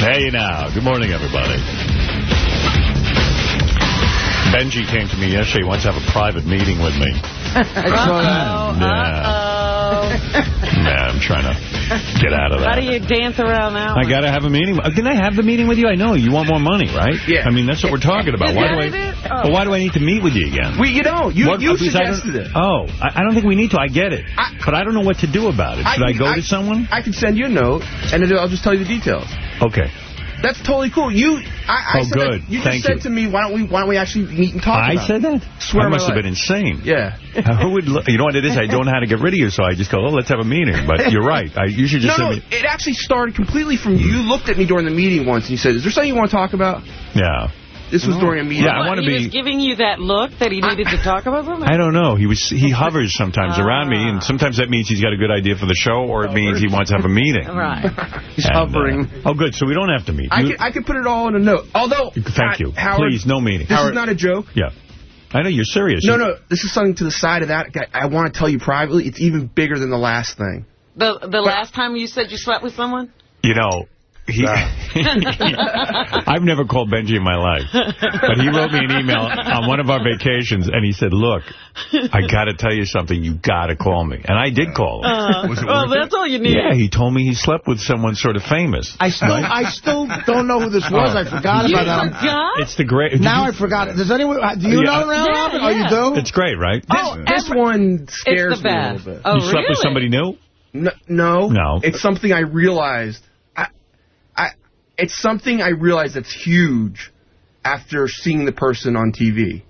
Hey now. Good morning, everybody. Benji came to me yesterday. He wants to have a private meeting with me. Uh-oh. Yeah. Yeah, I'm trying to get out of that. How do you dance around that I got to have a meeting. Uh, Didn't I have the meeting with you? I know. You want more money, right? Yeah. I mean, that's what we're talking about. Is Why do I? it is? Oh. Well, why do I need to meet with you again? We, you don't. You, What- you because I don't- suggested it. Oh, I, I don't think we need to. I get it. I- but I don't know what to do about it. Should I, can- go to someone? I can send you a note, and I'll just tell you the details. Okay. That's totally cool. You, I, I Oh, said good. That, you Thank just said you. to me, why don't we, why don't we actually meet and talk I about said it? that? Swear I must have life. been insane. Yeah. Uh, who would? You know what it is? I don't know how to get rid of you, so I just go, oh, let's have a meeting. But you're right. I, you should just no, no, me. it actually started completely from you. You looked at me during the meeting once, and you said, is there something you want to talk about? Yeah. This was during a meeting. Yeah, I What, want to he be. was giving you that look that he needed to talk about something? I don't know. He was he hovers sometimes around me, Ah. and sometimes that means he's got a good idea for the show, or it means he wants to have a meeting. Right. He's And, uh, hovering. oh, good. So we don't have to meet. I You- could, I could put it all in a note. Although, thank you. Howard, Please, no meeting. This is not a joke. Yeah. I know you're serious. No, no, this is something to the side of that. I, I want to tell you privately. It's even bigger than the last thing. The the last time you said you slept with someone? You know, he. I've never called Benji in my life, but he wrote me an email on one of our vacations, and he said, "Look, I got to tell you something. You got to call me." And I did call him. Uh, well, that's all you need. yeah, he told me he slept with someone sort of famous. I still, I still don't know who this was. I forgot You about that. forgot? It's the great. Now I forgot it. Does anyone? Do you Yeah. know around Yeah, Robin? Oh, you do? It's great, right? Oh, This one scares me a little bit. Oh, you slept with somebody new? No, no, No. It's something I realized. I, I, it's something I realize that's huge after seeing the person on TV.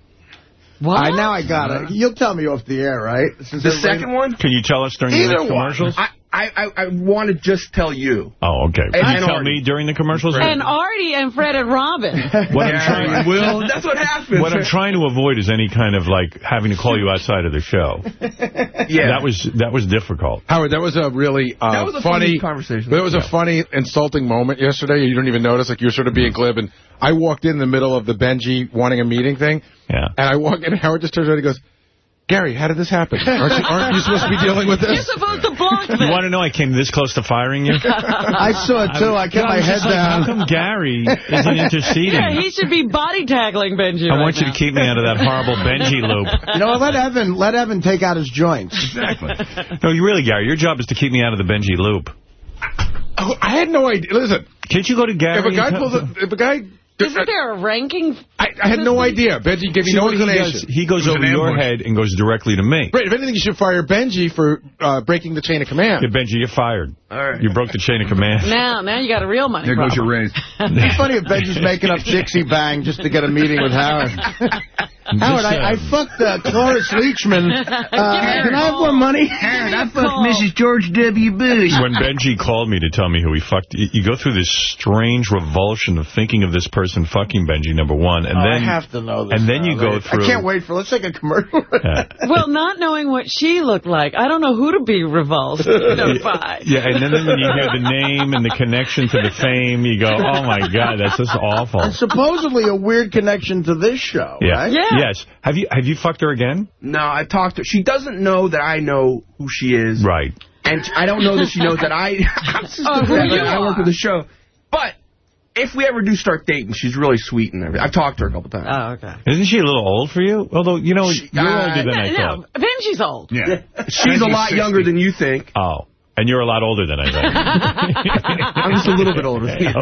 What? I now I got it. You'll tell me off the air, right? Since The second one, Can you tell us during the Either next one. commercials? I, I, I, I want to just tell you. Oh, okay. Can And- you and tell Artie. me during the commercials? And Artie and Fred and Robin. What I'm trying, Will, that's what happens. what I'm trying to avoid is any kind of like having to call you outside of the show. yeah, That was that was difficult. Howard, that was a really uh, That was a funny funny conversation. That was a funny, insulting moment yesterday. You don't even notice, like you were sort of being glib. And I walked in the middle of the Benji wanting a meeting thing, Yeah. and I walk in, and Howard just turns around and goes, "Gary, how did this happen? Aren't you, aren't you supposed to be dealing with this? You're this?" supposed to block You want to know I came this close to firing you? I saw it too. I kept I my head just like, down. How come Gary isn't interceding? Yeah, he should be body tackling Benji I right want you to keep me out of that horrible Benji loop. You know what? Let Evan let Evan take out his joints. Exactly. No, you really, Gary, your job is to keep me out of the Benji loop. Oh, I had no idea. Listen, Can't you go to Gary? if a guy pulls, tell- a, if a guy, Isn't there a ranking? I, I had no idea. Benji gave me See no what he. He goes over an your ambush. head and goes directly to me. Right, if anything, you should fire Benji for uh, breaking the chain of command. Yeah, Benji, you're fired. All right. You broke the chain of command. Now, now you got a real money There goes your problem. raise. It's funny if Benji's making up Dixie Bang just to get a meeting with Howard. Howard, I, I um, fucked uh, Cloris Leachman. Uh, can I have more money? Aaron, I fucked Mrs. George W. Bush. when Benji called me to tell me who he fucked, you, you go through this strange revulsion of thinking of this person fucking Benji, number one, and Oh, then I have to know this. and then you now. go through. I can't wait for. Let's take a commercial. Yeah. Well, not knowing what she looked like, I don't know who to be revulsed by. Yeah, and then, then when you hear the name and the connection to the fame, you go, oh, my God, that's just awful. And supposedly a weird connection to this show, Yeah. right? Yeah. Yes. Have you have you fucked her again? No, I've talked to her. She doesn't know that I know who she is. Right. And I don't know that she knows that I, Oh, who you I work with the show. But if we ever do start dating, she's really sweet and everything. I've talked to her a couple times. Oh, okay. Isn't she a little old for you? Although, you know, She- you're uh, older than I No, thought. no, Benji's old. Yeah. she's a lot younger than you think. Oh. And you're a lot older than I thought. I'm just a little bit older than you.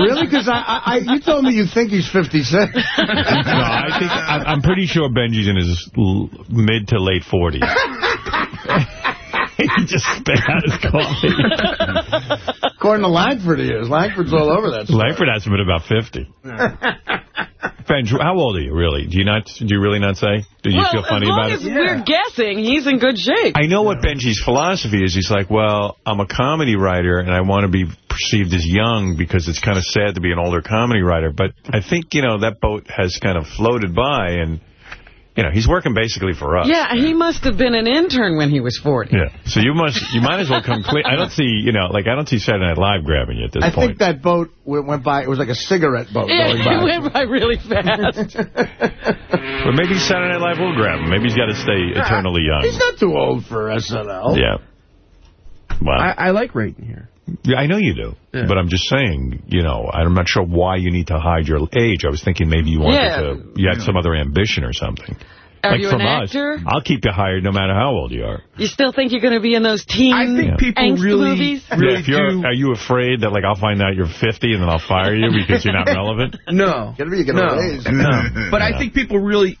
Really? Because I, I, I, you told me you think he's 56. no, I think I, I'm pretty sure Benji's in his mid to late 40s. he just spit out his coffee. According to Langford, he is. Langford's all over that. stuff. Langford has to be about 50. Benj, how old are you, really? Do you not? Do you really not say? Do you well, feel funny as long about as it? we're guessing, he's in good shape. I know what Benji's philosophy is. He's like, well, I'm a comedy writer, and I want to be perceived as young because it's kind of sad to be an older comedy writer. But I think, you know, that boat has kind of floated by, and, you know, he's working basically for us. yeah, he must have been an intern when he was 40. Yeah. So you must, you might as well come clean. I don't see, you know, like, I don't see Saturday Night Live grabbing you at this I point. think that boat went went by. It was like a cigarette boat Yeah, going it by. went by really fast. But maybe Saturday Night Live will grab him. Maybe he's got to stay ah, eternally young. He's not too old for SNL. Yeah. Wow. I, I like Rayton here. Yeah, I know you do. Yeah. But I'm just saying, you know, I'm not sure why you need to hide your age. I was thinking maybe you wanted Yeah. to, you had some other ambition or something. Are like you from an us, actor? I'll keep you hired no matter how old you are. You still think you're going to be in those teen I think people angst really, movies? really yeah, if you're, do. are you afraid that like I'll find out you're 50 and then I'll fire you because you're not relevant? No, Get you get no, a raise. no. But I think people really,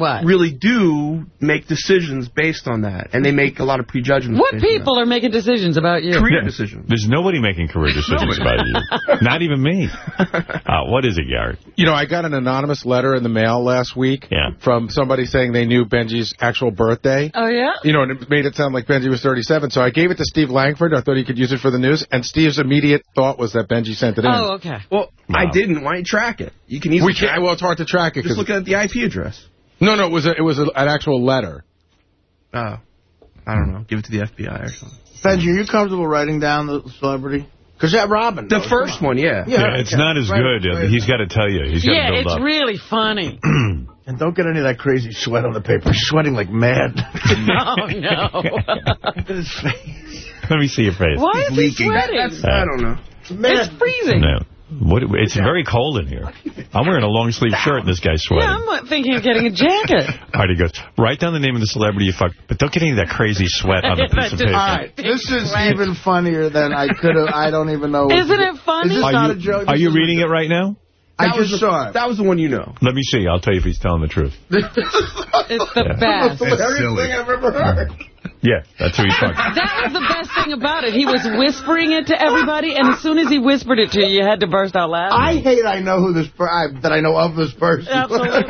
What? really do make decisions based on that, and they make a lot of prejudgments. What based on people are making decisions about you? that. career Yeah. decisions? There's nobody making career decisions about you. Not even me. Uh, what is it, Garrett? You know, I got an anonymous letter in the mail last week Yeah. from somebody saying they knew Benji's actual birthday. Oh, yeah? You know, and it made it sound like Benji was 37. So I gave it to Steve Langford. I thought he could use it for the news. And Steve's immediate thought was that Benji sent it in. Oh, okay. Well, I didn't. Why don't you track it? You can easily we can't. track Well, it's hard to track it Just because look at the IP address. No, no, it was a, it was a, an actual letter. Oh, I don't know. Give it to the FBI or something. Benji, are you comfortable writing down the celebrity? Because that Robin. The knows, first on. one, yeah. Yeah, it's not as Right, good. right. He's got to tell you. He's got to Yeah, build it's up. really funny. And don't get any of that crazy sweat on the paper. Sweating like mad. oh, no. Look at his face. Let me see your face. Why is he Leaking. sweating? That's, I don't know. it's freezing. No. What, it's very cold in here. I'm wearing a long sleeve shirt and this guy's sweating. Yeah, I'm thinking of getting a jacket. Artie goes, write down the name of the celebrity you fucked, but don't get any of that crazy sweat on the piece of paper. All right, this is Right. even funnier than I could have. I don't even know. Isn't it funny? Is this Are not you, a joke? are you is- reading it right now? I That was just saw it. That was the one you know. Let me see. I'll tell you if he's telling the truth. It's the best. the hilarious thing I've ever heard. Yeah, that's who he fucked. That was the best thing about it. He was whispering it to everybody, and as soon as he whispered it to you, you had to burst out laughing. I hate I know who this per- I, that I know of this person. Absolutely.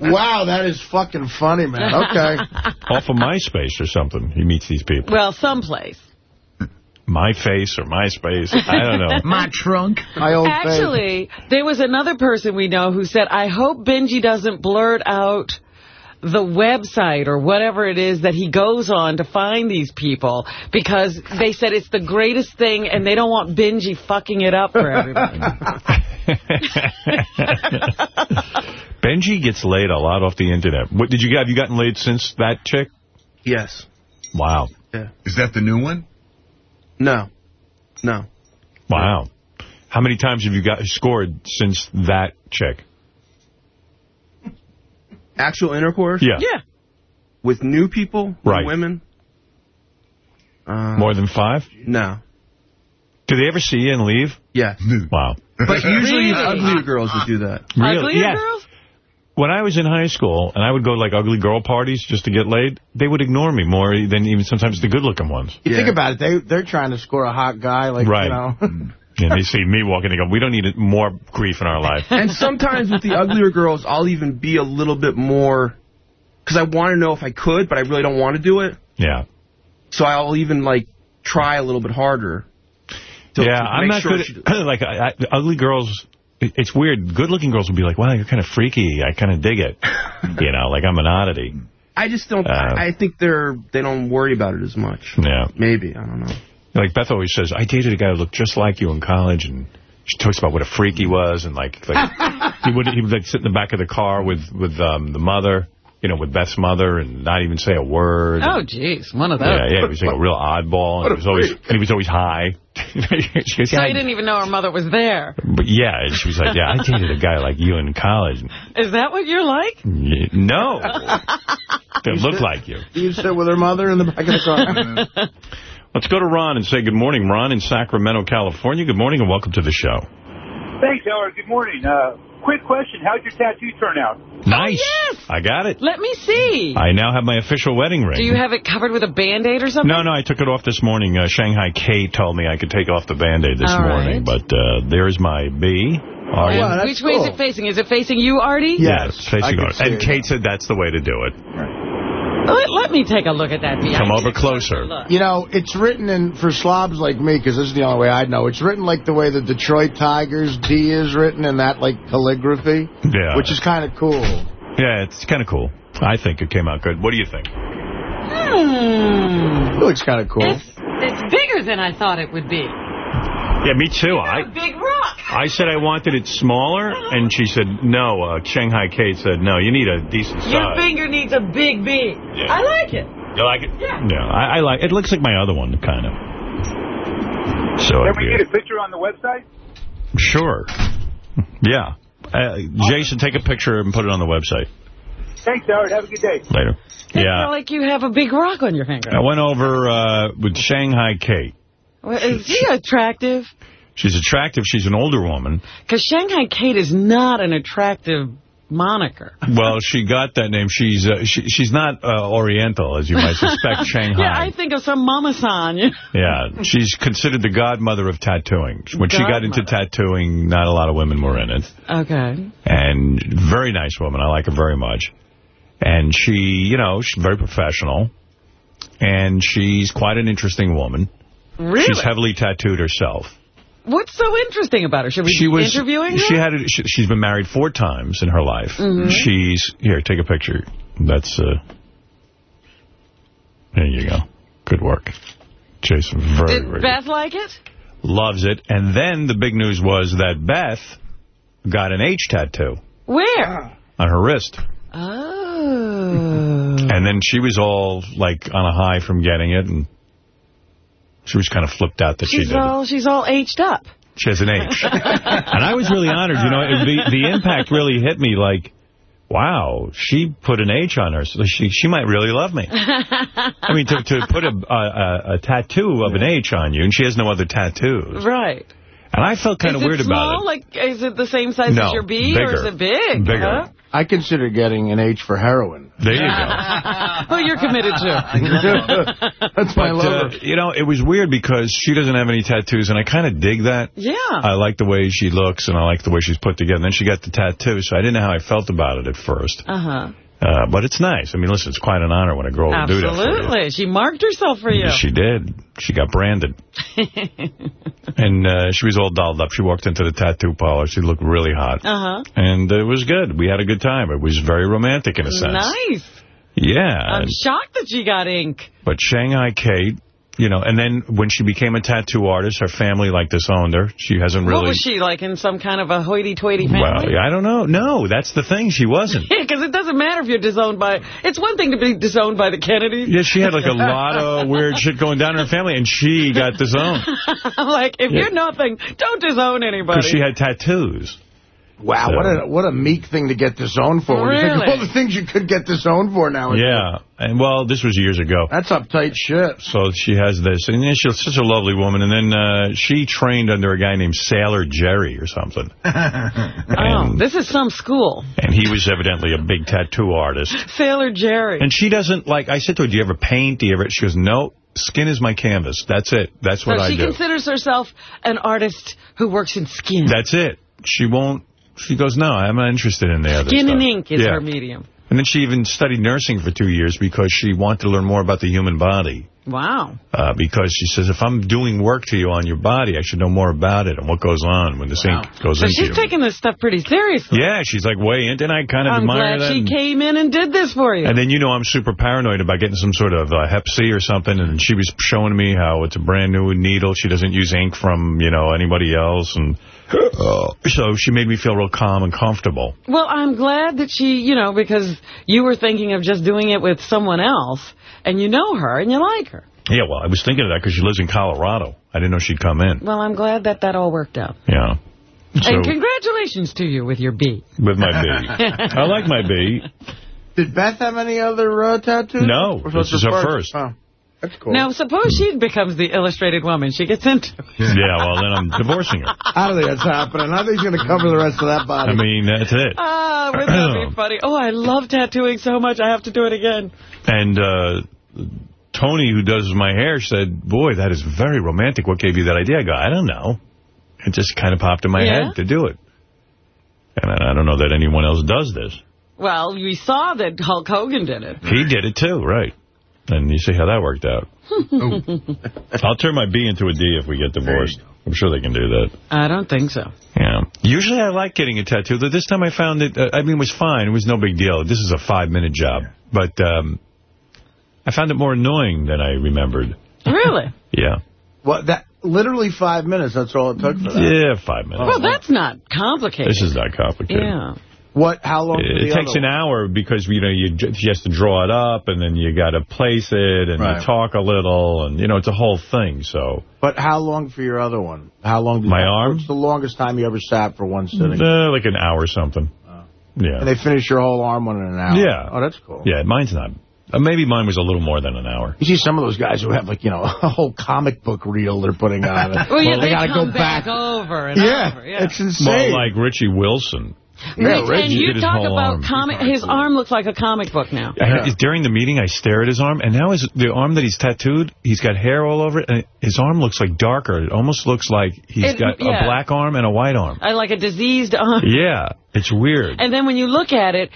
wow, that is fucking funny, man. Okay. Off of MySpace or something, he meets these people. Well, someplace. My face or MySpace, I don't know. My trunk. My old face. Actually, there was another person we know who said, I hope Benji doesn't blurt out the website or whatever it is that he goes on to find these people because they said it's the greatest thing and they don't want Benji fucking it up for everybody. Benji gets laid a lot off the internet. What did you have you gotten laid since that chick? Yes. Wow. Yeah. Is that the new one? No. No. Wow. How many times have you got scored since that chick? Actual intercourse? Yeah. yeah. With new people? With Right. Women? Uh, More than five? No. Do they ever see you and leave? Yeah. Wow. But usually Really? uglier girls would do that. Really? Uglier Yes. girls? When I was in high school and I would go to like ugly girl parties just to get laid, they would ignore me more than even sometimes the good looking ones. You Yeah. think about it, they, they're trying to score a hot guy, like, Right. you know. And they see me walking and go, we don't need more grief in our life. And sometimes with the uglier girls, I'll even be a little bit more... Because I want to know if I could, but I really don't want to do it. Yeah. So I'll even, like, try a little bit harder. yeah, I'm not sure good at, like, I, I, ugly girls, it- it's weird. Good-looking girls will be like, wow, you're kind of freaky. I kind of dig it. you know, like I'm an oddity. I just don't... Uh, I, I think they're they don't worry about it as much. Yeah. Maybe. I don't know. Like Beth always says, I dated a guy who looked just like you in college, and she talks about what a freak he was, and like, like he would he would like sit in the back of the car with with um, the mother, you know, with Beth's mother, and not even say a word. Oh, jeez. One of those. yeah, yeah, he was like a real oddball, and he was always and he was always high. she goes, So yeah, you didn't even know her mother was there. but yeah, and she was like, yeah, I dated a guy like you in college. Is that what you're like? Y- No, that look like you. You sit with her mother in the back of the car. Let's go to Ron and say good morning, Ron in Sacramento, California. Good morning and welcome to the show. Thanks, Howard. Good morning. Uh, quick question. How'd your tattoo turn out? Nice. yes. I got it. Let me see. I now have my official wedding ring. Do you have it covered with a Band-Aid or something? No, no, I took it off this morning. Uh, Shanghai Kate told me I could take off the Band-Aid this All morning. right. But uh, there's my B. Are you? And that's which way is it facing? Is it facing you, Artie? Yeah. Yes, facing I can on. see And Kate said that's the way to do it. Let, let me take a look at that. Come over closer. You know, it's written in, for slobs like me, because this is the only way I know, it's written like the way the Detroit Tigers D is written in that, like, calligraphy, Yeah. which is kind of cool. Yeah, it's kind of cool. I think it came out good. What do you think? Hmm. It looks kind of cool. It's, it's bigger than I thought it would be. Yeah, me too. I A big rock. I said I wanted it smaller, and she said no. Uh, Shanghai Kate said no. You need a decent size. Your finger needs a big B. Yeah. I like it. You like it? Yeah. Yeah, I, I like it. looks like my other one, kind of. So dog Can we beard. get a picture on the website? Sure. Yeah. Uh, Jason, take a picture and put it on the website Thanks, Howard. Have a good day. later. I feel Yeah. like you have a big rock on your finger. I went over uh, with Shanghai Kate. Well, Is he attractive? She's attractive. She's an older woman. Because Shanghai Kate is not an attractive moniker. Well, she got that name. She's uh, she, she's not uh, Oriental, as you might suspect, Shanghai. Yeah, I think of some mama-san. Yeah, she's considered the godmother of tattooing. When she got into tattooing, not a lot of women were in it. Okay. And very nice woman. I like her very much. And she, you know, she's very professional. And she's quite an interesting woman. Really? She's heavily tattooed herself. What's so interesting about her? Should we she be was interviewing her? She had a, she, she's been married four times in her life. Mhm. She's here. Take a picture. That's uh. There you go. Good work, Jason. Very, Did very Beth like it? loves it. And then the big news was that Beth got an H tattoo Where? on her wrist, Oh. and then she was all like on a high from getting it, and she was kind of flipped out that she She's did it. all she's all aged up. She has an H. and I was really honored. You know, the the impact really hit me like, wow, she put an H on her. So she she might really love me. I mean, to, to put a, a, a tattoo of an H on you, and she has no other tattoos. Right. And I felt kind of weird small? about it. Like, is it the same size No, as your B, or is it big? Bigger. Huh? I consider getting an H for heroin. There you go. Who you're committed to? That's my But, uh, lover. you know, it was weird because she doesn't have any tattoos, and I kind of dig that. Yeah. I like the way she looks, and I like the way she's put together. And then she got the tattoo, so I didn't know how I felt about it at first. Uh-huh. Uh, but it's nice. I mean, listen, it's quite an honor when a girl will do that. Absolutely. She marked herself for you. She did. She got branded. and uh, she was all dolled up. She walked into the tattoo parlor. She looked really hot. Uh-huh. And it was good. We had a good time. It was very romantic in a sense. Nice. Yeah. I'm shocked that she got ink. but Shanghai Kate, you know, and then when she became a tattoo artist, her family like disowned her. She hasn't really... What was she, like in some kind of a hoity-toity family? Well, I don't know. No, that's the thing. She wasn't. Yeah, because it doesn't matter if you're disowned by... It's one thing to be disowned by the Kennedys. Yeah, she had like a lot of weird shit going down in her family, and she got disowned I'm like, if Yeah. you're nothing, don't disown anybody. because she had tattoos. Wow, So- what a what a meek thing to get disowned for. When you think of all the things you could get disowned for now. Yeah, and well, this was years ago. That's uptight shit. So she has this, and she's such a lovely woman. And then uh, she trained under a guy named Sailor Jerry or something. oh, this is some school. and he was evidently a big tattoo artist. Sailor Jerry. And she doesn't, like, I said to her, do you ever paint? Do you ever, she goes, no, skin is my canvas. That's it. That's so what I she considers herself an artist who works in skin. That's it. She won't, she goes, no, I'm not interested in the other Skin and ink is Yeah. her medium. And then she even studied nursing for two years because she wanted to learn more about the human body. Wow. Uh, because she says, if I'm doing work to you on your body, I should know more about it and what goes on when this ink goes So into she's you. taking this stuff pretty seriously. yeah, she's like way into it, and I kind of I'm admire glad she and, came in and did this for you. and then, you know, I'm super paranoid about getting some sort of uh, Hep C or something, and she was showing me how it's a brand new needle. She doesn't use ink from, you know, anybody else, and so she made me feel real calm and comfortable. Well, I'm glad that she, you know, because you were thinking of just doing it with someone else, and you know her, and you like her. Yeah, well, I was thinking of that because she lives in Colorado. I didn't know she'd come in. Well, I'm glad that that all worked out. Yeah. So, and congratulations to you with your B. with my B. I like my B. Did Beth have any other uh, tattoos? No, this is it her first. Oh, that's cool. Now, suppose she becomes the illustrated woman she gets into. Yeah, well, then I'm divorcing her. I don't think that's happening. I think he's going to cover the rest of that body. I mean, that's it. Ah, wouldn't that be funny? Oh, I love tattooing so much, I have to do it again. And uh, Tony, who does my hair, said, boy, that is very romantic. What gave you that idea? I go, I don't know. It just kind of popped in my Yeah? head to do it. And I I don't know that anyone else does this. Well, we saw that Hulk Hogan did it. He did it too, right. And you see how that worked out. I'll turn my B into a D if we get divorced. I'm sure they can do that. I don't think so. Yeah. Usually I like getting a tattoo. But This time I found it, uh, I mean, it was fine. It was no big deal. This is a five-minute job. But um, I found it more annoying than I remembered. Really? Yeah. Well, that, literally five minutes, that's all it took for that. Yeah, five minutes. Well, that's not complicated. This is not complicated. Yeah. What? How long? It takes an hour because, you know, you she has to draw it up, and then you got to place it, and Right. you talk a little, and, you know, it's a whole thing, so. But how long for your other one? How long? Did My you, arm? What's the longest time you ever sat for one sitting? Uh, like an hour or something. Yeah. And they finish your whole arm one in an hour. Yeah. Oh, that's cool. Yeah, mine's not. Uh, maybe mine was a little more than an hour. You see some of those guys who have, like, you know, a whole comic book reel they're putting on. it. Well, yeah, they, they got to go back back. over and yeah, over. Yeah. it's insane. More like Richie Wilson. Yeah, and Reggie you talk about arm. comic. His arm looks like a comic book now. I- during the meeting, I stare at his arm, and now his the arm that he's tattooed, he's got hair all over it, and his arm looks like darker. It almost looks like he's It- got yeah. a black arm and a white arm. I like a diseased arm. Yeah, it's weird. And then when you look at it,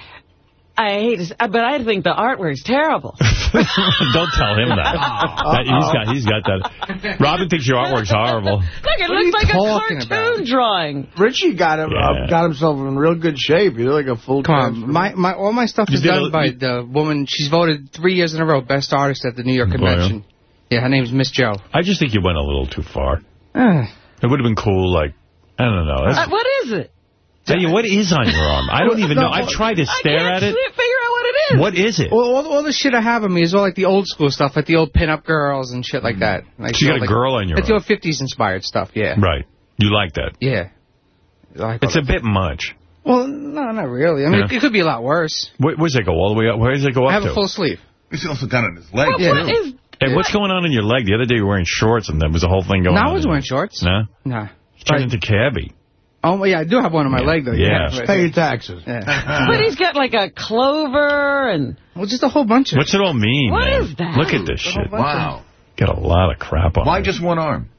I hate to, but I think the artwork's terrible. Don't tell him that. That- he's got he's got that. Robin thinks your artwork's horrible. Look, it What looks like a cartoon about? drawing. Richie got him, Yeah. uh, got himself in real good shape. He's like a full. Come transform- on, my, my all my stuff You is done a- by you- the woman. She's voted three years in a row best artist at the New York Oh, yeah? Convention. Yeah, her name's Miss Joe. I just think you went a little too far. Uh, It would have been cool, like I don't know. Uh, what is it? Tell you what is on your arm. I don't even know. I've tried to stare at it. I stare can't at it. fi- figure out what it is. What is it? well, all, all the shit I have on me is all like the old school stuff, like the old pinup girls and shit like mm. that. Like So you the got a old, girl on your Like the arm. old 50s inspired stuff, yeah. Right. You like that? Yeah. Like It's a bit much. Well, no, not really. I mean, Yeah. it could be a lot worse. Where, does it go all the way up? Where does it go up I have to? a full sleeve. He's also got it on his leg. What- Yeah. what is? Hey, what's going on in your leg? The other day you were wearing shorts, and there was a whole thing going No, on. I was wearing there. shorts. No? Nah. You turned into cabbie. Oh, yeah, I do have one on my leg, though. Yeah. Yeah. Pay your taxes. yeah. But he's got like a clover and Well, just a whole bunch of What's it all mean, What man? is that? Look at this shit. Wow. Got a lot of crap on Why it. just one arm?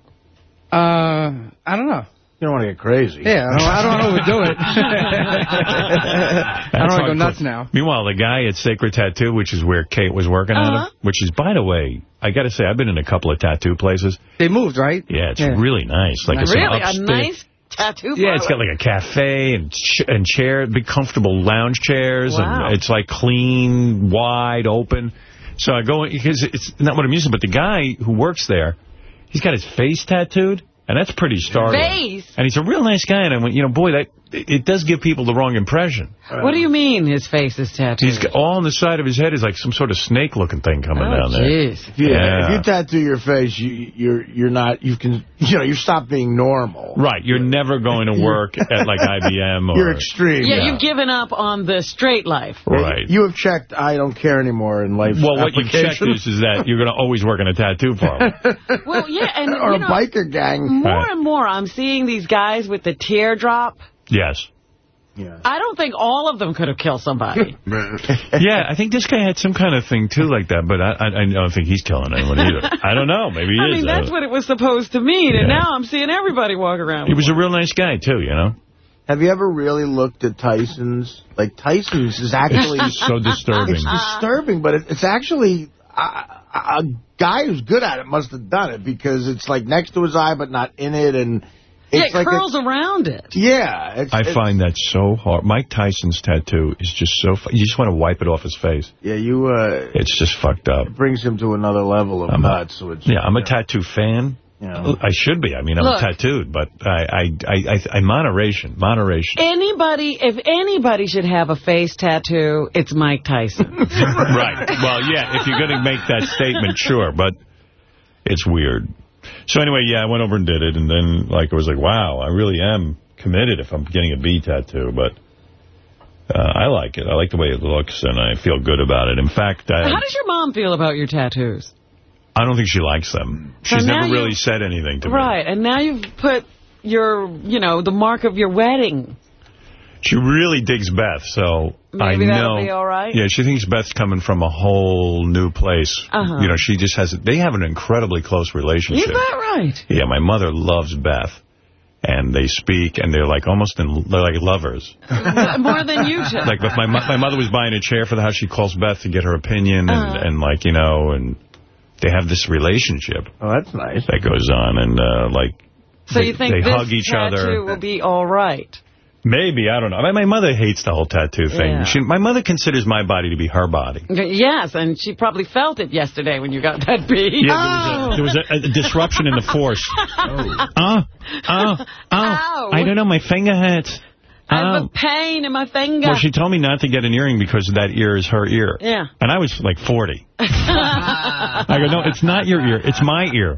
Uh, I don't know. You don't want to get crazy. Yeah, I don't, I don't overdo it. I don't want to go hardcore. nuts now. Meanwhile, the guy at Sacred Tattoo, which is where Kate was working at Uh-huh. him, which is, by the way, I got to say, I've been in a couple of tattoo places. They moved, right? Yeah, it's Yeah. really nice. Like it's really a nice tattoo. Yeah, it's got like a cafe and ch and chair, big comfortable lounge chairs, Wow. and it's like clean, wide open. So I go in because it's not what I'm using, but the guy who works there, he's got his face tattooed, and that's pretty startling. Face? And he's a real nice guy, and I went, you know, boy, that it it does give people the wrong impression. What do you mean his face is tattooed? He's got, all on the side of his head is like some sort of snake-looking thing coming oh, down there. jeez. If you, Yeah. if you tattoo your face, you, you're you're not you can you know you stop being normal. Right, you're never going to work at like IBM or You're extreme. Yeah, you've given up on the straight life. right. You have checked. I don't care anymore in life. well, what you've checked is, is that you're going to always work in a tattoo parlor. Well, yeah, and or you a know, biker gang. more Right. and more I'm seeing these guys with the teardrop. Yes. Yeah. I don't think all of them could have killed somebody. Yeah, I think this guy had some kind of thing, too, like that, but I, I, I don't think he's killing anyone either. I don't know. Maybe he I is. mean, that's Uh, what it was supposed to mean, and now I'm seeing everybody walk around. He with was a real nice guy, too, you know? Have you ever really looked at Tyson's? Like Tyson's is actually So disturbing. it's disturbing, but it, it's actually a, a guy who's good at it must have done it because it's like next to his eye but not in it, and yeah, it like curls around it. Yeah, it's, I it's- find that so hard. Mike Tyson's tattoo is just so... Fu you just want to wipe it off his face. yeah you uh It's just fucked up. it brings him to another level of I'm a- nuts. Which Yeah, I'm a tattoo fan. Yeah. I should be. I mean, I'm Look. tattooed, but I, I, I, I, I moderation, moderation. Anybody, if anybody should have a face tattoo, it's Mike Tyson. right. Well, yeah, if you're going to make that statement, sure, but it's weird. So anyway, yeah, I went over and did it, and then like I was like, wow, I really am committed if I'm getting a B tattoo, but uh, I like it. I like the way it looks, and I feel good about it. In fact, I, How does your mom feel about your tattoos? I don't think she likes them. She's now never really said anything to me. Right, and now you've put your, you know, the mark of your wedding. She really digs Beth, so I Maybe know. that'll be all right? Yeah, she thinks Beth's coming from a whole new place. Uh-huh. You know, she just has. They have an incredibly close relationship. Is relationship. that right? Yeah, my mother loves Beth, and they speak, and they're like almost in, they're like lovers. More than you two. Like if my my mother was buying a chair for the house, she calls Beth to get her opinion, and Uh-huh. and like you know, and they have this relationship oh, that's nice. that goes on, and uh, like so they, you think they this hug each tattoo other. will be all right? Maybe I don't know. My, my mother hates the whole tattoo thing. Yeah. She, my mother considers my body to be her body. Yes, and she probably felt it yesterday when you got that beat. Yeah, there was, a, uh, there was a, a oh. disruption in the force. Oh. Oh, oh, Ow. I don't know, my finger hurts. I have Oh. a pain in my finger. Well, she told me not to get an earring because that ear is her ear. Yeah. And I was like 40. I go, no, it's not your ear. It's my ear.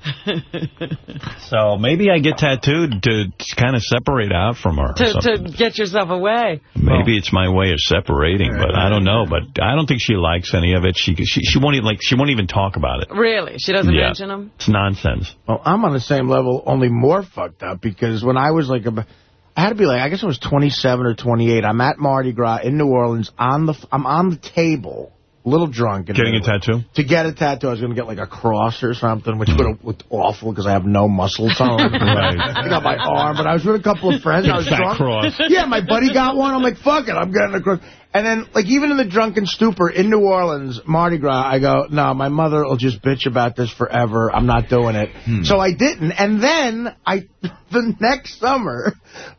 So maybe I get tattooed to kind of separate out from her. to, to get yourself away. Maybe it's my way of separating, but I don't know. But I don't think she likes any of it. She she, she won't even like she won't even talk about it. Really? She doesn't Yeah. mention them? It's nonsense. Well, I'm on the same level, only more fucked up, because when I was like, a, I had to be like, I guess I was 27 or 28. I'm at Mardi Gras in New Orleans. On the, I'm on the table, a little drunk. and- Getting a tattoo? To get a tattoo, I was going to get like a cross or something, which would have looked awful because I have no muscle tone. Right. I got my arm, but I was with a couple of friends. I was drunk. cross. Yeah, my buddy got one. I'm like, fuck it, I'm getting a cross. And then, like, even in the drunken stupor in New Orleans, Mardi Gras, I go, no, my mother will just bitch about this forever. I'm not doing it. So I didn't. And then, I, the next summer,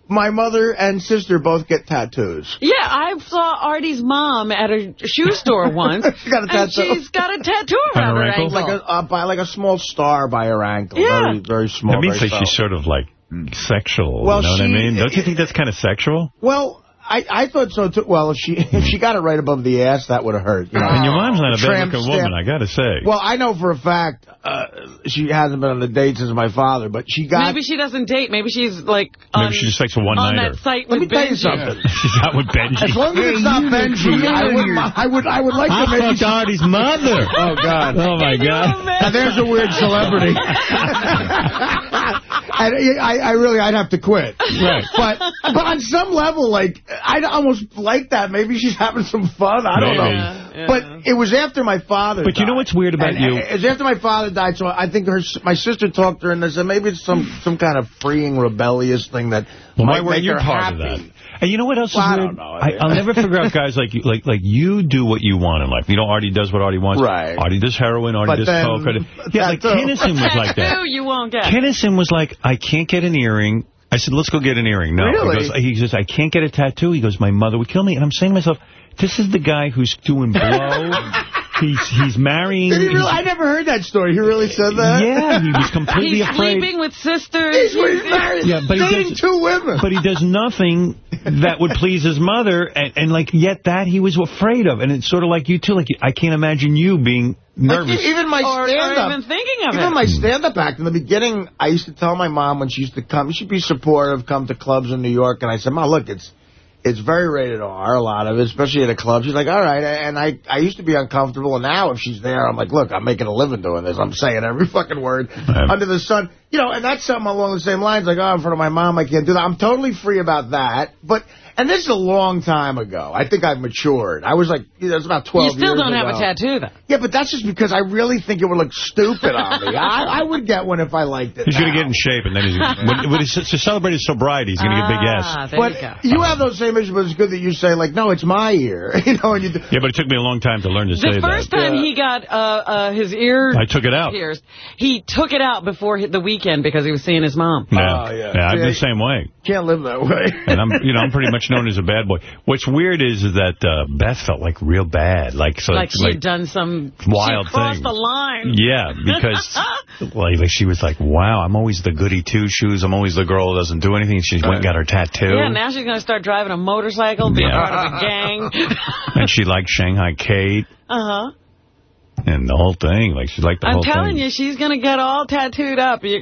my mother and sister both get tattoos. Yeah, I saw Artie's mom at a shoe store once. She got a And tattoo. she's got a tattoo On around her her ankle? ankle. Like a, uh, by like a small star by her ankle. Yeah. Very, very small. That means very that she's sort of like sexual. Well, you know what I she- mean? Don't you think that's kind of sexual? Well, I, I thought so, too. Well, if she if she got it right above the ass, that would have hurt. You know? And your mom's not a Tramp bad-looking woman, I got to say. Well, I know for a fact uh, she hasn't been on a date since my father, but she got... Maybe she doesn't date. Maybe she's like on, Maybe she just likes a one-nighter. that site Let with me tell you something. She's out with Benji. As long as it's not Benji, I would, I would, I would like to maybe... fucked Artie's mother. Oh, God. Oh, my God. Now, there's a weird celebrity. and I, I really, I'd have to quit. Right. But, but on some level, like, I'd almost like that. Maybe she's having some fun. I don't Maybe. know. Yeah, yeah. But it was after my father But you know what's weird about And you? It was after my father died, so I think her, my sister talked to her and said maybe it's some, some kind of freeing, rebellious thing that Well, why might weren't make you her part happy. of that? And you know what else Well, I is don't weird? know. I, I'll never figure out guys like you. Like, like you do what you want in life. You know, Artie does what Artie wants. Right. Artie does heroin. Artie But does then coke. Artie- Yeah, like tattoo. Kinison was like that. Tattoo you won't get. Kinison was like, I can't get an earring. I said, let's go get an earring. No. Really? He, goes, he says, I can't get a tattoo. He goes, my mother would kill me. And I'm saying to myself, this is the guy who's doing blow. he's he's marrying. Did he really, he's- I never heard that story. He really said that? yeah, he was completely He's afraid. sleeping with sisters. He's, he's married. Yeah, but he dating does- two women. But he does nothing that would please his mother, and, and like yet that he was afraid of, and it's sort of like you too. Like I can't imagine you being Like, nervous. even my or, or stand-up. even thinking of Even it. my stand-up act, in the beginning, I used to tell my mom when she used to come, you should be supportive, come to clubs in New York. And I said, Mom, look, it's it's very rated R, a lot of it, especially at a club. She's like, all right. And I, I used to be uncomfortable, and now if she's there, I'm like, look, I'm making a living doing this. I'm saying every fucking word under the sun. You know, and that's something along the same lines, like, oh, in front of my mom, I can't do that. I'm totally free about that. But, and this is a long time ago. I think I've matured. I was like, you know, it's about 12 You years still don't have a tattoo, though. Yeah, but that's just because I really think it would look stupid on me. I, I would get one if I liked it. He's going to get in shape, and then he's when, when he's to celebrate his sobriety, he's going to get a big Ah, ass. there But you go. you have those same issues, but it's good that you say, like, no, it's my ear. you know, and you. Yeah, but it took me a long time to learn to say that. The first that. time Yeah. he got uh, uh, his ear I took it out. pierced, he took it out before the weekend because he was seeing his mom. Yeah, Oh, yeah. I'm See, the same way. Can't live that way. And I'm, you know, I'm pretty much known as a bad boy. What's weird is, is that uh, Beth felt like real bad, like so, Like she'd done some wild she crossed thing. the line. Yeah, because like, like she was like, wow, I'm always the goody two shoes. I'm always the girl who doesn't do anything. She went and got her tattoo. Yeah, now she's going to start driving a motorcycle, be Yeah. part of a gang. and she liked Shanghai Kate uh-huh. and the whole thing. Like she liked the I'm whole telling you, she's going to get all tattooed up. You,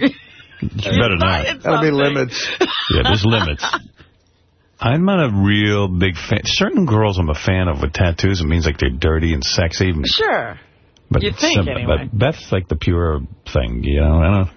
She better not. Gotta be limits. Yeah, there's limits. I'm not a real big fan. Certain girls I'm a fan of with tattoos. It means like they're dirty and sexy. Sure. But You'd think, some- anyway. But Beth's like the pure thing, you know. I don't,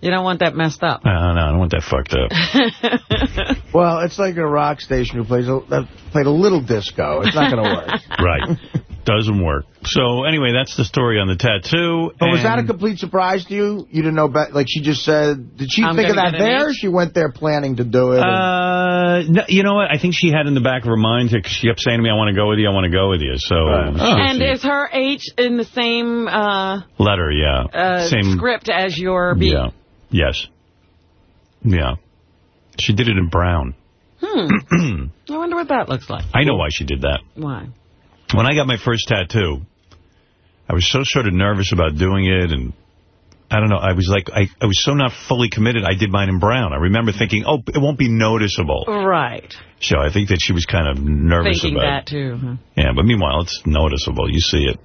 You don't want that messed up. I don't know. I don't want that fucked up. Well, it's like a rock station who plays a, that played a little disco. It's not going to work. right. Doesn't work. So anyway, that's the story on the tattoo. But was that a complete surprise to you? You didn't know, Beth, like she just said, did she I'm think of that there? She went there planning to do it. Uh, no, you know what? I think she had in the back of her mind, because she kept saying to me, I want to go with you, I want to go with you. So, Right. so and she- is her H in the same uh, letter, yeah. uh, Same script as your B? Yeah. Yes. Yeah. She did it in brown. Hmm. I wonder what that looks like. I know why she did that. Why? When I got my first tattoo, I was so sort of nervous about doing it, and I don't know. I was like, I, I was so not fully committed. I did mine in brown. I remember thinking, oh, it won't be noticeable. Right. So I think that she was kind of nervous Thinking about that, too. huh? Yeah, but meanwhile, it's noticeable. You see it.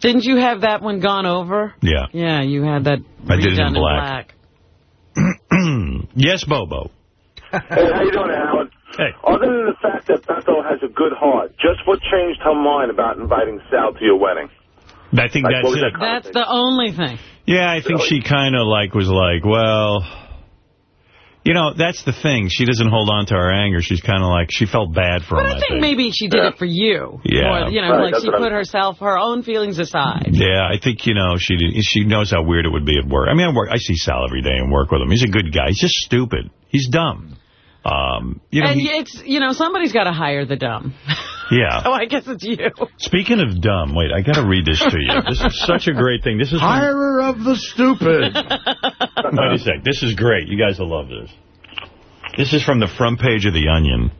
Didn't you have that one gone over? Yeah. Yeah, you had that I did it in redone black. yes, Bobo. Hey, how you doing, Alan? Hey. Other than the fact that Bethel has a good heart, just what changed her mind about inviting Sal to your wedding? I think Like, that's it. that That's the only thing. Yeah, I think she kind of like was like, well, you know, that's the thing. She doesn't hold on to her anger. She's kind of like, she felt bad for But him, I think maybe she did it for you. Yeah. More, you know, Right, like she what I'm- put herself, her own feelings aside. Yeah, I think, you know, she she knows how weird it would be at work. I mean, I work. I see Sal every day and work with him. He's a good guy. He's just stupid. He's dumb. Um, you know, and he- it's, you know, somebody's got to hire the dumb. yeah. oh, I guess it's you. Speaking of dumb, wait, I got to read this to you. This is such a great thing. This is from, Hirer of the stupid. wait a sec. This is great. You guys will love this. This is from the front page of The Onion.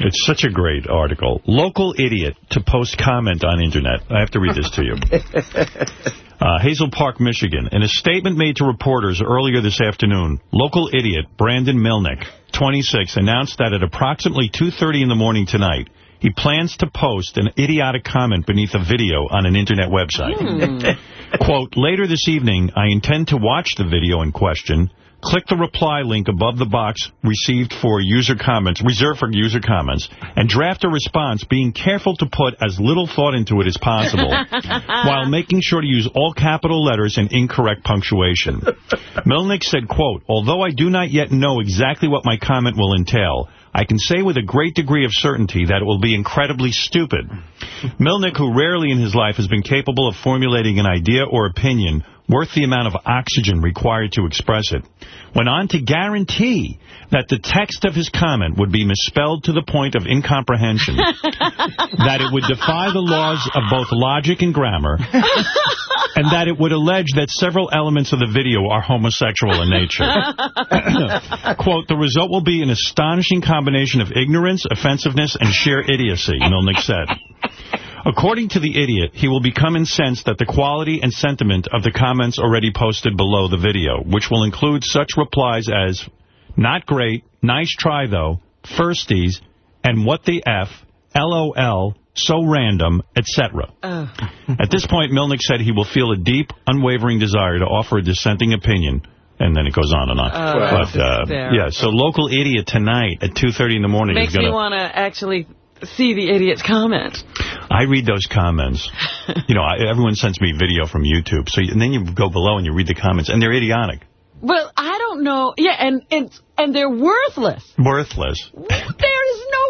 It's such a great article. Local idiot to post comment on internet. I have to read this to you. Uh, Hazel Park, Michigan. In a statement made to reporters earlier this afternoon, local idiot Brandon Milnick, 26, announced that at approximately 2.30 in the morning tonight, he plans to post an idiotic comment beneath a video on an internet website. Hmm. Quote, later this evening, I intend to watch the video in question. Click the reply link above the box received for user comments, reserved for user comments, and draft a response, being careful to put as little thought into it as possible, while making sure to use all capital letters and incorrect punctuation. Milnick said, quote, although I do not yet know exactly what my comment will entail, I can say with a great degree of certainty that it will be incredibly stupid. Milnick, who rarely in his life has been capable of formulating an idea or opinion worth the amount of oxygen required to express it, went on to guarantee that the text of his comment would be misspelled to the point of incomprehension, that it would defy the laws of both logic and grammar, and that it would allege that several elements of the video are homosexual in nature. Quote, the result will be an astonishing combination of ignorance, offensiveness, and sheer idiocy, Milnick said. According to the idiot, he will become incensed at the quality and sentiment of the comments already posted below the video, which will include such replies as, not great, nice try though, firsties, and what the F, LOL, so random, etc. At this point, Milnick said he will feel a deep, unwavering desire to offer a dissenting opinion. And then it goes on and on. Oh, but, uh, yeah, so local idiot tonight at 2.30 in the morning Makes is going me want to actually see the idiot's comment. I read those comments. you know, I, everyone sends me video from YouTube. So, and then you go below and you read the comments, and they're idiotic. Well, I don't know. Yeah, and it's and they're worthless. Worthless. There's no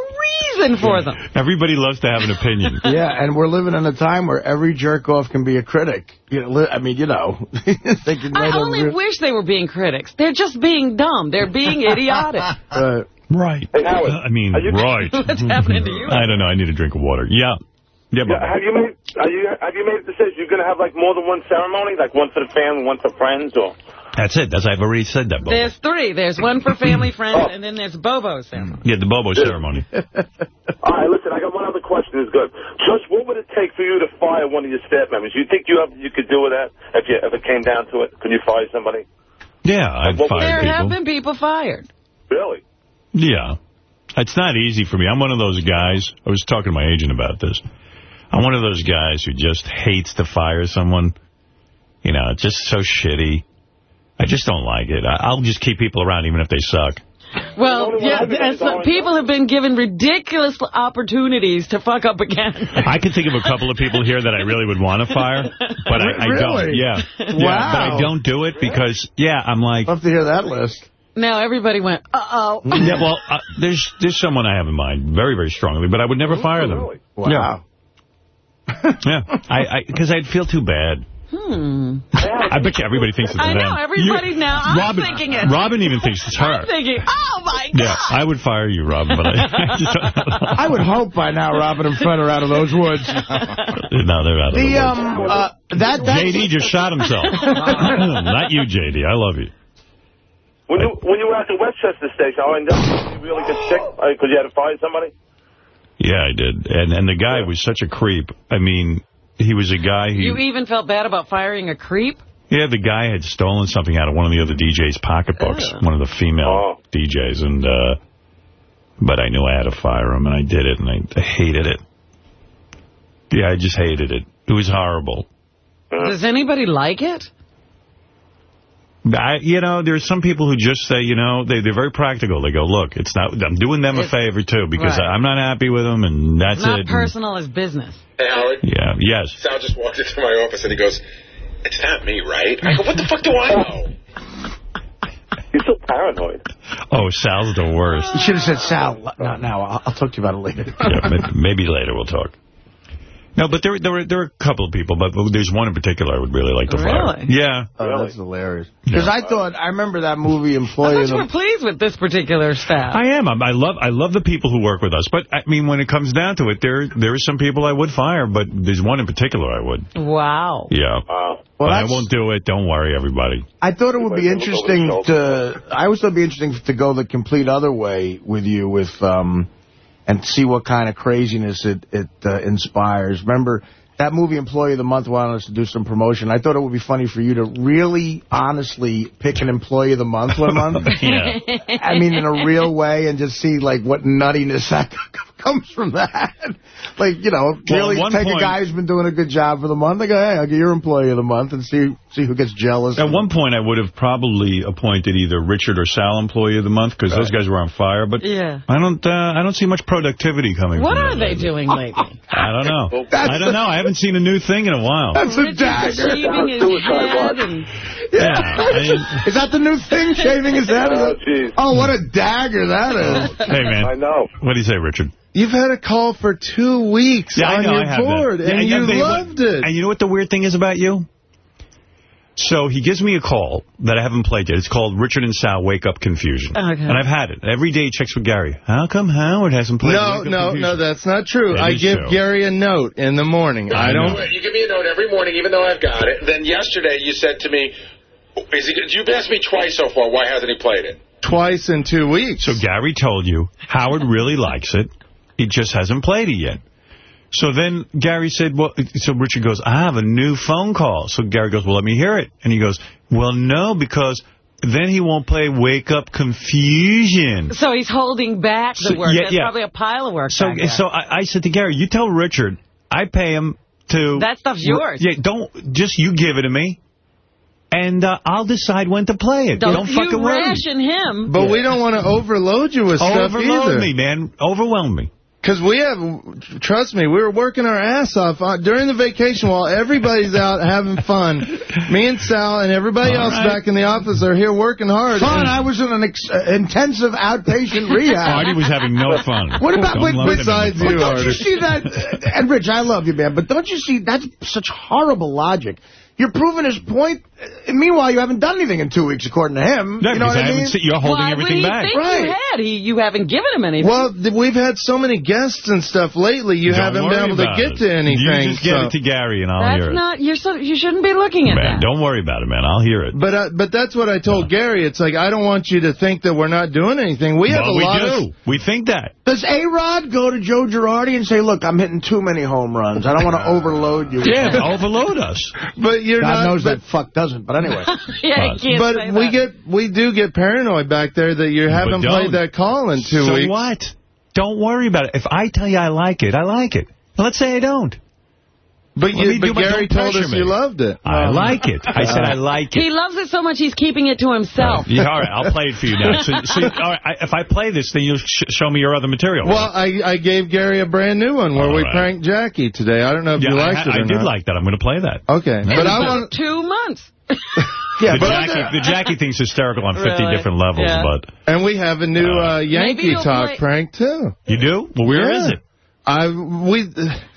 reason for them. Everybody loves to have an opinion. yeah, and we're living in a time where every jerk-off can be a critic. You know, li- I mean, you know. they can I only wish they were being critics. They're just being dumb. They're being idiotic. Uh, right. Hey, Howard, uh, I mean, are you- right. What's mm-hmm. happening to you? I don't know. I need a drink of water. Yeah. Yeah, Yeah, but have you made are you have you made a decision? You're gonna have like more than one ceremony, like one for the family, one for friends, or that's it. That's I've already said that, Bobo. There's three. There's one for family, friends, oh. and then there's Bobo's ceremony. Yeah, the Bobo ceremony. All right, listen, I got one other question. Is good. Just what would it take for you to fire one of your staff members? You think you have you could do with that if you if it came down to it? Could you fire somebody? Yeah, I've Well, fired There people. have been people fired. Really? Yeah. It's not easy for me. I'm one of those guys. I was talking to my agent about this. I'm one of those guys who just hates to fire someone. You know, it's just so shitty. I just don't like it. I- I'll just keep people around even if they suck. Well, yeah, I've been and so going- people have been given ridiculous opportunities to fuck up again. I can think of a couple of people here that I really would want to fire, but I, I don't. Really? Yeah. yeah. Wow. But I don't do it because, yeah, I'm like, i love to hear that list. Now everybody went, uh-oh. yeah, well, uh, there's there's someone I have in mind very, very strongly, but I would never fire them. Really? Wow. Yeah, I because I'd feel too bad. Hmm. I bet you everybody thinks it's I them. know, everybody now, I'm Robin, thinking it. Robin even thinks it's her. I'm thinking, oh, my God. Yeah, I would fire you, Robin, but I, I just I would hope by now Robin and Fred are out of those woods. No, they're out of the, The, woods. um, uh, that, that's... JD just shot himself. Not you, JD. I love you. When you when you were at the Westchester station, I ended up you really get sick because you had to fire somebody. Yeah, I did. And and the guy was such a creep. I mean, he was a guy who... You even felt bad about firing a creep? Yeah, the guy had stolen something out of one of the other DJ's pocketbooks, Ew. one of the female DJs, and uh, but I knew I had to fire him, and I did it, and I, I hated it. Yeah, I just hated it. It was horrible. Does anybody like it? I, you know, there's some people who just say, you know, they, they're very practical. They go, look, it's not. I'm doing them a favor, too, because right. I'm not happy with them, and that's It's not it. personal, it's business. Hey, Howard. Yeah, yes. Sal just walked into my office and he goes, it's not me, right? I go, what the fuck do I know? You're so paranoid. Oh, Sal's the worst. You should have said, Sal, not now. I'll, I'll talk to you about it later. yeah, may- maybe later we'll talk. No, but there, there, were, there were a couple of people, but there's one in particular I would really like to fire. Really? Yeah. Oh, that's hilarious. Because I thought, I remember that movie Employee I of thought you were pleased with this particular staff. I am. I'm- I love I love the people who work with us. But, I mean, when it comes down to it, there there are some people I would fire, but there's one in particular I would. Wow. Yeah. Wow. Well, but I won't do it. Don't worry, everybody. I thought it would be Everybody look over interesting to. I always thought it'd be interesting to go the complete other way with you, with um, and see what kind of craziness it it uh, inspires. Remember that movie, Employee of the Month, wanted us to do some promotion. I thought it would be funny for you to really, honestly pick an Employee of the Month one month. Yeah. I mean, in a real way, and just see like what nuttiness that comes from that. Like, you know, Well, really at take point- a guy who's been doing a good job for the month. They go, hey, I'll get your Employee of the Month, and see see who gets jealous. At one point, I would have probably appointed either Richard or Sal Employee of the Month because those guys were on fire. But Yeah. I don't uh, I don't see much productivity coming What from are they lately. doing lately? I don't know. That's I don't know. I haven't seen a new thing in a while. That's a Richard's dagger. Shaving his Suicide head watch. and Yeah. I- Is that the new thing, shaving his head? Oh, jeez. Oh, what a dagger that is. hey, man. I know. What do you say, Richard? You've had a call for two weeks Yeah, I on know, your I have board, that. Yeah, and yeah, you they- loved it. And you know what the weird thing is about you? So he gives me a call that I haven't played yet. It's called Richard and Sal Wake Up Confusion. Okay. And I've had it. Every day he checks with Gary. How come Howard hasn't played no, Wake no, Confusion? no, that's not true. It I give true. Gary a note in the morning. I don't. You give me a note every morning, even though I've got it. Then yesterday you said to me, is he, you've asked me twice so far, why hasn't he played it? Twice in two weeks. So Gary told you Howard really likes it. He just hasn't played it yet. So then Gary said, well, so Richard goes, I have a new phone call. So Gary goes, well, let me hear it. And he goes, well, no, because then he won't play Wake Up Confusion. so he's holding back the So- work. yeah, There's yeah. probably a pile of work So, so I, I said to Gary, you tell Richard, I pay him to... That stuff's yours. Yeah, don't, just you give it to me. And uh, I'll decide when to play it. Don't, fucking you worry. ration him. But we don't want to overload you with stuff Overload either. me, man. Overwhelm me. Because we have, trust me, we were working our ass off uh, during the vacation while everybody's out having fun. Me and Sal and everybody All else right. back in the office are here working hard. Fun, I was in an ex uh, intensive outpatient rehab. Artie was having no fun. What about, Don't wait, load wait, him in besides you, But don't you see that, uh, and Rich, I love you, man, but don't you see, that's such horrible logic. You're proving his point. Meanwhile, you haven't done anything in two weeks, according to him. No, you know because what I I mean? haven't seen, you're holding Why everything back. think Right. you had? He, you haven't given him anything. Well, we've had so many guests and stuff lately, you Don't haven't been able to get it. to anything. You just get so- it to Gary and I'll That's hear it. not, you're so, you shouldn't be looking at Man, that. don't worry about it, man. I'll hear it. But uh, but that's what I told Gary. It's like I don't want you to think that we're not doing anything. We have well, a we lot do. of We think that. Does A-Rod go to Joe Girardi and say, look, I'm hitting too many home runs. I don't want to overload you. Yeah, overload us. but you're God not knows but, that fuck doesn't, but anyway. yeah, you but we that. get we do get paranoid back there that you haven't don't. played that call in two so weeks. So what? Don't worry about it. If I tell you I like it, I like it. Let's say I don't. But, you, do but Gary told pressure us me. you loved it. I like it. I said I like it. He loves it so much he's keeping it to himself. Yeah, all right, I'll play it for you now. So, so all right, I, if I play this, then you'll sh show me your other material. Well, I, I gave Gary a brand new one where All we right. pranked Jackie today. I don't know if yeah, you I, liked it I or did not. like that. I'm going to play that. Okay, but I want two months. Yeah, the, but Jackie, the Jackie thing's hysterical on 50 Really? different levels, Yeah. but and we have a new uh, Yankee talk play- prank too. you do? Well, where is Yeah. it? I we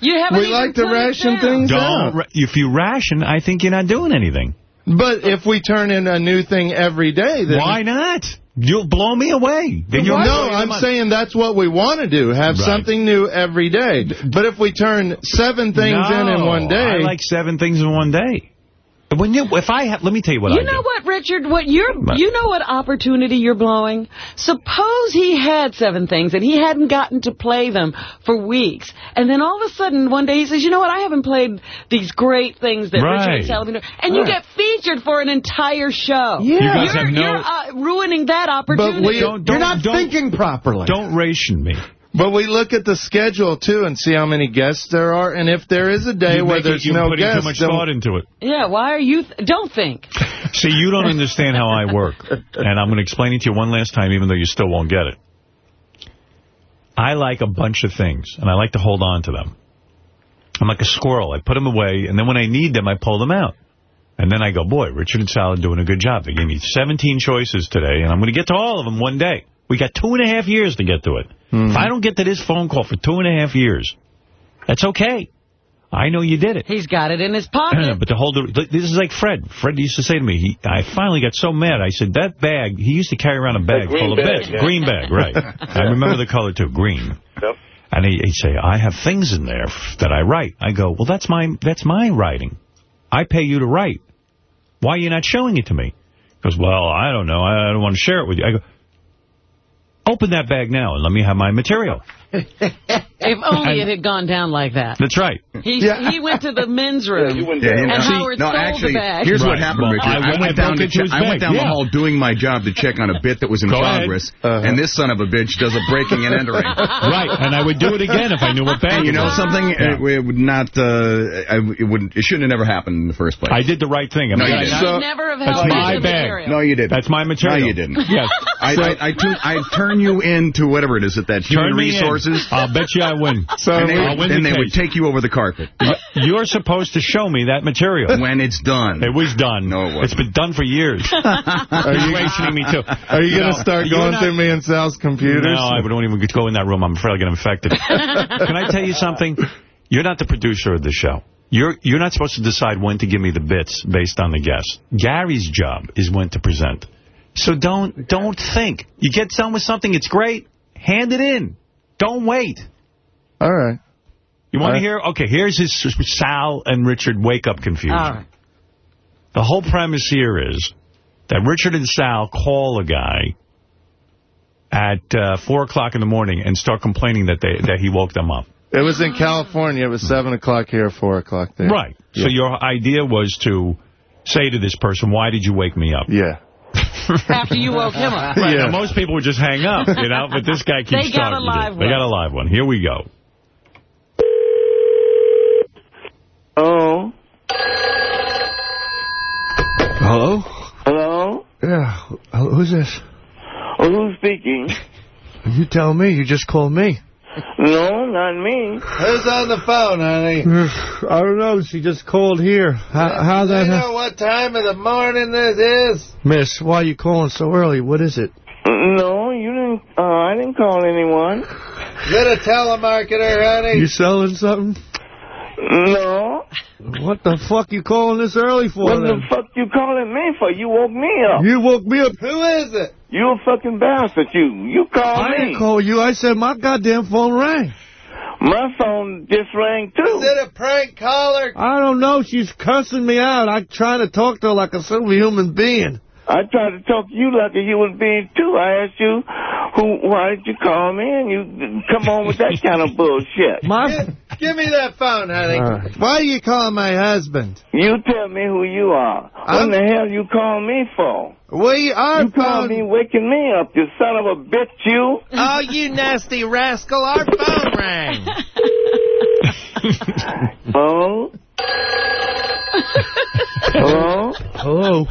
You we like to ration things Don't. out. If you ration, I think you're not doing anything. But if we turn in a new thing every day, then Why not? You'll blow me away. Then you'll no, I'm saying that's what we want to do. Have Right. something new every day. But if we turn seven things in in one day, I like seven things in one day. When you, if I have, let me tell you what you I know do. what, Richard? What you're, you know what opportunity you're blowing? Suppose he had seven things and he hadn't gotten to play them for weeks. And then all of a sudden, one day he says, you know what, I haven't played these great things that Richard Right. and Sal have been doing. And you Right. get featured for an entire show. You guys You're, have no- you're uh, ruining that opportunity. we- Don't- You're not don't- thinking properly. Don't ration me. But we look at the schedule, too, and see how many guests there are. And if there is a day You where make it- there's you're no putting guests... too much thought into it. yeah, why are you... Th don't think. See, you don't understand how I work. And I'm going to explain it to you one last time, even though you still won't get it. I like a bunch of things, and I like to hold on to them. I'm like a squirrel. I put them away, and then when I need them, I pull them out. And then I go, boy, Richard and Sal are doing a good job. They gave me 17 choices today, and I'm going to get to all of them one day. We got two and a half years to get to it. Hmm. If I don't get to this phone call for two and a half years, that's okay. I know you did it. He's got it in his pocket. but to hold it, this is like Fred. Fred used to say to me, he, I finally got so mad. I said, that bag, he used to carry around a bag green full of bag, bits. yeah. Green bag, right. I remember the color too, green. Yep. And he, he'd say, I have things in there that I write. I go, well, that's my, that's my writing. I pay you to write. Why are you not showing it to me? He goes, well, I don't know. I, I don't want to share it with you. I go, open that bag now and let me have my material. If only it had gone down like that. That's right. He he went to the men's room, you Yeah, down. and see, Howard no, stole actually, the bag. here's what happened, Well, Richard. I I, went- I went down to check, I went down yeah. the hall doing my job to check on a bit that was in Go progress, Uh-huh. and this son of a bitch does a breaking and entering. Right, and I would do it again if I knew what bag And you know was. something? Yeah. It, it would not. Uh, I, it would. It shouldn't have never happened in the first place. I did the right thing. I No, you didn't. So- never have That's my on bag. No, you didn't. That's my material. No, you didn't. Yes. I, I, I, tu- I turn you into whatever it is at that human Turn me resources. I'll bet you I win. So and they, would, and the they would take you over the carpet uh, You're supposed to show me that material. when it's done. It was done. No, it wasn't. It's been done for years. Are You're rationing me too. are you going to start going not- through me and Sal's computers? No, I don't even go in that room. I'm afraid I'll get infected. Can I tell you something? You're not the producer of the show. You're you're not supposed to decide when to give me the bits based on the guest. Gary's job is when to present. So don't don't think. You get done with something, it's great. Hand it in. Don't wait. All right. You want to Uh, hear? Okay, here's his Sal and Richard wake-up confusion. All right. The whole premise here is that Richard and Sal call a guy at uh, 4 o'clock in the morning and start complaining that they that he woke them up. It was in California. It was 7 o'clock here, 4 o'clock there. Right. So your idea was to say to this person, why did you wake me up? Yeah. After you woke him up. Right, Yeah. now, most people would just hang up, you know, but this guy keeps They got talking. a live one. They got a live one. Here we go. Oh, Hello? hello? Yeah. Who's this? Oh, who's speaking? You tell me. You just called me. No, not me. Who's on the phone, honey? I don't know. She just called here. How, how Do that you know what time of the morning this is? Miss, why are you calling so early? What is it? No, you didn't. Uh, I didn't call anyone. Is it a telemarketer, honey? You selling something? No. What the fuck you calling this early for What the fuck you calling me for? You woke me up. You woke me up. Who is it? You a fucking bastard, you. You called I me. didn't call you. I said my goddamn phone rang. My phone just rang, too. Is it a prank caller? I don't know. She's cussing me out. I'm trying to talk to her like a superhuman being. I tried to talk to you like a human being, too. I asked you, who? why did you call me? And you come on with that kind of bullshit. My. Give, give me that phone, honey. All right. Why are you calling my husband? You tell me who you are. I'm- What the hell you call me for? We are You called me waking me up, you son of a bitch, you. Oh, you nasty rascal. Our phone rang. Oh? Hello? Hello.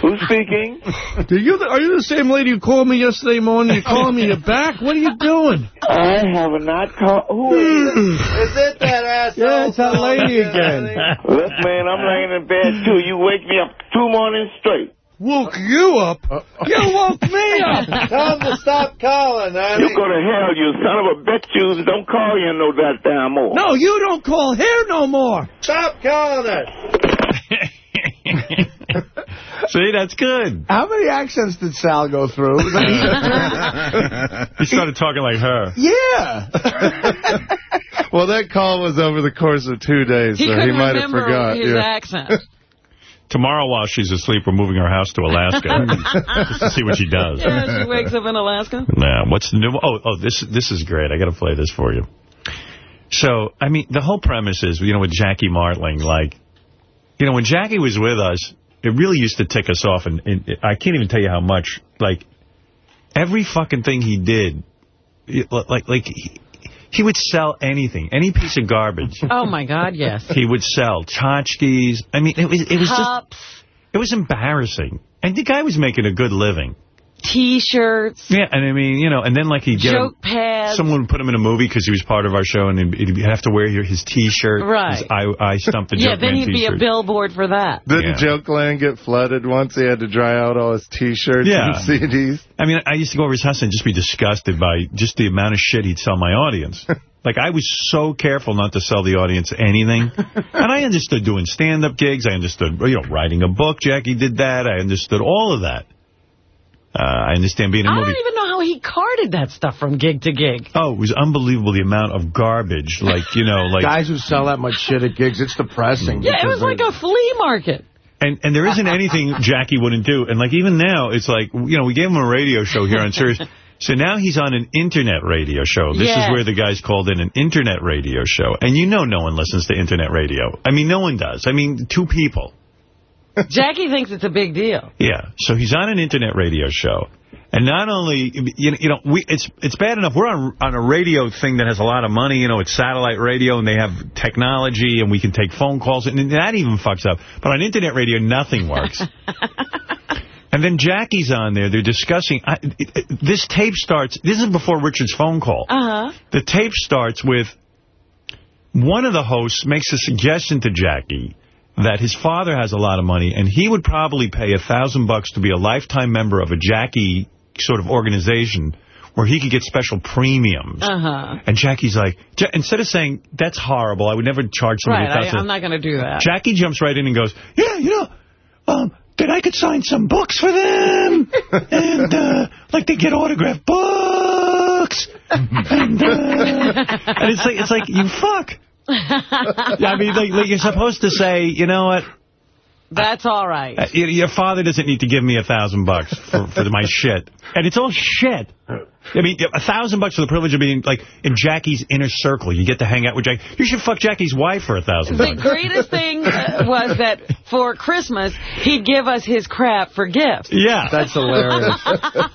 Who's speaking? Do you? Are you the same lady who called me yesterday morning? You calling me you're back? What are you doing? I have not called. Who is it? Hmm. Is it that asshole? Yeah, it's that lady again. Look, man, I'm laying in bed, too. You wake me up two mornings straight. Woke you up? Uh, uh. You woke me up. Tell him to stop calling, honey. You go to hell, you son of a bitch, you. Don't call you no that damn more. No, you don't call here no more. Stop calling her. See, that's good. How many accents did Sal go through? He started talking like her. yeah. Well, that call was over the course of two days, He so he might have remember forgot. his yeah. accent. Tomorrow, while she's asleep, we're moving our house to Alaska just to see what she does. Yeah, she wakes up in Alaska. Nah, what's the new? Oh, oh, this this is great. I got to play this for you. So, I mean, the whole premise is, you know, with Jackie Martling, like, you know, when Jackie was with us, it really used to tick us off, and, and I can't even tell you how much. Like, every fucking thing he did, like, like he, he would sell anything, any piece of garbage. Oh, my God, yes. He would sell tchotchkes. I mean, it was it was Cups. just it was embarrassing. And the guy was making a good living. T-shirts. Yeah, and I mean, you know, and then like he'd get Joke him, pads. someone would put him in a movie because he was part of our show, and he'd, he'd have to wear his T-shirt. Right. His I, I stumped the Yeah, joke then he'd be a T-shirt. billboard for that. Didn't Yeah. Joke Land get flooded once? He had to dry out all his T-shirts Yeah. and CDs. I mean, I used to go over his house and just be disgusted by just the amount of shit he'd sell my audience. like, I was so careful not to sell the audience anything. and I understood doing stand-up gigs. I understood, you know, writing a book. Jackie did that. I understood all of that. Uh, I understand being in a I movie. don't even know how he carted that stuff from gig to gig. Oh, it was unbelievable the amount of garbage. Like, you know, like... Guys who sell that much shit at gigs, it's depressing. Yeah, it was like a flea market. And and there isn't anything Jackie wouldn't do. And like even now, it's like, you know, we gave him a radio show here on Sirius. So now he's on an internet radio show. This Yes. is where the guy's called in an internet radio show. And you know no one listens to internet radio. I mean, no one does. I mean, two people. Jackie thinks it's a big deal. Yeah. So he's on an internet radio show. And not only, you know, you know, we it's it's bad enough. We're on on a radio thing that has a lot of money. You know, it's satellite radio, and they have technology, and we can take phone calls, and that even fucks up. But on internet radio, nothing works. and then Jackie's on there. They're discussing. I, it, it- this tape starts. This is before Richard's phone call. Uh-huh. The tape starts with one of the hosts makes a suggestion to Jackie that his father has a lot of money, and he would probably pay a thousand bucks to be a lifetime member of a Jackie sort of organization where he could get special premiums. Uh-huh. And Jackie's like, instead of saying, that's horrible, I would never charge somebody Right, a I, thousand. I'm not going to do that. Jackie jumps right in and goes, yeah, you know, um, that I could sign some books for them, and, uh, like, they get autographed books, and, uh, and it's like, it's like, you fuck. Yeah, I mean, like, like, you're supposed to say, you know what, That's all right. uh, your your father doesn't need to give me a thousand bucks for, for my shit. And it's all shit. I mean, a thousand bucks for the privilege of being, like, in Jackie's inner circle. You get to hang out with Jackie. You should fuck Jackie's wife for a thousand bucks. The greatest thing uh, was that for Christmas, he'd give us his crap for gifts. Yeah. That's hilarious.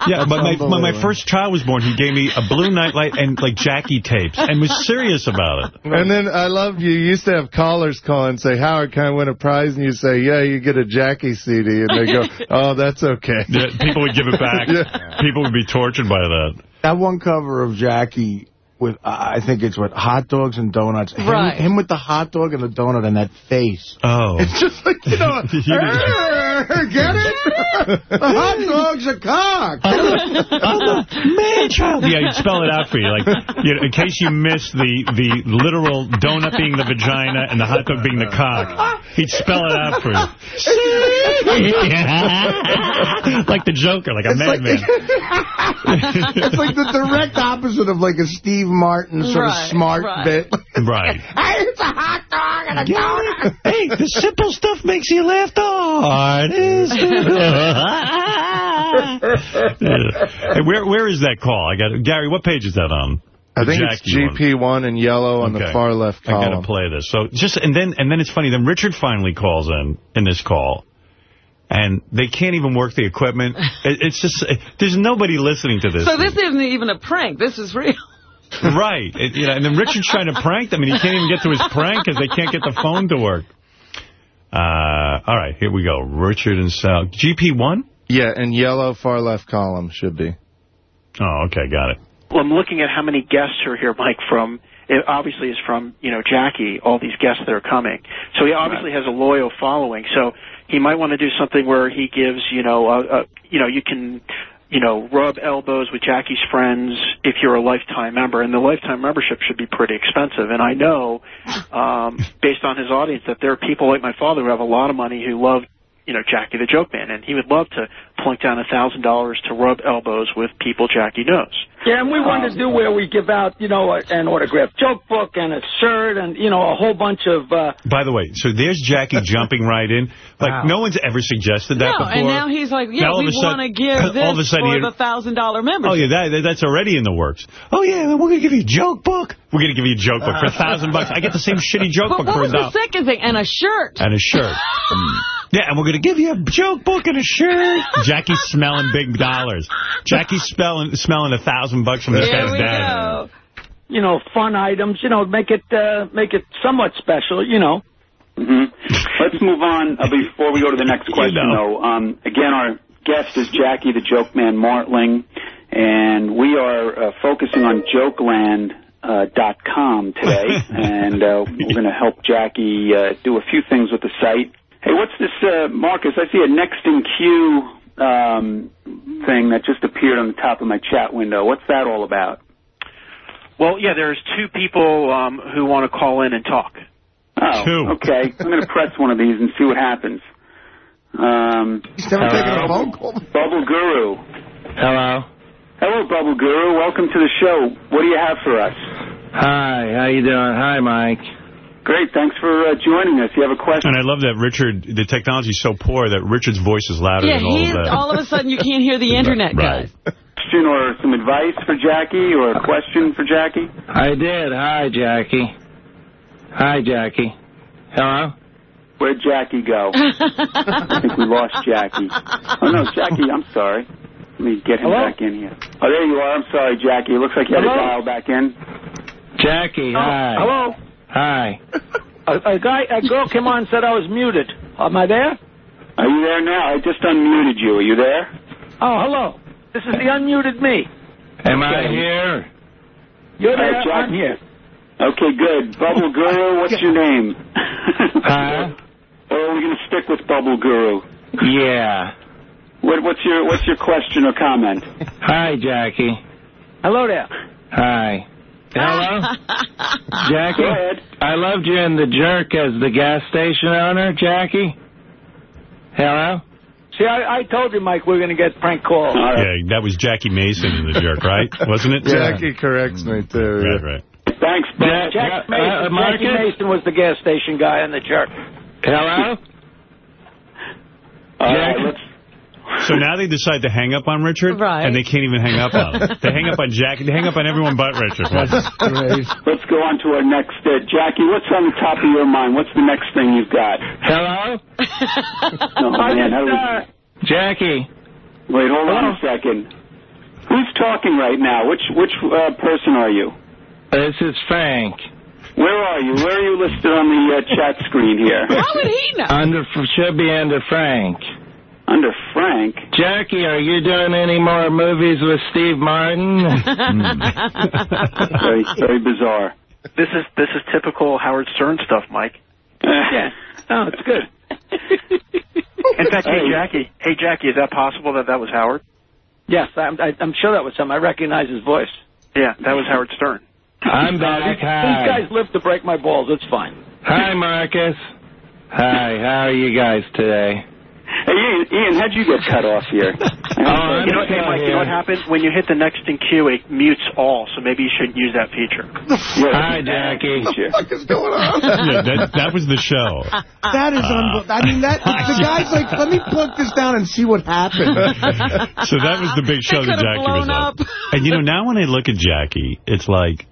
Yeah, but my, when my first child was born, he gave me a blue nightlight and, like, Jackie tapes and was serious about it. And then I love you used to have callers call and say, Howard, can I win a prize? And you say, yeah, you get a Jackie CD. And they go, oh, that's okay. Yeah, people would give it back. Yeah. People would be tortured by that. That one cover of Jackie with, uh, I think it's with hot dogs and donuts. Him, Right. him with the hot dog and the donut and that face. Oh. It's just like, you know, "Arr, get it? the hot dog's a cock. I'm a man child. Yeah, you'd spell it out for you. Like, you know, in case you missed the, the literal donut being the vagina and the hot dog being the cock, he'd spell it out for you. like the Joker, like a It's like, madman. it's like the direct opposite of like a Steve Martin sort Right, of smart right. bit. right. Hey, it's a hot dog and a donut. Hey, the simple stuff makes you laugh the hardest. hey, where where is that call? I got Gary. What page is that on? I The think it's Jackie one. GP1 in yellow on the far left column. I column. got to play this. So just and then and then it's funny. Then Richard finally calls in in this call, and they can't even work the equipment. It's just there's nobody listening to this. So this isn't even a prank. This is real. right? It, you know, and then Richard's trying to prank them, and he can't even get to his prank because they can't get the phone to work. Uh, all right, here we go. Richard and Sal. GP1? Yeah, and yellow far left column should be. Oh, okay, got it. Well, I'm looking at how many guests are here, Mike, from, it obviously is from, you know, Jackie, all these guests that are coming. So he obviously has a loyal following. So he might want to do something where he gives, you know, a, a, you know, you can, you know, rub elbows with Jackie's friends if you're a lifetime member. And the lifetime membership should be pretty expensive. And I know, um, based on his audience, that there are people like my father who have a lot of money who love you know, Jackie the Joke Man, and he would love to plunk down a thousand dollars to rub elbows with people Jackie knows. Yeah, and we wanted to do where we give out, you know, a, an autograph joke book and a shirt and, you know, a whole bunch of... Uh, By the way, so there's Jackie jumping right in. Like, Wow. no one's ever suggested that no, before. and now he's like, yeah, Now we of a sudden- want to give all this of a sudden for the $1,000 membership. Oh, yeah, that, that- that's already in the works. Oh, yeah, we're going to give you a joke book. We're going to give you a joke book for a thousand bucks. I get the same shitty joke But book for a was the dollar. second thing? And a shirt. And a shirt. Mm. Yeah, and we're going to give you a joke book and a shirt. Jackie's smelling big dollars. Jackie's smelling, smelling a thousand bucks from this Here guy's dad. go. You know, fun items, you know, make it uh, make it somewhat special, you know. hmm Let's move on uh, before we go to the next question, though. Um, again, our guest is Jackie the Joke Man Martling, and we are uh, focusing on Jokeland. Uh, dot com today, and uh, we're going to help Jackie uh, do a few things with the site. Hey, what's this, uh, Marcus? I see a next in queue um, thing that just appeared on the top of my chat window. What's that all about? Well, yeah, there's two people um, who want to call in and talk. Oh, okay. I'm going to press one of these and see what happens. Um, He's never taken a phone call. Bubble Guru. Hello. Hello, Bubble Guru. Welcome to the show. What do you have for us? Hi, how you doing? Hi, Mike. Great. Thanks for uh, joining us. You have a question? And I love that Richard, the technology's so poor that Richard's voice is louder Yeah, than all of that. all of a sudden you can't hear the internet, Right. guys. Question or some advice for Jackie or a question for Jackie? I did. Hi, Jackie. Hi, Jackie. Hello? Where'd Jackie go? I think we lost Jackie. Oh, no, Jackie, I'm sorry. Let me get him Hello? back in here. Oh, there you are. I'm sorry, Jackie. It looks like you had to Hello? dial back in. Jackie, hi. Hello? Hi. A, a guy, a girl came on and said I was muted. Am I there? Are you there now? I just unmuted you. Are you there? Oh, hello. This is the unmuted me. Am I here? You're All right, there. I'm Jackie. here. Okay, good. Bubble Guru, what's your name? Huh? Oh, or are we going to stick with Bubble Guru? Yeah. What, what's your What's your question or comment? Hi, Jackie. Hello there. Hi. Hello? Jackie? Go ahead. I loved you in The Jerk as the gas station owner, Jackie. Hello? See, I, I told you, Mike, we're going to get prank calls. Yeah, that was Jackie Mason in The Jerk, right? Wasn't it? Jackie corrects me, too. Right, right. Thanks, Jack, Jack uh, Mason, uh, Jackie Mason was the gas station guy in the jerk. Hello? All right, Jackie? let's So now they decide to hang up on Richard, Right. and they can't even hang up on him. They hang up on Jackie. They hang up on everyone but Richard. let's go on to our next. Uh, Jackie, what's on the top of your mind? What's the next thing you've got? Hello? Oh man, how do we... Jackie? Wait, hold on a second. Who's talking right now? Which which uh, person are you? This is Frank. Where are you? Where are you listed on the uh, chat screen here? How would he know? Under should be under Frank. Under Frank. Jackie, are you doing any more movies with Steve Martin? Hmm. Very very bizarre. This is this is typical Howard Stern stuff, Mike. yeah. No, oh, it's good. In fact, hey Hey. Jackie, hey Jackie, is that possible that that was Howard? Yes, I'm, I, I'm sure that was him. I recognize his voice. Yeah, that was Howard Stern. I'm back. These, Hi. these guys live to break my balls. It's fine. Hi, Marcus. Hi, how are you guys today? Hey, Ian, Ian, how'd you get cut off here? Uh, I'm You know, what, hey, still Mike, you know what here. happens when you hit the next in queue? It mutes all, so maybe you shouldn't use that feature. Hi, Jackie. What is going on? Yeah, that, that was the show. That is unbelievable. Uh, I mean, that the guy's like, let me plug this down and see what happened. So that was the big show that Jackie was blown on. up. And, you know, now when I look at Jackie, it's like,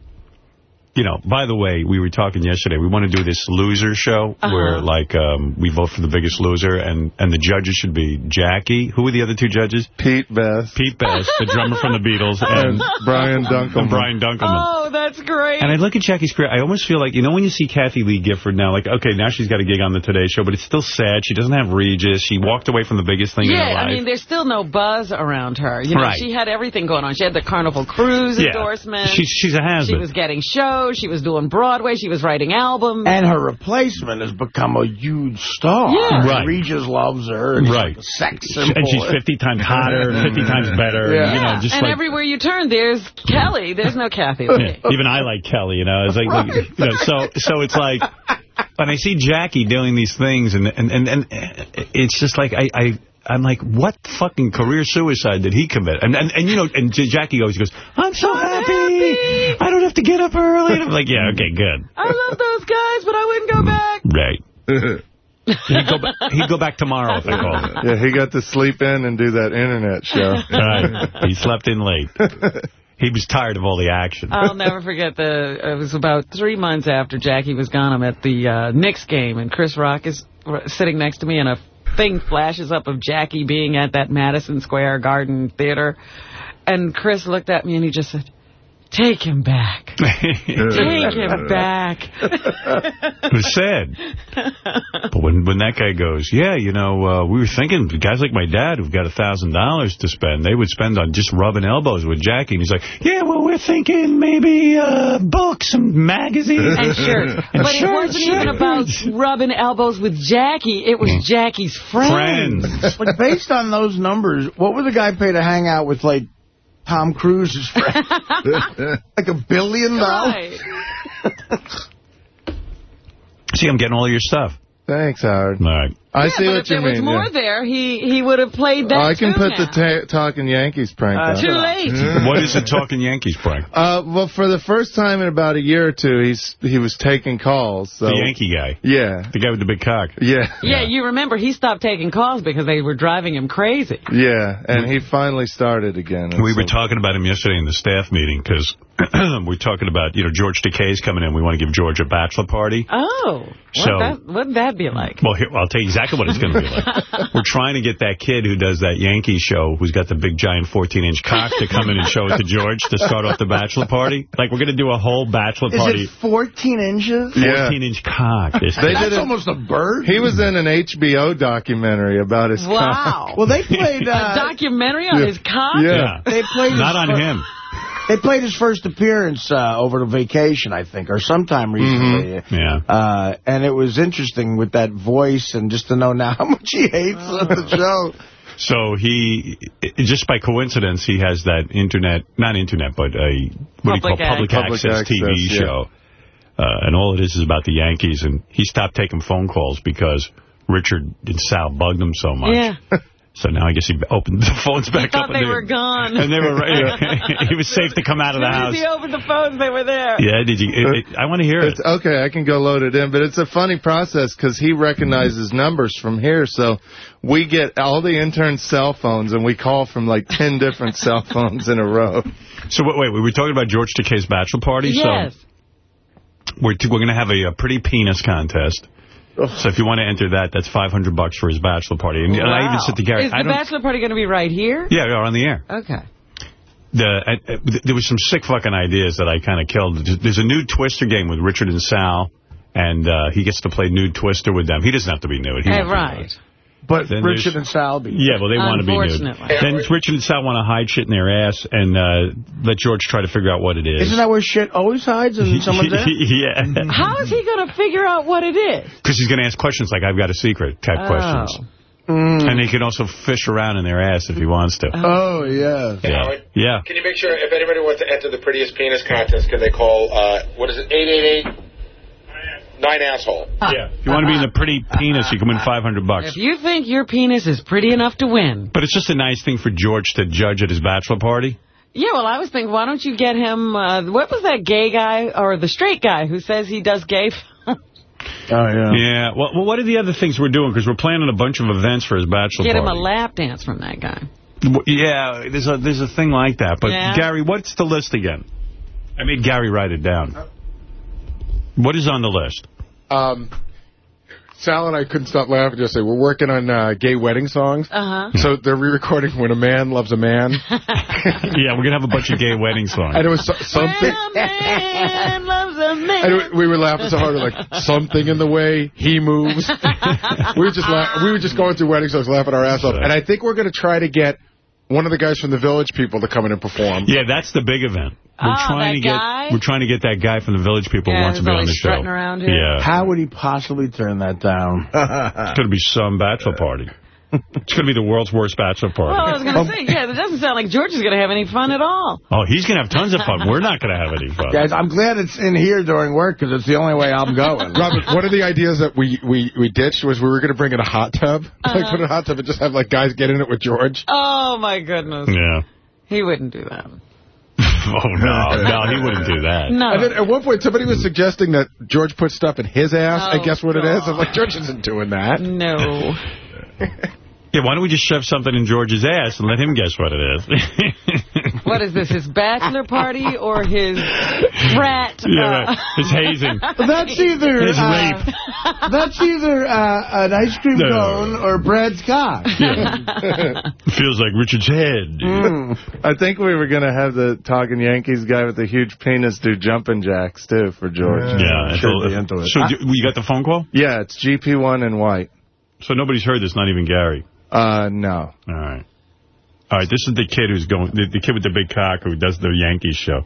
you know, by the way, we were talking yesterday. We want to do this loser show Uh-huh. where, like, um, we vote for the biggest loser, and, and the judges should be Jackie. Who were the other two judges? Pete Best. Pete Best, the drummer from the Beatles, and, And Brian and Dunkleman. Brian Dunkleman. Oh, that's great. And I look at Jackie's career, I almost feel like, you know when you see Kathie Lee Gifford now, like, okay, now she's got a gig on the Today Show, but it's still sad. She doesn't have Regis. She walked away from the biggest thing in her yeah. I mean, there's still no buzz around her. You know, Right. she had everything going on. She had the Carnival Cruise Yeah. endorsement. She's, she's a She has-been. was getting shows. She was doing Broadway. She was writing albums. And her replacement has become a huge star. Yeah. Right. Regis loves her. And Right. she's like sex symbol. And she's 50 times hotter, 50 times better. Yeah. You know, just and like, everywhere you turn, there's Kelly. There's no Kathie Lee. Yeah, even I like Kelly, you know. It's like, like, you know, so so it's like when I see Jackie doing these things, and and and, and it's just like I. I I'm like, what fucking career suicide did he commit? And, and, and you know, and Jackie always goes, I'm so happy. I don't have to get up early. And I'm like, yeah, okay, good. I love those guys, but I wouldn't go back. Right. he'd, go back, he'd go back tomorrow if I called him. Yeah, he got to sleep in and do that internet show. Right. He slept in late. He was tired of all the action. I'll never forget the. It was about three months after Jackie was gone. I'm at the uh, Knicks game, and Chris Rock is sitting next to me, and a thing flashes up of Jackie being at that Madison Square Garden Theater. And Chris looked at me and he just said, Take him back. Take him back. it was sad. But when when that guy goes, yeah, you know, uh, we were thinking guys like my dad who've got a $1,000 to spend, they would spend on just rubbing elbows with Jackie. And he's like, yeah, well, we're thinking maybe uh, books and magazines. And shirts. And but shirts, it wasn't even about rubbing elbows with Jackie. It was Jackie's friends. Friends. But based on those numbers, what would the guy pay to hang out with, like, Tom Cruise's friend? like a billion dollars? See, I'm getting all your stuff. Thanks, Howard. All right. I yeah, see but what if you there was more yeah. there, he, he would have played that Oh, I can too put now. the ta Talking Yankees prank Uh, on. too late. What is a Talking Yankees prank? Uh, well, for the first time in about a year or two, he's he was taking calls. So. The Yankee guy. Yeah. The guy with the big cock. Yeah. Yeah, you remember he stopped taking calls because they were driving him crazy. Yeah, and he finally started again. We were talking about him yesterday in the staff meeting because we're talking about, you know, George Takei's coming in. We want to give George a bachelor party. Oh, So- what that, what'd that be like? Well, here, I'll tell you exactly what it's going to be like. We're trying to get that kid who does that Yankee show, who's got the big, giant 14-inch cock, to come in and show it to George to start off the bachelor party. Like, we're going to do a whole bachelor Is party. it 14 inches? 14-inch cock. This They thing. did it- almost a bird. He was in an HBO documentary about his Wow. cock. Well, they played... a Uh, documentary on Yeah. his cock? Yeah. they played his Not on him. They played his first appearance uh, over the vacation, I think, or sometime recently. Yeah. Uh, and it was interesting with that voice and just to know now how much he hates the show. So he, just by coincidence, he has that internet, not internet, but a, what do you call Public public, ac- access, TV yeah. show. Uh, and all it is is about the Yankees. And he stopped taking phone calls because Richard and Sal bugged him so much. Yeah. So now I guess he opened the phones He back thought up. they and were gone. And they were right. he was safe to come out of the house. as he opened the phones, they were there. Yeah, did you? It, it, I want to hear it. Okay, I can go load it in, but it's a funny process because he recognizes numbers from here. So we get all the interns' cell phones, and we call from like 10 different cell phones in a row. So wait, wait, we were talking about George Takei's bachelor party. Yes. So we're we're going to have a, a pretty penis contest. So if you want to enter that, that's 500 bucks for his bachelor party. And, and I even Wow. said to Gary, Is I the bachelor party going to be right here? Yeah, on the air. Okay. The uh, uh, th- there was some sick fucking ideas that I kind of killed. There's a new Twister game with Richard and Sal, and uh, he gets to play nude Twister with them. He doesn't have to be nude. He Hey, be right. Nude. But Then Richard and Sal be. Yeah, well, they want to be nude. Unfortunately. Then Richard and Sal want to hide shit in their ass and uh, let George try to figure out what it is. Isn't that where shit always hides in someone's ass? yeah. How is he going to figure out what it is? Because he's going to ask questions like, I've got a secret type Oh. questions. Mm. And he can also fish around in their ass if he wants to. Oh, yeah. Yeah. Howard, Yeah. Can you make sure if anybody wants to enter the prettiest penis contest, can they call, uh, what is it, 888? Nine asshole. Yeah. If you want to be in the pretty penis, you can win 500 bucks. If you think your penis is pretty enough to win. But it's just a nice thing for George to judge at his bachelor party. Yeah, well, I was thinking, why don't you get him, uh, what was that gay guy, or the straight guy who says he does gay Oh, yeah. Yeah. Well, well what are the other things we're doing? Because we're planning a bunch of events for his bachelor party. Get him a lap dance from that guy. Yeah, there's a there's a thing like that. But Yeah. Gary, what's the list again? I made Gary write it down. What is on the list? Um, Sal and I couldn't stop laughing. Just say we're working on uh, gay wedding songs. Uh-huh. So they're re-recording "When a Man Loves a Man," yeah, we're gonna have a bunch of gay wedding songs. and it was so, something. Man loves a man. And we were laughing so hard, we're like something in the way he moves. we were just la- we were just going through wedding songs, laughing our ass off. And I think we're going to try to get one of the guys from the Village People to come in and perform. Yeah, that's the big event. We're Oh, trying that to get guy? we're trying to get that guy from the Village People who wants to be on the show. around here. Yeah, How would he possibly turn that down? it's going to be some bachelor party. It's going to be the world's worst bachelor party. Well, I was going to say, yeah, it doesn't sound like George is going to have any fun at all. Oh, he's going to have tons of fun. We're not going to have any fun. Guys, I'm glad it's in here during work because it's the only way I'm going. Robert, one of the ideas that we, we, we ditched was we were going to bring in a hot tub. Like, Uh-huh. put in a hot tub and just have, like, guys get in it with George. Oh, my goodness. Yeah. He wouldn't do that. Oh, no. No, he wouldn't do that. No. And then at one point, somebody was suggesting that George put stuff in his ass. Oh, and guess what it is? I'm like, George isn't doing that. No. Yeah, why don't we just shove something in George's ass and let him guess what it is? What is this, his bachelor party or his frat? Yeah, right. uh, His hazing. That's either His uh, rape. that's either uh, an ice cream No. cone or Brad's cock. Feels like Richard's head. Mm. I think we were going to have the talking Yankees guy with the huge penis do jumping jacks, too, for George. Yeah. Should so, into it. So you got the phone call? Yeah, it's GP1 in white. So nobody's heard this, not even Gary. Uh, no. All right. All right, this is the kid who's going, the, the kid with the big cock who does the Yankees show,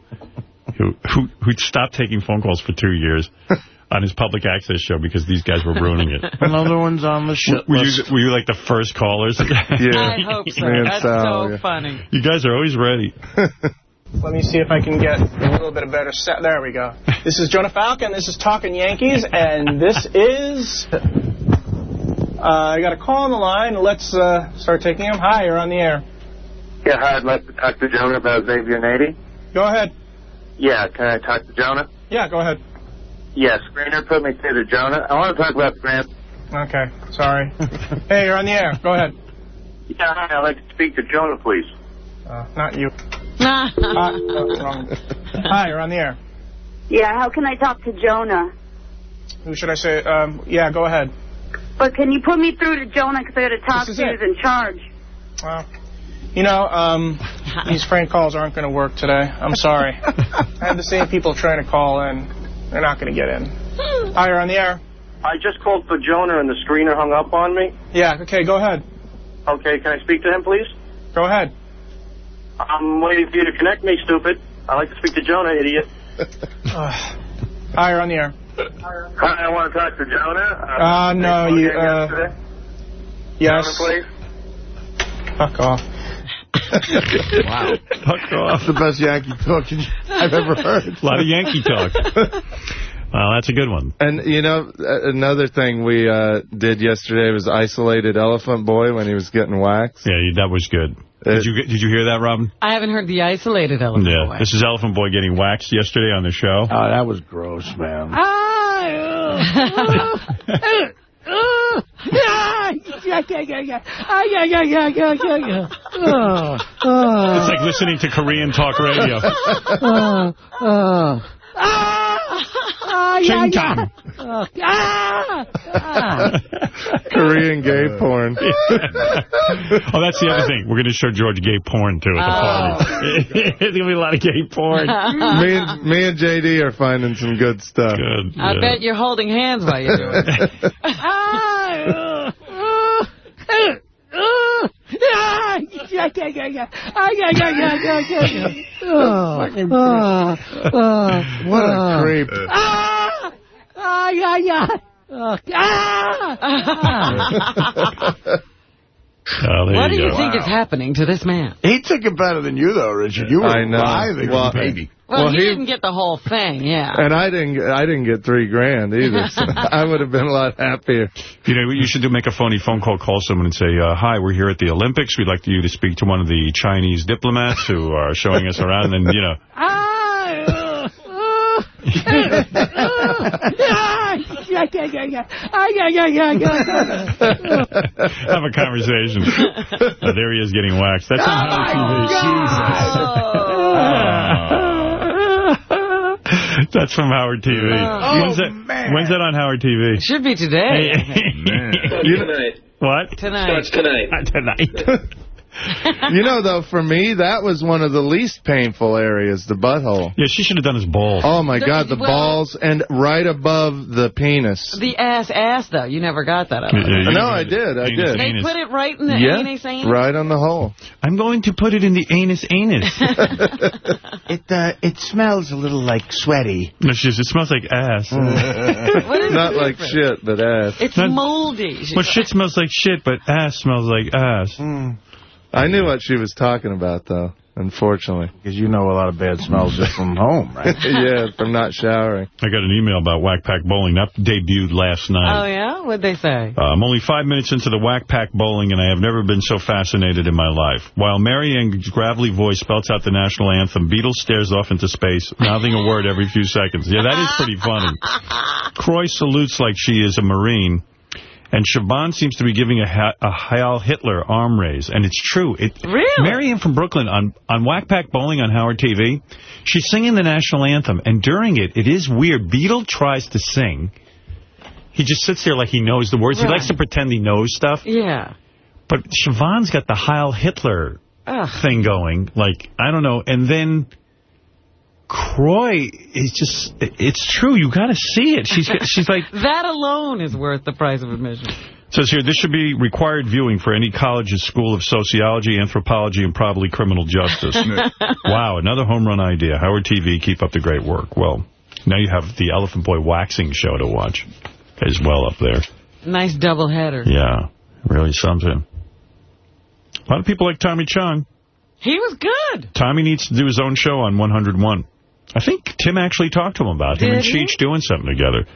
who who who stopped taking phone calls for two years on his public access show because these guys were ruining it. Another one's on the shit Were you, were you like the first callers? yeah. I hope so. Me That's so yeah. funny. You guys are always ready. Let me see if I can get a little bit of better set. There we go. This is Jonah Falcon. This is Talking Yankees, and this is. Uh, I got a call on the line. Let's uh, start taking him. Hi, you're on the air. Yeah, hi, I'd like to talk to Jonah about Xavier Nady. Go ahead. Yeah, can I talk to Jonah? Yeah, go ahead. Yeah, screener put me through to Jonah. I want to talk about the Grant. Okay, sorry. hey, you're on the air. Go ahead. Yeah, hi, I'd like to speak to Jonah, please. Uh, not you. uh, oh, wrong. Hi, you're on the air. Yeah, how can I talk to Jonah? Who should I say? Um, yeah, go ahead. But can you put me through to Jonah because I got to talk This to who's in charge? Well, you know, um, these prank calls aren't going to work today. I'm sorry. I have the same people trying to call in. They're not going to get in. Hi, you're on the air. I just called for Jonah and the screener hung up on me. Yeah, okay, go ahead. Okay, can I speak to him, please? Go ahead. I'm waiting for you to connect me, stupid. I'd like to speak to Jonah, idiot. Uh, hi, you're on the air. Hi, I want to talk to Jonah. Uh, no, you, called uh, yesterday. Yes. Jonah, please. Fuck off. wow. Fuck off. That's the best Yankee talk I've ever heard. A lot of Yankee talk. Well, that's a good one. And, you know, another thing we uh, did yesterday was isolated Elephant Boy when he was getting waxed. Yeah, that was good. Did you did you hear that, Robin? I haven't heard the isolated elephant Yeah. boy. This is Elephant Boy getting waxed yesterday on the show. Oh, that was gross, man. It's like listening to Korean talk radio. Ching ah, chong. Ah, ah. Korean gay uh, porn. oh, that's the other thing. We're going to show George gay porn, too, at the oh. party. There's going to be a lot of gay porn. me, and, me and JD are finding some good stuff. Good. I bet you're holding hands while you're doing it. What a creep. Oh, there what do you you go. think is happening to this man? He took it better than you, though, Richard. You were I know. writhing, Well, baby. Well, Well, he, he- didn't get the whole thing, yeah. And I didn't. I didn't get three grand either. So I would have been a lot happier. You know, you should do make a phony phone call, call someone and say, uh, hi, we're here at the Olympics. We'd like you to speak to one of the Chinese diplomats who are showing us around. And, you know, have a conversation. Uh, there he is getting waxed. That's on Howard TV. That's from Howard TV. Oh, when's, oh, that, when's that on Howard TV? Should be today. You know- Tonight. what? Tonight. Starts tonight. Not tonight. you know, though, for me, that was one of the least painful areas, the butthole. Yeah, she should have done his balls. Oh, my The- God, the well- balls and right above the penis. The ass ass, though. You never got that out of Yeah, no, I did, I Anus, did. They anus. put it right in the yeah, anus anus? right on the hole. I'm going to put it in the anus anus. It uh, it smells a little like sweaty. no, she says, it smells like ass. Not like shit, but ass. It's Not- moldy. well, shit smells like shit, but ass smells like ass. I knew what she was talking about, though, unfortunately. Because you know a lot of bad smells just from home, right? yeah, from not showering. I got an email about Whack Pack Bowling. That debuted last night. Oh, yeah? What'd they say? Uh, I'm only five minutes into the Whack Pack Bowling, and I have never been so fascinated in my life. While Marianne's gravelly voice spouts out the national anthem, Beatles stares off into space, mouthing a word every few seconds. Yeah, that is pretty funny. Croy salutes like she is a Marine. And Siobhan seems to be giving a, a Heil Hitler arm raise. And it's true. It, Really? Marianne from Brooklyn on, on Whack Pack Bowling on Howard TV, she's singing the national anthem. And during it, it is weird. Beetle tries to sing. He just sits there like he knows the words. He likes to pretend he knows stuff. Yeah. But Siobhan's got the Heil Hitler Ugh. thing going. Like, I don't know. And then Croy is just, it's true. You got to see it. She's she's like, That alone is worth the price of admission. says here, this should be required viewing for any college's school of sociology, anthropology, and probably criminal justice. wow, another home run idea. Howard TV, keep up the great work. Well, now you have the Elephant Boy waxing show to watch as well up there. Nice double header. Yeah, really something. A lot of people like Tommy Chong. He was good. Tommy needs to do his own show on 101. I think Tim actually talked to him about him and he? Cheech doing something together.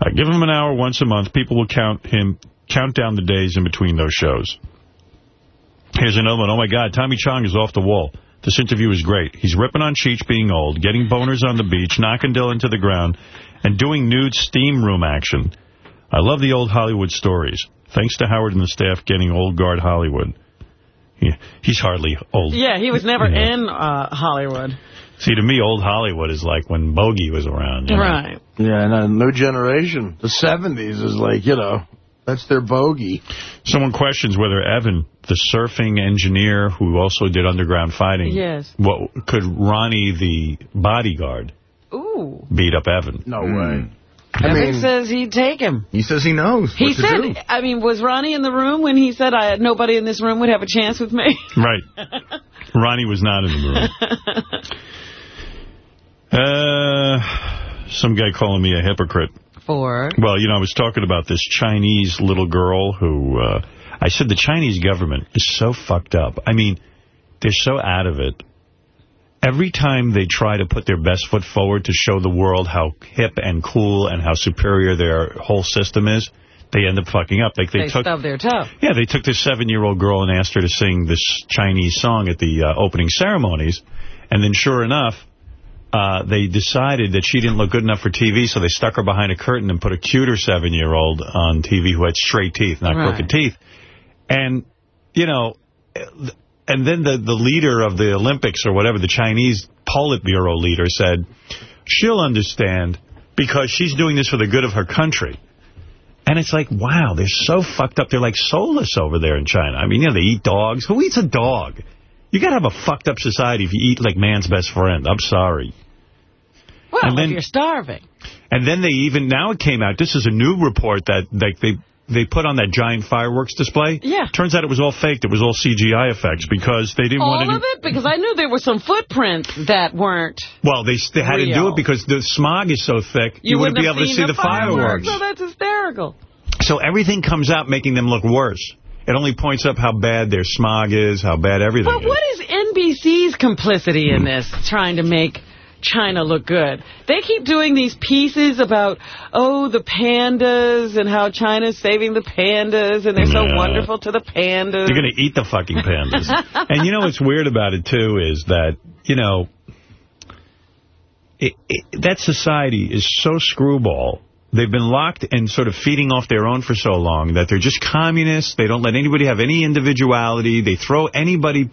Uh, give him an hour once a month. People will count him, count down the days in between those shows. Here's another one. Oh, my God. Tommy Chong is off the wall. This interview is great. He's ripping on Cheech being old, getting boners on the beach, knocking Dylan to the ground, and doing nude steam room action. I love the old Hollywood stories. Thanks to Howard and the staff getting old guard Hollywood. Yeah, he's hardly old. Yeah, he was never Yeah. in uh, Hollywood. See, to me, old Hollywood is like when Bogey was around. you know? Right. Yeah, and a new generation. The 70s is like, you know, that's their bogey. Someone questions whether Evan, the surfing engineer who also did underground fighting, Yes. what could Ronnie, the bodyguard, Ooh. beat up Evan? No way. Mm. I Evan says he'd take him. He says he knows He what to said, do. I mean, was Ronnie in the room when he said I nobody in this room would have a chance with me? Right. Ronnie was not in the room. Uh, some guy calling me a hypocrite. For? Well, you know, I was talking about this Chinese little girl who, uh, I said the Chinese government is so fucked up. I mean, they're so out of it. Every time they try to put their best foot forward to show the world how hip and cool and how superior their whole system is, they end up fucking up. Like they, They took, stub their toe. yeah, they took this seven-year-old girl and asked her to sing this Chinese song at the uh, opening ceremonies, and then sure enough, uh, they decided that she didn't look good enough for TV, so they stuck her behind a curtain and put a cuter seven-year-old on TV who had straight teeth, not Right. crooked teeth. And, you know, and then the, the leader of the Olympics or whatever, the Chinese Politburo leader said, she'll understand because she's doing this for the good of her country. And it's like, wow, they're so fucked up. They're like soulless over there in China. I mean, you know, they eat dogs. Who eats a dog? You got to have a fucked up society if you eat like man's best friend. I'm sorry. Well, And then- you're starving. And then they even, now it came out, this is a new report that like they they put on that giant fireworks display. Yeah. Turns out it was all faked. It was all CGI effects because they didn't want All to of do... it? Because I knew there were some footprints that weren't. Well, they, they had to do it because the smog is so thick, you, wouldn't be able to see the fireworks. So that's hysterical. So everything comes out making them look worse. It only points up how bad their smog is, how bad everything is. But is. what is NBC's complicity in hmm. this, trying to make China look good? They keep doing these pieces about, oh, the pandas and how China's saving the pandas and they're so Yeah. wonderful to the pandas. You're going to eat the fucking pandas. and you know what's weird about it, too, is that, you know, it, it, that society is so screwball. They've been locked and sort of feeding off their own for so long that they're just communists. They don't let anybody have any individuality. They throw anybody,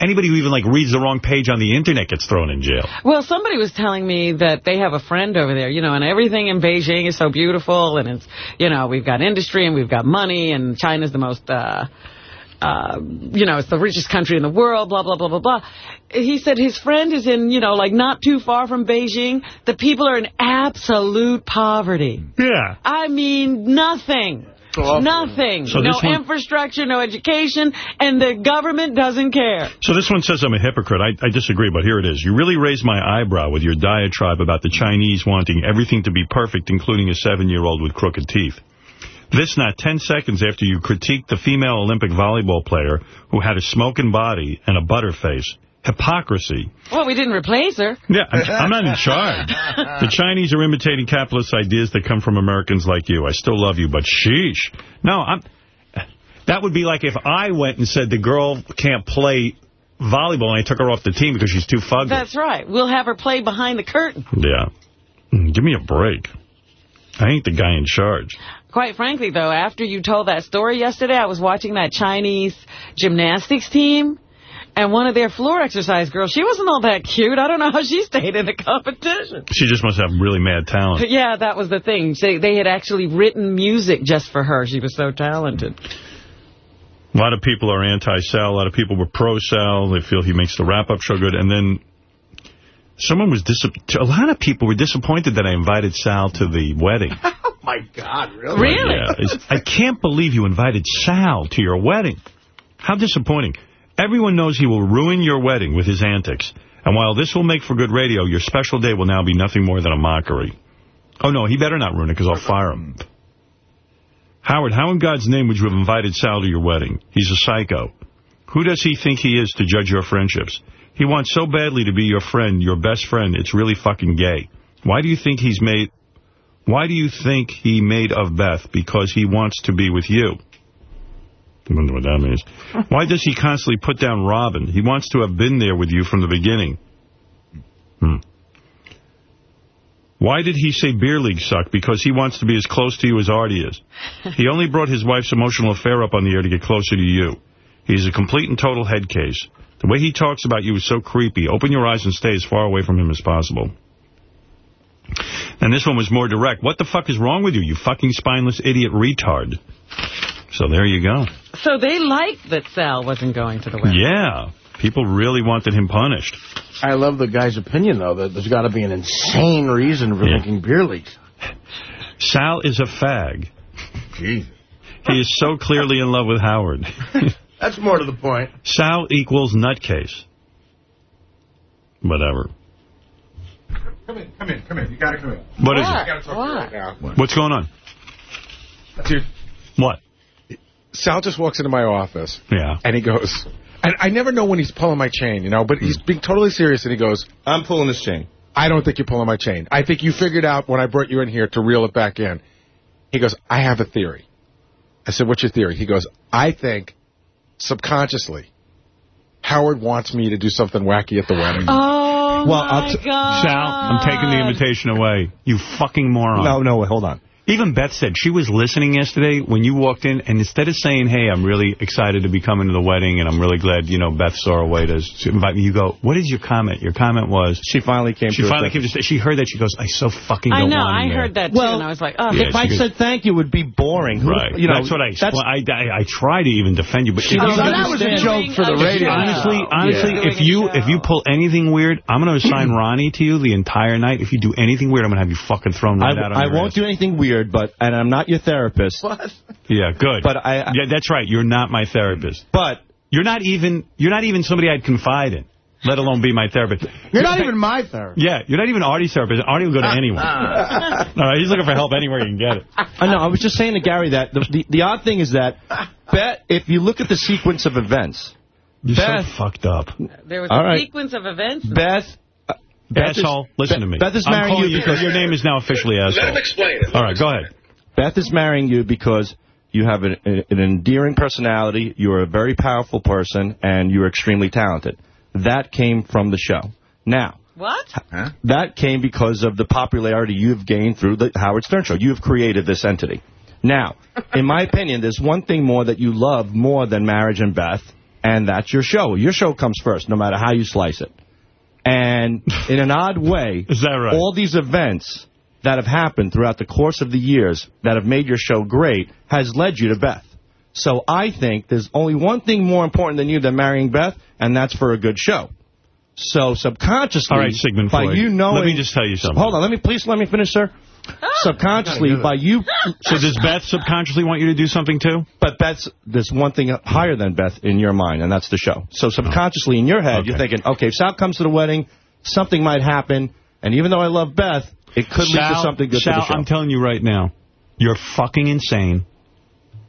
anybody who even like reads the wrong page on the internet gets thrown in jail. Well, somebody was telling me that they have a friend over there, you know, and everything in Beijing is so beautiful, and it's, you know, we've got industry and we've got money, and China's the most uh, uh, you know, it's the richest country in the world, blah, blah, blah, blah, blah. He said his friend is in, you know, like not too far from Beijing. The people are in absolute poverty. Yeah. I mean, nothing. Nothing. So no infrastructure, no education, and the government doesn't care. So this one says I'm a hypocrite. I, I disagree, but here it is. You really raised my eyebrow with your diatribe about the Chinese wanting everything to be perfect, including a seven-year-old with crooked teeth. This not 10 seconds after you critiqued the female Olympic volleyball player who had a smoking body and a butter face. Hypocrisy. Well, we didn't replace her. Yeah, I'm, I'm not in charge. The Chinese are imitating capitalist ideas that come from Americans like you. I still love you, but sheesh. No, I'm. That would be like if I went and said the girl can't play volleyball and I took her off the team because she's too fugly. That's right. We'll have her play behind the curtain. Yeah. Mm, Give me a break. I ain't the guy in charge. Quite frankly, though, after you told that story yesterday, I was watching that Chinese gymnastics team, and one of their floor exercise girls, she wasn't all that cute. I don't know how she stayed in the competition. She just must have really mad talent. Yeah, that was the thing. They, they had actually written music just for her. She was so talented. A lot of people are anti-Sal. A lot of people were pro-Sal. They feel he makes the wrap-up show good. And then someone was dis A lot of people were disappointed that I invited Sal to the wedding. Oh, my God, really? Really? Yeah, I can't believe you invited Sal to your wedding. How disappointing. Everyone knows he will ruin your wedding with his antics. And while this will make for good radio, your special day will now be nothing more than a mockery. Oh, no, he better not ruin it because I'll fire him. Howard, how in God's name would you have invited Sal to your wedding? He's a psycho. Who does he think he is to judge your friendships? He wants so badly to be your friend, your best friend, it's really fucking gay. Why do you think he's made... Why do you think he made of Beth? Because he wants to be with you. I wonder what that means. Why does he constantly put down Robin? He wants to have been there with you from the beginning. Hmm. Why did he say beer league suck? Because he wants to be as close to you as Artie is. He only brought his wife's emotional affair up on the air to get closer to you. He's a complete and total head case. The way he talks about you is so creepy. Open your eyes and stay as far away from him as possible. And this one was more direct. What the fuck is wrong with you, you fucking spineless idiot retard? So there you go. So they liked that Sal wasn't going to the wedding. Yeah. People really wanted him punished. I love the guy's opinion, though, that there's got to be an insane reason for thinking beer leagues. Sal is a fag. He is so clearly in love with Howard. That's more to the point. Sal equals nutcase. Whatever. Come in, come in, come in. You got to come in. What is We it? gotta talk right now. What's going on? Dude. What? Sal just walks into my office. Yeah. And he goes, and I never know when he's pulling my chain, you know, but he's being totally serious, and he goes, I'm pulling this chain. I don't think you're pulling my chain. I think you figured out when I brought you in here to reel it back in. He goes, I have a theory. I said, what's your theory? He goes, I think, subconsciously, Howard wants me to do something wacky at the wedding. Oh, Well, my I'll God. Sal, I'm taking the invitation away. You fucking moron. No, no, hold on. Even Beth said she was listening yesterday when you walked in, and instead of saying, hey, I'm really excited to be coming to the wedding, and I'm really glad, you know, Beth saw a way to to invite me, you go, what is your comment? Your comment was... She finally came She to a finally came to say, she heard that, she goes, I so fucking I don't know, want I him there." heard that too, and I was like, oh. Yeah, if I goes- said thank you, it would be boring. Who- Right. You know, that's what I, that's- expl- I, I, I try to even defend you, but She if you doesn't That was a joke for the radio. Honestly, honestly, Yeah. if you if you pull anything weird, I'm going to assign Ronnie to you the entire night. If you do anything weird, I'm going to have you fucking thrown I, right out on I your won't ass. do anything weird, but and I'm not your therapist. What? Yeah, good. But I, I yeah, that's right. You're not my therapist. But you're not even you're not even somebody I'd confide in, let alone be my therapist. You're not even my therapist. Yeah, you're not even Artie's therapist. Artie will go to anyone. All right, he's looking for help anywhere he can get it. I know. I was just saying to Gary that the the, the odd thing is that Bet, if you look at the sequence of events, You're Beth, so fucked up. There was All a right. sequence of events. Beth. Beth is- listen Beth- to me. Beth is I'm marrying calling you because your name is now officially asshole. Let him explain it. All right, go ahead. Beth is marrying you because you have an, an endearing personality, you're a very powerful person, and you're extremely talented. That came from the show. Now, What? that came because of the popularity you've gained through the Howard Stern Show. You have created this entity. Now, in my opinion, there's one thing more that you love more than marriage and Beth, and that's your show. Your show comes first, no matter how you slice it. And in an odd way, Is that right? all these events that have happened throughout the course of the years that have made your show great has led you to Beth. So I think there's only one thing more important than you than marrying Beth, and that's for a good show. So subconsciously, All right, Sigmund by Freud. you knowing... Let me just tell you something. Hold on, let me please let me finish, sir. Oh. Subconsciously, by you... So does Beth subconsciously want you to do something, too? But Beth's, there's one thing higher than Beth in your mind, and that's the show. So subconsciously in your head, you're thinking, okay, if Sal comes to the wedding, something might happen, and even though I love Beth, it could lead to something good Sal, for the show. I'm telling you right now, you're fucking insane.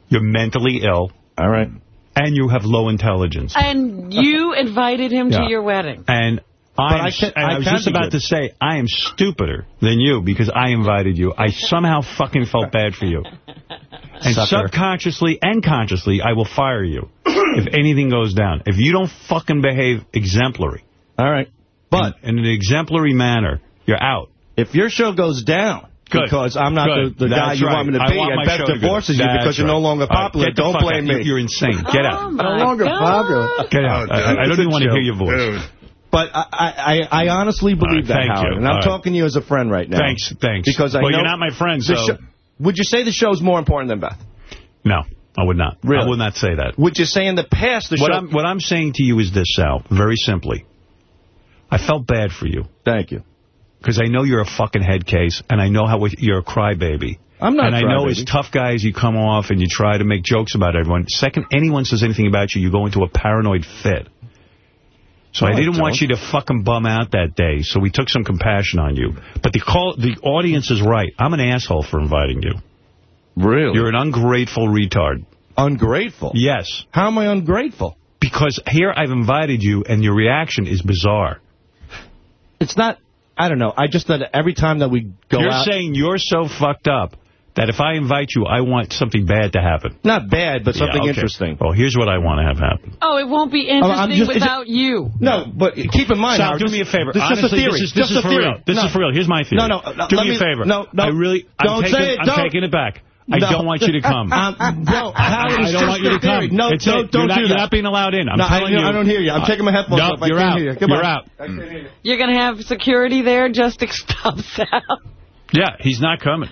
You're mentally ill. All right. And you have low intelligence. And you invited him Yeah. to your wedding. And I'm, I can- I, I was just about good. to say, I am stupider than you because I invited you. I somehow fucking felt bad for you. And Sucker. subconsciously and consciously, I will fire you if anything goes down. If you don't fucking behave exemplary. All right. But in, in an exemplary manner, you're out. If your show goes down Good. because I'm not Good. the, the guy you right. want me to I be, want and my Beth show to go divorces you because That's you're no longer popular, get the don't blame out. me. You're insane. Get out. Oh, my No longer God. popular. Get out. I, I don't even want to hear your voice. But I, I, I honestly believe that, Howard. you. And I'm All right. talking to you as a friend right now. Thanks, thanks. Because I well, know you're not my friend, so... would you say the show's more important than Beth? No, I would not. Really? I would not say that. Would you say in the past the What show... I'm, what I'm saying to you is this, Sal, very simply. I felt bad for you. Thank you. Because I know you're a fucking head case, and I know how you're a crybaby. I'm not And I know crybaby. as tough guys, you come off and you try to make jokes about everyone. Second, anyone says anything about you, you go into a paranoid fit. So No, I I didn't want you to fucking bum out that day, so we took some compassion on you. But the call, the audience is right. I'm an asshole for inviting you. Really? You're an ungrateful retard. Ungrateful? Yes. How am I ungrateful? Because here I've invited you, and your reaction is bizarre. It's not... I don't know. I just that every time that we go You're out... saying you're so fucked up that if I invite you, I want something bad to happen. Not bad, but something Yeah, okay. interesting. Well, here's what I want to have happen. Oh, it won't be interesting just- without you. No, but keep in mind, Sal, Howard, do me a favor. This is just a theory. This is, this just is a for theory. real. This no. is for real. Here's my theory. No, no. no do let me a favor. No, no. I really, I'm, Don't taking, say it. I'm don't. taking it back. I No. don't want you to come. Um, no, Howard, I it's don't want you a to come. No, It's don't, it. don't you're not, do You're not being allowed in. I'm no, I, telling you. I don't hear you. I'm taking my headphones no, off. I you're out. you. Goodbye. You're out. You're going to have security there just to stop Sal. Yeah, he's not coming.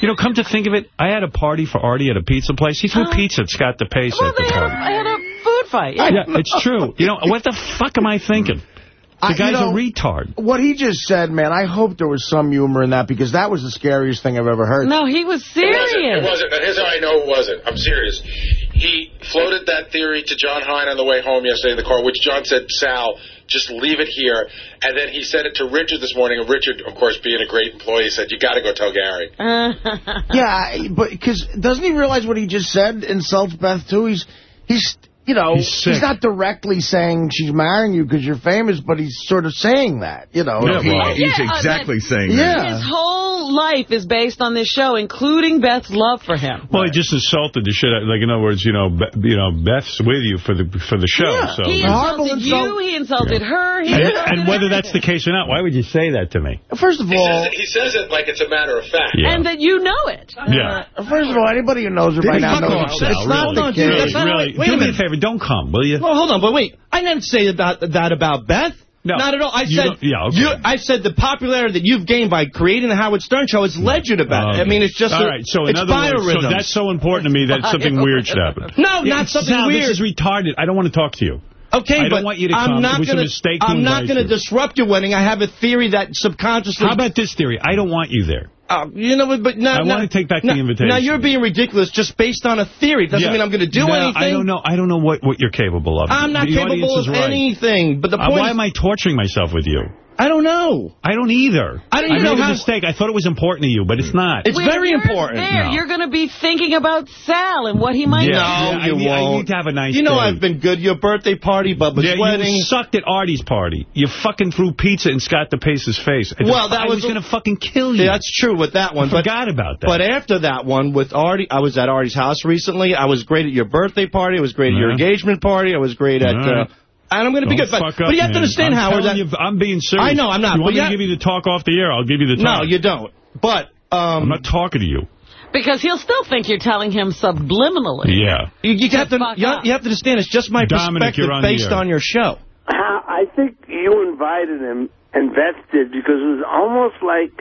you know, come to think of it, I had a party for Artie at a pizza place. He threw oh. pizza at Scott DePace Well, at the they had a, they had a food fight. Yeah, it's true. You know, what the fuck am I thinking? The I- you guy's know, a retard. What he just said, man, I hope there was some humor in that because that was the scariest thing I've ever heard. No, he was It wasn't. It wasn't. And here's how I know it wasn't. I'm serious. He floated that theory to Jon Hein on the way home yesterday in the car, which John said, Sal, just leave it here. And then he said it to Richard this morning. And Richard, of course, being a great employee, said, you got to go tell Gary. yeah, but because doesn't he realize what he just said insults Beth too? He's he's you know He's sick. not directly saying she's marrying you because you're famous, but he's sort of saying that. You know, Yeah, He- well, he's Yeah, uh, exactly that- saying Yeah. that. His whole life is based on this show, including Beth's love for him. Well, he just insulted the shit out. Like, in other words, you know, Be- you know, Beth's with you for the for the show. Yeah. so He Horrible insulted insult. you, he insulted her. He and, insulted and whether that's the case or not, why would you say that to me? First of He all, says, it, he says it like it's a matter of fact. Yeah. And that you know it. yeah. first of all, anybody who knows her by Hey, now knows off, Sal, it's not really, the case. that's really. wait a Do me a minute. Favor. Don't come, will you? Well, hold on, but wait. I didn't say about that about Beth. No. Not at all. I said, yeah, okay. you, I said the popularity that you've gained by creating the Howard Stern show is led you to Beth. I mean, it's just all a, right. So in it's other words, so that's so important to me that something weird should happen. No, Yeah, not something weird. This is retarded. I don't want to talk to you. Okay, I don't but want you to I'm not It gonna, I'm not going to disrupt your wedding. I have a theory that subconsciously. How about this theory? I don't want you there. Uh, you know, but now, I now- want to take back now- the invitation. Now you're being ridiculous just based on a theory. It Doesn't Yeah. mean I'm going to do No, anything. I don't know. I don't know what, what you're capable of. I'm not The capable of right. anything. But the Uh, point why is, am I torturing myself with you? I don't know. I don't either. I don't I even made know a how- mistake. I thought it was important to you, but it's not. It's When very you're important. There, No. you're going to be thinking about Sal and what he might Yeah. do. No, Yeah, I you I won't. need to have a nice You know day. I've been good. Your birthday party, Bubba's yeah, wedding. you sucked at Artie's party. You fucking threw pizza in Scott DePace's face. I Well, just- that I was was going to fucking kill you. Yeah, that's true with that one. I but forgot about that. But after that one with Artie, I was at Artie's house recently. I was great at your birthday party. I was great at your engagement party. I was great at... All Uh, right. And I'm going to be good. But, fuck but you have to understand, I'm Howard, that... you, I'm being serious. I know, I'm not, You want me to give you the talk off the air? I'll give you the talk. No, you don't. But... Um, I'm not talking to you. Because he'll still think you're telling him subliminally. Yeah. You, you have to you, up. you have to understand. It's just my Dominic, perspective on based on your show. How- I think you invited him and Beth did because it was almost like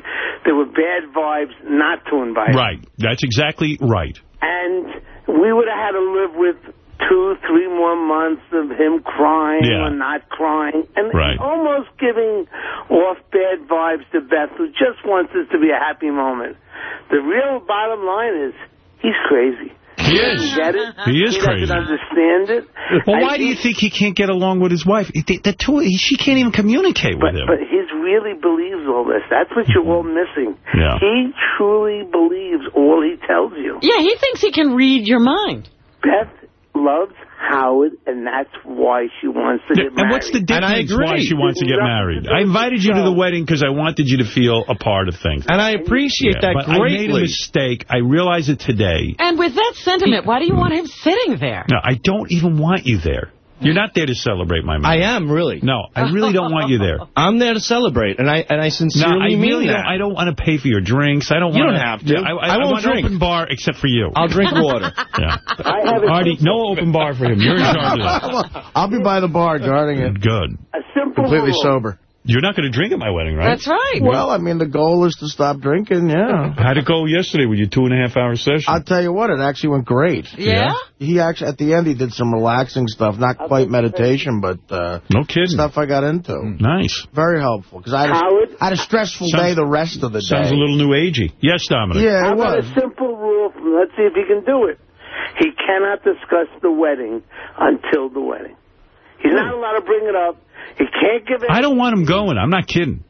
there were bad vibes not to invite him. Right. That's exactly right. And we would have had to live with two, three more months of him crying Yeah. or not crying, and Right. almost giving off bad vibes to Beth, who just wants this to be a happy moment. The real bottom line is, he's crazy. He is. doesn't get it. He is crazy. doesn't understand it. Well, I why do you think he can't get along with his wife? The, the two, she can't even communicate with But, him. but he really believes all this. That's what you're all missing. Yeah. He truly believes all he tells you. Yeah, he thinks he can read your mind. Beth loves Howard, and that's why she wants to get married. And what's the difference why she wants to get married? I invited you to the wedding because I wanted you to feel a part of things. And I appreciate Yeah, that but I made a mistake. I realize it today. And with that sentiment, why do you want him sitting there? No, I don't even want you there. You're not there to celebrate my marriage. I am, really. No, I really don't want you there. I'm there to celebrate, and I and I No, sincerely I mean really that. don't. I don't want to pay for your drinks. I don't. You wanna, don't have to. Yeah, I, I, I won't want drink. open bar except for you. I'll drink water. Yeah. I have Artie, no open bar for him. You're in charge of that. I'll be by the bar guarding it. Good. A simple Completely rule. sober. You're not going to drink at my wedding, right? That's right. Well, I mean, the goal is to stop drinking, yeah. How'd it go yesterday with your two and a half hour session? I'll tell you what, it actually went great. Yeah? He actually, at the end, he did some relaxing stuff. Not quite meditation, but uh, no kidding. stuff I got into. Nice. Very helpful, because I, had a- I had a stressful Sounds- day the rest of the Sounds day. Sounds a little new agey. Yes, Dominic. Yeah, How it about was. a simple rule? From, let's see if he can do it. He cannot discuss the wedding until the wedding. He's not allowed to bring it up. He can't give it. I don't want him going. I'm not kidding.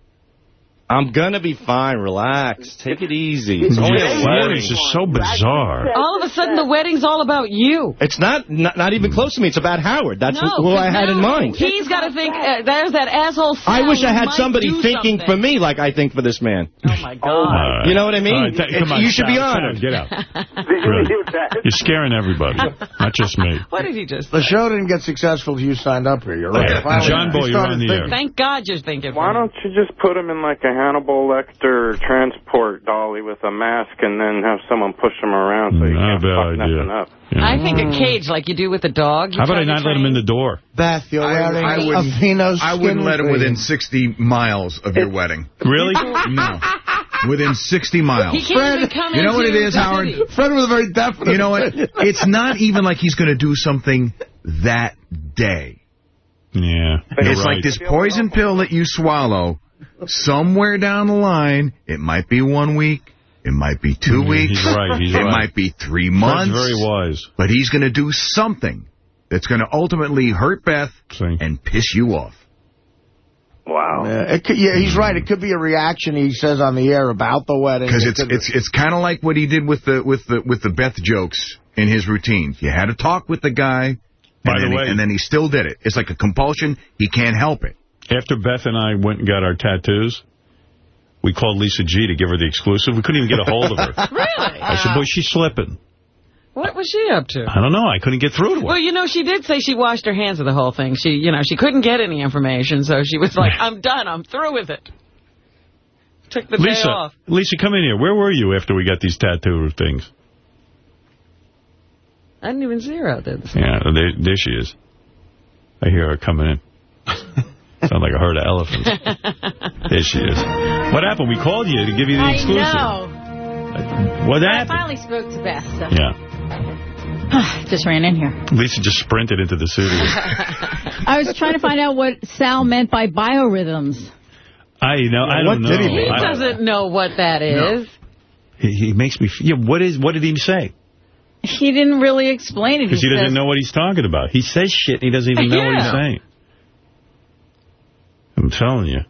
I'm gonna be fine. Relax. Take it easy. It's only a wedding. It's just so bizarre. All of a sudden, the wedding's all about you. It's not, not not even close to me. It's about Howard. That's no, who I had in mind. He's got to think, uh, there's that asshole I wish I had somebody thinking something. for me like I think for this man. Oh, my God. All right. You know what I mean? All right, th- It's- come on, you should be Sal, honored. Get out. really. You're scaring everybody, not just me. What did he just The show didn't get successful if you signed up here. You're right. Yeah. John Boy, you're on the air. Thank God you're thinking. Why don't you just put him in like a Hannibal Lecter transport dolly with a mask and then have someone push him around so you Not can't fuck idea. nothing up? I think a cage like you do with a dog. How about I to not let him in the door? Beth, you're I, wearing I a wouldn't, Fino I wouldn't let him cream. within 60 miles of your wedding. Really? No. Within 60 miles. He can't even come You know what it into is, the Howard? city. Fred was very definite. You know what? It's not even like he's going to do something that day. Yeah. It's you're like this poison pill that you swallow. Somewhere down the line, it might be one week, it might be two mm, weeks, he's right, he's it right. might be three Fred's months. very wise. But he's going to do something that's going to ultimately hurt Beth See. and piss you off. Wow. Yeah, it could, yeah, he's right. It could be a reaction he says on the air about the wedding. Because It it's could- it's it's kind of like what he did with the with the with the Beth jokes in his routines. You had to talk with the guy, By and, the then way- he, and then he still did it. It's like a compulsion. He can't help it. After Beth and I went and got our tattoos, we called Lisa G to give her the exclusive. We couldn't even get a hold of her. Really? I said, boy, she's slipping. What was she up to? I don't know. I couldn't get through to her. Well, you know, she did say she washed her hands of the whole thing. She, you know, she couldn't get any information, so she was like, I'm done. I'm through with it. Took the day Lisa, off. Lisa, come in here. Where were you after we got these tattoo things? I didn't even see her out there. Yeah, there, there she is. I hear her coming in. Sound like a herd of elephants. there she is. What happened? We called you to give you the I exclusive. know. Uh, what happened? I finally spoke to Beth. So. Yeah. Just ran in here. Lisa just sprinted into the studio. I was trying to find out what Sal meant by biorhythms. I know. I don't know. did he? He doesn't know what that is. He, he makes me. f- Yeah. What is? What did he say? He didn't really explain it. Because he, says- doesn't know what he's talking about. He says shit. and He doesn't even know what he's saying. I'm telling you.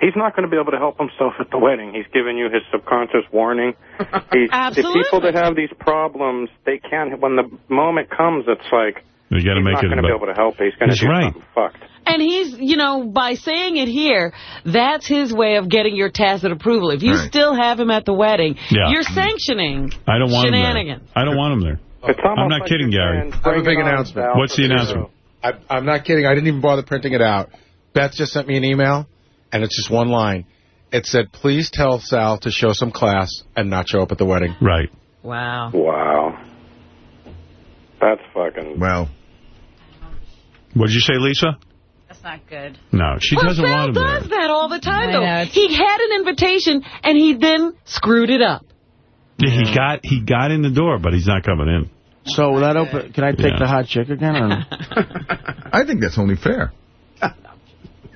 He's not going to be able to help himself at the wedding. He's giving you his subconscious warning. He's, Absolutely. The people that have these problems, they can't. When the moment comes, it's like You got to he's make not going to be able to help. He's going to He's do right. something fucked. And he's, you know, by saying it here, that's his way of getting your tacit approval. If you Right. still have him at the wedding, Yeah. you're sanctioning I don't want him shenanigans. there. I don't want him there. I'm not like kidding, Gary. I have a big announcement. What's the announcement? I, I'm not kidding. I didn't even bother printing it out. Beth just sent me an email, and it's just one line. It said, please tell Sal to show some class and not show up at the wedding. Right. Wow. Wow. That's fucking. Well, What did you say, Lisa? That's not good. No, she well, doesn't Sal want him does there. that all the time, though. know, He had an invitation, and he then screwed it up. Yeah, he got he got in the door, but he's not coming in. So that open? Can I take Yeah. the hot chick again? Or? I think that's only fair.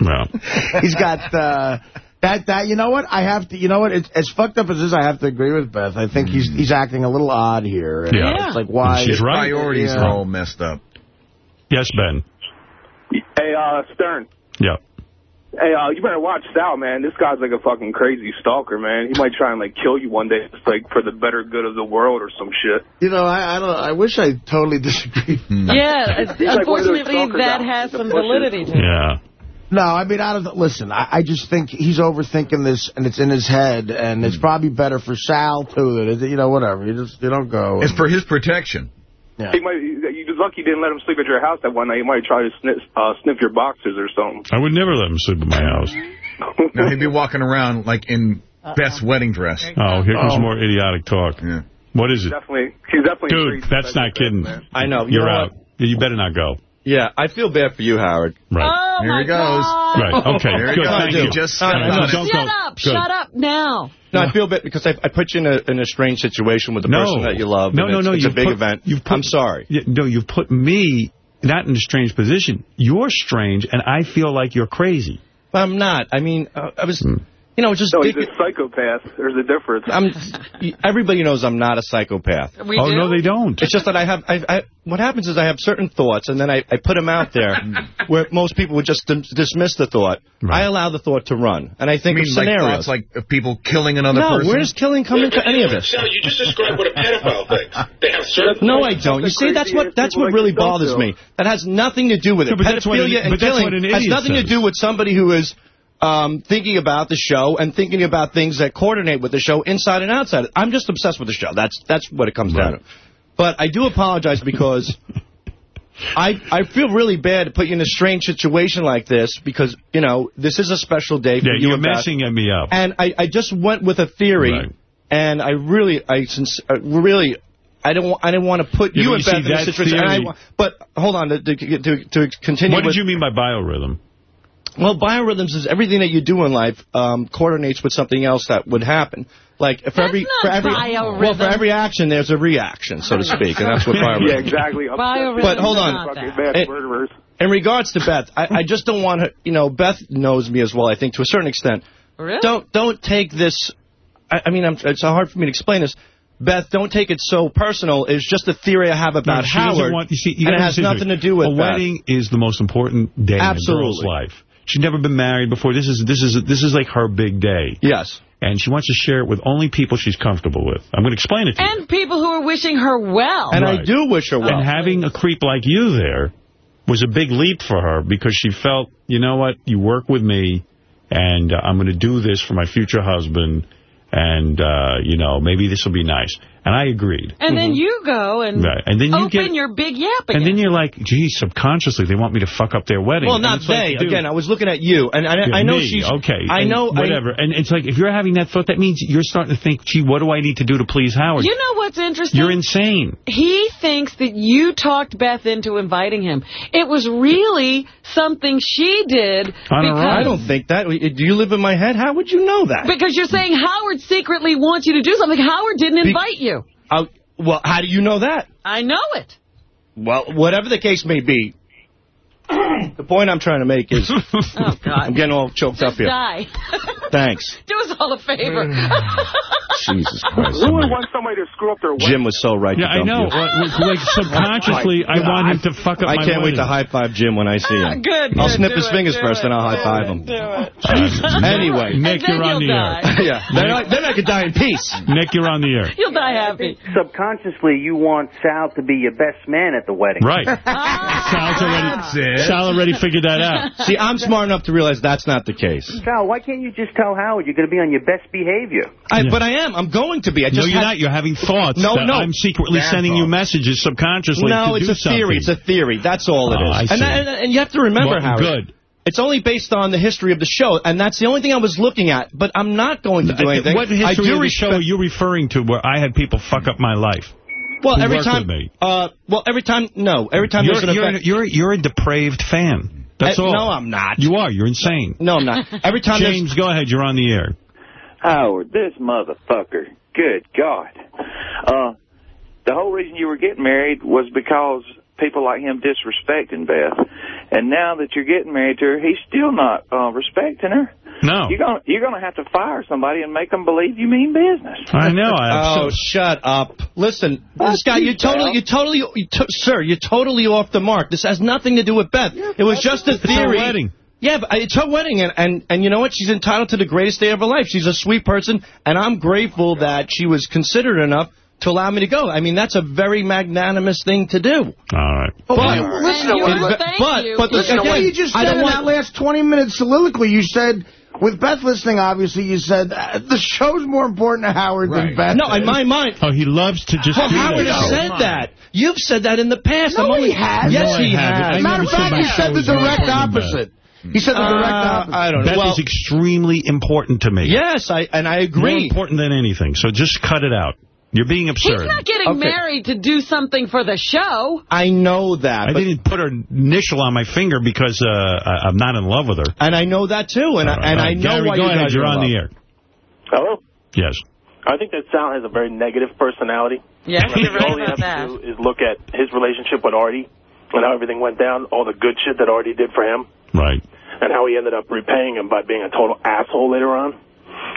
Well, He's got uh, that. That you know what? I have to. You know what? It's as fucked up as this. I have to agree with Beth. I think he's he's acting a little odd here. And Yeah. It's like why? She's right. Priorities Yeah. are all messed up. Yes, Ben. Hey, uh, Stern. Yeah. Hey, uh, you better watch Sal, man. This guy's like a fucking crazy stalker, man. He might try and like kill you one day, just like for the better good of the world or some shit. You know, I, I don't. I wish I totally disagreed. Yeah, He's like one of those unfortunately, that out has some validity to it. Yeah. No, I mean, out of the, listen, I, I just think he's overthinking this, and it's in his head, and it's probably better for Sal too. That it, you know, whatever. You just you don't go. It's for his protection. Yeah. He might. you're lucky you didn't let him sleep at your house that one night. He might try to sniff, uh, sniff your boxes or something. I would never let him sleep at my house. Now he'd be walking around like in Beth's wedding dress. Oh, here comes Oh. more idiotic talk. Yeah. What is it? Definitely, he's definitely. Dude, that's not kidding. I know. You You're know out. You better not go. Yeah, I feel bad for you, Howard. Right. Oh, Here my he goes. God. Right. Okay. There he Good. goes. Thank you. just All right, on so it. Shut go. up. Good. Shut up now. No, I feel bad because I, I put you in a, in a strange situation with the No. person that you love. No, no, it's, no, It's a you've big put- event. you've put- I'm sorry. Yeah, no, you've put me not in a strange position. You're strange, and I feel like you're crazy. But I'm not. I mean, uh, I was, you know, just No, he's thinking- a psychopath. There's a difference. I'm. Everybody knows I'm not a psychopath. We oh do? no, they don't. It's just that I have. I, I, what happens is I have certain thoughts, and then I, I put them out there, mm. where most people would just dismiss the thought. Right. I allow the thought to run, and I You think mean of like scenarios. thoughts like of people killing another no, person? where does killing come into any of this? Sal, you just described what a pedophile thinks. They have certain... No, I don't. You see, that's what that's what really bothers me. That has nothing to do with it. No, but that's what Pedophilia an- and killing an has idiot nothing to do with somebody who is um, thinking about the show and thinking about things that coordinate with the show inside and outside. I'm just obsessed with the show. That's that's what it comes down to. But I do apologize because I I feel really bad to put you in a strange situation like this because, you know, this is a special day for Yeah, you you're and messing me up. And I, I just went with a theory, Right. and I really, I since uh, really, I don't, I didn't want to put Yeah, you you in a that situation. I but hold on, to, to, to, to continue. What did with- you mean by biorhythm? Well, biorhythms is everything that you do in life um, coordinates with something else that would happen. Like for every not for every biorhythm. well for every action there's a reaction, so to speak, and that's what biorhythm. Yeah, exactly. Biorhythms But hold on. not Fucking that. bad It- In regards to Beth, I, I just don't want her. You know, Beth knows me as well. I think to a certain extent. Really? Don't don't take this. I, I mean, I'm, it's hard for me to explain this. Beth, don't take it so personal. It's just a theory I have about No, Howard, Want, you see, you and it gotta has nothing to do with A Beth. wedding is the most important day in a girl's Absolutely. life. She's never been married before. This is this is this is like her big day. Yes. And she wants to share it with only people she's comfortable with. I'm going to explain it to you. And people who are wishing her well. And I do wish her well. And having a creep like you there was a big leap for her because she felt, you know what, you work with me, and uh, I'm going to do this for my future husband, and, uh, you know, maybe this will be nice. And I agreed. And then mm-hmm. you go and, Right. And then you open get- your big yap again. And then you're like, gee, subconsciously, they want me to fuck up their wedding. Well, not it's like, they. Again, I was looking at you, and I, yeah, I know me, she's okay. I and know I- whatever. and it's like if you're having that thought, that means you're starting to think, gee, what do I need to do to please Howard? You know what's interesting? You're insane. He thinks that you talked Beth into inviting him. It was really something she did On her because. I don't think that. Do you live in my head? How would you know that? because you're saying Howard secretly wants you to do something. Howard didn't invite you. Uh, well, how do you know that? I know it. Well, whatever the case may be, the point I'm trying to make is Oh, God. I'm getting all choked up here. die. Thanks. Do us all a favor. Jesus Christ. Who would want somebody to screw up their wedding? Jim was so right Yeah, to I know. you. Like, subconsciously, I want him to fuck up I can't wait to high five Jim when I see ah, him. Good, I'll good, snip his it, fingers first, it, then I'll high-five him. do it. Anyway, Nick, you're on the air. yeah, then I, then I could die in peace. Nick, you're on the air. You'll die happy. Subconsciously, you want Sal to be your best man at the wedding. Right. Ah, Sal's already, Sal already figured that out. See, I'm smart enough to realize that's not the case. Sal, why can't you just tell Howard you're going to be on your best behavior? I, But I am. I'm going to be. I No, you're not. You're having thoughts. No, no. I'm secretly Bad sending you messages subconsciously No, to it's do a theory. It's a theory. That's all it Oh, is. I and, see. that- and, and you have to remember, Well, Howard. good. It's only based on the history of the show, and that's the only thing I was looking at. But I'm not going to do anything. What history I do of the show respect- are you referring to where I had people fuck up my life? Well, who every work time. with me? Uh, well, every time. No, every time You're, there's an you're, event. you're, you're a depraved fan. That's I- all. no, I'm not. You are. You're insane. No, I'm not. Every time there's- James, go ahead. You're on the air. Howard, this motherfucker. Good God. Uh, the whole reason you were getting married was because people like him disrespecting Beth. And now that you're getting married to her, he's still not uh, respecting her. No. You're gonna you're gonna have to fire somebody and make them believe you mean business. I know. I oh, shut up. Listen, Scott, you're totally, you're totally, you to, sir, you're totally off the mark. This has nothing to do with Beth. it was just a It's her theory. wedding. Yeah, but it's her wedding, and, and, and you know what? She's entitled to the greatest day of her life. She's a sweet person, and I'm grateful that she was considerate enough to allow me to go. I mean, that's a very magnanimous thing to do. All right. But, But- listen to And what, you- but, but- but listen to again, what you just said in want- that last 20-minute soliloquy. You said, with Beth listening, obviously, you said, uh, the show's more important to Howard than Beth. No, in my mind. Oh, he loves to just Well, do Howard that. has said that. You've said that in the past. No, I'm only, he hasn't. Yes, No, I he haven't. I has. Matter of fact, my you said the direct opposite. He said the direct Uh, opposite. I don't know. Beth Well, is extremely important to me. yes, I and I agree. More important than anything. So just cut it out. You're being absurd. He's absurd. not getting Okay. married to do something for the show. I know that. I didn't put her initial on my finger because uh, I, I'm not in love with her. And I know that, too. And, All I, right, and all I know Gary, why go you ahead. You're are in on the air. Hello? Yes. I think that Sal has a very negative personality. Yes, I you're right all he about has that. to do is look at his relationship with Artie and how everything went down, all the good shit that Artie did for him, Right. and how he ended up repaying him by being a total asshole later on.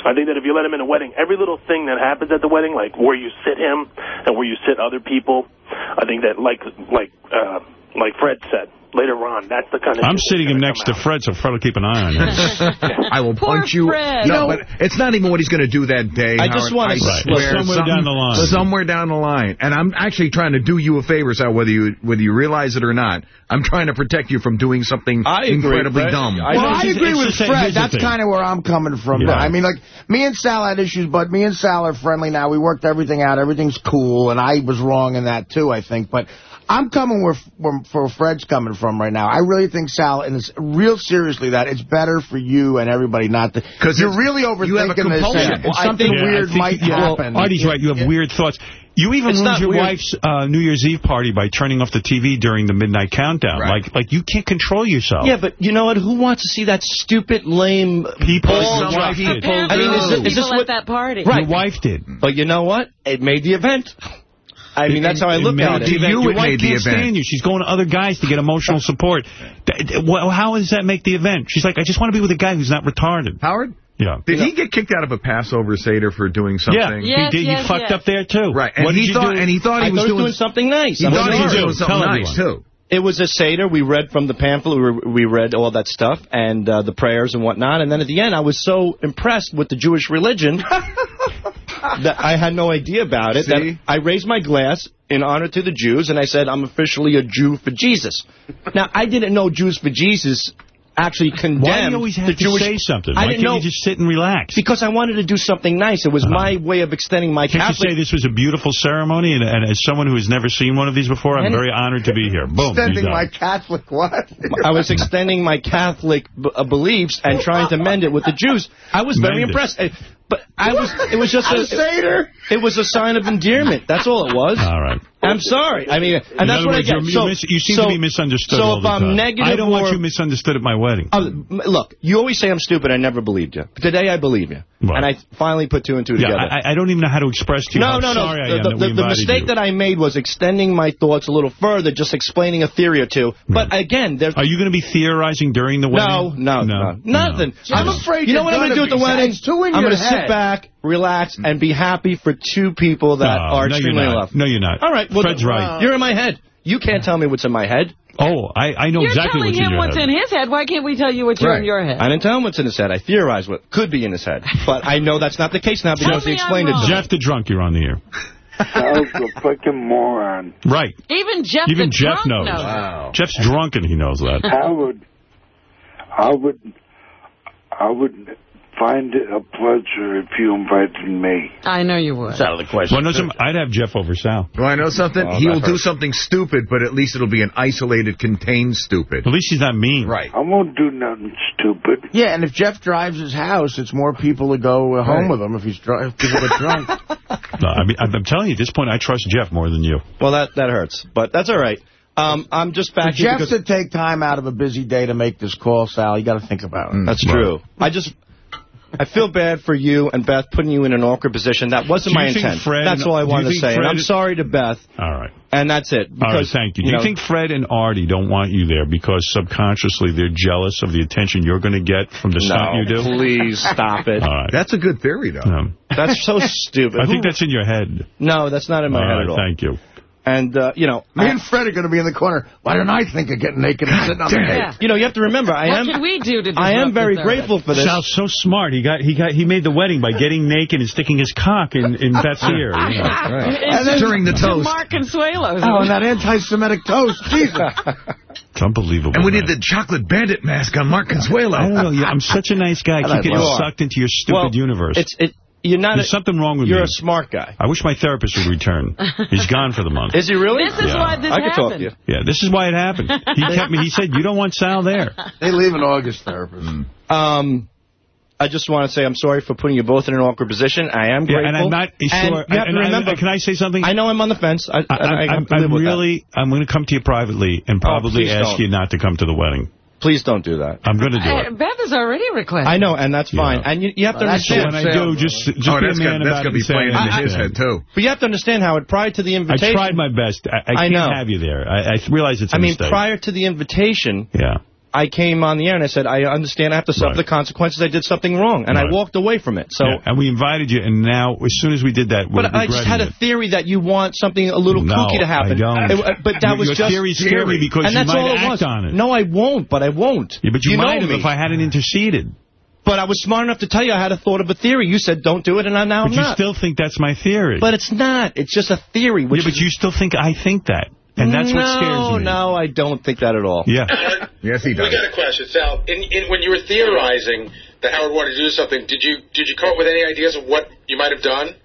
I think that if you let him in a wedding, every little thing that happens at the wedding, like where you sit him and where you sit other people, I think that like like uh, like Fred said later on, that's the kind of I'm sitting him next to Fred, so Fred will keep an eye on you. I will Poor punch you. Fred. No, but it's not even what he's going to do that day. I just wanna- I Right. swear, Somewhere something- down the line. Somewhere down the line. And I'm actually trying to do you a favor, Sal, whether you whether you realize it or not. I'm trying to protect you from doing something I incredibly Fred. dumb. I well. I agree with Fred. That's kind of where I'm coming from. Yeah. I mean, like, me and Sal had issues, but me and Sal are friendly now. We worked everything out. Everything's cool, and I was wrong in that, too, I think. But I'm coming where, where, where Fred's coming from right now. I really think, Sal, and it's real seriously, that it's better for you and everybody not to... Because you're it's- really you have a overthinking this, compulsion. and Well, something think- Yeah, weird might you- well, happen. Artie's right. You have weird thoughts. You even It's ruined your weird. wife's uh, New Year's Eve party by turning off the TV during the midnight countdown. Right. Like, like you can't control yourself. Yeah, but you know what? Who wants to see that stupid, lame People, ball your wife did. I mean, is, People this- is this at what... that party. Right. Your wife did. But you know what? It made the event. I mean, that's how I look at it. event. You, Your it wife the can't event. stand you. She's going to other guys to get emotional support. Th- th- well, How does that make the event? She's like, I just want to be with a guy who's not retarded. Howard? Yeah. Did he get kicked out of a Passover Seder for doing something? Yeah, he did. he fucked up there, too. Right, and What he did thought, do? and he thought he I was thought doing, something nice. He I'm thought he was doing something Tell nice everyone. too. It was a Seder. We read from the pamphlet. We, re- we read all that stuff and uh, the prayers and whatnot. And then at the end, I was so impressed with the Jewish religion that I had no idea about it. See? That I raised my glass in honor to the Jews, and I said, I'm officially a Jew for Jesus. Now, I didn't know Jews for Jesus actually condemned Why do you always have the to Jewish... say something? I didn't can't know... you just sit and relax? Because I wanted to do something nice. It was my way of extending my Can't Catholic... you say this was a beautiful ceremony? And, and as someone who has never seen one of these before, I'm And- very honored to be here. Boom. Extending my Catholic what? I was extending my Catholic b- uh, beliefs and trying to mend it with the Jews. I was very Mend impressed. Uh, But I was, it was just A a, Seder? it was a sign of endearment. That's all it was. All right. I'm sorry. I mean, and In that's what words, I get. you're- So, you mis- you seem so, to be misunderstood so all if the I'm time. negative I don't want or- you misunderstood at my wedding. Uh, look, you always say I'm stupid. I never believed you. But today I believe you. Right. And I finally put two and two yeah, together. I, I don't even know how to express to you no, how no, no. sorry I The, am the, that we the, the mistake you. that I made was extending my thoughts a little further, just explaining a theory or two. But again, there's... Are you going to be theorizing during the wedding? No, wedding? no, no, nothing. I'm afraid You know what I'm gonna do at the wedding? It's two in I'm going to head. Sit back, relax, and be happy for two people that No, are no, extremely you're in not. love. No, you're not. All right. Well, Fred's right. You're in my head. You can't tell me what's in my head. Oh, I, I know You're exactly telling what's in him what's in his head. Why can't we tell you what's in your head? I didn't tell him what's in his head. I theorized what could be in his head. But I know that's not the case now because he explained it to me. Jeff the drunk, you're on the air. Sal's a fucking moron. Right. Even Jeff Even the Jeff drunk knows. knows. Jeff's drunk and he knows that. Howard, I would, I would find it a pleasure if you invited me. I know you would. That's out of the question. Well, no, some, I'd have Jeff over Sal. Well, I know something? Oh, He'll do something stupid, but at least it'll be an isolated, contained stupid. At least he's not mean. Right. I won't do nothing stupid. Yeah, and if Jeff drives his house, it's more people to go uh, home Right. with him if he's dr if people get drunk. No, I mean, I'm I'm telling you, at this point, I trust Jeff more than you. Well, that, that hurts. But that's all right. Um, I'm just For back here Jeff to take time out of a busy day to make this call, Sal, you got to think about it. That's Right. true. I just... I feel bad for you and Beth putting you in an awkward position. That wasn't my think intent. Fred that's all I wanted to think say. And I'm sorry to Beth. All right. And that's it. All right, Because, thank you. Do you, know, think Fred and Artie don't want you there because subconsciously they're jealous of the attention you're going to get from the stunt No, you do? please stop it. All right. That's a good theory, though. Um, That's so stupid. I Who- think that's in your head. No, that's not in my All head right, at all. Thank you. And, uh, you know... Me I- and Fred are going to be in the corner. Why didn't I think of getting naked and sitting on the Yeah. You know, you have to remember, I what am... can we do to I am very grateful for this. Sal's so smart. He got he got he made the wedding by getting naked and sticking his cock in, in Beth's ear. You know. And then- During the toast. Mark Consuelos. Oh, and that anti-Semitic toast. Jesus. It's unbelievable. And we man. need the chocolate bandit mask on Mark Consuelo. I don't know. Yeah, I'm such a nice guy. I keep getting sucked into your stupid Well, universe. It's it. You're not. There's a, something wrong with you. You're me. a smart guy. I wish my therapist would return. He's gone for the month. Is he really? This is Yeah. why this I could talk to you. Yeah, this is why it happened. He kept me. He said, "You don't want Sal there." They leave in August, therapist. Um, I just want to say I'm sorry for putting you both in an awkward position. I am Yeah, grateful. and I'm not sure. you have and to I- remember. can I say something? I know I'm on the fence. I, I, I, I, I'm, have to I'm really, I'm going to come to you privately and Oh, probably please ask don't. you not to come to the wedding. That. Please don't do that. I'm going to do Uh, it. Beth has already requested. I know, and that's fine. Yeah. And you, you have to Well, that's So understand. when I do, just, just oh, be a that's man gonna, that's gonna be playing I into his head, too. But you have to understand, Howard, prior to the invitation... I tried my best. I, I, I can't know. have you there. I, I realize it's a I mean, mistake. prior to the invitation, yeah. I came on the air and I said, I understand I have to suffer Right. the consequences. I did something wrong. And Right. I walked away from it. So, Yeah, And we invited you, and now, as soon as we did that, we're But I just had a theory that you want something a little No, kooky to happen. I don't. It- uh, but that Your- was your just... theory scared me because and you that's might all it act was. on it. No, I won't, but I won't. Yeah, but you, know might have me. if I hadn't interceded. But I was smart enough to tell you I had a thought of a theory. You said don't do it, and I now But I'm you still think that's my theory. But it's not. It's just a theory. Which yeah, but you still think I think that. And that's no, what scares me. No, I don't think that at all. Yeah. Yes, he does. We does. got a question, Sal. In, in, when you were theorizing that Howard wanted to do something, did you did you come up with any ideas of what you might have done?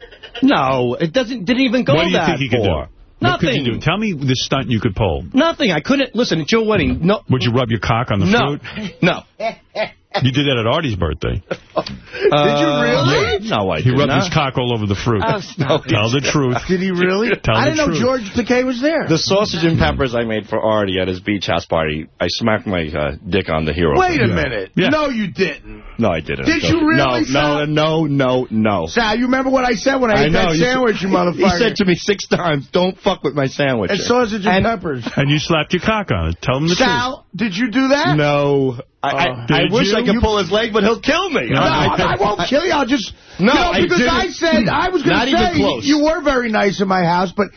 No, it doesn't. Didn't even go what do you that think you could do? far. What could Nothing. you do? Tell me the stunt you could pull. Nothing. I couldn't. Listen, it's your wedding. No. Would you rub your cock on the No. fruit? No. You did that at Artie's birthday. Did you really? No, I He rubbed not. his cock all over the fruit. Oh, stop it. Tell the truth. Did he really? Tell I didn't know truth. George Takei was there. The sausage and peppers I made for Artie at his beach house party, I smacked my uh, dick on the hero. Wait a Yeah. minute. Yeah. No, you didn't. No, I didn't. Did you really, No, Sal? no, no, no, no. Sal, you remember what I said when I ate that you sandwich, you motherfucker? He said to me six times, don't fuck with my sandwich. And sausage and, peppers. And you slapped your cock on it. Tell him the truth. Sal, did you do that? No. I, I, Uh, Did I wish you? I could You- pull his leg, but he'll kill me. No, I, I won't kill you. I'll just... No, you know, because didn't. I said, I was going to say, close. you were very nice in my house, but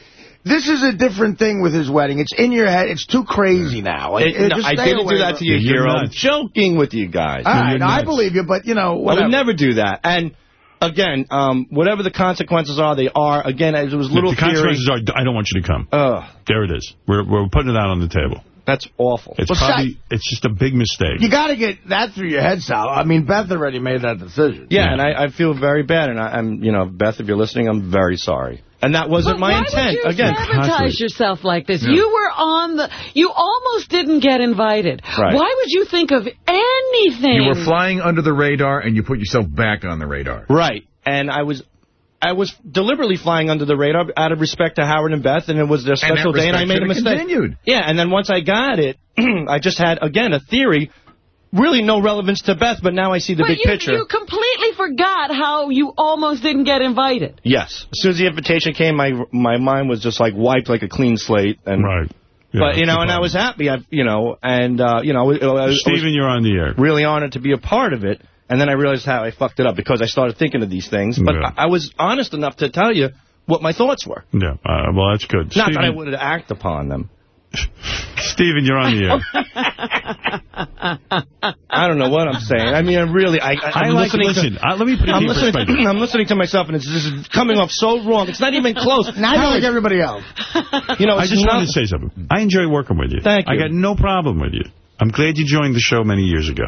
this is a different thing with his wedding. It's in your head. It's too crazy now. It- it- no, I didn't do that to you, Yeah, hero. I'm joking with you guys. All right, I believe you, but, you know, I whatever. would never do that. And again, um, whatever the consequences are, they are. Again, as it was little the theory. consequences are, I don't want you to come. Ugh, There it is. We're, we're putting it out on the table. That's awful. It's Well, probably, it's just a big mistake. You got to get that through your head, Sal. I mean, Beth already made that decision. Yeah, Yeah. and I, I feel very bad, and I, I'm, you know, Beth, if you're listening, I'm very sorry. And that wasn't But my why intent. would you Again, sabotage yourself like this? You were on the... You almost didn't get invited. Right. Why would you think of anything? You were flying under the radar, and you put yourself back on the radar. right? And I was. I was deliberately flying under the radar out of respect to Howard and Beth, and it was their And special day, and I made a mistake. continued. Yeah, and then once I got it, I just had, again, a theory, really no relevance to Beth, but now I see the but big you, picture. you completely forgot how you almost didn't get invited. Yes. As soon as the invitation came, my my mind was just like wiped like a clean slate. And, Right. Yeah, but, you know, the and I was happy, I, you know, and, uh, you know, I, I was Stephen, you're on the air. really honored to be a part of it. And then I realized how I fucked it up because I started thinking of these things. But Yeah. I, I was honest enough to tell you what my thoughts were. Yeah, uh, well, that's good. Not that I Stephen- would act upon them. Stephen, you're on the air. I don't know what I'm saying. I mean, I'm really, I, I, I'm I'm like, listening listen, to, uh, let me put it I'm listening, perspective. I'm listening to myself, and it's this is coming off so wrong. It's not even close. Now you're like everybody else. You know, I just not, wanted to say something. I enjoy working with you. Thank you. I got no problem with you. I'm glad you joined the show many years ago.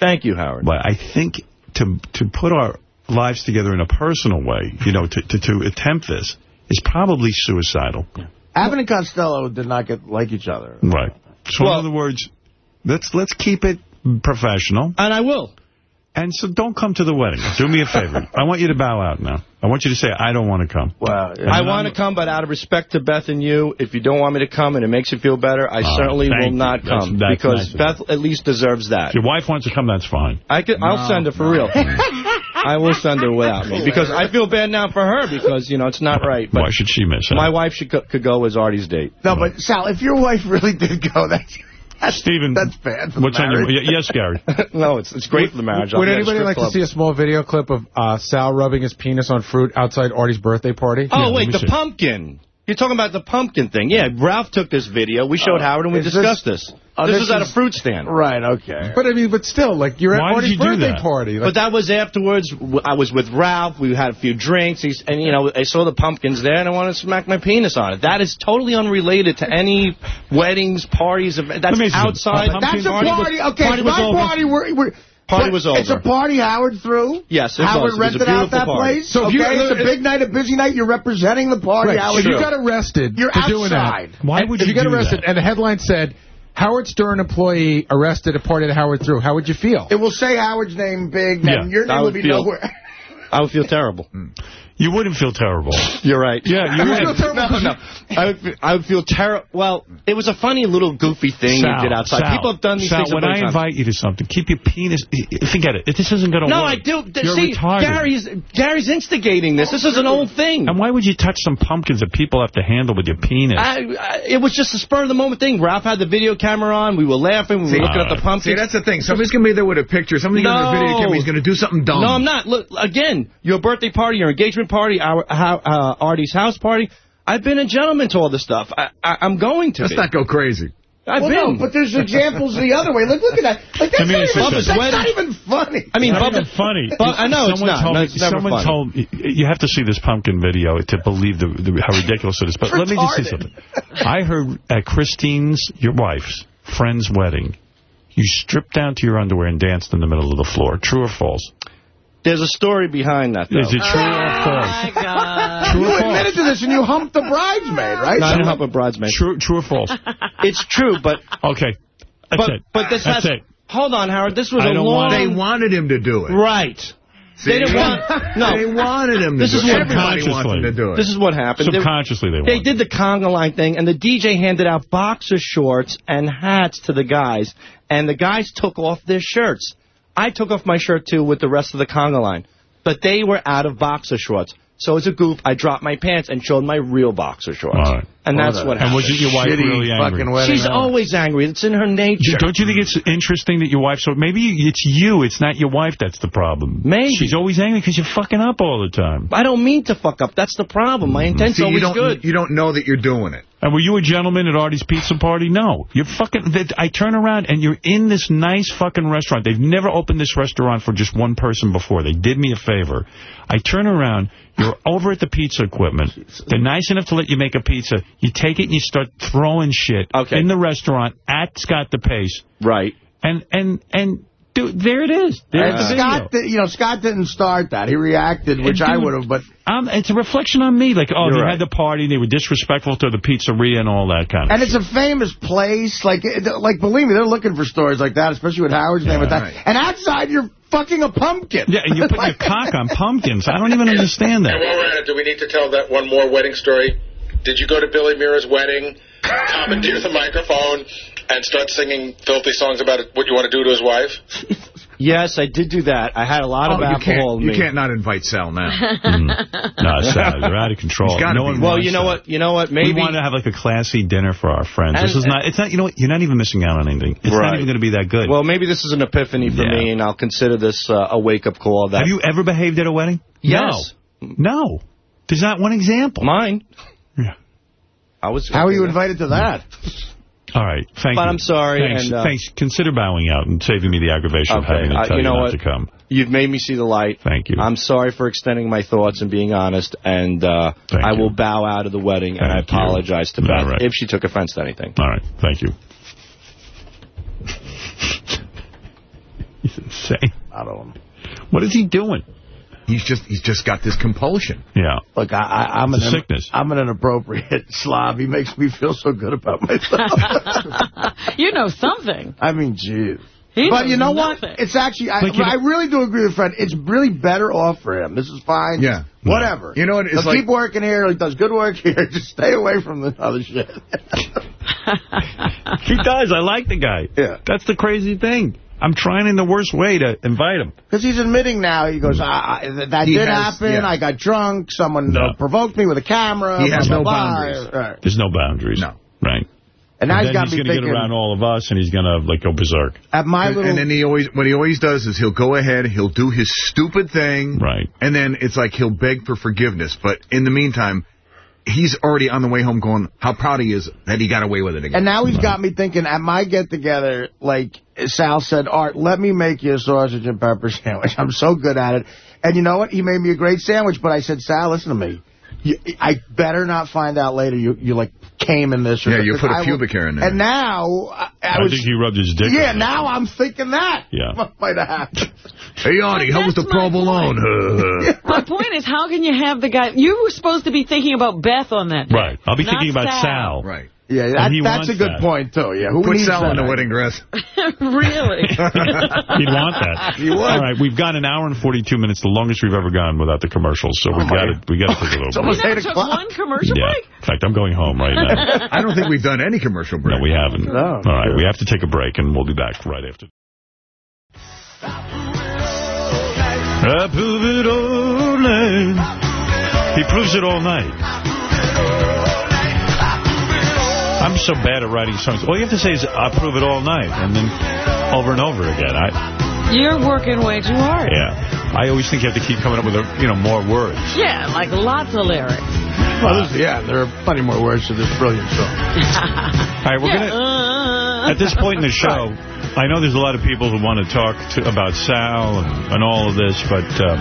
Thank you, Howard. But I think to to put our lives together in a personal way, you know, to, to, to attempt this is probably suicidal. Abbott and Costello did not get like each other. Right. So Well- in other words, let's let's keep it professional. And I will. And so don't come to the wedding. Do me a favor. I want you to bow out now. I want you to say, I don't want to come. Well, I want to come, but out of respect to Beth and you, if you don't want me to come and it makes you feel better, I Oh, certainly will you. not That's- come that's because nice Beth at least deserves that. If your wife wants to come, that's fine. I could, I'll send her for real. I will send her without me because I feel bad now for her because you know it's not right. But Why should she miss out? my wife should could go as Artie's date. No, but Sal, if your wife really did go, that's that's, Stephen, that's bad for What's the on your... Yes, Gary. no, it's it's great for the marriage. Would I'll be at a anybody like club. to see a small video clip of uh, Sal rubbing his penis on fruit outside Artie's birthday party? Oh, wait, the pumpkin. You're talking about the pumpkin thing. Yeah, Ralph took this video. We showed Uh, Howard and we discussed this- this. Oh, this this was at a fruit stand. Right, okay. But I mean, but still, like you're at Artie's birthday party. Like, But that was afterwards. I was with Ralph. We had a few drinks. He's, and, you know, I saw the pumpkins there, and I wanted to smack my penis on it. That is totally unrelated to any weddings, parties. ev- That's outside. That's a party. Okay, party my party. We're, we're, Party but was It's a party Howard threw. Yes, it Howard was. It was a rented out that party. place. So So if okay, you- it's a big night, a busy night. You're representing the party. Right. Howard. If you got arrested You're for doing outside. that, and if you get arrested and the headline said, Howard Stern employee arrested at party that Howard threw, how would you feel? It will say Howard's name big, Yeah, and your I name would be feel- nowhere. I would feel terrible. Hmm. You wouldn't feel terrible. You're right. Yeah, you would. Feel no, no. I would, feel- I would feel terrible. Well, it was a funny little goofy thing Sal, you did outside. Sal, People have done these Sal, things a when I times. invite you to something, keep your penis... Forget it. If this isn't going to work. No. I do. You're See, retarded. Gary's Gary's instigating this. This is an old thing. And why would you touch some pumpkins that people have to handle with your penis? I, I, it was just a spur of the moment thing. Ralph had the video camera on. We were laughing. We were looking at the uh, pumpkins. See, that's the thing. Somebody's going to be there with a picture. Somebody's going to video camera. He's going to do something dumb. No, I'm not. Look, again, your birthday party, your engagement party, our how, uh, Artie's house party. I've been a gentleman to all this stuff. I, I, I'm going to Let's be. not go crazy. I've well, been. no, but there's examples the other way. Look, look at that. Like, that's, To me, not even, that's not even funny. I mean, It's not Bubba- even funny. But I know it's someone not. Told No, me, it's never someone funny. told me, you have to see this pumpkin video to believe the, the, how ridiculous it is. But let me just say something. I heard at Christine's, your wife's, friend's wedding, you stripped down to your underwear and danced in the middle of the floor. True or false? There's a story behind that, though. Is it true or oh, false? my God. True You or false? admitted to this, and you humped the bridesmaid, right? No, I didn't help a bridesmaid. True, true or false? It's true, but Okay. That's but it. but this That's has. it. Hold on, Howard. This was I a don't long. want- They wanted him to do it. Right. See? They didn't want. No. They wanted him to This do is it. what- Everybody wants him to do it. This is what happened. Subconsciously they They want. did the conga line thing, and the DJ handed out boxer shorts and hats to the guys, and the guys took off their shirts. I took off my shirt, too, with the rest of the conga line. But they were out of boxer shorts. So as a goof, I dropped my pants and showed my real boxer shorts. All right. And that's that- what and happened. wasn't your wife Shitty really angry? fucking wedding. She's huh? always angry. It's in her nature. Don't you think it's interesting that your wife, so maybe it's you, it's not your wife that's the problem. Maybe. She's always angry because you're fucking up all the time. I don't mean to fuck up. That's the problem. My mm-hmm. intent's See, you always don't, good. you don't know that you're doing it. And were you a gentleman at Artie's pizza party? No. You're fucking, I turn around and you're in this nice fucking restaurant. They've never opened this restaurant for just one person before. They did me a favor. I turn around, you're over at the pizza equipment. They're nice enough to let you make a pizza. You take it and you start throwing shit Okay. in the restaurant at Scott DePace. Right. And, and, and, dude, there it is. There's And the video. Scott, di- you know, Scott didn't start that. He reacted, which I would have, but Um, it's a reflection on me. Like, oh, You're they right. had the party, they were disrespectful to the pizzeria and all that kind of stuff. and it's a famous place. Like, like believe me, they're looking for stories like that, especially with Howard's name. With that, right. and outside you're fucking a pumpkin. Yeah, and you put your cock on pumpkins. I don't even understand that. And while we're at it, do we need to tell that one more wedding story? Did you go to Billy Mira's wedding, commandeer the microphone, and start singing filthy songs about what you want to do to his wife? Yes, I did do that. I had a lot Oh, of you alcohol can't, in you can't not invite Sal now. No, Sal, you're out of control. No one Well, you know that. what? You know what? Maybe we want to have like a classy dinner for our friends. And- this is not. It's not. You know what? You're not even missing out on anything. It's not even going to be that good. Well, maybe this is an epiphany for Yeah. me, and I'll consider this uh, a wake-up call. That have you ever behaved at a wedding? Yes. No. No. There's not one example. Mine. Yeah. I was. How are you invited to that? All right. Thank But you. I'm sorry, Thanks. and, uh, Thanks. Consider bowing out and saving me the aggravation of having to uh, tell you you, know not what? to come. You've made me see the light. Thank you. I'm sorry for extending my thoughts and being honest, and uh, Thank I you. will bow out of the wedding, and I Thank you. apologize to Beth right. if she took offense to anything. All right. Thank you. He's insane. I don't. know. What is he doing? He's just he's just got this compulsion. Yeah. Look, I, I, I'm an It's a sickness. I'm an inappropriate slob. He makes me feel so good about myself. You know something. I mean, jeez. He But you know nothing. what? It's actually, I, Like, I really do agree with Fred. It's really better off for him. This is fine. Yeah. Whatever. You know what? It's He'll like keep working here. He does good work here. Just stay away from the other shit. He does. I like the guy. Yeah. That's the crazy thing. I'm trying in the worst way to invite him. Because he's admitting now, he goes, ah, that that He did has- happen, yeah. I got drunk, someone uh, provoked me with a camera. He blah, has blah, no blah. boundaries. Right. There's no boundaries. No. Right. And now he's then got he's going to get around all of us, and he's going to like go berserk. At my and, little... and then he always, what he always does is he'll go ahead, he'll do his stupid thing. Right. And then it's like he'll beg for forgiveness. But in the meantime, he's already on the way home going, how proud he is that he got away with it again. And now he's got me thinking, at my get-together, like Sal said, Art, let me make you a sausage and pepper sandwich. I'm so good at it. And you know what? He made me a great sandwich, but I said, Sal, listen to me. You, I better not find out later you, you like, came in this. Or Yeah, you put a pubic hair in there. And now, I, I I, was... think he rubbed his dick. yeah, in it. now I'm thinking that. Yeah. What might have happened? Hey, Artie, how was the provolone? My point is, how can you have the guy... You were supposed to be thinking about Beth on that. Right. I'll be not thinking about Sal. Right. Yeah, And that, that's a good that. point, too. Yeah, who Put needs Sal that? in the wedding dress. really? He'd want that. He would. All right, we've got an hour and 42 minutes, the longest we've ever gone without the commercials. So oh we Oh, got my to we got to take a little It's almost break. eight Took o'clock. one commercial Yeah. break? In fact, I'm going home right now. I don't think we've done any commercial break. No, we haven't. No. All right, we have to take a break, and we'll be back right after. I prove it all night. He proves it all night. I'm so bad at writing songs. All you have to say is, I prove it all night, and then over and over again. I, You're working way too hard. yeah. I always think you have to keep coming up with, a, you know, more words. Yeah, like lots of lyrics. Well, this, yeah, there are plenty more words to this brilliant song. All right, we're Yeah, gonna. uh, At this point in the show, I know there's a lot of people who want to talk to, about Sal and, and all of this, but uh,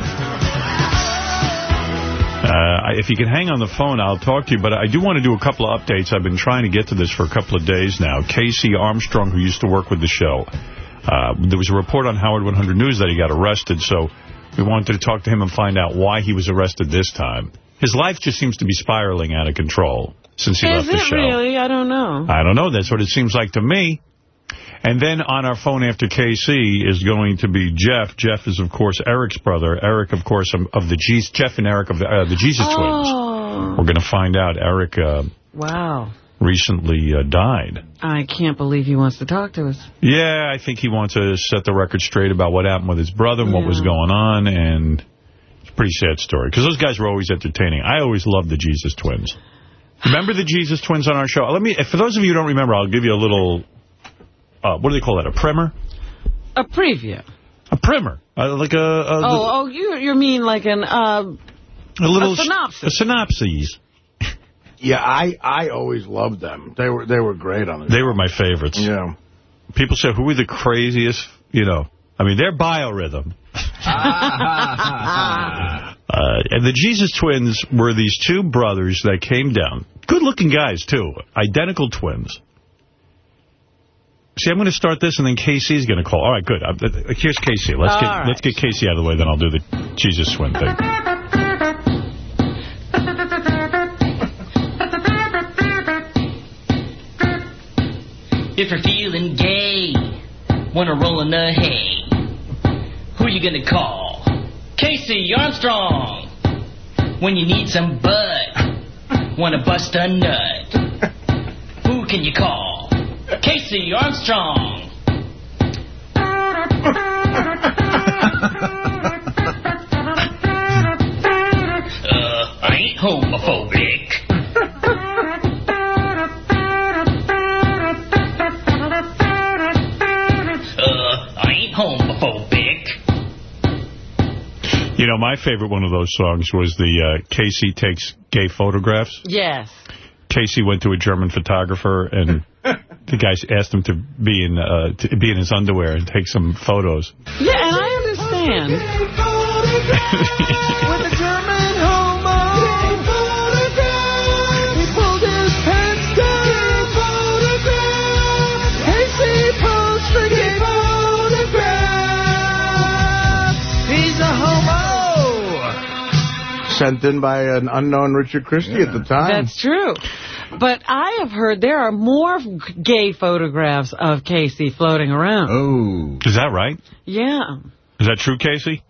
uh, if you can hang on the phone, I'll talk to you. But I do want to do a couple of updates. I've been trying to get to this for a couple of days now. Casey Armstrong, who used to work with the show, uh, there was a report on Howard 100 News that he got arrested, so we wanted to talk to him and find out why he was arrested this time. His life just seems to be spiraling out of control since he Is left the show. Is it really? I don't know. I don't know. That's what it seems like to me. And then on our phone after KC is going to be Jeff. Jeff is, of course, Eric's brother. Eric, of course, um, of the Jesus, Jeff and Eric of the, uh, the Jesus Twins. Oh, We're going to find out Eric uh, wow. recently uh, died. I can't believe he wants to talk to us. Yeah, I think he wants to set the record straight about what happened with his brother and what was going on, and it's a pretty sad story. Because those guys were always entertaining. I always loved the Jesus Twins. Remember the Jesus Twins on our show? Let me. For those of you who don't remember, I'll give you a little. Uh, what do they call that? A primer? A preview. A primer, uh, like a a, oh, oh, you you mean like an uh, a little a synopsis. A synopsis. Yeah, I I always loved them. They were they were great on the They were my favorites. Yeah. People say, who are the craziest? You know, I mean, they're biorhythm. Uh, and the Jesus twins were these two brothers that came down. Good-looking guys, too. Identical twins. See, I'm going to start this, and then Casey's going to call. All right, good. Uh, uh, here's Casey. Let's All get right. let's get Casey out of the way, then I'll do the Jesus Twin thing. If you're feeling gay, wanna roll in the hay, who you gonna call? Casey Armstrong. When you need some bud, wanna bust a nut, who can you call? Casey Armstrong. Uh, I ain't homophobic. Uh, I ain't homophobic. You know, my favorite one of those songs was the uh, Casey takes gay photographs. Yes. Casey went to a German photographer, and the guy asked him to be in uh, to be in his underwear and take some photos. Yeah, and I understand. With a German homo. He pulled his pants down. Photograph. Casey posed for gay photograph. He's a homo. Sent in by an unknown Richard Christie at the time. That's true. But I have heard there are more gay photographs of Casey floating around. Oh. Is that right? Yeah. Is that true, Casey?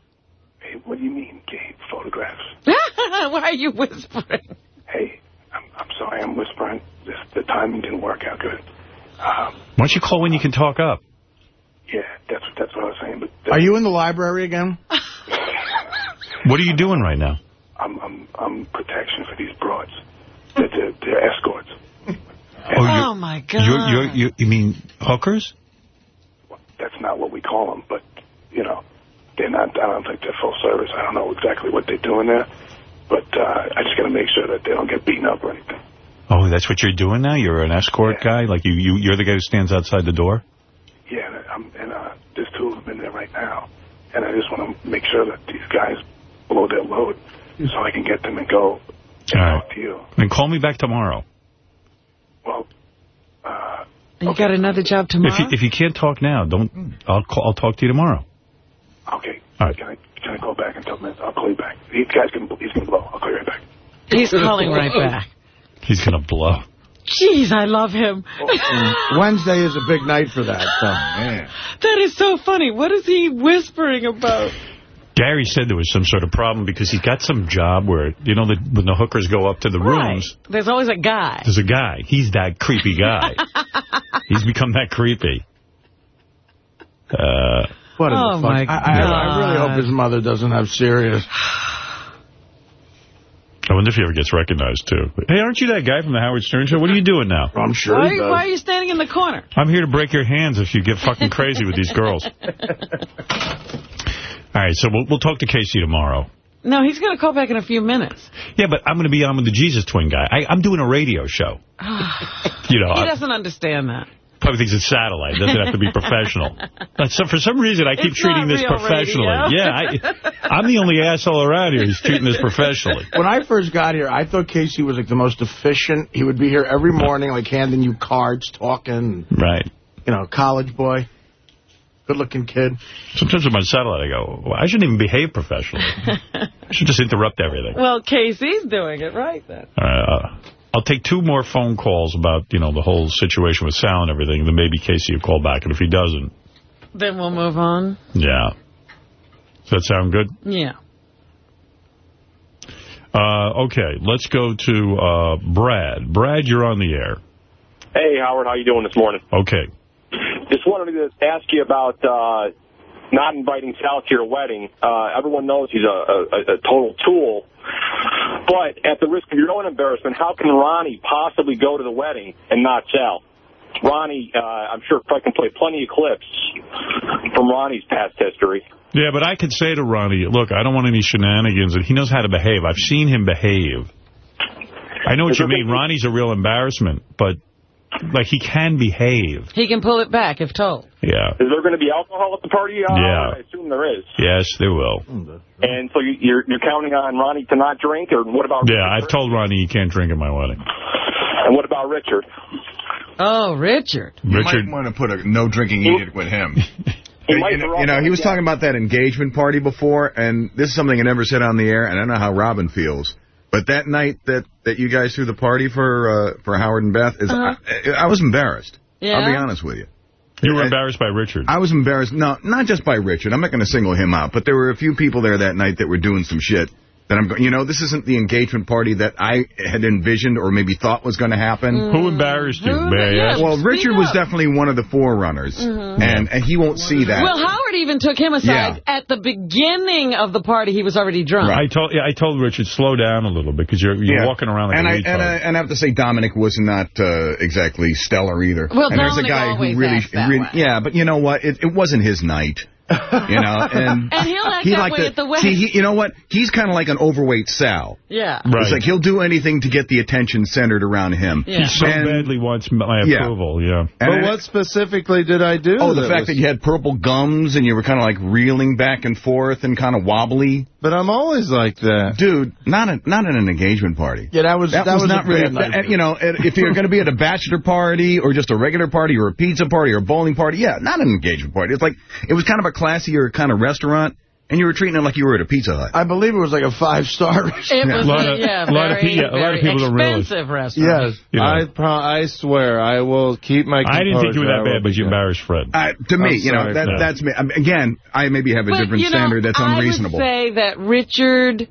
Hey, what do you mean, gay photographs? Why are you whispering? Hey, I'm, I'm sorry I'm whispering. This, the timing didn't work out good. Um, Why don't you call when you can talk up? yeah, that's that's what I was saying. But Are you in the library again? What are you doing right now? I'm I'm I'm protection for these broads. They're, they're, they're escorts. Oh, my God. You're, you're, you you mean hookers? That's not what we call them, but you know, they're not. I don't think they're full service. I don't know exactly what they're doing there, but uh, I just got to make sure that they don't get beaten up or anything. Oh, that's what you're doing now? You're an escort guy? Like you, you, you're the guy who stands outside the door? Yeah, and, I'm, and uh, there's two of them in there right now, and I just want to make sure that these guys blow their load so I can get them and go All right. talk to you. Then call me back tomorrow. Well, uh, You got another job tomorrow? If you, if you can't talk now, don't. I'll call, I'll talk to you tomorrow. okay. All right. Can I can I call back in 10 minutes? I'll call you back. These guys can he's gonna blow. I'll call you right back. He's calling right back. He's gonna blow. Jeez, I love him. Wednesday is a big night for that. So, man. That is so funny. What is he whispering about? Gary said there was some sort of problem because he got some job where, you know, the, when the hookers go up to the rooms, There's always a guy. there's a guy. He's that creepy guy. He's become that creepy. Uh, What in Oh, the fuck? my I, I, I really hope his mother doesn't have serious. I wonder if he ever gets recognized, too. Hey, aren't you that guy from the Howard Stern Show? What are you doing now? I'm sure Why, he does. why are you standing in the corner? I'm here to break your hands if you get fucking crazy with these girls. All right, so we'll, we'll talk to Casey tomorrow. No, he's going to call back in a few minutes. Yeah, but I'm going to be on with the Jesus Twin guy. I, I'm doing a radio show. You know, he I, doesn't understand that. probably thinks it's satellite. It doesn't have to be professional. But so for some reason, I keep It's treating this professionally. radio. Yeah, I, I'm the only asshole around here who's treating this professionally. When I first got here, I thought Casey was like the most efficient. He would be here every morning, like handing you cards, talking. Right. You know, college boy. Good-looking kid. Sometimes I'm on satellite, I go, well, I shouldn't even behave professionally. I should just interrupt everything. Well, Casey's doing it right then. All right, uh, I'll take two more phone calls about, you know, the whole situation with Sal and everything, then maybe Casey will call back. And if he doesn't, Then we'll move on. yeah. Does that sound good? Yeah. Uh, okay, let's go to uh, Brad. Brad, you're on the air. Hey, Howard, how you doing this morning? Okay. Just wanted to ask you about uh, not inviting Sal to your wedding. Uh, everyone knows he's a, a, a total tool. But at the risk of your own embarrassment, how can Ronnie possibly go to the wedding and not Sal? Ronnie, uh, I'm sure probably can play plenty of clips from Ronnie's past history. Yeah, but I could say to Ronnie, look, I don't want any shenanigans, and he knows how to behave. I've seen him behave. I know what you mean. Ronnie's a real embarrassment, but, like, he can behave. He can pull it back if told. Yeah. Is there going to be alcohol at the party? Uh, Yeah. I assume there is. Yes, there will. And so you, you're, you're counting on Ronnie to not drink, or what about Yeah, I've told Ronnie he can't drink at my wedding. and what about Richard? Oh, Richard. You Richard- might want to put a no drinking edict with him. He might you, know, you know, he was again. talking about that engagement party before, and this is something I never said on the air, and I don't know how Robin feels. But that night that, that you guys threw the party for uh, for Howard and Beth, is Uh-huh. I, I was embarrassed. Yeah? I'll be honest with you. You were embarrassed by Richard. I was embarrassed. No, not just by Richard. I'm not going to single him out, but there were a few people there that night that were doing some shit. That I'm going. You know, this isn't the engagement party that I had envisioned or maybe thought was going to happen. Who embarrassed you, may I ask? Well, Richard was definitely one of the forerunners, Mhm. and and he won't see that. Well, Howard even took him aside at the beginning of the party. He was already drunk. I told yeah, I told Richard slow down a little bit because you're you're Yeah. walking around like and a I, and, I, and I have to say, Dominic was not uh, exactly stellar either. Well, and there's a Dominic guy always who really, that really yeah, but you know what? It, it wasn't his night. You know, and, And he'll act he that like way to- at the wedding. See, he, you know what? He's kind of like an overweight Sal. Yeah. right. It's like he'll do anything to get the attention centered around him. He so And- badly wants my Yeah. approval, yeah. And- But what specifically did I do? Oh, the that fact was- that you had purple gums and you were kind of like reeling back and forth and kind of wobbly. But I'm always like that. Dude, not a, not at an engagement party. Yeah, that was That, that was, was not really. bad that- you know, if you're going to be at a bachelor party or just a regular party or a pizza party or a bowling party, yeah, not an engagement party. It's like it was kind of a classier kind of restaurant, and you were treating it like you were at a Pizza Hut. I believe it was like a five-star It was, A lot of- yeah, a lot of very, pe- yeah, a lot of people don't realize. expensive restaurant. Yes, You know. I pro I swear I will keep my. I didn't think you were that bad, but you embarrassed Fred. Uh, to me, I'm you know, that, Fred. that's me. I mean, again, I maybe have a But, different you know, standard that's unreasonable. I would say that Richard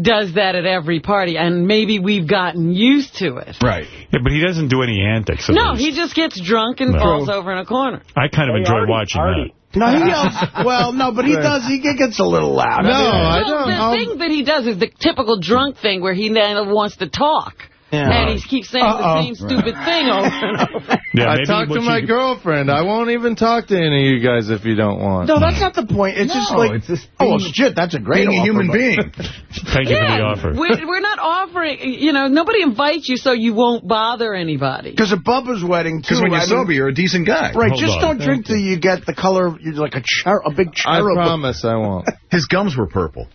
does that at every party, and maybe we've gotten used to it. Right. Yeah, but he doesn't do any antics. No, least. he just gets drunk and No. falls over in a corner. I kind of Hey, enjoy Artie, watching Artie, No, he yells. Well, no, but he does. He gets a little loud. No, I mean, Well, the thing that he does is the typical drunk thing where he then wants to talk. Yeah. And he keeps saying Uh-oh. the same stupid thing over and over. Yeah, I maybe talked to my you- girlfriend. I won't even talk to any of you guys if you don't want. No, that's not the point. It's just like, it's just oh, well, shit, that's a great being a human being. Thank you for the offer. we're, we're not offering, you know, nobody invites you so you won't bother anybody. Because at Bubba's wedding, too. Because when you're I mean- sober, you're a decent guy. Right, Hold just on. don't drink till you get the color, you're like a cher a big I cherub. promise I won't. His gums were purple.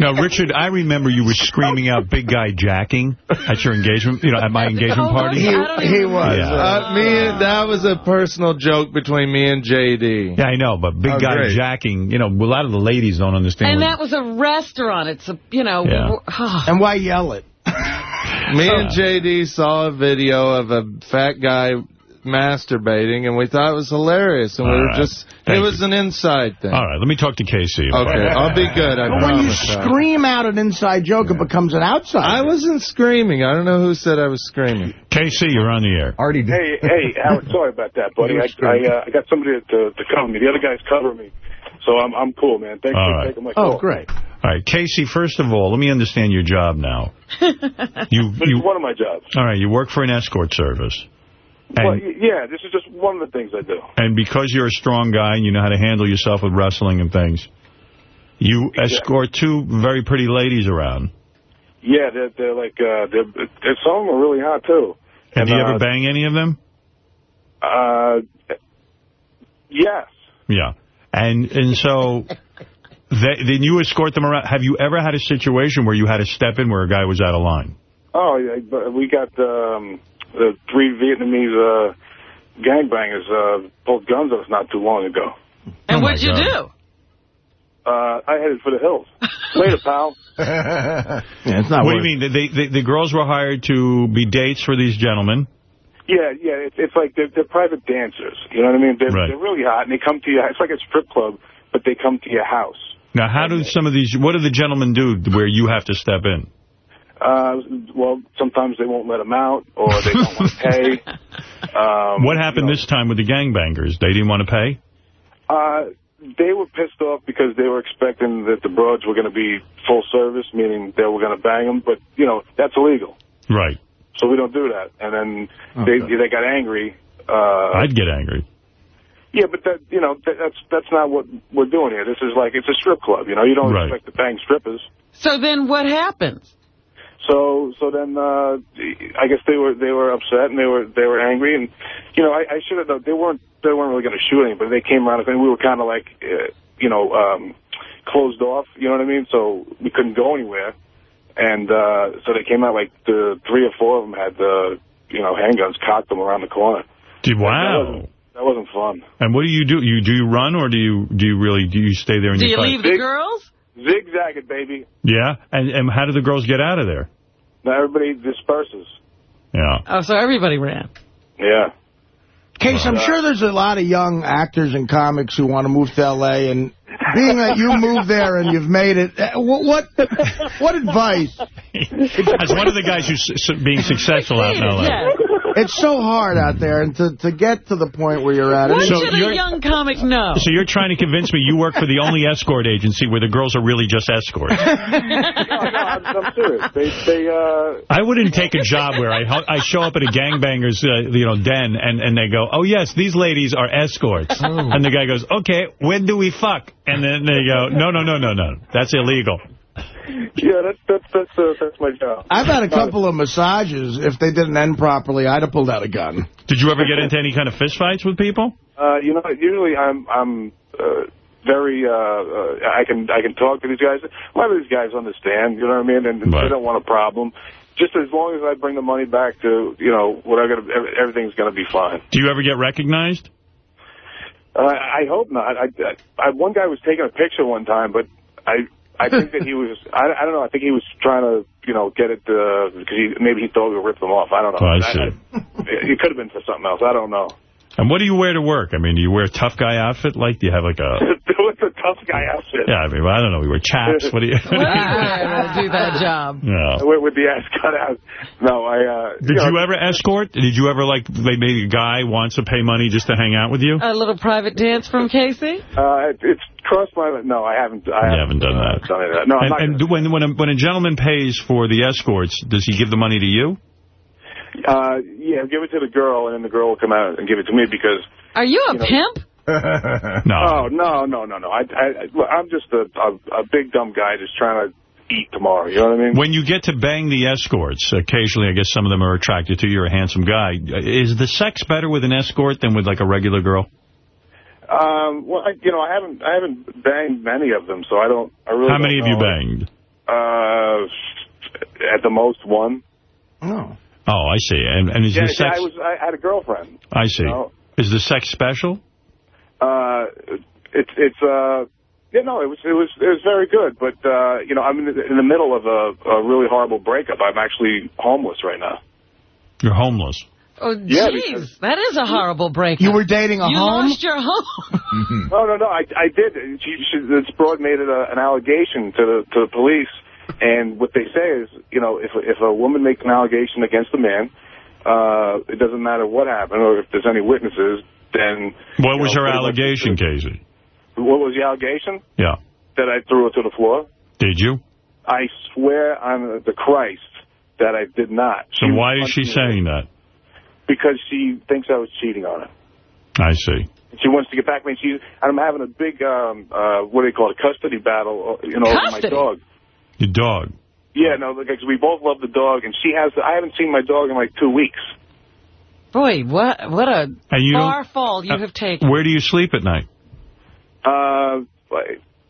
Now, Richard, I remember you were screaming out "big guy jacking" at your engagement, you know, at my engagement Oh, party. He, I he was. Yeah. Uh, me, that was a personal joke between me and JD. Yeah, I know, but big Oh, guy great. jacking, you know, a lot of the ladies don't understand. And that was a restaurant. It's a, you know, Yeah. w- And why yell it? Me and JD saw a video of a fat guy masturbating, and we thought it was hilarious, and we were right. just, Thank it was an inside thing. All right, let me talk to Casey. Okay, I'll be good, I But when you scream out an inside joke, it becomes an outside. I wasn't screaming. I don't know who said I was screaming. Casey, you're on the air. Artie did. Hey, hey, Howard, sorry about that, buddy. I I, uh, I got somebody to, to cover me. The other guys cover me, so I'm I'm cool, man. Thanks All for right. taking my call. Oh, great. All right, Casey, first of all, let me understand your job now. you, you, is one of my jobs. all right, you work for an escort service. Well, And, yeah, this is just one of the things I do. and because you're a strong guy and you know how to handle yourself with wrestling and things, you escort two very pretty ladies around. Yeah, they're they're like uh, they're, some of them are really hot too. Have And, you uh, ever banged any of them? Uh, yes. Yeah. And and so they, then you escort them around. Have you ever had a situation where you had to step in where a guy was out of line? Oh, yeah, but we got um, the three Vietnamese uh, gangbangers uh, pulled guns on us not too long ago. and Oh, what'd you God. do? Uh, I headed for the hills. Later, pal. yeah, it's not what do you mean? They, they, the girls were hired to be dates for these gentlemen. Yeah, yeah, it's, it's like they're, they're private dancers. You know what I mean? They're, Right. they're really hot, and they come to you. It's like a strip club, but they come to your house. Now, how do some of these, what do the gentlemen do where you have to step in? Uh, well, sometimes they won't let them out, or they don't want to pay. Um, what happened this time with the gangbangers? They didn't want to pay? Uh, they were pissed off because they were expecting that the broads were going to be full service, meaning they were going to bang them. But, you know, that's illegal. Right. So we don't do that. And then Okay. they they got angry. Uh, I'd get angry. yeah, but that you know that, that's that's not what we're doing here. This is like it's a strip club. You know, you don't Right. expect to bang strippers. So then what happens? So so then uh, I guess they were they were upset and they were they were angry and you know I, I should have known they weren't they weren't really going to shoot anybody. They came around and we were kind of like uh, you know um, closed off. You know what I mean? So we couldn't go anywhere. And uh, so they came out like the three or four of them had the you know handguns cocked them around the corner. Dude, That wow. wasn't, that wasn't fun. And what do you do? You Do you run or do you do you really, do you stay there and Do you you fight? leave the girls? Zigzag it, baby. Yeah? And, and how do the girls get out of there? Now everybody disperses. Yeah. Oh, so everybody ran. Yeah. Case, I'm sure there's a lot of young actors and comics who want to move to L.A. and being that you moved there and you've made it, uh, what what, what advice? As one of the guys who's being successful out in L.A. It's so hard out there, and to, to get to the point where you're at. What So should a you're- young comic know? So you're trying to convince me you work for the only escort agency where the girls are really just escorts. no, no, I'm, I'm serious. They, they, uh, I wouldn't take a job where I I show up at a gangbanger's uh, you know den and and they go, oh yes, these ladies are escorts, and the guy goes, okay, when do we fuck? And then they go, no no no no no, that's illegal. yeah, that's that's that's uh, that's my job. I've had a couple of massages. If they didn't end properly, I'd have pulled out a gun. Did you ever get into any kind of fist fights with people? Uh, you know, usually I'm I'm uh, very uh, uh, I can I can talk to these guys. A lot of these guys understand, you know what I mean, and, and they don't want a problem. Just as long as I bring the money back to you know what I got, everything's going to be fine. Do you ever get recognized? Uh, I hope not. I, I, I one guy was taking a picture one time, but I I think that he was I, I don't know. I think he was trying to you know get it uh, because he maybe he thought we would rip them off. I don't know. Oh, I see. it could have been for something else. I don't know. And what do you wear to work? I mean, do you wear a tough guy outfit? Like, do you have like a... What's a tough guy outfit? Yeah, I mean, I don't know. You wear chaps? What do you... What do you do that job? Yeah. I went with the ass cut out. No, I. Uh, Did know, you ever escort? Did you ever, like, maybe a guy wants to pay money just to hang out with you? A little private dance from Casey? Uh, it, it's crossed my. No, I haven't. I You haven't done that. done any of that. No, I'm and not and when, when, a, when a gentleman pays for the escorts, does he give the money to you? Uh, yeah, give it to the girl, and then the girl will come out and give it to me because. Are you a You know- pimp? No. Oh no, no, no, no. I, I, look, I'm just a, a, a big dumb guy just trying to eat tomorrow. You know what I mean? When you get to bang the escorts, occasionally I guess some of them are attracted to you. You're a handsome guy. Is the sex better with an escort than with, like, a regular girl? Um, well, I, you know, I haven't, I haven't banged many of them, so I don't. I really. How don't many have you banged? Uh, at the most one. Oh. Oh, I see. And, and is yeah, the sex... yeah, I was. I had a girlfriend. I see. No. Is the sex special? Uh, it's it's uh, yeah, no, it was it was it was very good, but uh, you know, I'm in the, in the middle of a, a really horrible breakup. I'm actually homeless right now. You're homeless. Oh, Yeah, jeez. That is a horrible breakup. You were dating a you home? lost your home. No, no, no. I I did. She, she, this broad made it a, an allegation to the to the police, and what they say is, you know, if if a woman makes an allegation against a man, uh, it doesn't matter what happened or if there's any witnesses, then. What was know, her allegation, Casey? What was the allegation? Yeah. That I threw her to the floor. Did you? I swear on the Christ that I did not. So why is she saying that? Because she thinks I was cheating on her. I see. She wants to get back at me. She's, I'm having a big, um, uh, what do you call it, custody battle, uh, you know, over my dog. Your dog. Yeah, no, because we both love the dog, and she has. I haven't seen my dog in like two weeks. Boy, what what a And you far fall you uh, have taken. Where do you sleep at night? Uh, but,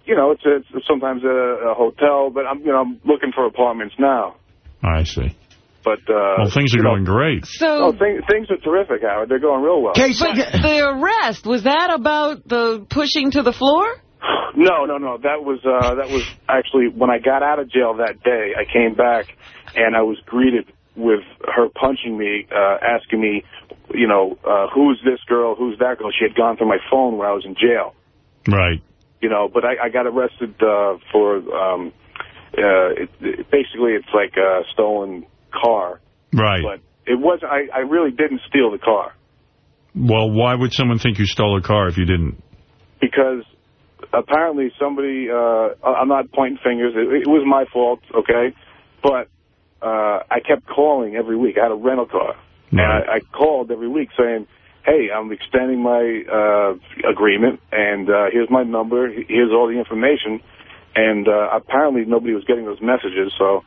you know, it's, it's sometimes a, a hotel, but I'm, you know, I'm looking for apartments now. I see. But uh, Well, things are you know, going great. So, Oh, things, things are terrific, Howard. They're going real well. but the arrest, was that about the pushing to the floor? No, no, no. That was uh, that was actually when I got out of jail that day. I came back and I was greeted with her punching me, uh, asking me, you know, uh, who's this girl? Who's that girl? She had gone through my phone when I was in jail. Right. You know, but I, I got arrested uh, for um, uh, it, it, basically it's like a stolen car. Right. But it was I, I really didn't steal the car Well, why would someone think you stole a car if you didn't? because apparently somebody, uh, I- I'm not pointing fingers, it, it was my fault, okay? But uh, I kept calling every week. I had a rental car. And I, I called every week saying, hey, I'm extending my uh, agreement, and uh, here's my number, here's all the information. And uh, apparently nobody was getting those messages, so,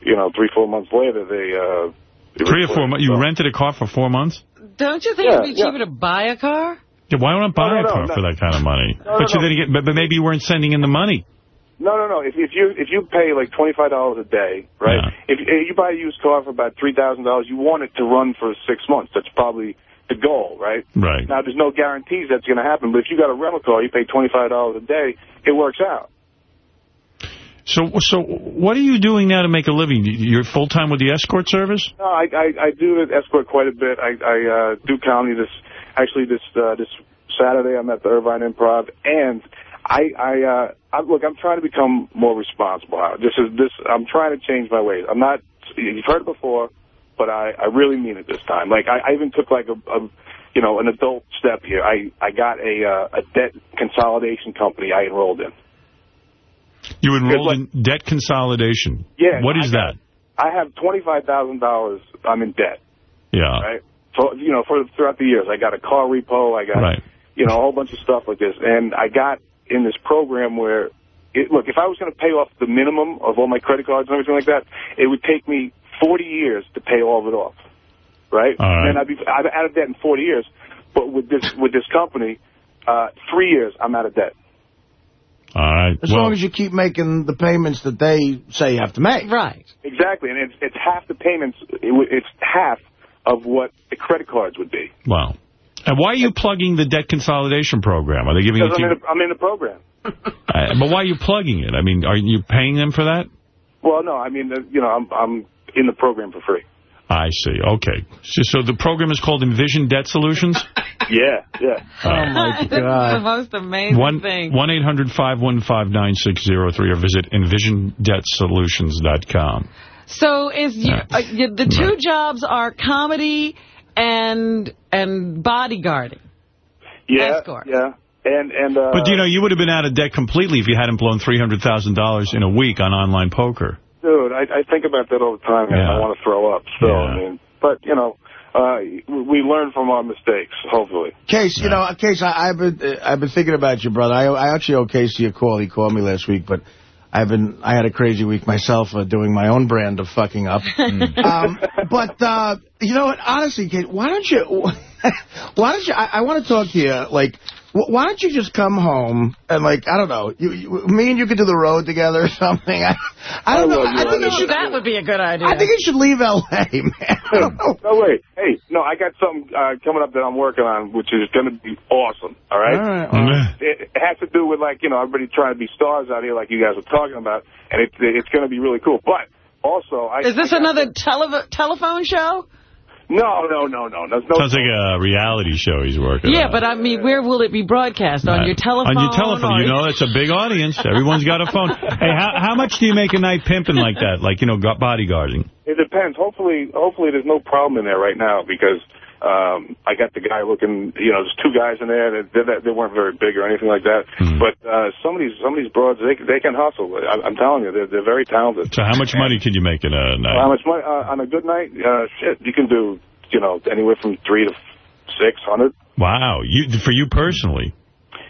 you know, three, four months later, they... Uh, they Three or four reported months? You rented a car for four months? Don't you think Yeah, it'd be yeah. cheaper to buy a car? Yeah, why don't I buy No, no, a car no. for that kind of money? But, you didn't get, but, maybe you weren't sending in the money. No, no, no. If, if you if you pay like twenty five dollars a day, right? If, if you buy a used car for about three thousand dollars, you want it to run for six months. That's probably the goal, right? Right. Now, there's no guarantees that's going to happen, but if you got a rental car, you pay twenty five dollars a day, it works out. So, so what are you doing now to make a living? You're full-time with the escort service? No, I I, I do the escort quite a bit. I I uh, do comedy. This actually this uh, this Saturday I'm at the Irvine Improv, and I I uh, I, look. I'm trying to become more responsible. This is this. I'm trying to change my ways. I'm not. You've heard it before, but I I really mean it this time. Like I, I even took like a, a you know an adult step here. I I got a uh, a debt consolidation company I enrolled in. You enrolled in debt consolidation. Yeah. What is I that? I have twenty five thousand dollars. I'm in debt. Yeah. right? So, you know, for throughout the years, I got a car repo, I got, Right. you know, a whole bunch of stuff like this. And I got in this program where, it, look, if I was going to pay off the minimum of all my credit cards and everything like that, it would take me 40 years to pay all of it off, right? All right. And I'd be I'd be out of debt in 40 years. But with this with this company, uh, three years, I'm out of debt. All right. As long as you keep making the payments that they say you have to make. Right. Exactly, and it's it's half the payments. It, it's half of what the credit cards would be. Wow. And why are you plugging the debt consolidation program? Are they giving it to I'm you? in, a, I'm in the program. Uh, but why are you plugging it? I mean, are you paying them for that? Well, no, I mean, uh, you know, I'm I'm in the program for free. I see. Okay. So, so the program is called Envision Debt Solutions? Yeah, yeah. Oh, my It's the most amazing One thing. one eight hundred five one five nine six zero three or visit envisiondebtsolutions.com. So is you, uh, you, the two jobs are comedy and and bodyguarding. Yeah, Escort. yeah. And, and, uh... But, you know, you would have been out of debt completely if you hadn't blown $300,000 in a week on online poker. Dude, I, I think about that all the time, and Yeah. I want to throw up. So, Yeah. I mean, but, you know, uh, we learn from our mistakes, hopefully. Case, you know, Case, I, I've been uh, I've been thinking about you, brother. I I actually owe Casey a call. He called me last week, but I've been I had a crazy week myself uh, doing my own brand of fucking up. um, but uh, you know what? Honestly, Kate, why don't you? Why don't you? I, I want to talk to you. Like, why don't you just come home and like I don't know, you, you, me and you could do the road together or something. I, I don't know. I think you should. that would be a good idea. I think you should leave L.A. Man. no, wait. Hey, no, I got something uh, coming up that I'm working on, which is going to be awesome, all right? All right, all right. It, it has to do with, like, you know, everybody trying to be stars out here like you guys are talking about, and it, it's going to be really cool. But also... I, Is this I another tele telephone show? No, no, no, no. There's no Sounds like a reality show he's working Yeah, on. but I mean, where will it be broadcast? On uh, your telephone? On your telephone. You know, it's a big audience. Everyone's got a phone. Hey, how, how much do you make a night pimping like that? Like, you know, gu- bodyguarding? It depends. Hopefully, hopefully there's no problem in there right now because um, I got the guy looking. You know, there's two guys in there. That, that they weren't very big or anything like that. Hmm. But uh, some of these some of these broads, they they can hustle. I, I'm telling you, they're they're very talented. So how much money can you make in a night? How much money uh, on a good night? Uh, shit, you can do you know anywhere from three to six hundred. Wow. You For you personally?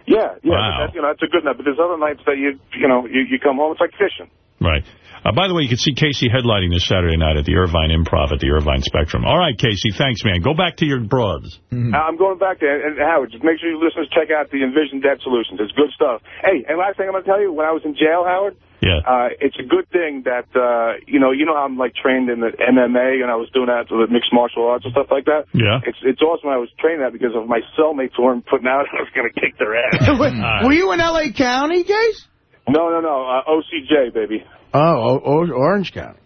Yeah, yeah. Wow. But that's, you know, that's a good night. But there's other nights that you you know you you come home. It's like fishing. Right. Uh, by the way, you can see Casey headlining this Saturday night at the Irvine Improv at the Irvine Spectrum. All right, Casey, thanks, man. Go back to your broads. Uh, I'm going back there. And Howard, just make sure you listeners check out the Envision Debt Solutions. It's good stuff. Hey, and last thing I'm going to tell you, when I was in jail, Howard, Yeah. uh, it's a good thing that, uh, you know, you know how I'm, like, trained in the MMA, and I was doing that with mixed martial arts and stuff like that? Yeah. It's it's awesome I was trained that because of my cellmates weren't putting out, I was going to kick their ass. Were you in L.A. County, Case? No, no, no. Uh, OCJ, baby. Oh, o o Orange County.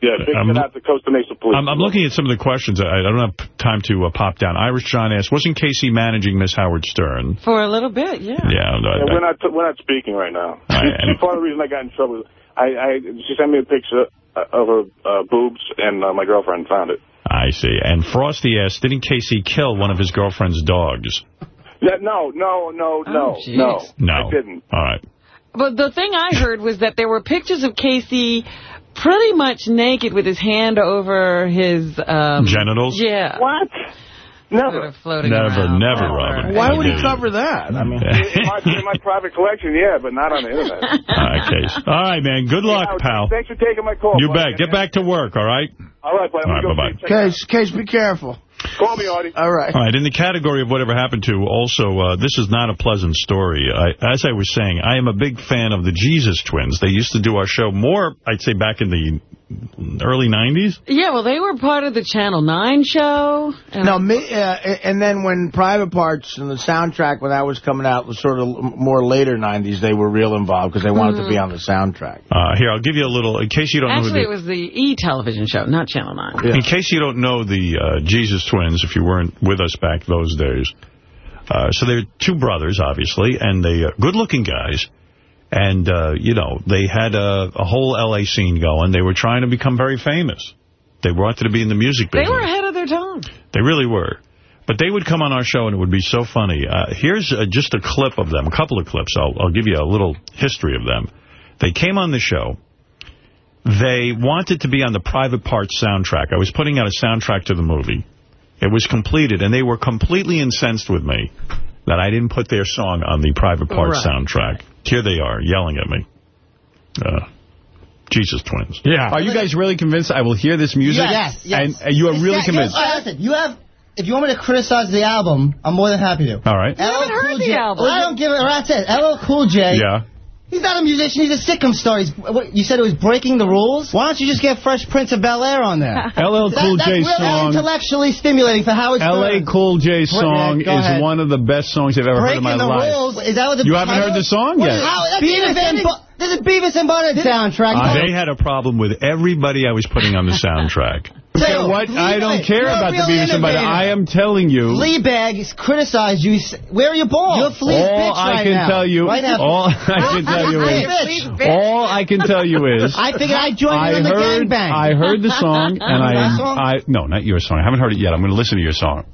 Yeah, big I'm- shout out to Costa Mesa Police. I'm, I'm looking at some of the questions. I, I don't have time to uh, pop down. Irish John asked, wasn't Casey managing Miss Howard Stern? For a little bit, yeah. Yeah. no, Yeah, that- we're not we're not speaking right now. All right, She- part of the reason I got in trouble, I, I she sent me a picture uh, of her uh, boobs, and uh, my girlfriend found it. I see. And Frosty asked, didn't Casey kill one of his girlfriend's dogs? Yeah, no, no, no, no, jeez. no, No. I didn't. All right. But the thing I heard was that there were pictures of Casey pretty much naked with his hand over his... Um, Genitals? Yeah. What? Never. floating Never, around. never, Robin. Why would he cover that? I mean, in, my, in my private collection, yeah, but not on the internet. All right, Case. All right, man. Good luck, Howard, pal. Thanks for taking my call. You buddy. bet. Get back to work, all right? All right, buddy. All right, bye-bye. go check it Case, Case, be careful. Out. Call me, Artie. All right. All right, in the category of whatever happened to, also, uh, this is not a pleasant story. I, as I was saying, I am a big fan of the Jesus Twins. They used to do our show more, I'd say, back in the early 90s. Yeah, well, they were part of the Channel 9 show. And No, me, uh, and then when Private Parts and the soundtrack, when that was coming out, was sort of more later 90s, they were real involved because they wanted to be on the soundtrack. Uh, here, I'll give you a little, in case you don't Actually, know it the... was the E! television show, not Channel 9. In case you don't know the uh, Jesus Twins, if you weren't with us back those days, uh, so they're two brothers, obviously, and they are good-looking guys. And, uh, you know, they had a, a whole L.A. scene going. They were trying to become very famous. They wanted to be in the music business. They were ahead of their time. They really were. But they would come on our show, and it would be so funny. Uh, here's uh, just a clip of them, a couple of clips. I'll, I'll give you a little history of them. They came on the show. They wanted to be on the Private Parts soundtrack. I was putting out a soundtrack to the movie. It was completed, and they were completely incensed with me that I didn't put their song on the Private Parts Right. soundtrack. Here they are, yelling at me. Uh, Jesus Twins. Yeah. Are you guys really convinced I will hear this music? Yes, yes. And you are really Yes, convinced? yes, listen, you have, if you want me to criticize the album, I'm more than happy to. All right. LL haven't heard Cool the J- album. I don't give a rat's ass. LL Cool J. Yeah. He's not a musician. He's a sitcom star. He's, what, you said it was breaking the rules? Why don't you just get Fresh Prince of Bel-Air on there? LL Cool that, J that's really song. intellectually stimulating for Howard L.A. Stern. Cool J song go is ahead. one of the best songs I've ever Breaking heard in my the life. rules. Is that what the You haven't heard the song yet? is- How, that's Beavis and entertaining. Bu- this is Beavis and Butthead soundtrack. Uh, they had a problem with everybody I was putting on the soundtrack. You know what? I don't care You're about the real Beavis and Butthead. I am telling you. Fleabag criticized you. Where are your balls? You're Flea's all bitch I right can now. tell you, Right now. all I can tell you is, all I can tell you is, I figured I'd join I you in the heard, gangbang. I heard the song, and I, song? I, no, not your song. I haven't heard it yet. I'm going to listen to your song.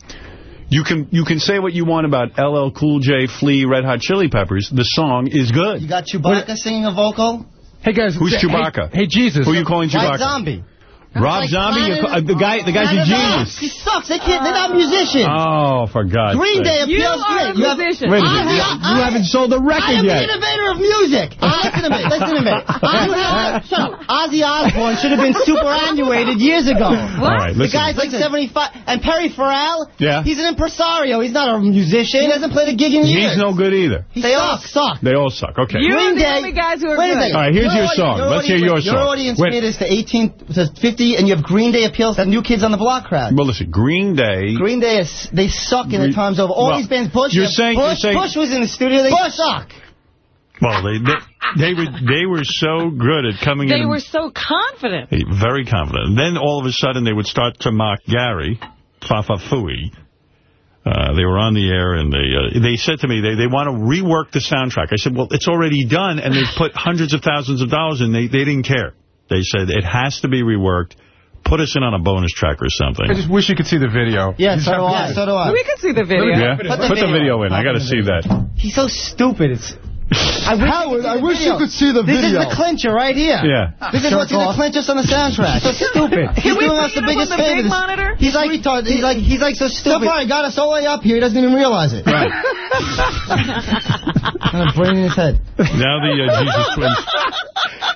You can you can say what you want about LL Cool J, Flea, Red Hot Chili Peppers. The song is good. You got Chewbacca singing a vocal? Hey, guys. Who's hey- Chewbacca? Hey, Jesus. Who are you calling White Chewbacca? Zombie. Rob Like Zombie? You're uh, the guy, the guy's a genius. Earth. He sucks. They can't. They're not musicians. Oh, for God's Green sake. Day appeals to me. You have- Wait a minute. I'm You, the- you haven't sold a I record yet. I am the yet. innovator of music. Listen to me. Listen to me. I'm the- shut up. Ozzy Osbourne should have been superannuated years ago. All right, the listen. guy's like 75. And Perry Farrell, Yeah. he's an impresario. He's not a musician. He hasn't played a gig in years. He's no good either. they all suck. They all suck. Okay. You You're Green the Day- only guys who are Wait a good. All right, here's your audi- song. Let's hear audience- your Your song. audience made is to 18 to 50, and you have Green Day appeals to New Kids on the Block crowd. Well, listen, Green Day. Green Day is they suck in the times of all Well, these bands. Bush, you're saying- you're Bush, saying- Bush was in the studio. They Bush suck. Well, they, they they were they were so good at coming in. They were so confident. Very confident. And then all of a sudden they would start to mock Gary, Fafa Fooey. Uh, they were on the air and they uh, they said to me they, they want to rework the soundtrack. I said, well, it's already done and they've put hundreds of thousands of dollars in. They, they didn't care. They said it has to be reworked. Put us in on a bonus track or something. I just wish you could see the video. Yeah, You so do I. have So do I. We could see the video. Yeah? Put Put the the, video video in. in. I got to see that. He's so stupid. It's. I wish Howard, you could see I the wish video. you could see the This video. is the clincher right here. Yeah. This is what's going to clinch us on the soundtrack. So stupid. He's we doing us the biggest on the big favor. This- monitor? He's like retard. He's like he's like so stupid. So far, he got us all the way up here. He doesn't even realize it. Right. Kind of brain in his head. Now the uh, Jesus twins.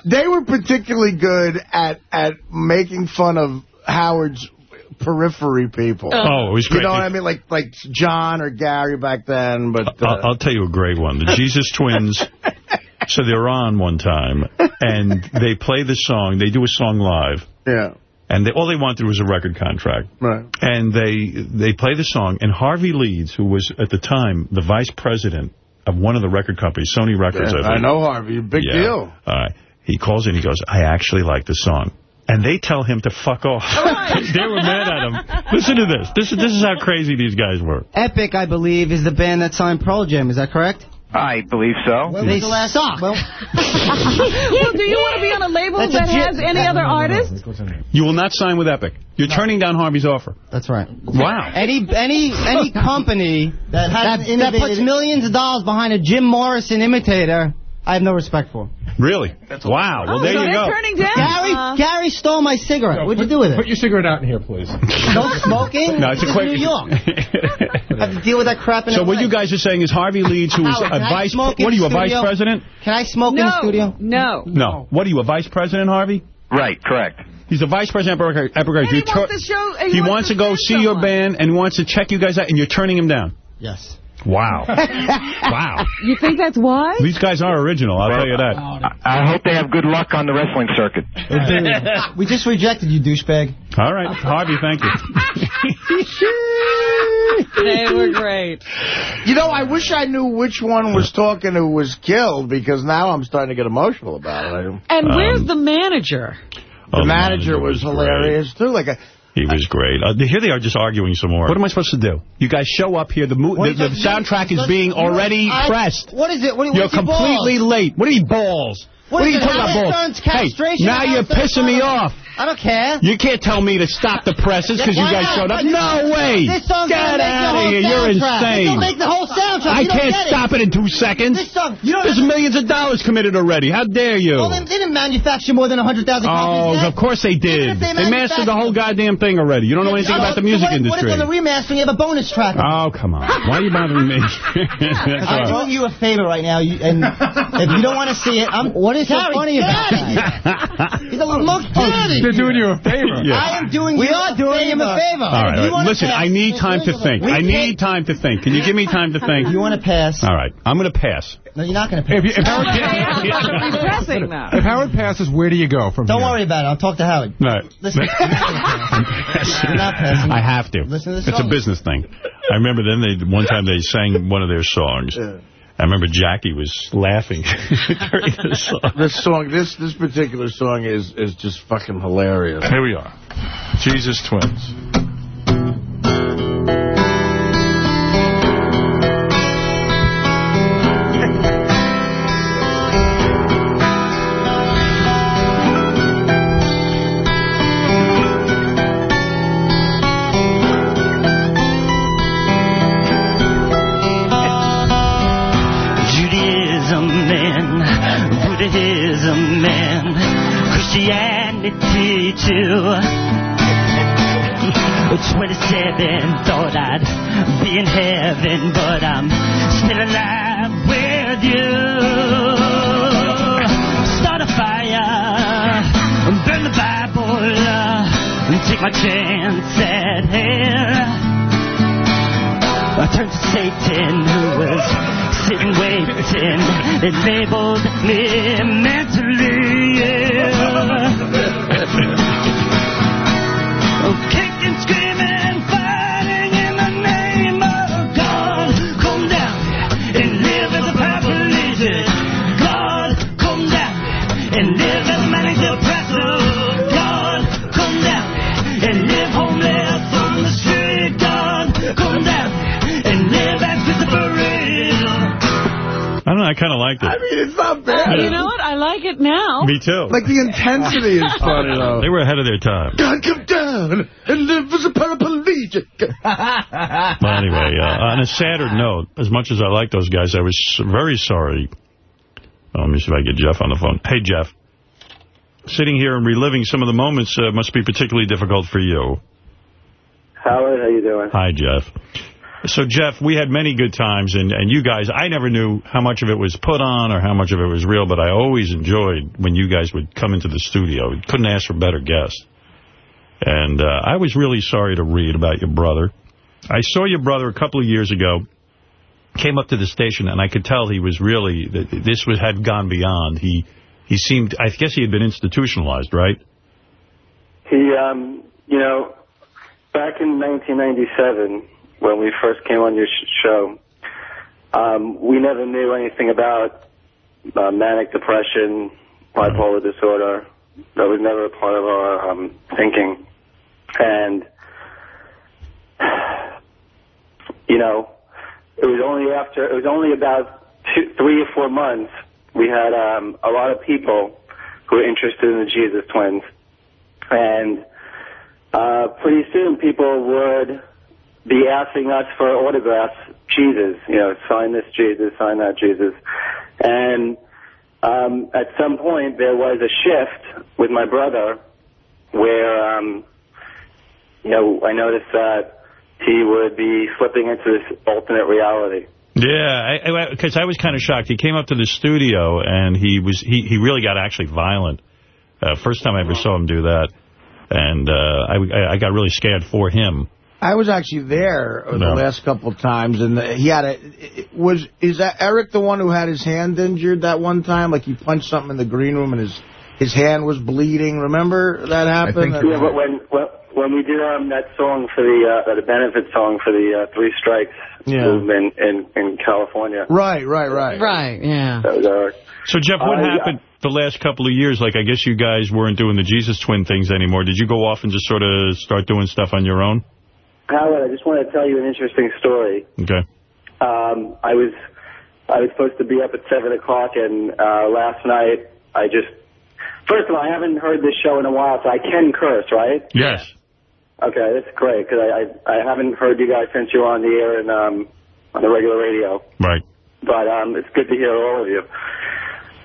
They were particularly good at at making fun of Howard's periphery people. Oh, it was You know what I mean? Like like John or Gary back then, but uh, I'll, I'll tell you a great one. The Jesus Twins. So they were on one time, and they play the song. They do a song live, yeah, and they, all they wanted was a record contract. right. And they they play the song, and Harvey Leeds, who was at the time the vice president of one of the record companies, Sony Records, Yeah, I think. I know Harvey, big Yeah. deal. All right. He calls in, he goes, I actually like the song. And they tell him to fuck off. they were mad at him. Listen to this. This is this is how crazy these guys were. Epic, I believe, is the band that signed Pearl Jam. Is that correct? I believe so. they suck. Well, well, do you want to be on a label That's that a j- has any other artist? You will not sign with Epic. You're turning down Harvey's offer. That's right. Wow. Any any any company that that, that puts millions of dollars behind a Jim Morrison imitator, I have no respect for. him. Really? Wow. Well, Oh, there so you they're go. turning down. Gary Uh, Gary stole my cigarette. What'd you do with it? Put your cigarette out in here, please. No smoking. No, it's a This is quick. New York. I have to deal with that crap in so LA. what you guys are saying is Harvey Leeds, who is a vice... smoke What are you, a vice president? Can I smoke in the no, studio? no. No. What are you, a vice president, Harvey? Right, correct. He's a vice president of Epic Epic Records. He wants to show- he he wants wants to to go send see your band and he wants to check you guys out, and you're turning him down. Yes. Wow. wow. You think that's why? These guys are original, I'll tell you that. I hope they have good luck on the wrestling circuit. we just rejected you, douchebag. All right. Harvey, thank you. They were great. You know, I wish I knew which one was talking who was killed because now I'm starting to get emotional about it. And Um, where's the manager? The Oh, manager was great. hilarious too. Like a, He was great. Uh, here they are just arguing some more. What am I supposed to do? You guys show up here. The, the, the soundtrack is Let's- being already I- pressed. What is it? What, are You're what's your completely balls? late. What are you balls? What are you talking about balls? Hey, now you're pissing me off. I don't care. You can't tell me to stop the presses because you guys not? showed up. No way. This song's Get gonna make the out of whole here. You're soundtrack. insane. It'll make the whole soundtrack. I You don't can't stop it in two seconds. This song, you don't There's millions of dollars committed already. How dare you? Well, they, they didn't manufacture more than 100,000 copies. Oh, of course they did. They They mastered the whole goddamn thing already. You don't know anything Oh, about the so music what industry. What if on the remastering you have a bonus track? Oh, come on. Why are you bothering me? I'm all. doing you a favor right now, you, and if you don't want to see it, I'm. What is so funny about that? He's a little look oh, dirty. They're doing you a favor. Yeah. I am doing. You a favor. We are doing him a favor. All right, If right. Listen, pass- I need time to think. I need time to think. Can you give me time to think? You want to pass? All right, I'm going to pass. No, you're not going to pass. If, you, if, Howard, Repressing now. if Howard passes, where do you go from Don't here? worry about it. I'll talk to Howard. No. Listen. You're not passing. I have to. Listen to the It's a business thing. I remember then they one time they sang one of their songs. I remember Jackie was laughing during the song. this song, this this particular song is is just fucking hilarious. Here we are. Jesus Twins. Buddhism and Christianity too. 27 thought I'd be in heaven, but I'm still alive with you. Start a fire, burn the Bible, and take my chance at hell. I turned to Satan, who was sitting waiting, It labeled me mentally. Oh, I don't know. I kind of liked it. I mean, it's not bad. You know what? I like it now. Me too. Like, the intensity is funny, though. They were ahead of their time. God, come down and live as a paraplegic. Well, anyway, uh, on a sadder note, as much as I like those guys, I was very sorry. Oh, let me see if I get Jeff on the phone. Hey, Jeff. Sitting here and reliving some of the moments uh, must be particularly difficult for you. Howard, how you doing? Hi, Jeff. So, Jeff, we had many good times, and, and you guys, I never knew how much of it was put on or how much of it was real, but I always enjoyed when you guys would come into the studio. Couldn't ask for better guests. And uh, I was really sorry to read about your brother. I saw your brother a couple of years ago, came up to the station, and I could tell he was really, this was had gone beyond. He he seemed, I guess he had been institutionalized, right? He, um, you know, back in 1997, when we first came on your sh- show, um, we never knew anything about uh, manic depression, bipolar disorder. That was never a part of our um, thinking. And, you know, it was only after, it was only about two, three or four months, we had um, a lot of people who were interested in the Jesus twins. And uh, pretty soon people would be asking us for autographs, Jesus, you know, sign this Jesus, sign that Jesus. And um, at some point there was a shift with my brother where, um, you know, I noticed that he would be slipping into this alternate reality. Yeah, because I, I, was kind of shocked. He came up to the studio, and he was he, he really got actually violent. Uh, first time I ever saw him do that. And uh, I, I got really scared for him. I was actually there the last couple of times, and he had a... Was Is that Eric the one who had his hand injured that one time? Like, he punched something in the green room, and his his hand was bleeding. Remember that happened? Yeah, but when when, when we did um, that song for the uh, the benefit song for the uh, Three Strikes Yeah. movement in in California. Right, right, right. Right, yeah. That was Eric. So, Jeff, what Uh, yeah. happened the last couple of years? Like, I guess you guys weren't doing the Jesus Twin things anymore. Did you go off and just sort of start doing stuff on your own? Howard, I just want to tell you an interesting story. Okay. Um, I was I was supposed to be up at seven o'clock, and uh, last night I just first of all I haven't heard this show in a while, so I can curse, right? Yes. Okay, that's great because I, I I haven't heard you guys since you were on the air and um on the regular radio. Right. But um, it's good to hear all of you.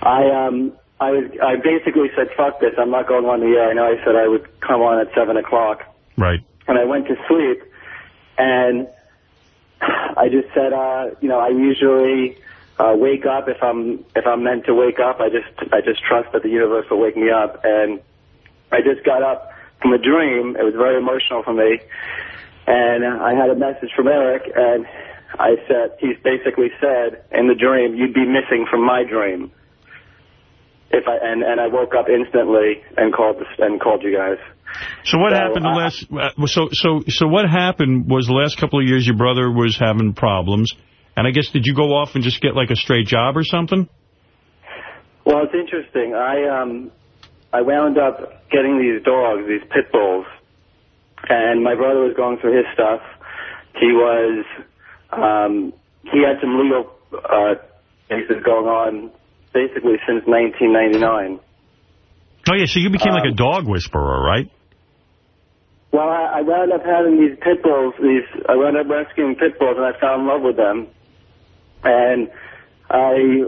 I um I was I basically said fuck this. I'm not going on the air. I know I said I would come on at seven o'clock, Right. And I went to sleep, and I just said, uh, you know, I usually uh, wake up if I'm if I'm meant to wake up. I just I just trust that the universe will wake me up, and I just got up from a dream. It was very emotional for me, and I had a message from Eric, and I said he basically said in the dream, "You'd be missing from my dream." If I and and I woke up instantly and called and called you guys. So what So, happened the last? Uh, so so so what happened was the last couple of years your brother was having problems, and I guess did you go off and just get like a straight job or something? Well, it's interesting. I um, I wound up getting these dogs, these pit bulls, and my brother was going through his stuff. He was, um, he had some legal uh, cases going on basically since 1999. Oh, yeah, so you became like a dog whisperer, right? Well, I, I wound up having these pit bulls. These I wound up rescuing pit bulls, and I fell in love with them. And I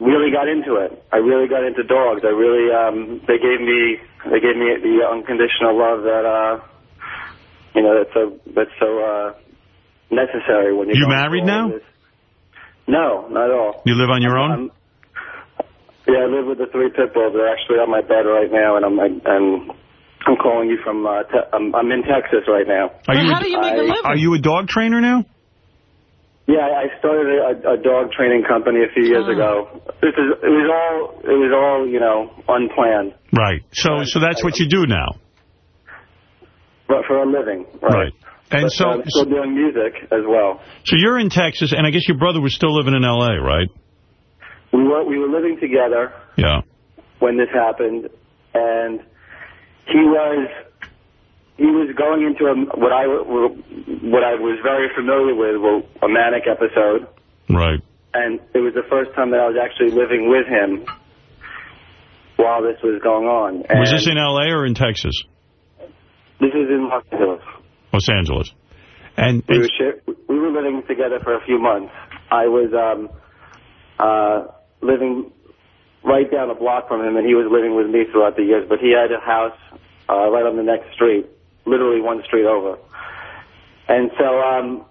really got into it. I really got into dogs. I really um, they gave me they gave me the unconditional love that uh, you know that's so that's so uh, necessary when you're You married now? this. No, not at all. You live on your own? Yeah, I live with the three pit bulls. They're actually on my bed right now, and I'm and I'm calling you from. Uh, te- I'm, I'm in Texas right now. Are you, how do you make a I- living? Are you a dog trainer now? Yeah, I started a, a dog training company a few years Oh. ago. This is it was all it was all you know unplanned, Right. So so that's what you do now. but for a living, right? Right. And But, so I'm still doing music as well. so you're in Texas, and I guess your brother was still living in L.A., right? We were we were living together Yeah. when this happened, and he was he was going into a, what I what I was very familiar with, a manic episode, Right. and it was the first time that I was actually living with him while this was going on. And Was this in L.A. or in Texas? This is in Los Angeles. Los Angeles. And We were, we were living together for a few months. I was um, uh, living right down the block from him, and he was living with me throughout the years. But he had a house uh, right on the next street, literally one street over. And so um,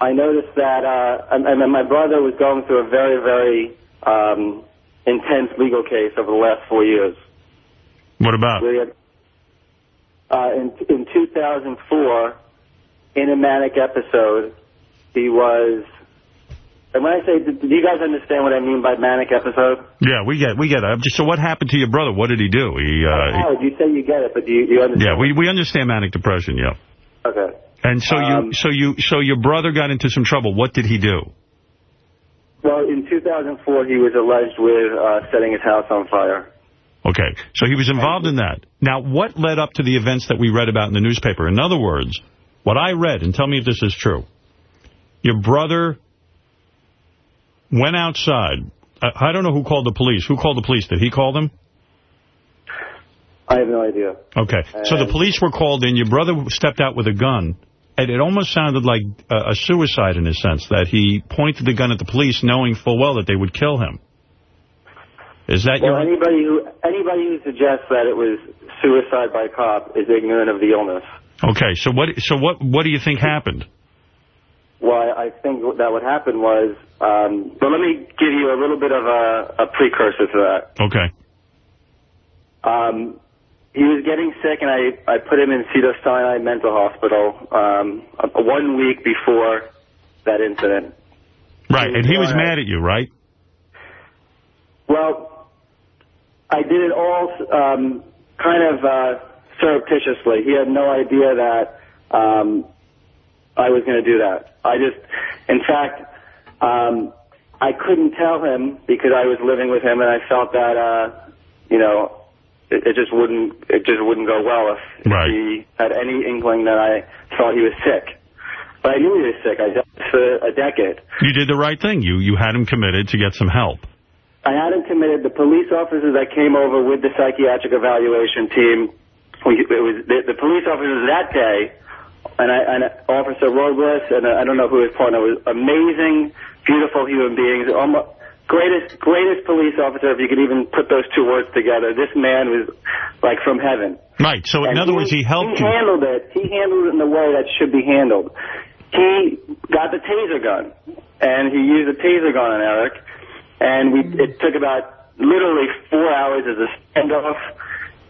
I noticed that, uh, and, my brother was going through a very, very um, intense legal case over the last four years. what about? Had, uh, in, in 2004, in a manic episode, he was. And when I say, do you guys understand what I mean by manic episode? Yeah, we get we get it. So what happened to your brother? What did he do? He, uh, Howard, you say you get it, but do you, you understand? yeah, we we understand manic depression. Yeah. Okay. And so you Um, so you so your brother got into some trouble. What did he do? Well, in 2004, he was alleged with uh, setting his house on fire. Okay, so he was involved in that. Now, what led up to the events that we read about in the newspaper? In other words, what I read, and tell me if this is true, your brother went outside. I, I don't know who called the police. Who called the police? Did he call them? I have no idea. Okay, so the police were called in. Your brother stepped out with a gun. And it almost sounded like a, a suicide in a sense, that he pointed the gun at the police knowing full well that they would kill him. Is that Well, your... anybody who anybody who suggests that it was suicide by cop is ignorant of the illness. Okay, so what So what? what do you think happened? Well, I I think that what happened was, um, but let me give you a little bit of a, a precursor to that. Okay. Um, he was getting sick, and I, I put him in Cedar-Sinai Mental Hospital um, a, one week before that incident. Right, and he was mad at you, right? Well, I did it all um, kind of uh, surreptitiously. He had no idea that um, I was going to do that. I just, in fact, um, I couldn't tell him because I was living with him, and I felt that, uh, you know, it, it just wouldn't, it just wouldn't go well if, if Right. he had any inkling that I thought he was sick. But I knew he was sick. I dealt for a decade. You did the right thing. You you had him committed to get some help. I had him committed. The police officers that came over with the psychiatric evaluation team, we, it was the, the police officers that day, and, I, and Officer Robles, and I don't know who his partner was, amazing, beautiful human beings, almost, greatest, greatest police officer, if you could even put those two words together. This man was like from heaven. Right, so in And other words, he helped he you. handled it. He handled it in the way that should be handled. He got the taser gun, and he used the taser gun on Eric, and we it took about literally four hours as a standoff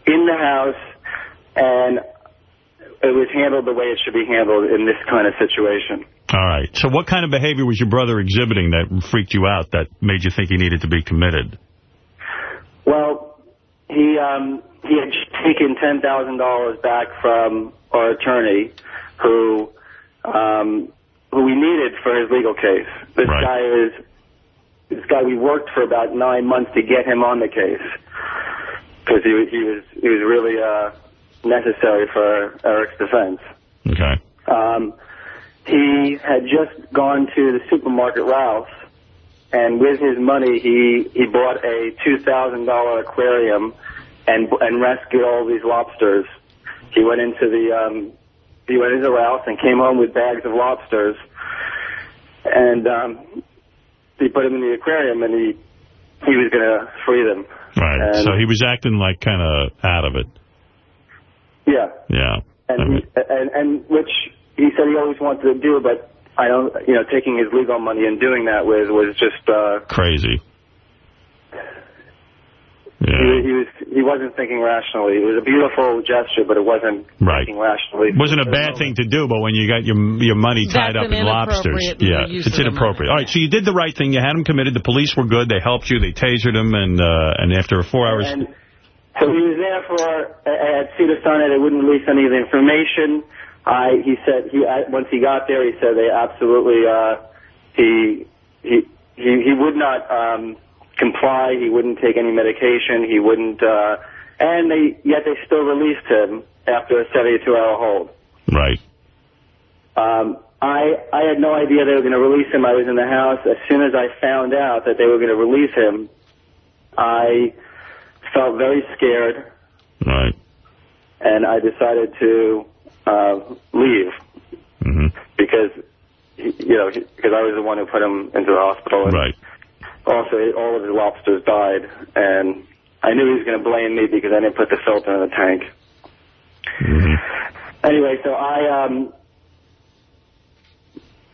in the house, and it was handled the way it should be handled in this kind of situation. All right. So what kind of behavior was your brother exhibiting that freaked you out, that made you think he needed to be committed? Well, he um, he had taken ten thousand dollars back from our attorney, who um, who we needed for his legal case. This guy is this guy. We worked for about nine months to get him on the case because he was he was he was really uh, necessary for Eric's defense. Okay. Um, he had just gone to the supermarket Ralph's, and with his money, he he bought a two thousand dollar aquarium, and and rescued all these lobsters. He went into the um, he went into Ralph's and came home with bags of lobsters, and um, he put them in the aquarium, and he he was going to free them. Right. And- so he was acting like kind of out of it. Yeah. Yeah. and he, and and which he said he always wanted to do, but I don't, you know, taking his legal money and doing that with was just uh, Crazy. he, he was he wasn't thinking rationally. It was a beautiful gesture, but it wasn't Right. thinking rationally. Wasn't a bad thing to do, but when you got your your money tied That's up in lobsters, yeah, it's inappropriate. All right, so you did the right thing. You had him committed. The police were good. They helped you. They tasered him, and uh, and after four hours, And so he was there for at Cedar Sinai. They wouldn't release any of the information. I he said he I, once he got there, he said they absolutely uh, he he he he would not um, comply. He wouldn't take any medication. He wouldn't, uh, and they yet they still released him after a 72 hour hold. right. Um, I I had no idea they were going to release him. I was in the house as soon as I found out that they were going to release him. I felt very scared, Right. and I decided to uh, leave Mm-hmm. because you know because I was the one who put him into the hospital. And Right. Also, all of his lobsters died, and I knew he was going to blame me because I didn't put the filter in the tank. Anyway, so I um,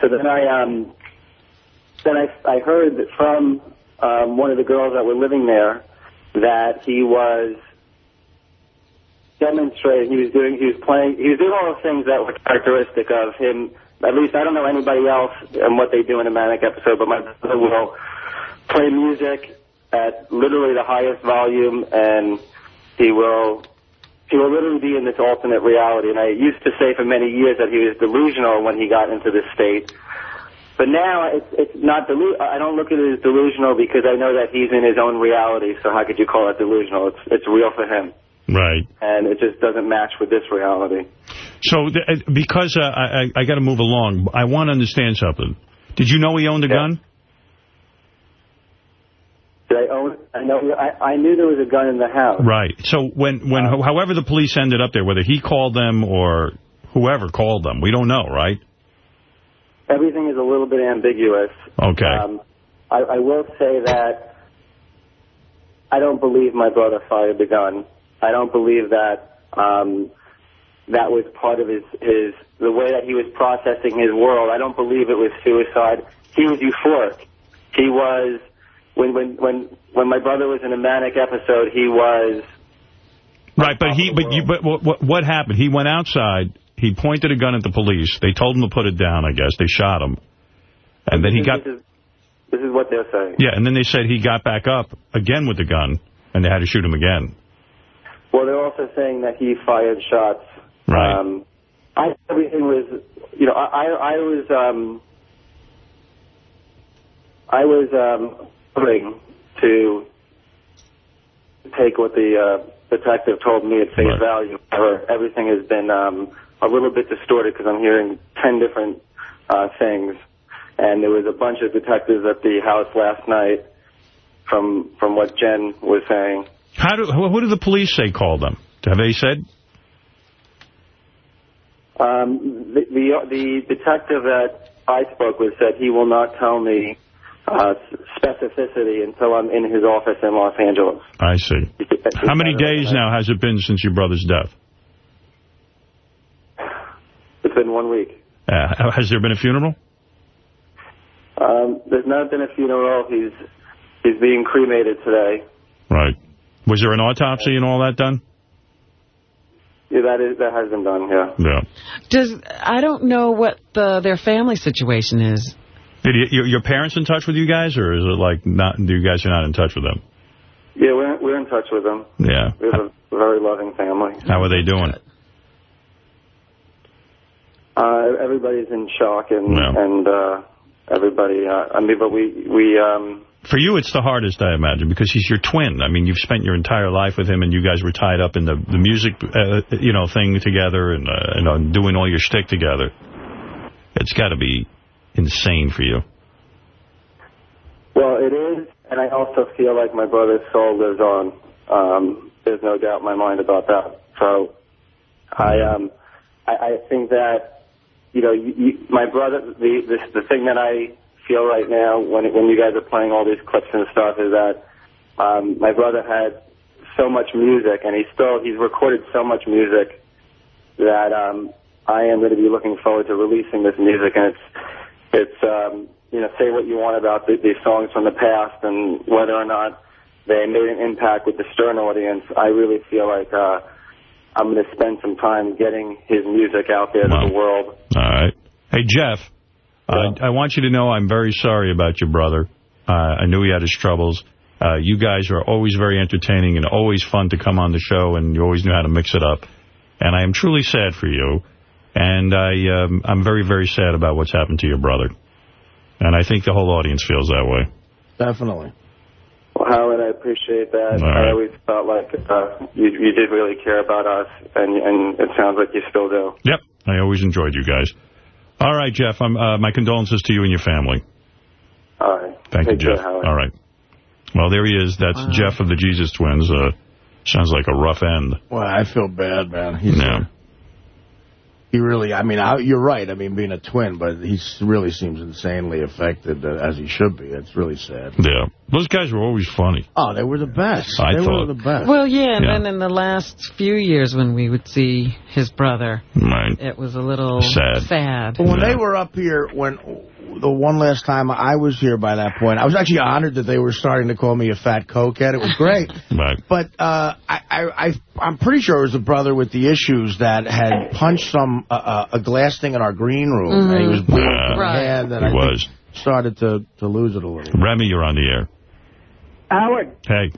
so then I um, then I I heard from um, one of the girls that were living there that he was demonstrating. He was doing. He was playing. He was doing all the things that were characteristic of him. At least I don't know anybody else and what they do in a manic episode, but my brother will play music at literally the highest volume, and he will he will literally be in this alternate reality. And I used to say for many years that he was delusional when he got into this state. But now it's it's not delu- I don't look at it as delusional because I know that he's in his own reality. So how could you call it delusional? It's it's real for him, Right. and it just doesn't match with this reality. So th- uh, because uh, I I, I got to move along, I want to understand something. Did you know he owned a gun? Did I own? I know. I I knew there was a gun in the house. Right. So when when Uh, however the police ended up there, whether he called them or whoever called them, we don't know, right? Everything is a little bit ambiguous. Okay. Um, I, I will say that I don't believe my brother fired the gun. I don't believe that um, that was part of his, his the way that he was processing his world. I don't believe it was suicide. He was euphoric. He was when when when when my brother was in a manic episode. He was Right, but he, but you, but what, what, what happened? He went outside. He pointed a gun at the police. They told him to put it down. I guess they shot him, and then he this got. Is, this is what they're saying. Yeah, and then they said he got back up again with the gun, and they had to shoot him again. Well, they're also saying that he fired shots. Right. Um, I everything was, you know, I I, I was um, I was um, willing to take what the uh, detective told me at face value. However, everything has been um, a little bit distorted because I'm hearing ten different uh, things, and there was a bunch of detectives at the house last night. From from what Jen was saying. How do? Who did the police say call them? Have they said? Um, the, the the detective that I spoke with said he will not tell me uh, specificity until I'm in his office in Los Angeles. I see. How many days now has it been since your brother's death? It's been one week. Uh, has there been a funeral? Um, there's not been a funeral. He's he's being cremated today. Right. Was there an autopsy and all that done? Yeah, that is that has been done. Yeah. Yeah. Does I don't know what the their family situation is. Did you, your, your parents in touch with you guys, or is it like not? Do you guys are not in touch with them? Yeah, we're we're in touch with them. Yeah. We have a very loving family. How are they doing? Uh, everybody's in shock and Yeah. and uh, everybody. Uh, I mean, but we we um for you, it's the hardest, I imagine, because he's your twin. I mean, you've spent your entire life with him, and you guys were tied up in the the music, uh, you know, thing together, and uh, and uh, doing all your shtick together. It's got to be insane for you. Well, it is, and I also feel like my brother's soul lives on. Um, there's no doubt in my mind about that. So, I um, I, I think that you know, you, you, my brother, the, the the thing that I feel right now when when you guys are playing all these clips and stuff is that um, my brother had so much music, and he still he's recorded so much music that um, I am going to be looking forward to releasing this music, and it's it's um, you know say what you want about the, these songs from the past and whether or not they made an impact with the Stern audience. I really feel like uh, I'm going to spend some time getting his music out there to the world. All right. Hey, Jeff, uh, I want you to know I'm very sorry about your brother. Uh, I knew he had his troubles. Uh, you guys are always very entertaining and always fun to come on the show, and you always knew how to mix it up. And I am truly sad for you, and I, um, I'm very, very sad about what's happened to your brother. And I think the whole audience feels that way. Definitely. Well, Howard, I appreciate that. All right. I always felt like uh, you, you did really care about us, and, and it sounds like you still do. Yep, I always enjoyed you guys. All right, Jeff, I'm, uh, my condolences to you and your family. All right. Thank Take you, Jeff. Howard. All right. Well, there he is. That's Jeff of the Jesus Twins. Uh, sounds like a rough end. Well, I feel bad, man. He's, Yeah. He really, I mean, I, you're right. I mean, being a twin, but he really seems insanely affected, uh, as he should be. It's really sad. Yeah. Those guys were always funny. Oh, they were the best. I they thought. were the best. Well, yeah, and Yeah. then in the last few years when we would see his brother, Right. it was a little Sad. sad. But when they were up here, when the one last time I was here by that point, I was actually honored that they were starting to call me a fat cokehead. It was great. Right. But uh, I, I, I, I'm pretty sure it was the brother with the issues that had punched some uh, uh, a glass thing in our green room, and he was bleeding from the Right. hand, and He I think was. started to, to lose it a little. Remy, you're on the air. Howard. Hey.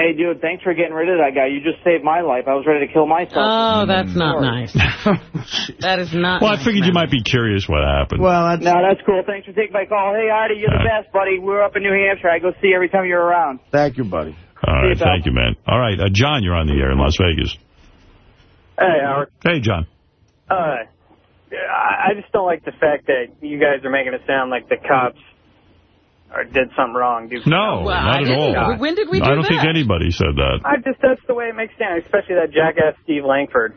Hey, dude, thanks for getting rid of that guy. You just saved my life. I was ready to kill myself. Oh, that's not nice. that is not Well, I nice, figured you might be curious what happened. Well, that's... No, that's cool. Thanks for taking my call. Hey, Artie, you're the best, buddy. We're up in New Hampshire. I go see you every time you're around. Thank you, buddy. All right. See you. Thank you, man. All right. Uh, John, you're on the air in Las Vegas. Hey, Howard. Hey, John. Uh, I I just don't like the fact that you guys are making it sound like the cops or did something wrong. Dude. No, not at all. When did we do that? I don't that? think anybody said that. I just, that's the way it makes sense, especially that jackass Steve Langford.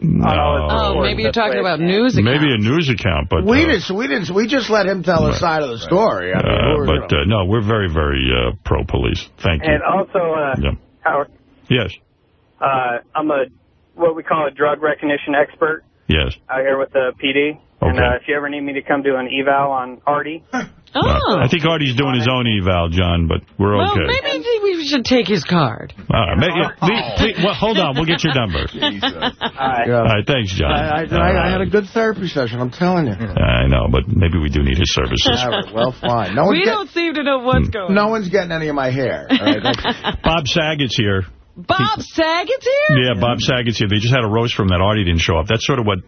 No. Oh, maybe you're talking about news accounts. Maybe a news account, but we uh, didn't. We didn't. We just let him tell his side of the story. I mean, uh, but uh, no, we're very, very uh, pro-police. Thank you. And also, uh, Yeah. Howard, Yes. uh, I'm a what we call a drug recognition expert Yes. out here with the PD. And Okay. uh, if you ever need me to come do an eval on Artie, Oh. I think Artie's doing his own eval, John, but we're Well, okay. maybe we should take his card. All right. ma- yeah, please- please- well, hold on. We'll get your number. All right. Thanks, John. I, I, All I, I had a good therapy session. I'm telling you. I know, but maybe we do need his services. All right, well, fine. No one's, we get, don't seem to know what's hmm. going on. no one's getting any of my hair. All right, that's- Bob Saget's here. Bob Saget's here? Yeah, Bob Saget's here. They just had a roast from that Artie didn't show up. That's sort of what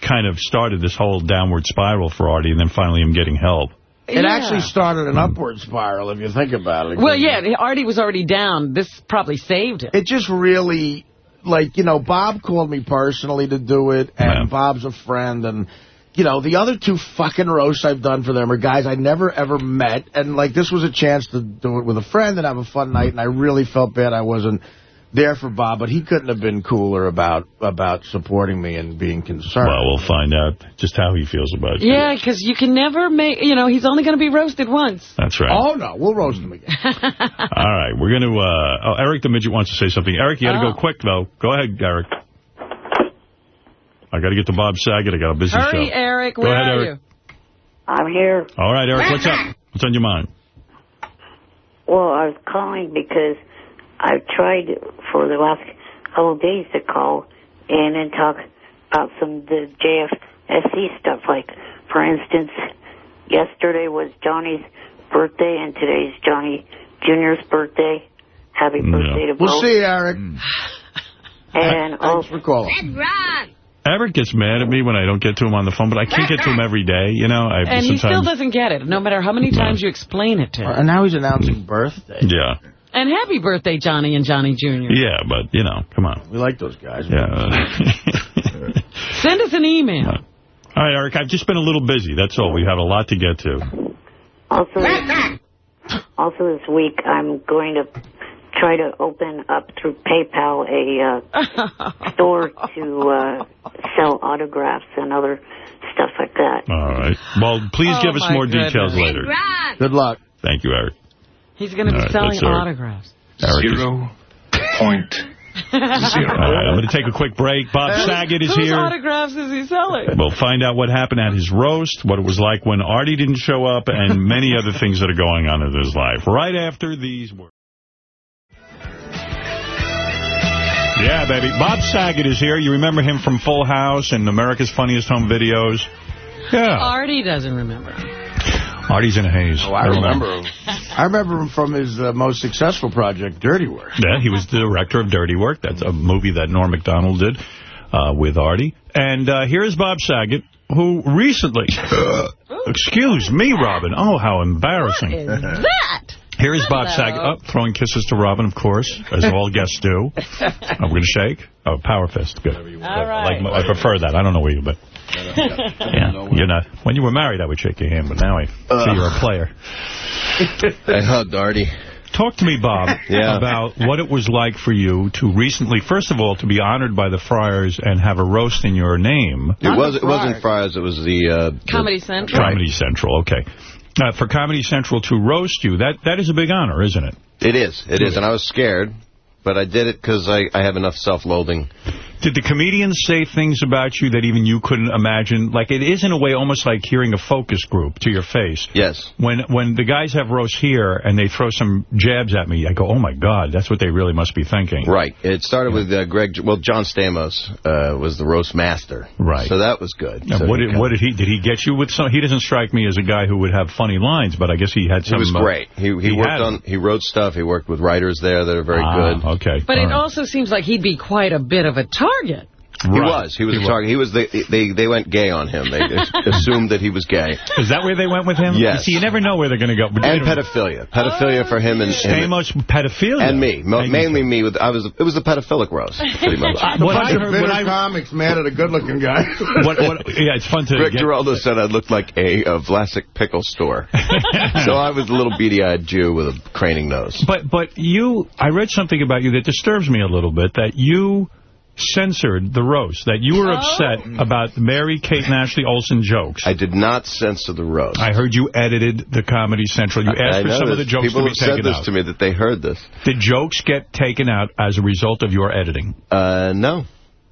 kind of started this whole downward spiral for Artie, and then finally him getting help. It Yeah. actually started an upward spiral, if you think about it. Well, yeah, Artie was already down. This probably saved him. It just really, like, you know, Bob called me personally to do it, and Bob's a friend, and, you know, the other two fucking roasts I've done for them are guys I never, ever met, and, like, this was a chance to do it with a friend and have a fun night, and I really felt bad I wasn't there for Bob, but he couldn't have been cooler about about supporting me and being concerned. Well, we'll find out just how he feels about you. Yeah, because you can never make, you know, he's only going to be roasted once. That's right. Oh, no, we'll roast him again. All right, we're going to... Uh, oh, Eric the Midget wants to say something. Eric, you got to Oh. go quick, though. Go ahead, Eric. I got to get to Bob Saget. I got a busy Hurry, show. Eric, Go where ahead, are Eric. you? I'm here. All right, Eric, what's up? What's on your mind? Well, I was calling because I've tried for the last couple of days to call in and talk about some of the JFSC stuff. Like, for instance, yesterday was Johnny's birthday and today's Johnny Jr.'s birthday. Happy birthday to We'll both. see, Eric. Hmm. And Thanks for calling. Everett gets mad at me when I don't get to him on the phone, but I can't get to him every day, you know. I, And he still doesn't get it, no matter how many times you explain it to uh, him. And now he's announcing birthday. Yeah. And happy birthday, Johnny and Johnny Jr. Yeah, but, you know, come on. We like those guys. Yeah. Send us an email. All right, Eric, I've just been a little busy. That's all. We have a lot to get to. Also, also this week, I'm going to try to open up through PayPal a uh, store to uh, sell autographs and other stuff like that. All right. Well, please Oh, give us more goodness. details later. Good luck. Thank you, Eric. He's going to be All right, selling that's all right. autographs. Eric is- Zero point All right, I'm going to take a quick break. Bob Saget is Whose here. autographs is he selling? We'll find out what happened at his roast, what it was like when Artie didn't show up, and many other things that are going on in his life. Right after these words. Yeah, baby. Bob Saget is here. You remember him from Full House and America's Funniest Home Videos? Yeah. Artie doesn't remember. Artie's in a haze. Oh, I remember him. I remember him from his uh, most successful project, Dirty Work. Yeah, he was the director of Dirty Work. That's a movie that Norm Macdonald did uh, with Artie. And uh, here's Bob Saget, who recently... excuse me, Robin. Oh, how embarrassing. that? Here is Bob Hello. Saget. Oh, throwing kisses to Robin, of course, as all guests do. I'm going to shake. Oh, power fist. Good. All right. Like, I prefer that. I don't know where you, but... Yeah, you're not. When you were married, I would shake your hand, but now I see you're a player. I hugged Artie. Talk to me, Bob, Yeah. about what it was like for you to recently, first of all, to be honored by the Friars and have a roast in your name. It was. It wasn't Friars. It was the uh, the- Comedy Central? Comedy Central, okay. Uh, for Comedy Central to roast you, that that is a big honor, isn't it? It is. It is. And I was scared, but I did it because I, I have enough self-loathing. Did the comedians say things about you that even you couldn't imagine? Like, it is in a way almost like hearing a focus group to your face. Yes. When when the guys have roasts here and they throw some jabs at me, I go, oh, my God, that's what they really must be thinking. Right. It started with uh, Greg. Well, John Stamos uh, was the roast master. Right. So that was good. Now, So what did what did he did he get you with some? He doesn't strike me as a guy who would have funny lines, but I guess he had He some. was uh, great. He he, worked had on. He wrote stuff. He worked with writers there that are very Ah, good. Okay. But it also seems like he'd be quite a bit of a target. He was. He was a target. He was. The, they they went gay on him. They assumed that he was gay. Is that where they went with him? Yes. You see, you never know where they're going to go. But And they don't- pedophilia. Pedophilia for him and, and Stamos pedophilia. and me. Mo- mainly me. With I was. It was the pedophilic roast. Pretty much. Uh, a bunch of bitter comics mad at a good-looking guy. what, what, yeah, it's fun to Rick get... Geraldo said I looked like a, a Vlasic pickle store. so I was a little beady-eyed Jew with a craning nose. But but you, I read something about you that disturbs me a little bit, that you censored the roast, that you were upset about Mary Kate and Ashley Olsen jokes. I did not censor the roast. I heard you edited the Comedy Central. You asked I for know some of the jokes People to be taken out. People have said this out. to me that they heard this. Did jokes get taken out as a result of your editing? Uh, no.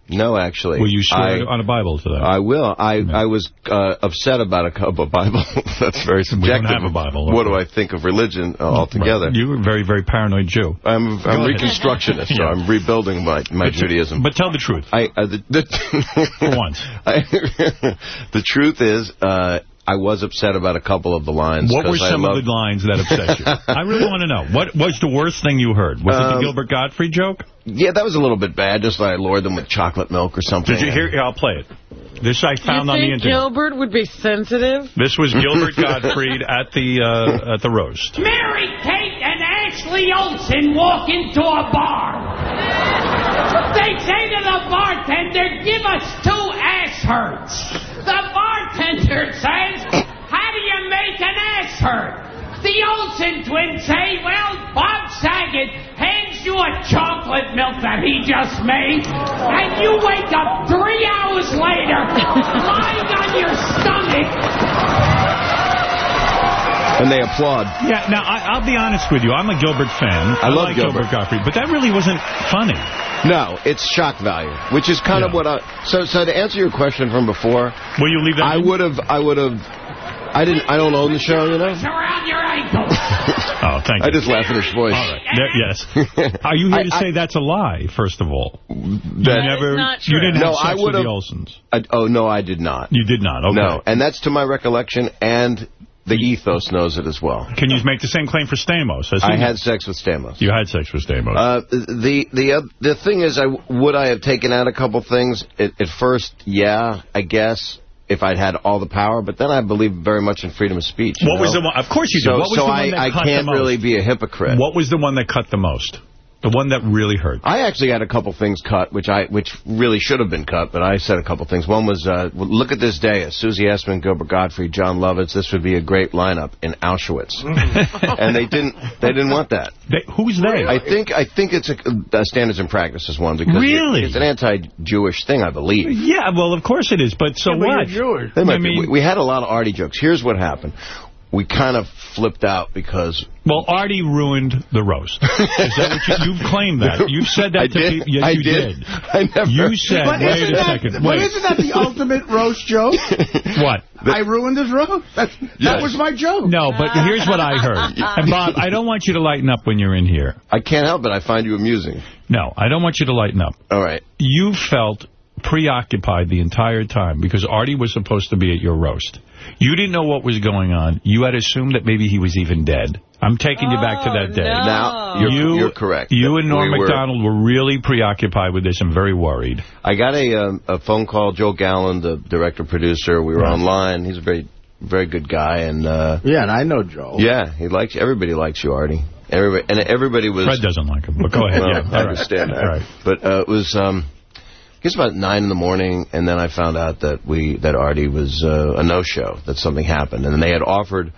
No, actually. Will you swear I- on a Bible to that? I will. I I was uh, upset about a couple of Bible. That's very subjective. We don't have a Bible, What do I think of religion uh, altogether? Right. You were a very, very paranoid Jew. I'm Go I'm ahead. reconstructionist, so I'm rebuilding my my Judaism. But tell the truth. I uh, the, the For once. I, the truth is, uh, I was upset about a couple of the lines. What were some of the lines that upset you? I really want to know. What was the worst thing you heard? Was it Um, the Gilbert Gottfried joke? Yeah, that was a little bit bad. Just like I lured them with chocolate milk or something. Did you hear? Here, I'll play it. This I found on the think internet. Gilbert would be sensitive? This was Gilbert Gottfried at the uh, at the roast. Mary Kate and Ashley Olsen walk into a bar. They say to the bartender, give us two ass hurts. Bartender says, how do you make an ass hurt? The Olsen twins say, well, Bob Saget hands you a chocolate milk that he just made, and you wake up three hours later, lying on your stomach, And they applaud. Yeah, now, I, I'll be honest with you. I'm a Gilbert fan. I love like Gilbert. Gottfried, but that really wasn't funny. No, it's shock value, which is kind of what I. So, so to answer your question from before, will you leave that? I would have. I would have. I didn't. I don't own the show, you know. around your ankles. Oh, thank you. I just laugh at his voice. All right. There- yes. Are you here to say that's a lie, first of all? You That- never, not you didn't No, have I sex with the would've- Olsens. I, oh no, I did not. You did not. Okay. No, and that's to my recollection. And the ethos knows it as well. Can you make the same claim for Stamos? He- I had sex with Stamos. You had sex with Stamos. Uh, the the uh, the thing is, I would I have taken out a couple things at, at first? Yeah, I guess if I'd had all the power, but then I believe very much in freedom of speech. What was the one? Of course you did. So, What was so the one I, I can't really be a hypocrite. What was the one that cut the most? The one that really hurt? I actually had a couple things cut, which I which really should have been cut, but I said a couple things. One was, uh, look at this day, Susie Essman, Gilbert Gottfried, Jon Lovitz. This would be a great lineup in Auschwitz, and they didn't they didn't want that. They, who's they? I think I think it's a, a standards and practices one because Really? it's an anti-Jewish thing, I believe. Yeah, well, of course it is, but so Yeah, but what? you're Jewish. They might I be. we, we had a lot of Artie jokes. Here's what happened. We kind of flipped out because... Well, Artie ruined the roast. Is that what you, you've claimed that? You've said that I to did. people. Yes, I you did. did. I never... You said, But wait isn't a that, second. but Wait. isn't that the ultimate roast joke? What? I ruined his roast. That's, That Yes. was my joke. No, but here's what I heard. And, Bob, I don't want you to lighten up when you're in here. I can't help it. I find you amusing. No, I don't want you to lighten up. All right. You felt preoccupied the entire time because Artie was supposed to be at your roast. You didn't know what was going on. You had assumed that maybe he was even dead. I'm taking you back to that day. Now, you're, You- you're correct. You and Norm We were- MacDonald were really preoccupied with this and very worried. I got a um, a phone call. Joel Gallen, the director producer. We were Right. online. He's a very very good guy, and uh, Yeah, and I know Joe. yeah, he likes everybody likes you, Artie. Everybody and everybody was. Fred doesn't like him, but go ahead. Well, yeah, I all right. understand that. All right. But uh, it was, um, I guess about 9 in the morning, and then I found out that we that Artie was uh, a no-show, that something happened. And they had offered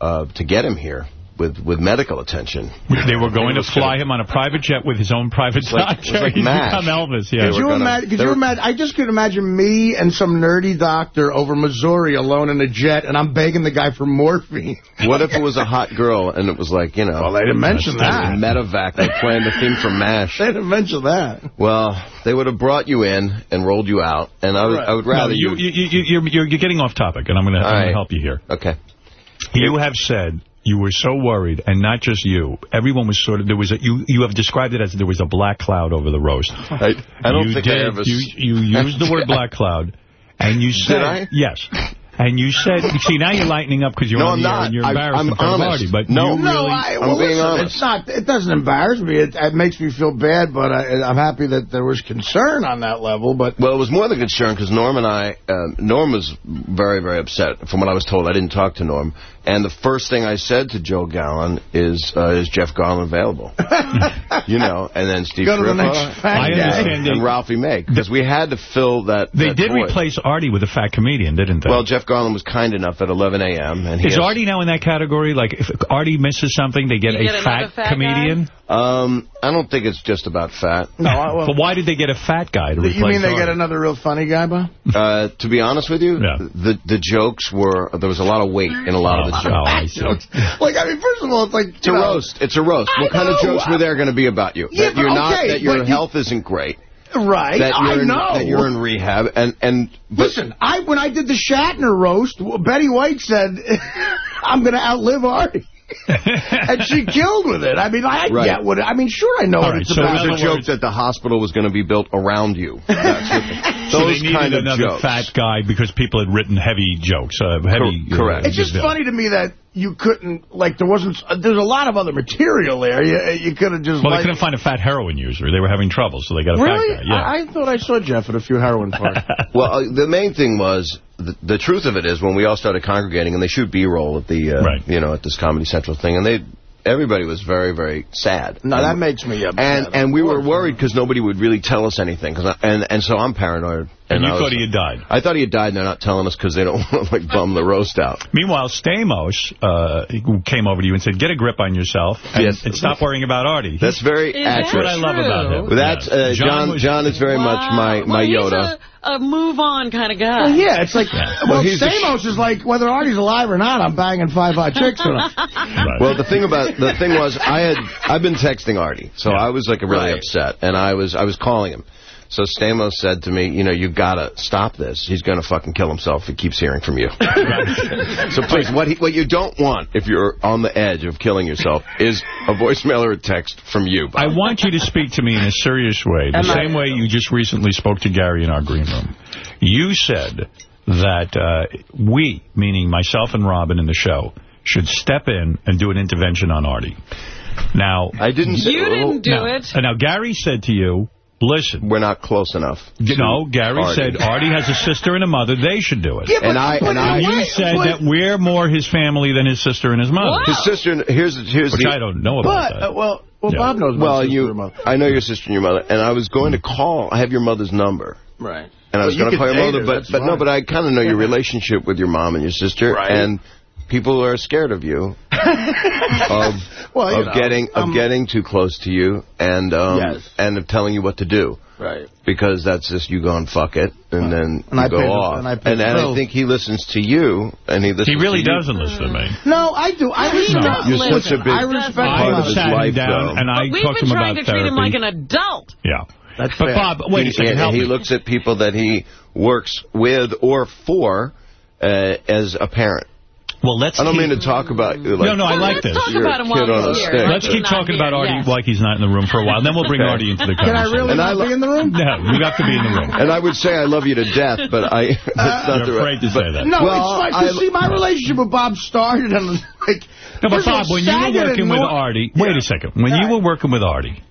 uh, to get him here with, with medical attention. They were going to It was fly good. him on a private jet with his own private It's like- doctor. it's like He's MASH. become Elvis, yeah. Could you, imagine, could you imagine? I just could imagine me and some nerdy doctor over Missouri alone in a jet, and I'm begging the guy for morphine. What if it was a hot girl and it was like, you know... Well, they didn't mention that. Medevac, they planned the theme for MASH. They didn't mention that. Well, they would have brought you in and rolled you out, and I would, I would rather No, you, you, you, you're, you're, you're getting off topic, and I'm going All to help you here. Okay. You have said you were so worried, and not just you. Everyone was sort of, there was a, you, you have described it as there was a black cloud over the roast. I, I don't you think did, I ever... You, you used the word black cloud, and you said... I? Yes. And you said, see, now you're lightening up because you're No, on I'm the air not. and you're I- embarrassed I'm in honest. Artie, but No. you No, really... I, I'm well, being listen, honest. it's not. It doesn't embarrass me. It, it makes me feel bad, but I, I'm happy that there was concern on that level. But Well, it was more than concern because Norm and I, um, Norm was very, very upset. From what I was told, I didn't talk to Norm. And the first thing I said to Joel Gallen is, uh, is Jeff Garlin available? you know, and then Steve Go to the Trippa next fat I understand and they- Ralphie May. Because we had to fill that They that did void. replace Artie with a fat comedian, didn't they? Well, Jeff Garlin was kind enough at 11 a.m. and he Is has- Artie now in that category? Like, if Artie misses something, they get You a get fat, fat comedian? Um, I don't think it's just about fat. no, I, well, But why did they get a fat guy to replace you mean they Artie? get another real funny guy, Bob? Uh, to be honest with you, Yeah. the the jokes were there was a lot of weight in a lot of the Oh, jokes. I see. Like, I mean, first of all, it's like It's a roast. It's a roast. I what kind of jokes were there going to be about you? Yeah, that you're but not. okay, That your but you- health isn't great. Right, That I you're in, know. That you're in rehab. And and but, Listen, I when I did the Shatner roast, Betty White said, "I'm going to outlive Artie," and she killed with it. I mean, I Right. get what it, I mean. Sure, I know All what right, it's so about. It was a joke that the hospital was going to be built around you. That's what the, So those they needed kind of another jokes. fat guy because people had written heavy jokes. Uh, heavy, Cor- correct. uh, It's just funny to me that you couldn't, like, there wasn't, there's a lot of other material there. You, you could have just, Well, they couldn't find a fat heroin user. They were having trouble, so they got a really? fat guy. Yeah. I, I thought I saw Jeff at a few heroin parties. Well, uh, the main thing was the, the truth of it is when we all started congregating and they shoot B-roll at the uh, Right. you know at this Comedy Central thing and they everybody was very very sad. no, and, that makes me upset. and and we were worried because nobody would really tell us anything. Cause I, and and so I'm paranoid. And you I was- thought he had died. I thought he had died, and they're not telling us because they don't want to like bum the roast out. Meanwhile, Stamos uh, came over to you and said, get a grip on yourself and, Yes. and stop worrying about Artie. That's very Is that That's what I love about him. That's uh, John. was- John is very much my my well, Yoda. A, a move on kind of guy. Well, yeah, it's like, Yeah. well, Well, Stamos is like, whether Artie's alive or not, I'm banging five hot chicks tonight. Right. Well, the thing about the thing was, I had I've been texting Artie, so I was like really Right. upset, and I was I was calling him. So Stamos said to me, you know, you gotta stop this. He's gonna fucking kill himself if he keeps hearing from you. so please, what he, what you don't want if you're on the edge of killing yourself is a voicemail or a text from you. I want you to speak to me in a serious way, the Am I- same way you just recently spoke to Gary in our green room. You said that uh, we, meaning myself and Robin in the show, should step in and do an intervention on Artie. Now, I didn't say... You didn't do now, it. and Now, Gary said to you, listen. We're not close enough. No, Gary Artie. said Artie has a sister and a mother. They should do it. Yeah, but- And I- but and I- you wait, said but- that we're more his family than his sister and his mother. His sister, here's, here's Which the... I don't know about But, that. uh, well, well, Yeah. Bob knows my Well, sister you, and mother. I know your sister and your mother, and I was going to call. I have your mother's number, Right. and I was Well, going to call your mother, her, but that's but no, but I kind of know your relationship with your mom and your sister, Right. and people are scared of you, of Well, you of know, getting of um, getting too close to you, and um, Yes. and of telling you what to do. Right. Because that's just you going fuck it, and then And you I go pay the- off. and I and, and I think he listens to you, and he listens. He really to doesn't listen to me. No, I do. I He respect. does You're listen. such a big I respect part I of his life, down though. and I But we've talked to been him trying about to treat him like an adult. Yeah. That's But fair. Bob, wait a He- second. Help he me. looks at people that he works with or for uh, as a parent. Well, let's I don't keep- mean to talk about you. Like, No, no, I like let's this. talk You're about a him while kid on a he's here. stick. Let's keep not talking about here, Artie yes. like he's not in the room for a while. and Then we'll bring Okay. Artie into the Can I conversation. really And I not lo- be in the room? No, you have to be in the room. And I would say I love you to death, but I. That's uh, not You're the right- afraid to but- say that. No, Well, it's fine. I- see, my relationship with Bob started and like. No, but first of all, Bob, when you were working with Artie, wait a second. When you were working with Artie,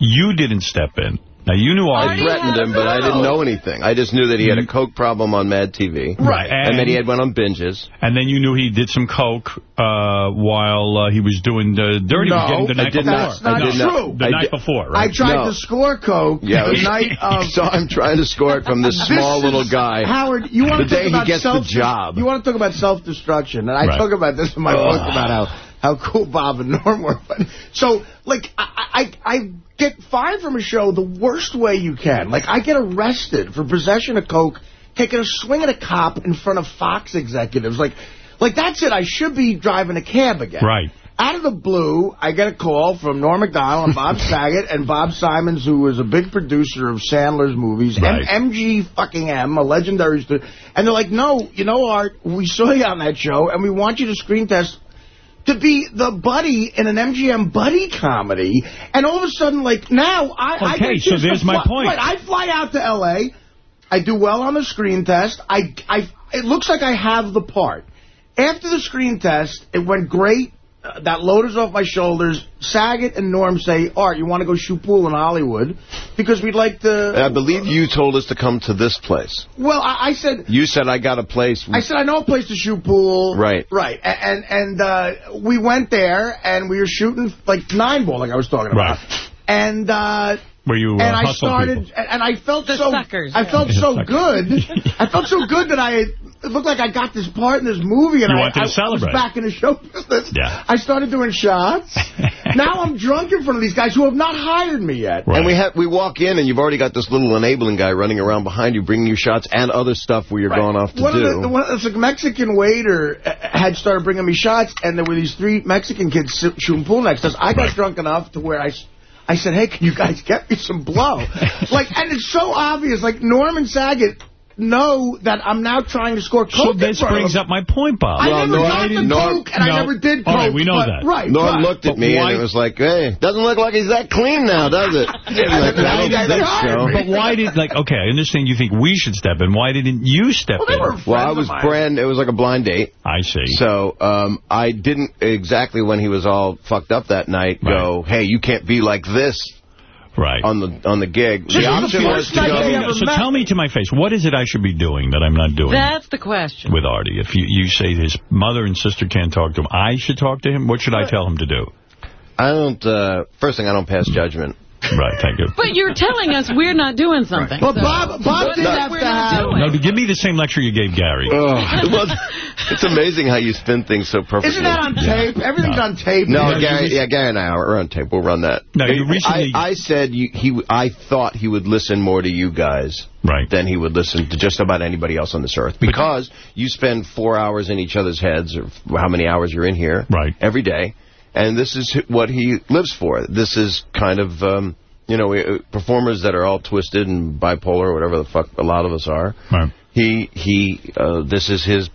you didn't step in. Now, you knew I threatened him, but I didn't know anything. I just knew that he had a coke problem on Mad TV. Right. And, that he had went on binges. And then you knew he did some coke uh, while uh, he was doing the dirty. No, was getting the I night did before. not- That's not I did true. The I night did- before, I tried No. to score coke Yeah, it the night of. so I'm trying to score it from this small This little is- guy. Howard, you want the to talk about... The day he gets the job. You want to talk about self-destruction, and I Right. talk about this in my book about how how cool Bob and Norm were. But, so, like, I, I I get fired from a show the worst way you can. Like, I get arrested for possession of coke, taking a swing at a cop in front of Fox executives. Like, like that's it. I should be driving a cab again. Right. Out of the blue, I get a call from Norm Macdonald and Bob Saget and Bob Simonds, who was a big producer of Sandler's movies, Right. and MG fucking M, a legendary And they're like, no, you know, Art, we saw you on that show, and we want you to screen test to be the buddy in an MGM buddy comedy. And all of a sudden, like, now, I, I Okay, get so there's my point. Right, I fly out to L.A., I do well on the screen test. I, I, it looks like I have the part. After the screen test, it went great. Uh, that load is off my shoulders. Saget and Norm say, Art, you want to go shoot pool in Hollywood? Because we'd like to... I believe you told us to come to this place. Well, I, I said... You said I got a place. I said, I know a place to shoot pool. Right. Right. And and uh, we went there, and we were shooting, like, nine ball, like I was talking about. Right. And... Uh, Where you uh, and I started, people. and and I felt The so, suckers, I yeah. felt so good. I felt so good that I, it looked like I got this part in this movie, and You I, to I, I was back in the show business. Yeah. I started doing shots. now I'm drunk in front of these guys who have not hired me yet. Right. And we have we walk in and you've already got this little enabling guy running around behind you, bringing you shots and other stuff where you're Right. going off to one do. Of the, one of the the Mexican waiter uh, had started bringing me shots, and there were these three Mexican kids shooting pool next to us. I got Right. drunk enough to where I I said, hey, can you guys get me some blow? like, and it's so obvious. Like, Norman Saget know that I'm now trying to score coke So in this front brings them. up my point, Bob. I Well, never Norm- got the Norm- coke, and I no. never did coke. All right, we know but- that. Right. Norm right. looked at But me why- and it was like, hey, doesn't look like he's that clean now, does it? like, I don't think so. But why did, like, okay, I understand you think we should step in. Why didn't you step Well, they in? were Well, I was brand, it was like a blind date. I see. So um, I didn't exactly when he was all fucked up that night go, hey, you can't be like this right. on the on the gig. This is the the option first was to go. ever so met. tell me to my face, what is it I should be doing that I'm not doing That's the question. with Artie? If you, you say his mother and sister can't talk to him, I should talk to him? What should I tell him to do? I don't. Uh, first thing, I don't pass judgment. Right, thank you. But you're telling us we're not doing something. Well, so Bob, Bob did is it have to have... No, give me the same lecture you gave Gary. well, it's amazing how you spin things so perfectly. Isn't that on tape? Everything's No. on tape. No, Yeah, Gary, you- yeah, Gary and I are on tape. We'll run that. No, you recently- I, I said you, he. I thought he would listen more to you guys Right. than he would listen to just about anybody else on this earth because you spend four hours in each other's heads, or how many hours you're in here, Right. every day, and this is what he lives for. This is kind of. Um, you know, uh, performers that are all twisted and bipolar, or whatever the fuck a lot of us are. Right. He he. Uh, this is his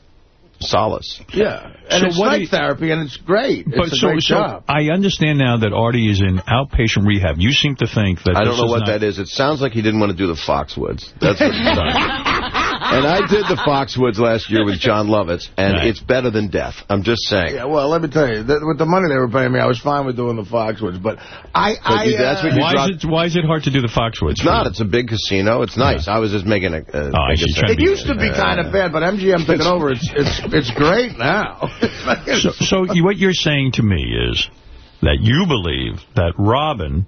solace. Yeah. And So it's what like you- therapy, and it's great. It's But a so, great so job. I understand now that Artie is in outpatient rehab. You seem to think that I don't know is what not- that is. It sounds like he didn't want to do the Foxwoods. That's what it sounds like. And I did the Foxwoods last year with Jon Lovitz, and Right. it's better than death. I'm just saying. Yeah, well, let me tell you, that, with the money they were paying me, I was fine with doing the Foxwoods, but I, I, you- that's what you why dropped- is it Why is it hard to do the Foxwoods? It's not. It's a big casino. It's nice. I was just making a... a Oh, big see. It used to be kind of bad, but MGM took it over. It's it's it's great now. So, so what you're saying to me is that you believe that Robin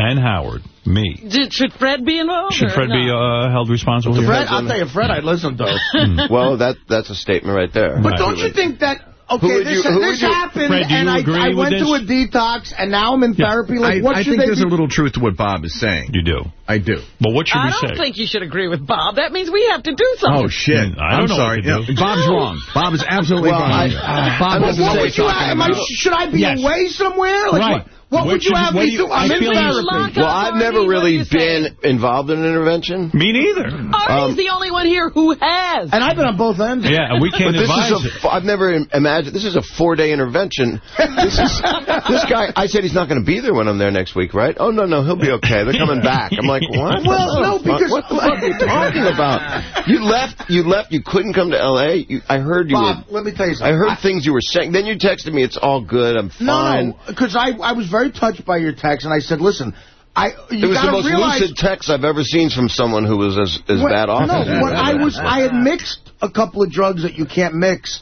and Howard, me, Did, should Fred be involved? should Fred no? be uh, held responsible here? Fred, I'll tell you, Fred, I'd listen to. well, that that's a statement right there. But don't you think that okay, would this, you- this happened, Fred, and I, I went this? to a detox, and now I'm in therapy. Like, I, what I should think they there's be? a little truth to what Bob is saying. You do. I do. But what should I we say? I don't think you should agree with Bob. That means we have to do something. Oh, shit. Mm, I don't I'm know sorry. what do. Yeah, Bob's wrong. Bob is absolutely Well, wrong. I- Bob But doesn't know what what would you? Am I, should I be Yes. away somewhere? Like, Right. What, what What would you have what me do do? you- I'm I in feel you- therapy. Well, I've never really been involved in an intervention. Me neither. Artie's Um, the only one here who has. And I've been on both ends. Yeah, we can't But this advise is a, it. f- I've never imagined, this is a four-day intervention. This is, this guy, I said he's not going to be there when I'm there next week, right? Oh, no, no, he'll be okay. They're coming back. I'm like, what? Well, no, because- What the fuck are you talking about? You left, you left, you couldn't come to L.A.? You, I heard you Bob, were, let me tell you something. I heard things you were saying. Then you texted me, it's all good, I'm fine. No, because I, I was very touched by your text, and I said, listen, I you It was the most realize, lucid text I've ever seen from someone who was as, as What- bad off No, as you. what I was, I had mixed a couple of drugs that you can't mix,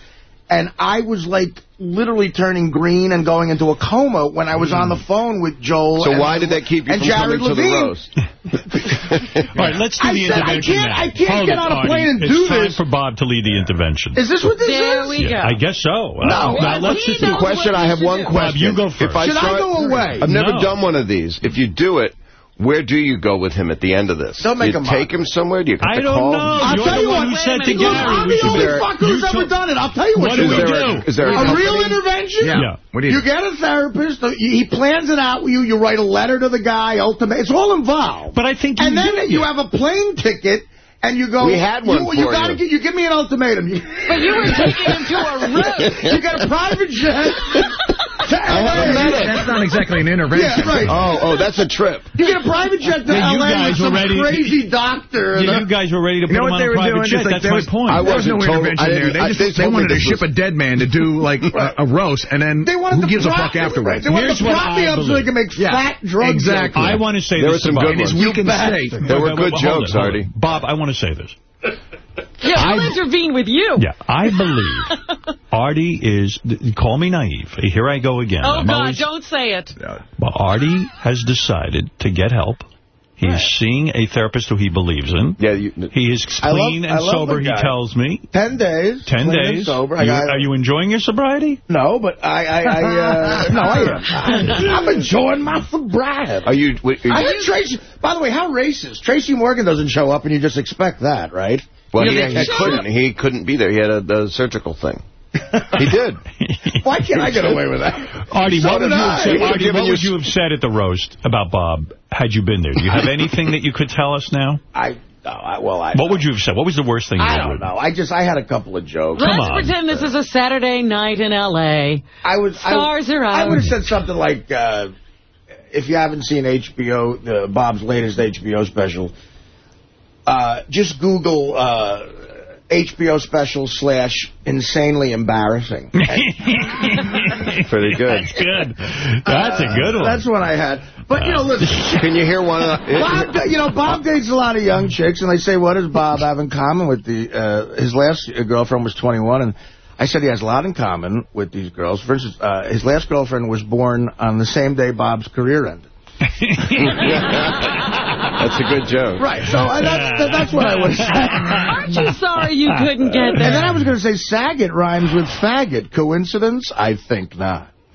and I was like literally turning green and going into a coma when I was on the phone with Joel. So and, why did that keep you from Jared coming to the roast? All right, let's do I the said I intervention can't- now. I can't Hold get it, on a Artie. plane and it's do time for Bob to lead the intervention. Is this what this There is? we go. I guess so. Uh, no, now, let's he just knows question, I have one question. Bob, you go If I Should I go away? I've never No. done one of these. If you do it, where do you go with him at the end of this? Don't make you him take him somewhere? Do you have I to don't call? know. I'll You're tell you what. who said to minute. Look, Gary I'm the only do- fucker who's ever done it. I'll tell you what, What you do Is we there, do? a, is there a, A real intervention? Yeah. Yeah. What do you You do? get a therapist. Uh, he plans it out with you. You write a letter to the guy. Ultimate. It's all involved. But I think and then you it. have a plane ticket, and you go. We had one You, you gotta you. Get, you give me an ultimatum. But you were taking him to a roast. you get a private jet. to LA. met. That's not exactly an intervention. Yeah, right. Oh, oh, that's a trip. You get a private jet to Yeah, you LA guys with some were ready- crazy doctor. Yeah, you guys were ready to put You know him what on they a were private doing? jet. Like That's my was, point. I There was no wasn't told- intervention I there. They I- just they they wanted to this ship a dead man to do like a, a roast, and then They wanted who to gives a fuck afterwards? They wanted Here's to what prop me up so they can make fat drug exactly. I want to say There this were some good Bob. In his ones. weakened bastard. state. There were Wait, wait, good jokes, Artie. Bob, I want to say this. Yeah, I'll intervene with you. Yeah, I believe Artie is, call me naive. Here I go again. Oh, I'm God, always- don't say it. But Artie has decided to get help. He's seeing a therapist who he believes in. Yeah, you, He is I love- clean and sober, he tells me. Ten days. Ten clean and days. sober. You- got- are you enjoying your sobriety? No, but I, I, I uh, no, I am. I'm enjoying my sobriety. are you? Wait, are I you heard Tracy. By the way, how racist? Tracy Morgan doesn't show up, and you just expect that, right? well, Yeah, he, he couldn't. He couldn't be there. He had a, a surgical thing. He did. Why can't I get away with that? Artie, So what would, did you have I. said, Artie, what you would you have said at the roast about Bob had you been there? Do you have anything that you could tell us now? I, no, I well, I. What would you have said? What was the worst thing you I don't written? know. I just I had a couple of jokes. Let's on. pretend this is a Saturday night in L.A. I was Stars I, are I would have said something like, uh, if you haven't seen HBO, uh, Bob's latest HBO special, uh, just Google uh, HBO special slash insanely embarrassing. Pretty good. That's good. That's a good one. That's what I had. But you know, listen. Can you hear one of the, Bob, you know, Bob dates a lot of young chicks, and they say, "What does Bob have in common with the?" Uh, his last girlfriend was 21, and I said he has a lot in common with these girls. For instance, uh, his last girlfriend was born on the same day Bob's career ended. That's a good joke. Right. So uh, that's that, that's what I would say. Aren't you sorry you couldn't get And then I was going to say Saget rhymes with faggot. Coincidence? I think not.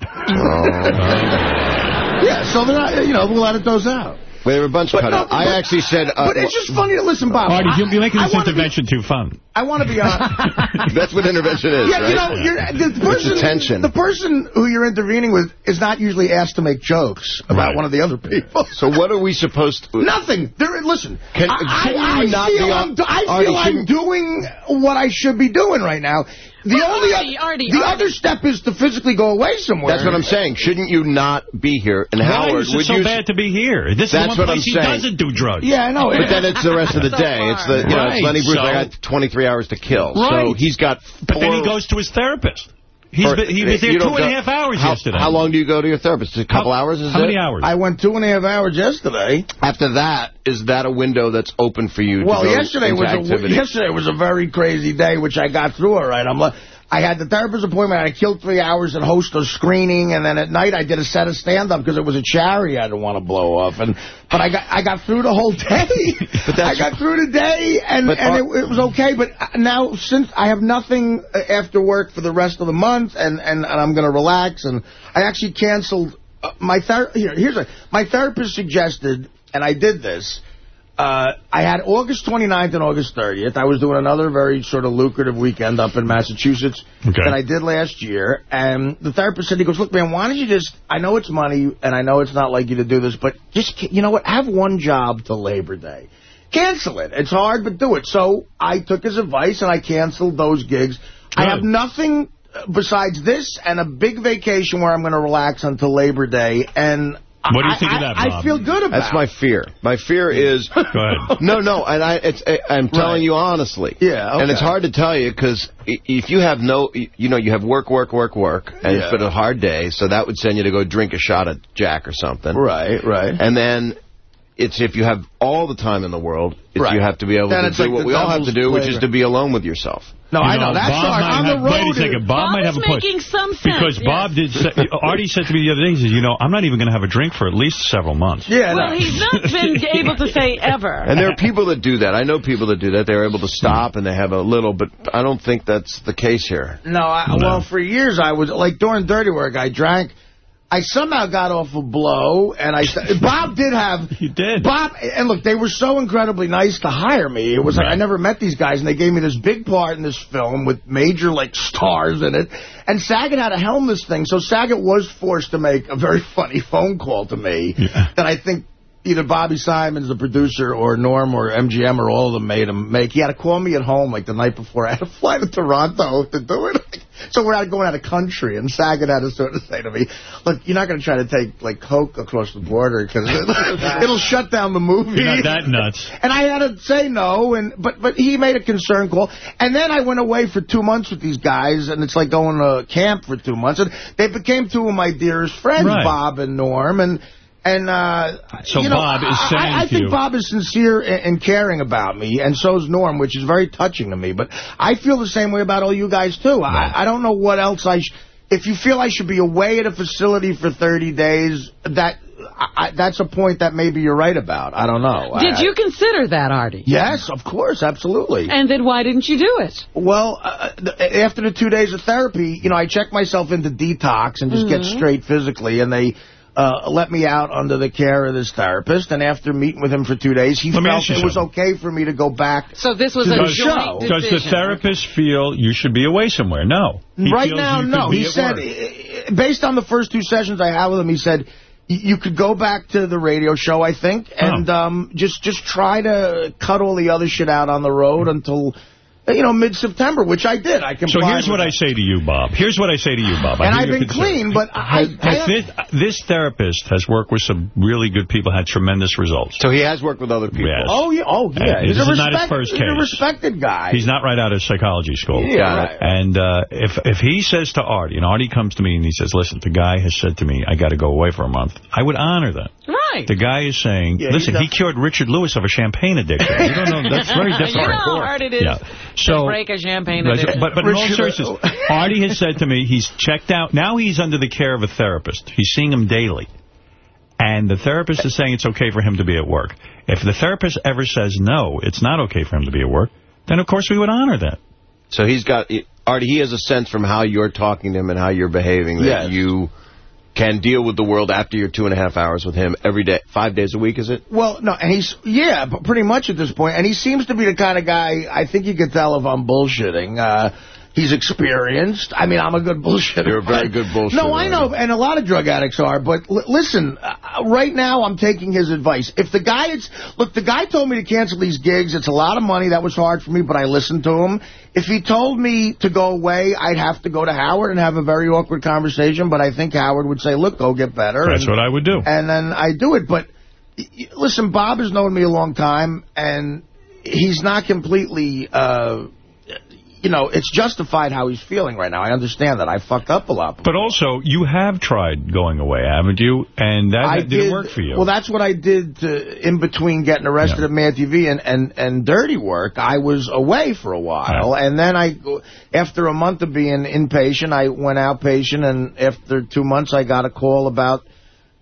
yeah. So then, I, you know, we'll edit those out. Well, there were a bunch But cut no. I actually said... Uh, but it's just funny to listen, Bob. Artie, I- you're making this wanna be- intervention too fun. I want to be on. That's what intervention is, Yeah, right? you know, you're, the person, attention. the person who you're intervening with is not usually asked to make jokes about Right. one of the other people. So what are we supposed to... Nothing. There, listen, Can- I, can I, you I not feel, be I'm, I Artie, feel I'm shouldn't- doing what I should be doing right now. The Well, only Artie, oth- Artie, the Artie. other step is to physically go away somewhere. That's what I'm saying. Shouldn't you not be here? And Why Howard, is it would so you... bad to be here? This That's is the what one I'm place he saying. doesn't do drugs. Yeah, I know. But then it's the rest of the So day. It's the you know it's Right, Lenny Bruce. so- I got 23 hours to kill. Right. So he's got. But then he goes to his therapist. He's for- been, he was there you two don't and a half hours how, yesterday. How long do you go to your therapist? A couple How- hours? Is how it? many hours? I went two and a half hours yesterday. After that, is that a window that's open for you? Well, to yesterday into was a, yesterday was a very crazy day, which I got through all right. I'm like, I had the therapist appointment. I killed three hours and host a screening, and then at night I did a set of stand-up because it was a charity I didn't want to blow off. And but I got I got through the whole day. But I got through the day, and But and it, it was okay. But now since I have nothing uh, after work for the rest of the month, and and, and I'm going to relax, and I actually canceled uh, my ther here. Here's a my therapist suggested, and I did this. Uh, I had August 29th and August 30th. I was doing another very sort of lucrative weekend up in Massachusetts Okay. that I did last year. And the therapist said, he goes, look, man, why don't you just, I know it's money, and I know it's not like you to do this, but just, you know what, have one job till Labor Day. Cancel it. It's hard, but do it. So I took his advice, and I canceled those gigs. I have nothing besides this and a big vacation where I'm going to relax until Labor Day. And What do you I- think of I- that, I feel good about That's my fear. My fear is Go ahead. no, no, and I, it's, I, I'm telling Right. you honestly. Yeah, And it's hard to tell you because if you have no, you know, you have work, work, work, work, and Yeah. it's been a hard day, so that would send you to go drink a shot at Jack or something. Right, right. And then it's if you have all the time in the world, it's Right. you have to be able Then to do like what we all have to devil's do, which is playground. to be alone with yourself. No, You I know. That's Bob hard. On have, the road. Wait a second. Bob, Bob might have a point. making some sense, Because yes. Bob did say, Artie said to me the other day, he says, you know, I'm not even going to have a drink for at least several months. Yeah, Well, no. he's not been able to say ever. And there are people that do that. I know people that do that. They're able to stop and they have a little, but I don't think that's the case here. No, I, well, for years I was, like, during Dirty Work, I drank. I somehow got off a blow, and I... Bob did have... He did. Bob, and look, they were so incredibly nice to hire me. It was like I never met these guys, and they gave me this big part in this film with major, like, stars in it. And Saget had to helm this thing, so Saget was forced to make a very funny phone call to me that I think either Bobby Simonds, the producer, or Norm or MGM or all of them made him make. He had to call me at home, like, the night before. I had to fly to Toronto to do it. So we're out going out of country, and Saget had to sort of say to me, look, you're not going to try to take, like, Coke across the border, because it'll shut down the movie. You're not that nuts. And I had to say no, and but but he made a concern call. And then I went away for two months with these guys, and it's like going to camp for two months. And they became two of my dearest friends, Right. Bob and Norm. And and uh, So you know, Bob is I- saying I, I think you- Bob is sincere and, and caring about me, and so is Norm, which is very touching to me. But I feel the same way about all you guys too. I, I don't know what else I. Sh if you feel I should be away at a facility for 30 days, that I, I, that's a point that maybe you're right about. I don't know. Did I- you consider that, Artie? Yes, of course, absolutely. And then why didn't you do it? Well, uh, th- after the two days of therapy, you know, I checked myself into detox and just get Mhm. straight physically, and they uh, let me out under the care of this therapist. And after meeting with him for two days, he Let felt ask you it was okay for me to go back. So this was a Does, show. joint does the decision. therapist feel you should be away somewhere? No. He right now, no. He said, work. uh, based on the first two sessions I had with him, he said, you could go back to the radio show, I think, Oh. and um, just just try to cut all the other shit out on the road until, you know, mid-September, which I did. I can. So here's with what I say to you, Bob. Here's what I say to you, Bob. I And hear I've been clean, but I... Has, I this, this therapist has worked with some really good people, had tremendous results. So he has worked with other people. Yes. Oh, yeah. Oh, yeah. He's this a is not his respect- first he's a respected guy. He's not right out of psychology school. Yeah, right. And uh, if if he says to Artie, and Artie comes to me and he says, listen, the guy has said to me, I got to go away for a month, I would honor that. Right. The guy is saying, Yeah, listen, he cured Richard Lewis of a champagne addiction. You don't know, that's very You different. know how hard it is Yeah. to So, break a champagne addiction. but, but in all seriousness, Artie has said to me he's checked out. Now he's under the care of a therapist. He's seeing him daily. And the therapist is saying it's okay for him to be at work. If the therapist ever says no, it's not okay for him to be at work, then of course we would honor that. So he's got, Artie, he has a sense from how you're talking to him and how you're behaving that Yes. you can deal with the world after your two and a half hours with him every day, five days a week, is it? Well, no, and he's, yeah, pretty much at this point. And he seems to be the kind of guy, I think you could tell if I'm bullshitting. Uh, he's experienced. I mean, I'm a good bullshitter. You're a very good bullshitter. No, I know, and a lot of drug addicts are. But listen, uh, right now I'm taking his advice. If the guy, it's look, the guy told me to cancel these gigs. It's a lot of money. That was hard for me, but I listened to him. If he told me to go away, I'd have to go to Howard and have a very awkward conversation. But I think Howard would say, look, go get better. That's and, what I would do. And then I do it. But listen, Bob has known me a long time, and he's not completely... Uh, you know, it's justified how he's feeling right now. I understand that. I fucked up a lot. But also, you have tried going away, haven't you? And that I didn't did, work for you. Well, that's what I did to, in between getting arrested Yeah. at Mad TV and, and, and Dirty Work. I was away for a while. And then I, after a month of being inpatient, I went outpatient. And after two months, I got a call about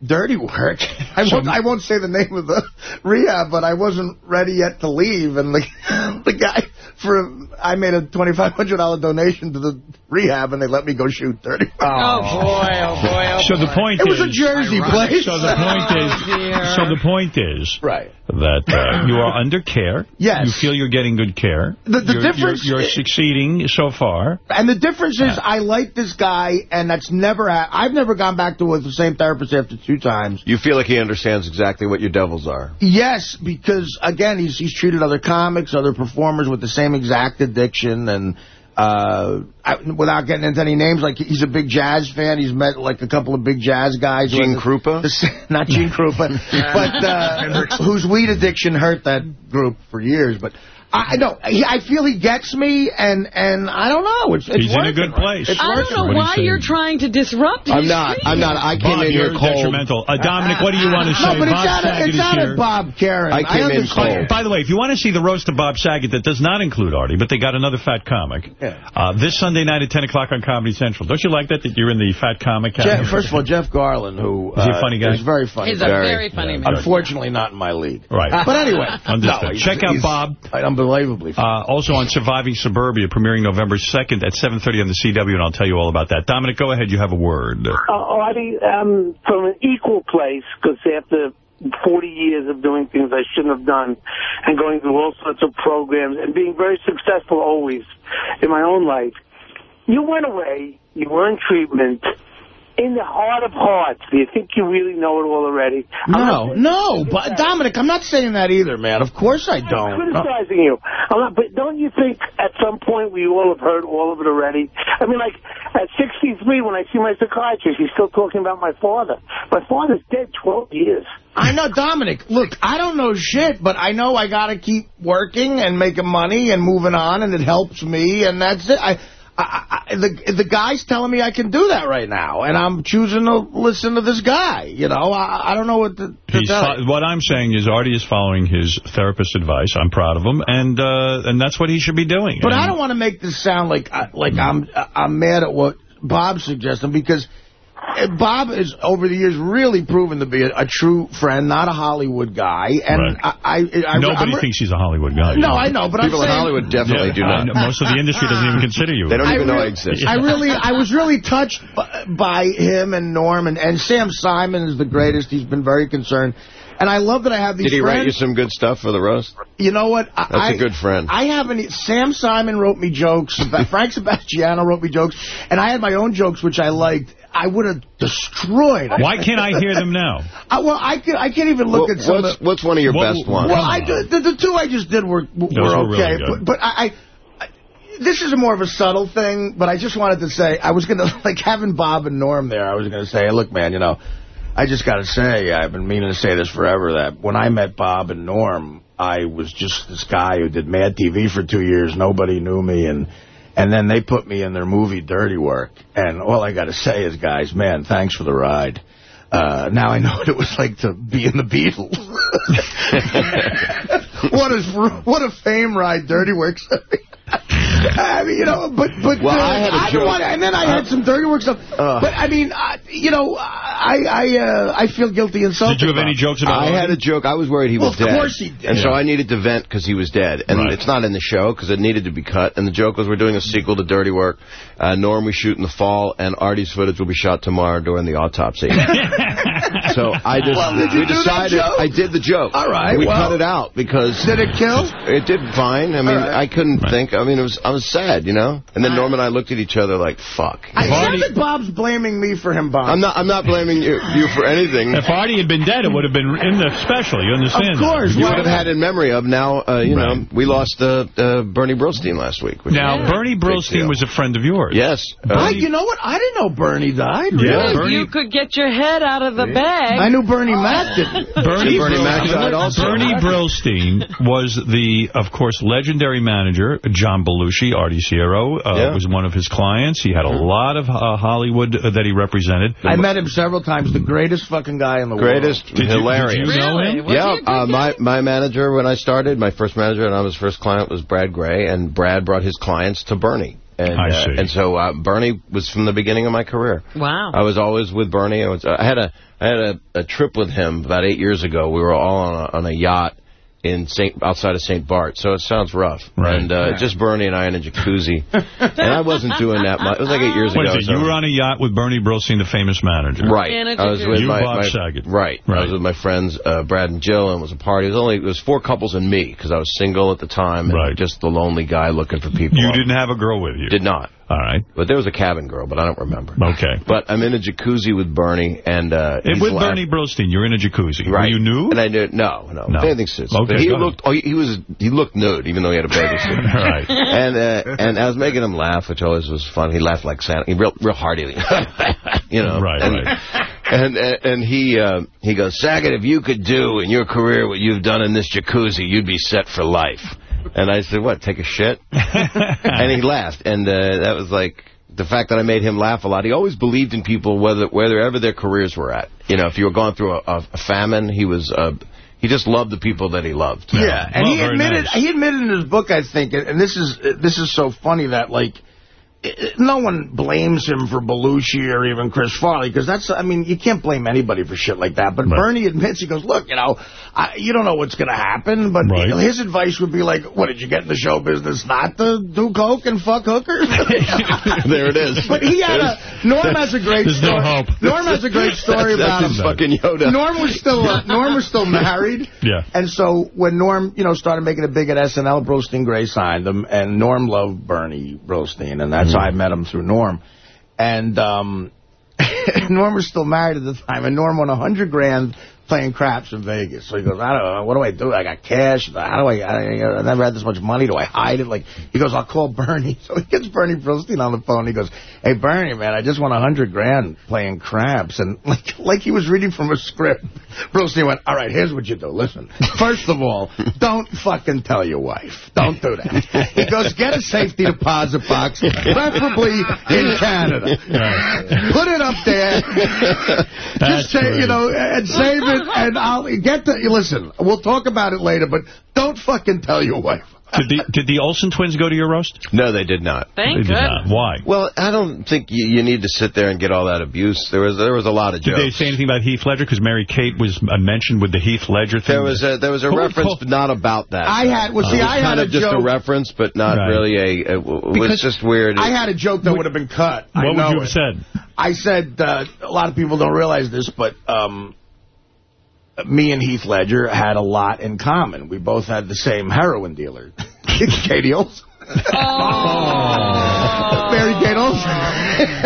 dirty work. I won't, I won't say the name of the rehab, but I wasn't ready yet to leave. And the, the guy, for I made a $2,500 donation to the rehab, and they let me go shoot dirty work. Oh, boy, oh, boy, oh, So the boy. point It is... was a Jersey place. So the point Oh, is... dear. So the point is... Right. That uh, you are under care. Yes. You feel you're getting good care. The- the You're- you're- difference- You're, succeeding so far. And the difference is I like this guy, and that's never, I've never gone back to the same therapist after two times. You feel like he understands exactly what your devils are. Yes, because, again, he's he's treated other comics, other performers with the same exact addiction, and uh, I, without getting into any names, like he's a big jazz fan. He's met like a couple of big jazz guys. Gene Krupa? the- not Gene Krupa, but uh, whose weed addiction hurt that group for years. But I know he, I feel he gets me, and and I don't know. It's, it's He's in a good place. It's I don't know What why you're trying to disrupt his I'm not. I'm not. I came Bob, in here you're cold. detrimental. Uh, Dominic, what do you want to say? No, but Bob out of, Saget it's is out here. of Bob Karen. I came in understand. cold. By the way, if you want to see the roast of Bob Saget that does not include Artie, but they got another fat comic, Yeah. uh, this Sunday night at 10 o'clock on Comedy Central. Don't you like that, that you're in the fat comic Jeff, first of all, Jeff Garlin, who Is he a uh, funny guy? is very funny. He's a very funny man. Unfortunately, not in my league. Right. But anyway, no, Check out he's Bob. Unbelievably funny. Uh, also on Surviving Suburbia, premiering November 2nd at 7.30 on the CW, and I'll tell you all about that. Dominic, go ahead. You have a word. Uh, Artie, um, from an equal place, because after 40 years of doing things I shouldn't have done and going through all sorts of programs and being very successful always in my own life, you went away, you were in treatment. In the heart of hearts, do you think you really know it all already? No, no, but Dominic, I'm not saying that either, man. Of course I I'm don't. Uh, criticizing you. I'm not, but don't you think at some point we all have heard all of it already? I mean, like, at 63, when I see my psychiatrist, he's still talking about my father. My father's dead 12 years. I know, Dominic. Look, I don't know shit, but I know I got to keep working and making money and moving on, and it helps me, and that's it. I, I, I, the the guy's telling me I can do that right now, and I'm choosing to listen to this guy. You know, I, I don't know what to, to what I'm saying is Artie is following his therapist's advice. I'm proud of him, and uh, and that's what he should be doing. But And- I don't want to make this sound like I- like I'm I'm mad at what Bob's suggesting because uh, Uh, Bob has over the years really proven to be a, a true friend, not a Hollywood guy. And Right. I, I, I Nobody I'm, thinks he's a Hollywood guy. No, I know, but I'm People in Hollywood definitely Yeah, do not. know. Most of the industry doesn't even consider you. They don't even know I exist. I really, I was really touched by, by him and Norm, and, and Sam Simon is the greatest. He's been very concerned. And I love that I have these Did he friends. write you some good stuff for the roast? You know what? I, That's a good friend. I haven't. Sam Simon wrote me jokes. Frank Sebastiano wrote me jokes, and I had my own jokes, which I liked. I would have destroyed. Why can't I hear them now? I, well, I can. I can't even look What- at some. what's, of what's one of your What- best ones? well, I do, the, the two I just did were were Those were really okay, good. but, but I. I this is more of a subtle thing, but I just wanted to say, I was going to, like, having Bob and Norm there, I was going to say, look, man, you know, I just got to say, I've been meaning to say this forever, that when I met Bob and Norm, I was just this guy who did Mad TV for two years. Nobody knew me, and and then they put me in their movie Dirty Work. And all I got to say is, guys, man, thanks for the ride. Uh, now I know what it was like to be in the Beatles. what a what a fame ride Dirty Work's. I mean, you know, but but Well, uh, I had a don't joke. want, and then I had some dirty work stuff. Uh. but I mean, uh, you know, I I uh, I feel guilty insulting. Did you have Bob. any jokes about I had a joke. I was worried he Well, was of dead. course he did. And so I needed to vent because he was dead. And it's not in the show because it needed to be cut. And the joke was we're doing a sequel to Dirty Work. Uh, Norm we shoot in the fall, and Artie's footage will be shot tomorrow during the autopsy. so I just Well, did you we do that decided joke? I did the joke. All right, We well- cut it out because Did it kill? It did fine. I mean, All right. I couldn't think. I mean, it was I was sad, you know. And then Norm and I looked at each other like, "Fuck." I sound like Bob's blaming me for him, Bob. I'm not. I'm not blaming you, you for anything. If Artie had been dead, it would have been in the special. You understand? Of course. That? You would have had in memory of now, uh, you know, we lost uh, uh, Bernie Brillstein last week. which Now, was Bernie big Brillstein was a friend of yours. Yes. I, you know what? I didn't know Bernie died. Yeah, really. Bernie- You could get your head out of the bag. I knew Bernie Mac did. Bernie, Bernie Mac died also. Bernie Brillstein was the, of course, legendary manager. John Belushi, Artie Ciero, uh, Yeah. was one of his clients. He had a lot of uh, Hollywood uh, that he represented. I met him several times. The greatest fucking guy in the Greatest, world. hilarious. did you know him? Yeah, he a good uh, my my manager when I started, my first manager and I was first client was Brad Grey, and Brad brought his clients to Bernie. And, I uh, see. and so uh, Bernie was from the beginning of my career. Wow. I was always with Bernie. I was I had a I had a, a trip with him about eight years ago. We were all on a, on a yacht in Saint outside of St. Bart. So it sounds rough. Right. And uh, Yeah. just Bernie and I in a jacuzzi. and I wasn't doing that much. It was like eight years What ago. is it? so- You were on a yacht with Bernie Brillstein, the famous manager. Right. In a I was with You, my, Bob my Saget. right. I was with my friends uh, Brad and Jill, and it was a party. It was only it was four couples and me because I was single at the time, and Right. just the lonely guy looking for people. You didn't have a girl with you. Did not. All right. But there was a cabin girl, but I don't remember. Okay. But I'm in a jacuzzi with Bernie, and uh, with Bernie Brillstein, you're in a jacuzzi. Were you nude? And I knew no, no, No. anything suits. Okay, But he looked. Oh, he, he was. He looked nude, even though he had a bathing suit. Right. And uh, and I was making him laugh, which always was fun. He laughed like Santa. He real real heartily, you know. Right, and, right. And and, and he uh, he goes, Saget, if you could do in your career what you've done in this jacuzzi, you'd be set for life. And I said, what? Take a shit? and he laughed, and uh, that was like. The fact that I made him laugh a lot. He always believed in people, whether wherever their careers were at. You know, if you were going through a, a famine, he was. Uh, he just loved the people that he loved. Yeah, and Well, he admitted nice. he admitted in his book, I think, and this is this is so funny that like i- no one blames him for Belushi or even Chris Farley because that's I mean you can't blame anybody for shit like that. But Right. Bernie admits he goes, look, you know, I, you don't know what's going to happen, but Right. his advice would be like, what did you get in the show business not to do coke and fuck hookers? there it is. But he had a Norm has a great There's no story. hope. Norm has a great story That's about his him. fucking Yoda. Norm was still uh, Norm was still married. Yeah. And so when Norm, you know, started making it big at SNL, Brillstein Grey signed him, and Norm loved Bernie Brillstein, and that's I met him through Norm. And um, Norm was still married at the time, and Norm won a hundred grand playing craps in Vegas. So he goes, I don't know, what do I do? I got cash. How do I, I, I never had this much money. Do I hide it? Like, he goes, I'll call Bernie. So he gets Bernie Brillstein on the phone. He goes, hey, Bernie, man, I just won a hundred grand playing craps. And like, like he was reading from a script. Brillstein went, all right, here's what you do. Listen, first of all, don't fucking tell your wife. Don't do that. He goes, get a safety deposit box, preferably in Canada. Put it up there. That's Just say, you know, and save it, and I'll get to... listen, we'll talk about it later, but don't fucking tell your wife. Did the, did the Olsen twins go to your roast? No, they did not. Thank They did not. Why? Well, I don't think you, you need to sit there and get all that abuse. There was there was a lot of Did jokes. Did they say anything about Heath Ledger? Because Mary Kate was uh, mentioned with the Heath Ledger thing. There was a there was a Who- reference, but not about that. I had- well, see, It was I had a kind a of just joke- a reference, but not Right. really a. It, w- was Because just weird. I had a joke that would have been cut. I What would know you have it. said? I said, uh, a lot of people don't realize this, but um, me and Heath Ledger had a lot in common. We both had the same heroin dealer, Katie Olsen. Mary Kate Olsen.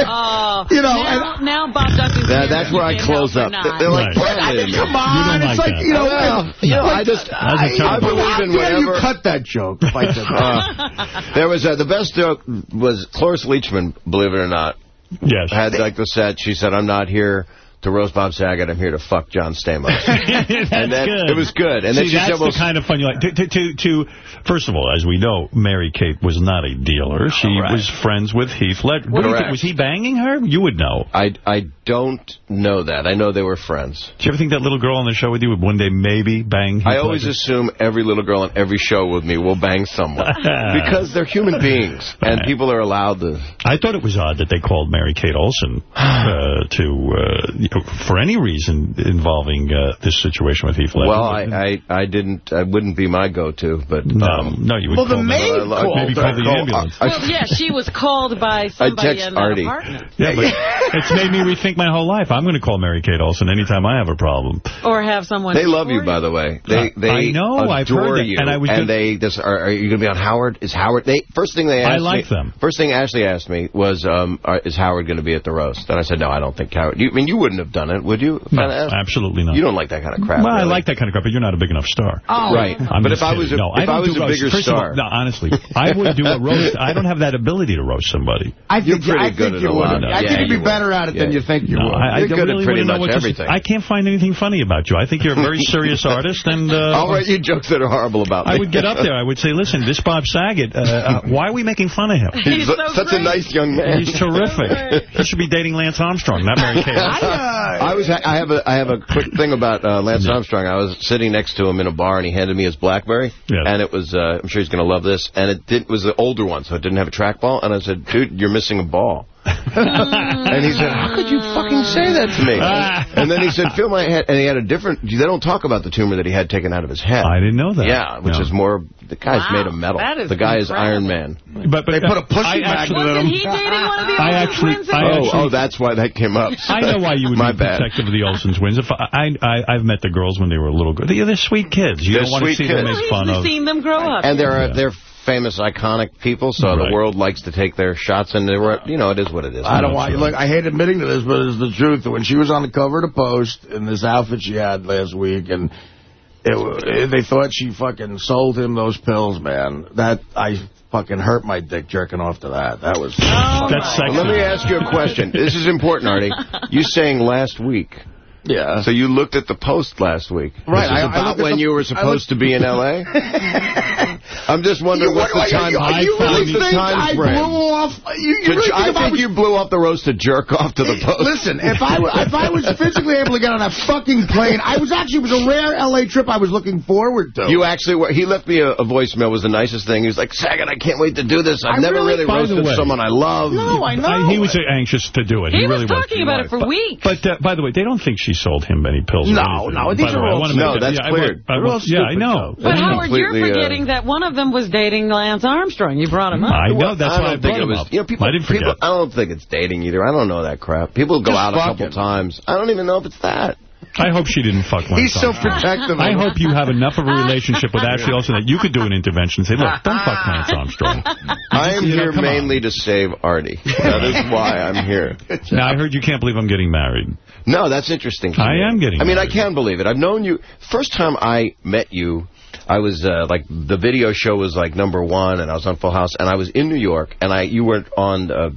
Oh, You know, now, now Bob Duffy's That- that's where I You close up. They're like, Right. I mean, come You on. don't It's like like, that. you know, Well, you know, I just That's a I, I terrible- believe in How you cut that joke if that? Uh, there was uh, the best joke was Cloris Leachman, believe it or not, Yes. had like the set. She said, "I'm not here to roast Bob Saget. I'm here to fuck John Stamos. and then good. it was good. And See, that's well, the kind of fun you like. To, to, to, to, first of all, as we know, Mary Kate was not a dealer. She right. was friends with Heath Ledger. What do you think? Was he banging her? You would know. I, I don't know that. I know they were friends. Do you ever think that little girl on the show with you would one day maybe bang Heath I always Ledger? assume every little girl on every show with me will bang someone. because they're human beings. And people are allowed to... I thought it was odd that they called Mary Kate Olsen uh, to, uh, for any reason involving uh, this situation with Heath Ledger. Well, I, I, I didn't... I wouldn't be my go-to, but... No, um, no, you would Well, the call them- maid uh, called maybe call the Call- ambulance. Well, yeah, she was called by somebody text in that Artie. apartment. Yeah, but it's made me rethink my whole life. I'm going to call Mary Kate Olsen anytime I have a problem. Or have someone... They love you, support by the way. They they I know, I've heard adore you, and I was and good- they just are, are you going to be on Howard? Is Howard? They first thing they asked. I asked like me, them. First thing Ashley asked me was, um, are, is Howard going to be at the roast? And I said, no, I don't think Howard. You, I mean, you wouldn't have done it, would you? No, absolutely not. You don't like that kind of crap. Well, I like that kind of crap, but you're not a big enough star. Oh. Right. I'm But just if I was a- no, if don't I was a roast. bigger First of all, star. no, honestly, I would do a roast. I don't have that ability to roast somebody. I think, You're think, pretty I good think at you a lot would. I yeah, think you'd you be better at it than you think you No, would. I, I You're good at really pretty much what to say. everything. I can't find anything funny about you. I think you're a very serious artist, and uh, I'll write you jokes that are horrible about me. I would get up there. I would say, listen, this Bob Saget, uh, uh, why are we making fun of him? He's, such a nice young man. He's terrific. He should be dating Lance Armstrong, not Mary Kate. I was. I have a. I have a quick thing about uh, Lance Armstrong. I was sitting next to him in a bar, and he handed me his BlackBerry, and it was. Uh, I'm sure he's going to love this. And it did, was the older one, so it didn't have a trackball. And I said, "Dude, you're missing a ball." and he said, "How could you fucking say that to me?" and then he said, "Feel my head." And he had a different. They don't talk about the tumor that he had taken out of his head. I didn't know that. Yeah, which No. is more. The guy's Wow, made of metal. that is the guy is Iron. Man. But, but They put a pussy I actually, magnet in Wasn't him. he dating one of the I Olsen actually- twins? I oh, actually- oh, that's why that came up. I know why you would My be bad. protective of the Olsen twins. If I, I, I, have met the girls when they were little. They're, they're sweet kids. You They're don't want to sweet see them kids. make fun of. seen them grow up. And they're they're famous, iconic people, so Right. the world likes to take their shots, and they were, you know, it is what it is. I don't want you. Look, I hate admitting to this, but it's the truth. When she was on the cover of the Post in this outfit she had last week, and it, wa- they thought she fucking sold him those pills, man. That I fucking hurt my dick jerking off to that. That was. That's sexy. Let me ask you a question. This is important, Artie. You saying last week. Yeah. So you looked at the Post last week. Right, This is I- I about looked at when the- you were supposed to be in L.A.? I'm just wondering You- what's what- the are time. you- are you really think I frame? blew off? You, you To- really I think, think was, you blew off the roast to jerk off to the Post. Listen, if I, if I was physically able to get on a fucking plane, I was actually, it was a rare L.A. trip I was looking forward to. You actually were. He left me a, a voicemail. It was the nicest thing. He was like, Saget, I can't wait to do this. I've I never really- really, roasted way- someone I love. No, I know. he was anxious to do it. He He, was really talking about it for But- weeks. But, uh, by the way, they don't think she sold him any pills. No, no, these By are way, I all- wanna make No, that- that's yeah, I cleared. want- I They're all want- yeah, I know. But That's Howard, you're completely, uh, forgetting that one of them was dating Lance Armstrong. You brought him up. I know. That's I why I don't think brought it him was. up. You know, people, I didn't forget. people. I don't think it's dating either. I don't know that crap. People go Just out a couple fucking. times. I don't even know if it's that. I hope she didn't fuck Lance He's so Armstrong. protective. I hope you have enough of a relationship with Ashley Olsen that you could do an intervention and say, look, don't fuck Lance Armstrong. I am here come on. mainly to save Artie. That is why I'm here. Now, I heard you can't believe I'm getting married. No, that's interesting. I am getting I mean, I married. can believe it. I've known you. First time I met you, I was uh, like the video show was like number one, and I was on Full House, and I was in New York, and I you were on uh,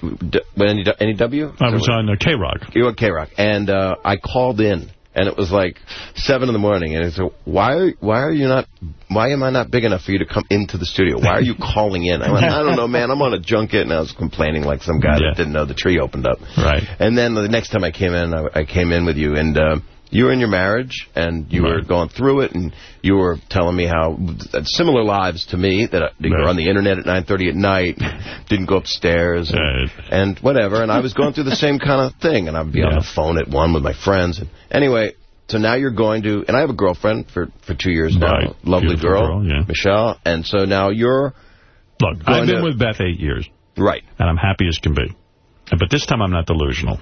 D- any any W. I was on uh, K-Rock. You were on K Rock, and uh, I called in. And it was like seven in the morning, and he said, why are why are you not why am I not big enough for you to come into the studio? Why are you calling in? I went, I don't know, man. I'm on a junket, and I was complaining like some guy Yeah. that didn't know the tree opened up. Right. And then the next time I came in, I, I came in with you, and uh, you were in your marriage, and you were going through it, and you were telling me how similar lives to me, that, that you were on the internet at 9.30 at night, didn't go upstairs, and, Right. and whatever, and I was going through the same kind of thing, and I'd be on the phone at one with my friends. And anyway, so now you're going to, and I have a girlfriend for, for two years now, lovely Beautiful girl, girl, yeah. Michelle, and so now you're, Look, I've been to- with Beth eight years, right, and I'm happy as can be. But this time I'm not delusional.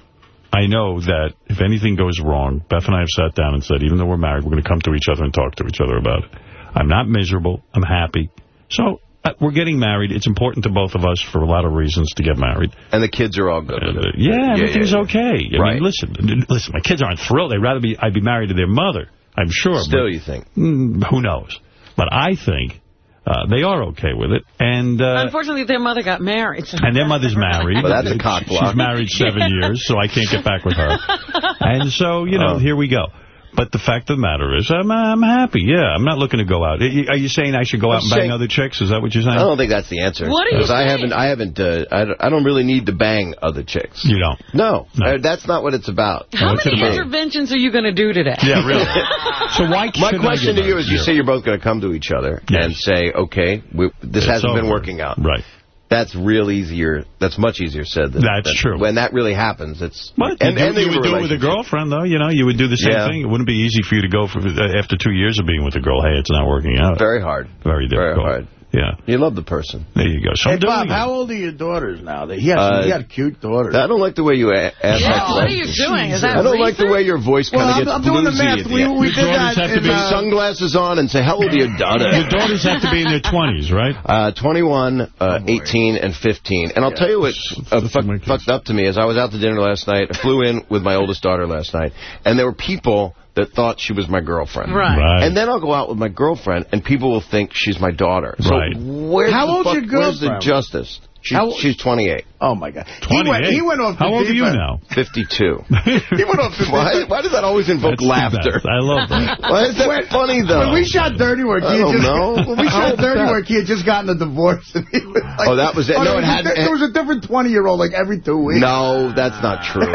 I know that if anything goes wrong, Beth and I have sat down and said, even though we're married, we're going to come to each other and talk to each other about it. I'm not miserable. I'm happy. So uh, we're getting married. It's important to both of us for a lot of reasons to get married. and the kids are all good Uh, with it. yeah, everything's yeah. okay. I Right. mean, listen, listen. My kids aren't thrilled. They'd rather be I'd be married to their mother. I'm sure. Still, but, you think? mm, who knows? But I think Uh, they are okay with it. And uh, Unfortunately, their mother got married. so- and their mother's married. Well, that's a cock block. She's married seven years, so I can't get back with her. And so, you know, here we go. But the fact of the matter is, I'm, I'm happy. Yeah, I'm not looking to go out. Are you are you saying I should go out I'm and bang other chicks? Is that what you're saying? I don't think that's the answer. What are you Because I haven't, I haven't, uh, I, don't- I don't really need to bang other chicks. You don't? No, Uh, that's not what it's about. How What's many about? interventions are you going to do today? Yeah, really. so why My question to you married? is, you say you're both going to come to each other and say, okay, we, this It's hasn't been working out. Right. That's real easier. That's much easier said than That's than- true. When that really happens, it's What? and, you, and you would do it with a girlfriend, though. You know, you would do the same Yeah. thing. It wouldn't be easy for you to go for uh, after two years of being with a girl. Hey, it's not working out. Very hard. Very Very difficult. hard. Yeah. You love the person. There you go. So Hey, I'm doing Bob, it. how old are your daughters now? He has, Uh, he got cute daughters. I don't like the way you a- ask Yeah, that what are question. you doing? Is that I don't like the way your voice kind Well, of I'm- gets I'm doing the bluesy math. the We- we Your did daughters that have to be uh, sunglasses on and say, how old are your daughters? Your daughters have to be in their 20s, right? Uh, 21, uh, 18, and 15. And I'll tell you what uh, fuck, fucked up to me is I was out to dinner last night. I flew in with my oldest daughter last night, and there were people that thought she was my girlfriend. Right. Right. And then I'll go out with my girlfriend, and people will think she's my daughter. So Right. where's How the old's fuck- your Where's the justice? She's, How- she's 28. Oh, my God. He went, he went off How old are you now? 52. He went off the deep why, why does that always invoke That's laughter? I love that. Why is that When- funny, though? When we shot Dirty Work, I he had don't just, know. when we shot Dirty? Work, he had just gotten a divorce. And he was like, Oh, that was it? Oh, No, there it was a had- There was a different 20-year-old like every two weeks. No, that's not true.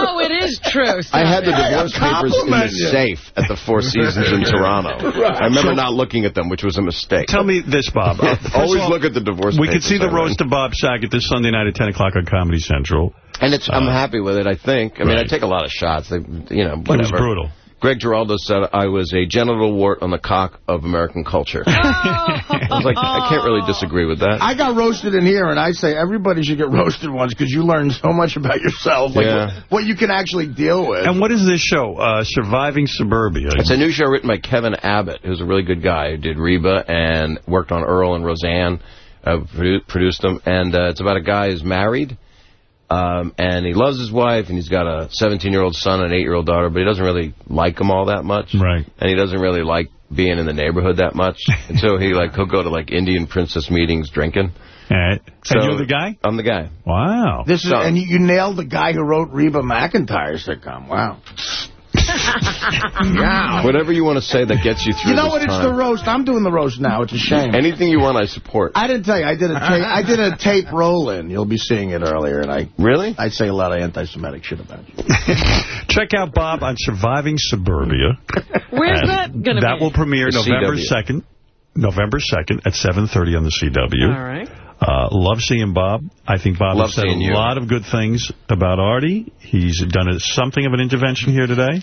Oh, it is true. I had the divorce papers in the you. safe at the Four Seasons in Toronto. I remember not looking at them, which was a mistake. Tell me this, Bob. Uh, Always all, look at the divorce papers. We papers. could see the I read. roast of Bob Saget this Sunday night at 10 o'clock on Comedy Central. And it's, I'm happy with it, I think. I mean, I take a lot of shots. They, you know, whatever. It was brutal. Greg Giraldo said I was a genital wart on the cock of American culture. I was like, I can't really disagree with that. I got roasted in here, and I say everybody should get roasted once because you learn so much about yourself, like Yeah. what, what you can actually deal with. And what is this show? Uh, Surviving Suburbia. It's a new show written by Kevin Abbott, who's a really good guy who did Reba and worked on Earl and Roseanne, uh, produ- produced them. And uh, it's about a guy who's married, um, and he loves his wife, and he's got a 17-year-old son and an 8-year-old daughter, but he doesn't really like them all that much. Right. And he doesn't really like being in the neighborhood that much. and so he like he'll go to like Indian princess meetings drinking. All right. So and you're the guy? I'm the guy. Wow. This is, So- and you, you nailed the guy who wrote Reba McEntire's sitcom. Wow. Yeah. Whatever you want to say that gets you through You know this what? It's the roast. I'm doing the roast now. It's a shame. Anything you want, I support. I didn't tell you. I did a tape. I did a tape roll-in. You'll be seeing it earlier, and I really I say a lot of anti-Semitic shit about you. Check out Bob on Surviving Suburbia. Where's And that going to be? That will premiere The November CW. 2nd. November 2nd at 7.30 on the CW. All right. Uh, love seeing Bob. I think Bob Love has said a you. lot of good things about Artie. He's done a, something of an intervention here today.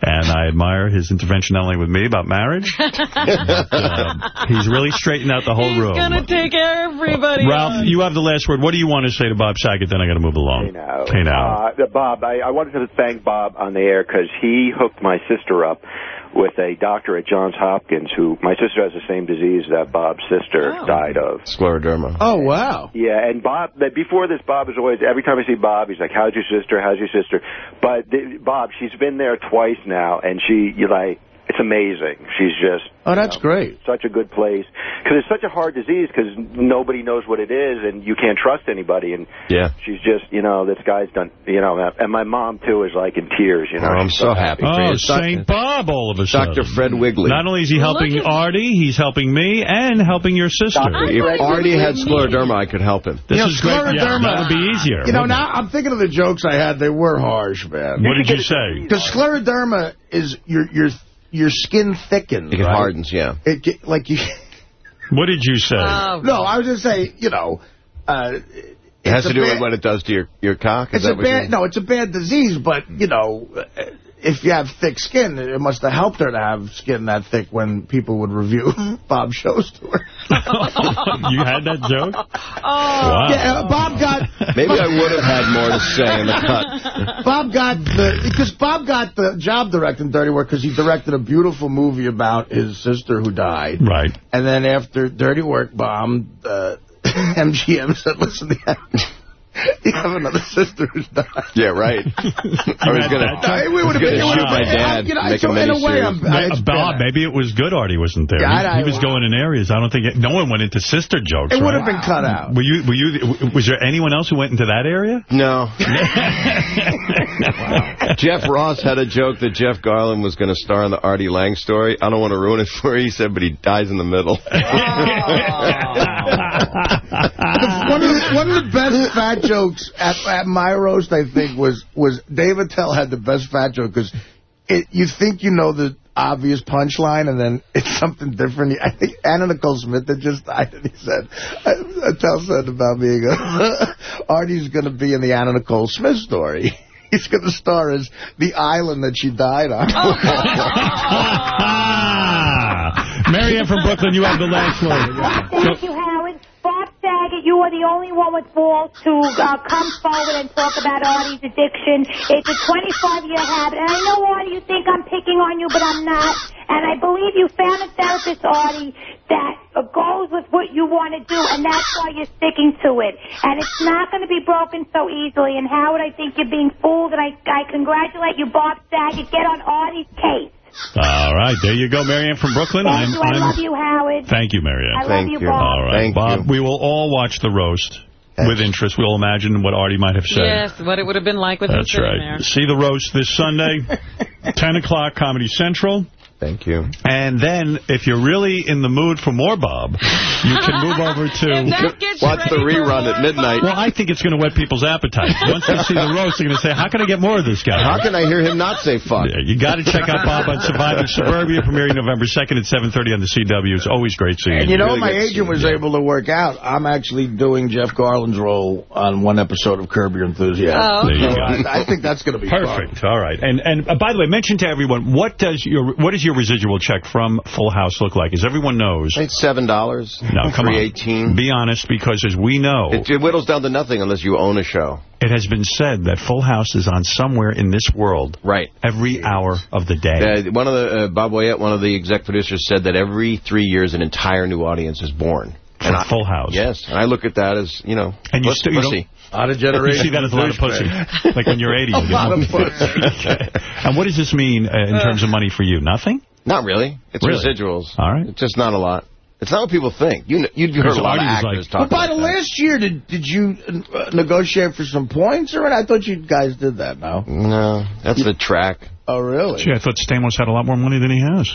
And I admire his intervention not only with me about marriage, but um, he's really straightened out the whole He's room. going to take everybody Ralph, on. you have the last word. What do you want to say to Bob Saget? Then I got to move along. Hey now. Hey now. Uh, Bob, I, I wanted to thank Bob on the air because he hooked my sister up with a doctor at Johns Hopkins who, my sister has the same disease that Bob's sister Oh. died of. Scleroderma. Oh, wow. Yeah, and Bob, that- before this, Bob is always, every time I see Bob, he's like, how's your sister, how's your sister? But the, Bob, she's been there twice now, and she, you like, it's amazing. She's just Oh, that's great. such a good place because it's such a hard disease because nobody knows what it is and you can't trust anybody and Yeah. she's just you know this guy's done you know and my mom too is like in tears you know Oh, I'm She's so happy for Oh, you. St. Bob all of a sudden. Dr. Fred Wigley. Not only is he helping Look Artie, he's helping me and helping your sister. If Artie had scleroderma, I could help him. This You know, is great. Yeah, scleroderma- that would be ah. easier. You know, wouldn't now I'm thinking of the jokes I had. They were harsh, man. it? What did you say? Because scleroderma is your your your skin thickens. It right? hardens, yeah. It get, like you. What did you say? Oh, No, I was just saying. You know. Uh, It has to do bad- with what it does to your, your cock? Is It's that a what bad no, it's a bad disease, but you know, if you have thick skin, it must have helped her to have skin that thick when people would review Bob shows to her. you had that joke? Oh. Wow. Yeah, uh, Bob got Maybe I would have had more to say in the cut. Bob got the because Bob got the job directing Dirty Work because he directed a beautiful movie about his sister who died. Right. And then after Dirty Work bombed, uh, MGM said, "Listen, you have another sister who's died. Yeah, right. I was going Hey, we to would've been- shoot my dad, you know, make so a in a way. I'm- I- it's Bob, been- maybe it was good Artie wasn't there. Yeah, he, he was going in areas. I don't think it, no one went into sister jokes. It would right? have been cut out. Were you? Were you? Was there anyone else who went into that area? No. wow. Jeff Ross had a joke that Jeff Garlin was going to star in the Artie Lang story. I don't want to ruin it for you, he said, but he dies in the middle. one, of the, one of the best fat jokes at, at my roast, I think, was was Dave Attell had the best fat joke because you think you know the obvious punchline and then it's something different. I think Anna Nicole Smith that just died and he said, Attell said about me, he goes, Artie's going to be in the Anna Nicole Smith story. He's going to star as the island that she died on. Marianne from Brooklyn, you have the last word. Thank you, Howard. Saget, you are the only one with balls to uh, come forward and talk about Artie's addiction. It's a 25-year habit. And I know, Artie, you think I'm picking on you, but I'm not. And I believe you found a therapist, Artie, that goes with what you want to do, and that's why you're sticking to it. And it's not going to be broken so easily. And, Howard, I think you're being fooled, and I, I congratulate you, Bob Saget. Get on Artie's case. All right, there you go, Marianne from Brooklyn. Thank I'm, you. I I'm- love you, Howard. Thank you, Marianne. I Thank you, you. Bob. All right, Thank Bob, you. we will all watch the roast with interest. We'll imagine what Artie might have said. Yes, what it would have been like with him That's sitting right. there. See the roast this Sunday, 10 o'clock, Comedy Central. Thank you. And then, if you're really in the mood for more Bob, you can move over to... If that gets you Watch the rerun at midnight. Well, I think it's going to whet people's appetite. Once they see the roast, they're going to say, how can I get more of this guy? How can I hear him not say fuck? Yeah, you got to check out Bob on Surviving Suburbia, premiering November 2nd at 7.30 on the CW. It's always great seeing And you. you know, my agent was able to work out. I'm actually doing Jeff Garlin's role on one episode of Curb Your Enthusiasm. Oh, There you So go. I, I think that's going to be Perfect. All right. And and uh, by the way, mention to everyone what does your what does your residual check from Full House look like? As everyone knows, It's $7. no, come on, be honest, because as we know, It, it whittles down to nothing unless you own a show. it has been said that Full House is on somewhere in this world, Right. every hour of the day. Uh, one of the uh, Bob Boyett, one of the exec producers, said that every three years an entire new audience is born. For Full House. Yes, and I look at that as you know, And you puss- still- you don't- pussy. Out of You generation. see that as a lot of pussy, like when you're 80. A you lot know? of pussy. Okay. And what does this mean uh, in terms of money for you? Nothing? Not really. It's Really? residuals. All right. It's just not a lot. It's not what people think. You kn- you've heard a lot of Artie was actors like- talk But by about the that. last year, did did you uh, negotiate for some points or what? I thought you guys did that now. No, that's the track. Oh, really? Gee, I thought Stamos had a lot more money than he has.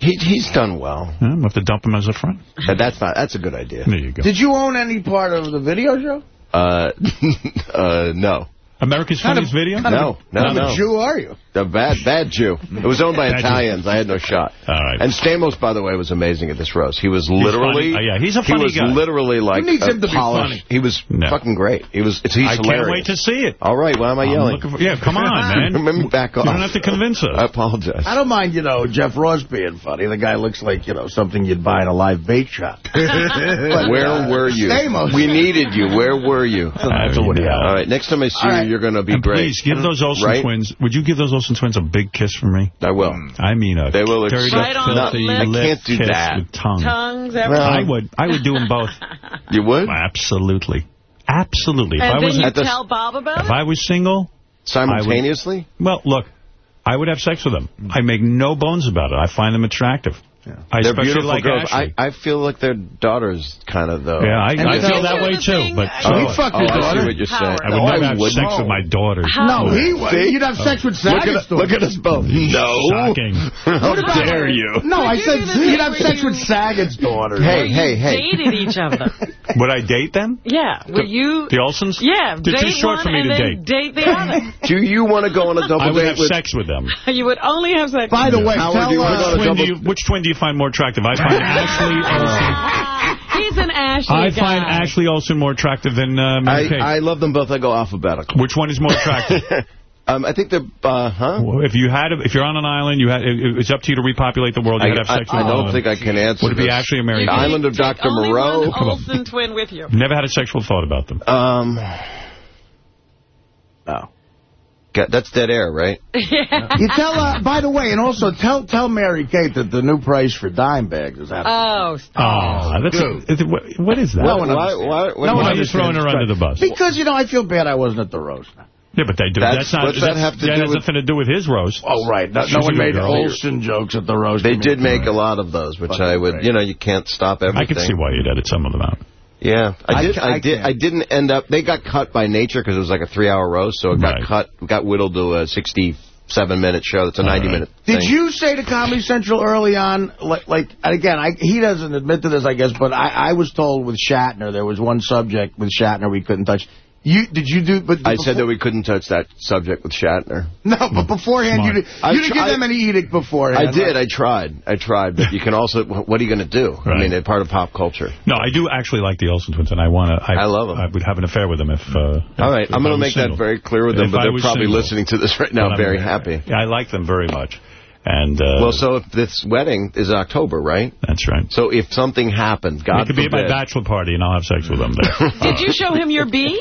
He he's done well. Yeah, we'll have to dump him as a friend. But that's not. That's a good idea. There you go. Did you own any part of the video show? Uh, uh, no. America's Funniest Video? No, no, What kind no. of Jew are you? A bad, bad Jew. It was owned by Italians. I had no shot. All right. And Stamos, by the way, was amazing at this roast. He was literally, funny. Uh, yeah, he's a funny he was guy. literally like needs a him to be funny? He was No. fucking great. He was. It's, he's I hilarious. can't wait to see it. All right, why am I I'm yelling? for- yeah, come on, man. Let me back off. You don't have to convince us. I apologize. I don't mind, you know, Jeff Ross being funny. The guy looks like, you know, something you'd buy in a live bait shop. But, Where uh, were you? Stamos. We needed you. Where were you? That's a Woody Allen. All right, next time I see All you, right. you're going to be And great. please, give those Olsen Right? twins, would you give those Olsen twins a big kiss from me? I will. Mm. I mean a They will dirty, Right filthy, lip. I can't do kiss that. with tongue. Tongues, everything. I would. I would do them both. You would? Absolutely. Absolutely. If and I then was you at the- tell Bob about if it? I was single, Simultaneously? well, look, I would have sex with them. Mm. I make no bones about it. I find them attractive. I They're beautiful like girls. Ashley. I, I feel like their daughters, kind of, though. yeah, I, I feel that way Here's the too. thing, But uh, so, He fucked Oh, his I see what you're saying. I would No, never I have wouldn't. sex with my daughters. No, he would. See? You'd have sex with Look Saget's at, look at us both. No. Shocking. How dare you? No, I said do the thing you'd have sex with Saget's daughter. Hey, hey, hey. dated each other. Would I date them? Yeah. Would you... The Olsens? Yeah, They're date too short for me to date. date the other. Do you want to go on a double date? I would have sex with them. you would only have sex. By the way, tell do you wanna go to Twin do double- you, which twin do you find more attractive? I find Ashley Olsen. He's an Ashley I guy. find Ashley Olsen more attractive than uh, Mary I, Kate. I love them both. I go alphabetical. Which one is more attractive? um, I think they're... Uh, huh? Well, if you had, a, if you're on an island, you had, it, it's up to you to repopulate the world. You I, have sex I, with I don't one. think I can answer Would it be this. Ashley or Mary The Kate? Island of Take Dr. only Moreau? one Olsen twin with you. Never had a sexual thought about them. Um, No. Got- That's dead air, right? You tell, uh, by the way, and also tell tell Mary Kate that the new price for dime bags is happening. Oh, Oh, that's Dude. a, what, what is that? No one Why- understands. why- No why one are you throwing her under the bus? Because, you know, I feel bad I wasn't at the roast. Yeah, but they do. That's- That's, not. what's that have to that do has with- nothing to do with his roast. Oh, right. No, She's no a one good made girl. Olsen jokes at the roast. They did make a lot of those, which I would, you know, you can't stop everything. I can see why you'd edit some of them out. Yeah, I I did. ca- I, I did. can't. I didn't end up. They got cut by nature because it was like a three-hour roast, so it got cut, got whittled to a sixty-seven-minute show. That's a ninety-minute. Did you say to Comedy Central early on, like, like and again, I, he doesn't admit to this, I guess, but I, I was told with Shatner, there was one subject with Shatner we couldn't touch. You Did you do... But I said that we couldn't touch that subject with Shatner. No, but beforehand, you, did, you didn't give them any edict beforehand. I did. right? I tried. I tried. But you can also. What are you going to do? I mean, they're part of pop culture. No, I do actually like the Olsen twins, and I want to. I love 'em. I would have an affair with them if. Uh, All right, if I'm going to make single. that very clear with them, If but I they're probably single. listening to this right now, I'm- very happy. Yeah, I like them very much, and uh, Well, so if this wedding is October, right? that's right. So if something happens, God it could be at my bachelor party, and I'll have sex with them there. Did you show him your bee?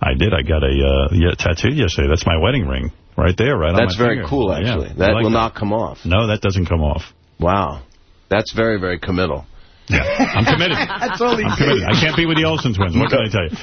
I did. I got a uh, yeah, tattoo yesterday. That's my wedding ring right there, right on That's very finger. cool, actually. I that like will not come off. No, that doesn't come off. Wow. That's very, very committal. Yeah, I'm committed. That's all he I'm committed. I can't be with the Olsen twins. What can I tell you?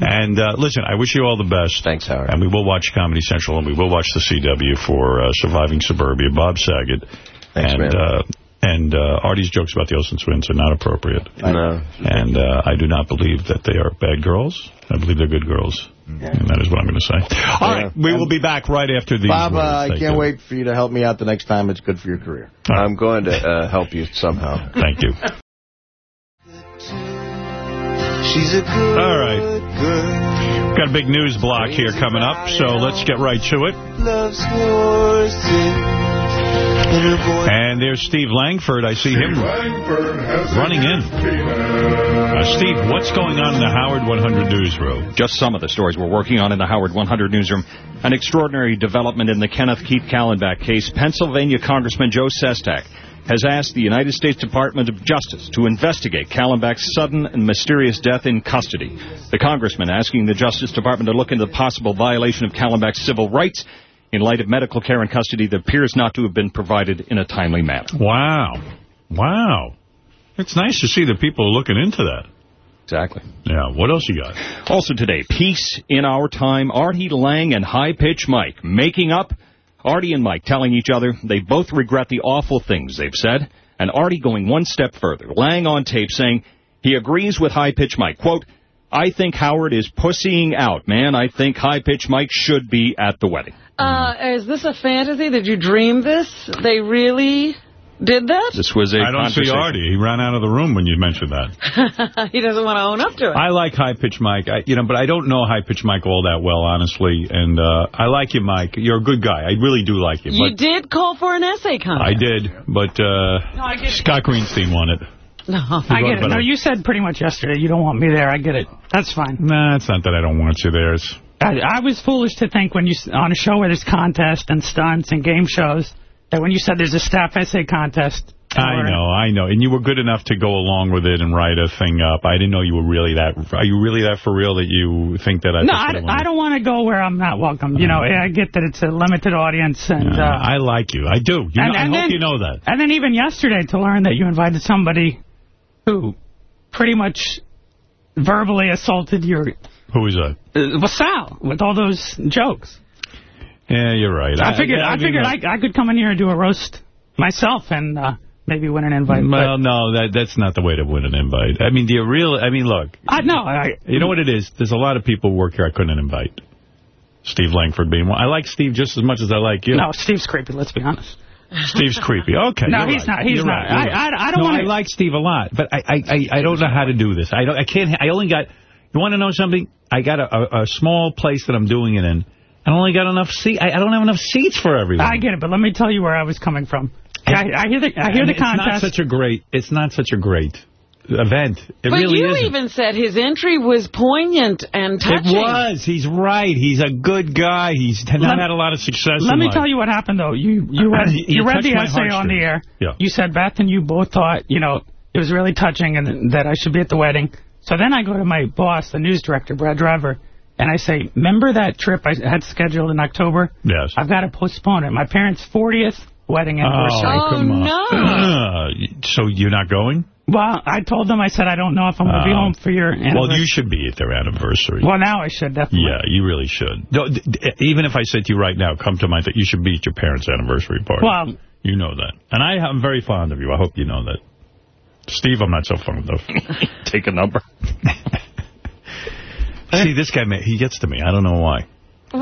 And uh, listen, I wish you all the best. Thanks, Howard. And we will watch Comedy Central, and we will watch the CW for uh, Surviving Suburbia, Bob Saget. Thanks, and, man. Uh, and uh, Artie's jokes about the Olsen twins are not appropriate. No. And uh, I do not believe that they are bad girls. I believe they're good girls. And that is what I'm going to say. All right, we will be back right after these Bob, uh. I can't you. wait for you to help me out the next time. It's good for your career. I'm going to uh, help you somehow. Thank you. She's a good All right. girl. Got a big news block here coming up, so let's get right to it. Loves horses. And her boy And there's Steve Langford. I see him running in. Uh, Steve, what's going on in the Howard 100 newsroom? Just some of the stories we're working on in the Howard 100 newsroom. An extraordinary development in the Kenneth Keith Kallenbach case. Pennsylvania Congressman Joe Sestak has asked the United States Department of Justice to investigate Kallenbach's sudden and mysterious death in custody. The congressman asking the Justice Department to look into the possible violation of Kallenbach's civil rights in light of medical care and custody that appears not to have been provided in a timely manner. Wow. Wow. It's nice to see that people are looking into that. Exactly. Yeah, what else you got? Also today, Peace in Our Time, Artie Lang and High Pitch Mike making up. Artie and Mike telling each other they both regret the awful things they've said, and Artie going one step further, Lang on tape saying he agrees with High Pitch Mike. Quote, I think Howard is pussying out, man. I think High Pitch Mike should be at the wedding. Uh, is this a fantasy? Did you dream this? They really did that? This was a I don't see. Artie. He ran out of the room when you mentioned that. he doesn't want to own up to it. I like High Pitch Mike, I, you know, but I don't know High Pitch Mike all that well, honestly. And uh, I like you, Mike. You're a good guy. I really do like you. you did call for an essay contest. I did, but uh, I get it. Scott Greenstein won it. No. I get it. No, I- you said pretty much yesterday you don't want me there. I get it. That's fine. Nah, it's not that I don't want you there. It's, I, I was foolish to think when you s- on a show where there's contests and stunts and game shows that when you said there's a staff essay contest. I know, I know. And you were good enough to go along with it and write a thing up. I didn't know you were really that. Are you really that for real that you think that I No, I, what d- wanted? I don't want to go where I'm not welcome. You know, I get that it's a limited audience, and Uh, uh, I like you. I do. You And- know, I and hope then- you know that. and then even yesterday to learn that you invited somebody who pretty much verbally assaulted your Who is that? uh, was Sal with all those jokes. Yeah, you're right. I figured I, figured uh, I, I could come in here and do a roast myself and uh, maybe win an invite. Well, no, that that's not the way to win an invite. I mean, do you really? I mean, look. I know. I, You know what it is? There's a lot of people who work here I couldn't invite. Steve Langford being one. I like Steve just as much as I like you. No, Steve's creepy. Let's be honest. Steve's creepy. Okay. No, he's right. not. He's You're not. right. I- I- I don't no, wanna- I like Steve a lot, but I, I, I, I don't know how to do this. I don't. I can't. I only got. You want to know something? I got a, a, a small place that I'm doing it in. I only got enough seat. I, I don't have enough seats for everyone. I get it, but let me tell you where I was coming from. I, I hear the I hear And the it's not such a great. It's not such a great event. It but really you isn't. even said his entry was poignant and touching. It was. He's right. He's a good guy. He's not Let- had a lot of success Let in me life. tell you what happened, though. You you read You you read the essay on the air. Yeah. You said Beth and you both thought you know it was really touching and that I should be at the wedding. So then I go to my boss, the news director, Brad Driver, and I say, remember that trip I had scheduled in October? Yes. I've got to postpone it. My parents' 40th wedding oh, anniversary. Oh, come on. so you're not going? Well, I told them, I said, I don't know if I'm going to be Oh. home for your anniversary. Well, you should be at their anniversary. Well, now I should, definitely. Yeah, you really should. No, d- d- even if I said to you right now, come to my, you should be at your parents' anniversary party. Well- you know that. And I, I'm very fond of you. I hope you know that. Steve, I'm not so fond of. Take a number. See, this guy, he gets to me. I don't know why.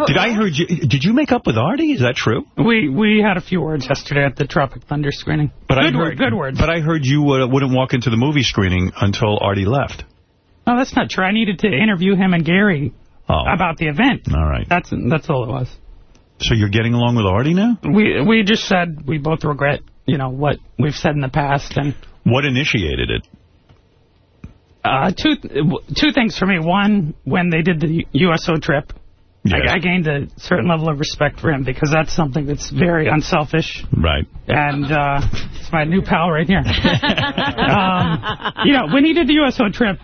Did I heard you? Did you make up with Artie? Is that true? We we had a few words yesterday at the Tropic Thunder screening. But I good heard, word, good words. But I heard you uh, wouldn't walk into the movie screening until Artie left. No, that's not true. I needed to interview him and Gary Oh. about the event. All right. That's that's all it was. So you're getting along with Artie now? We we just said we both regret, you know, what we've said in the past, and What initiated it? uh, two two things for me. One, when they did the USO trip, Yes. I, I gained a certain level of respect for him because that's something that's very unselfish. Right. And uh, it's my new pal right here. um, you know, when he did the USO trip,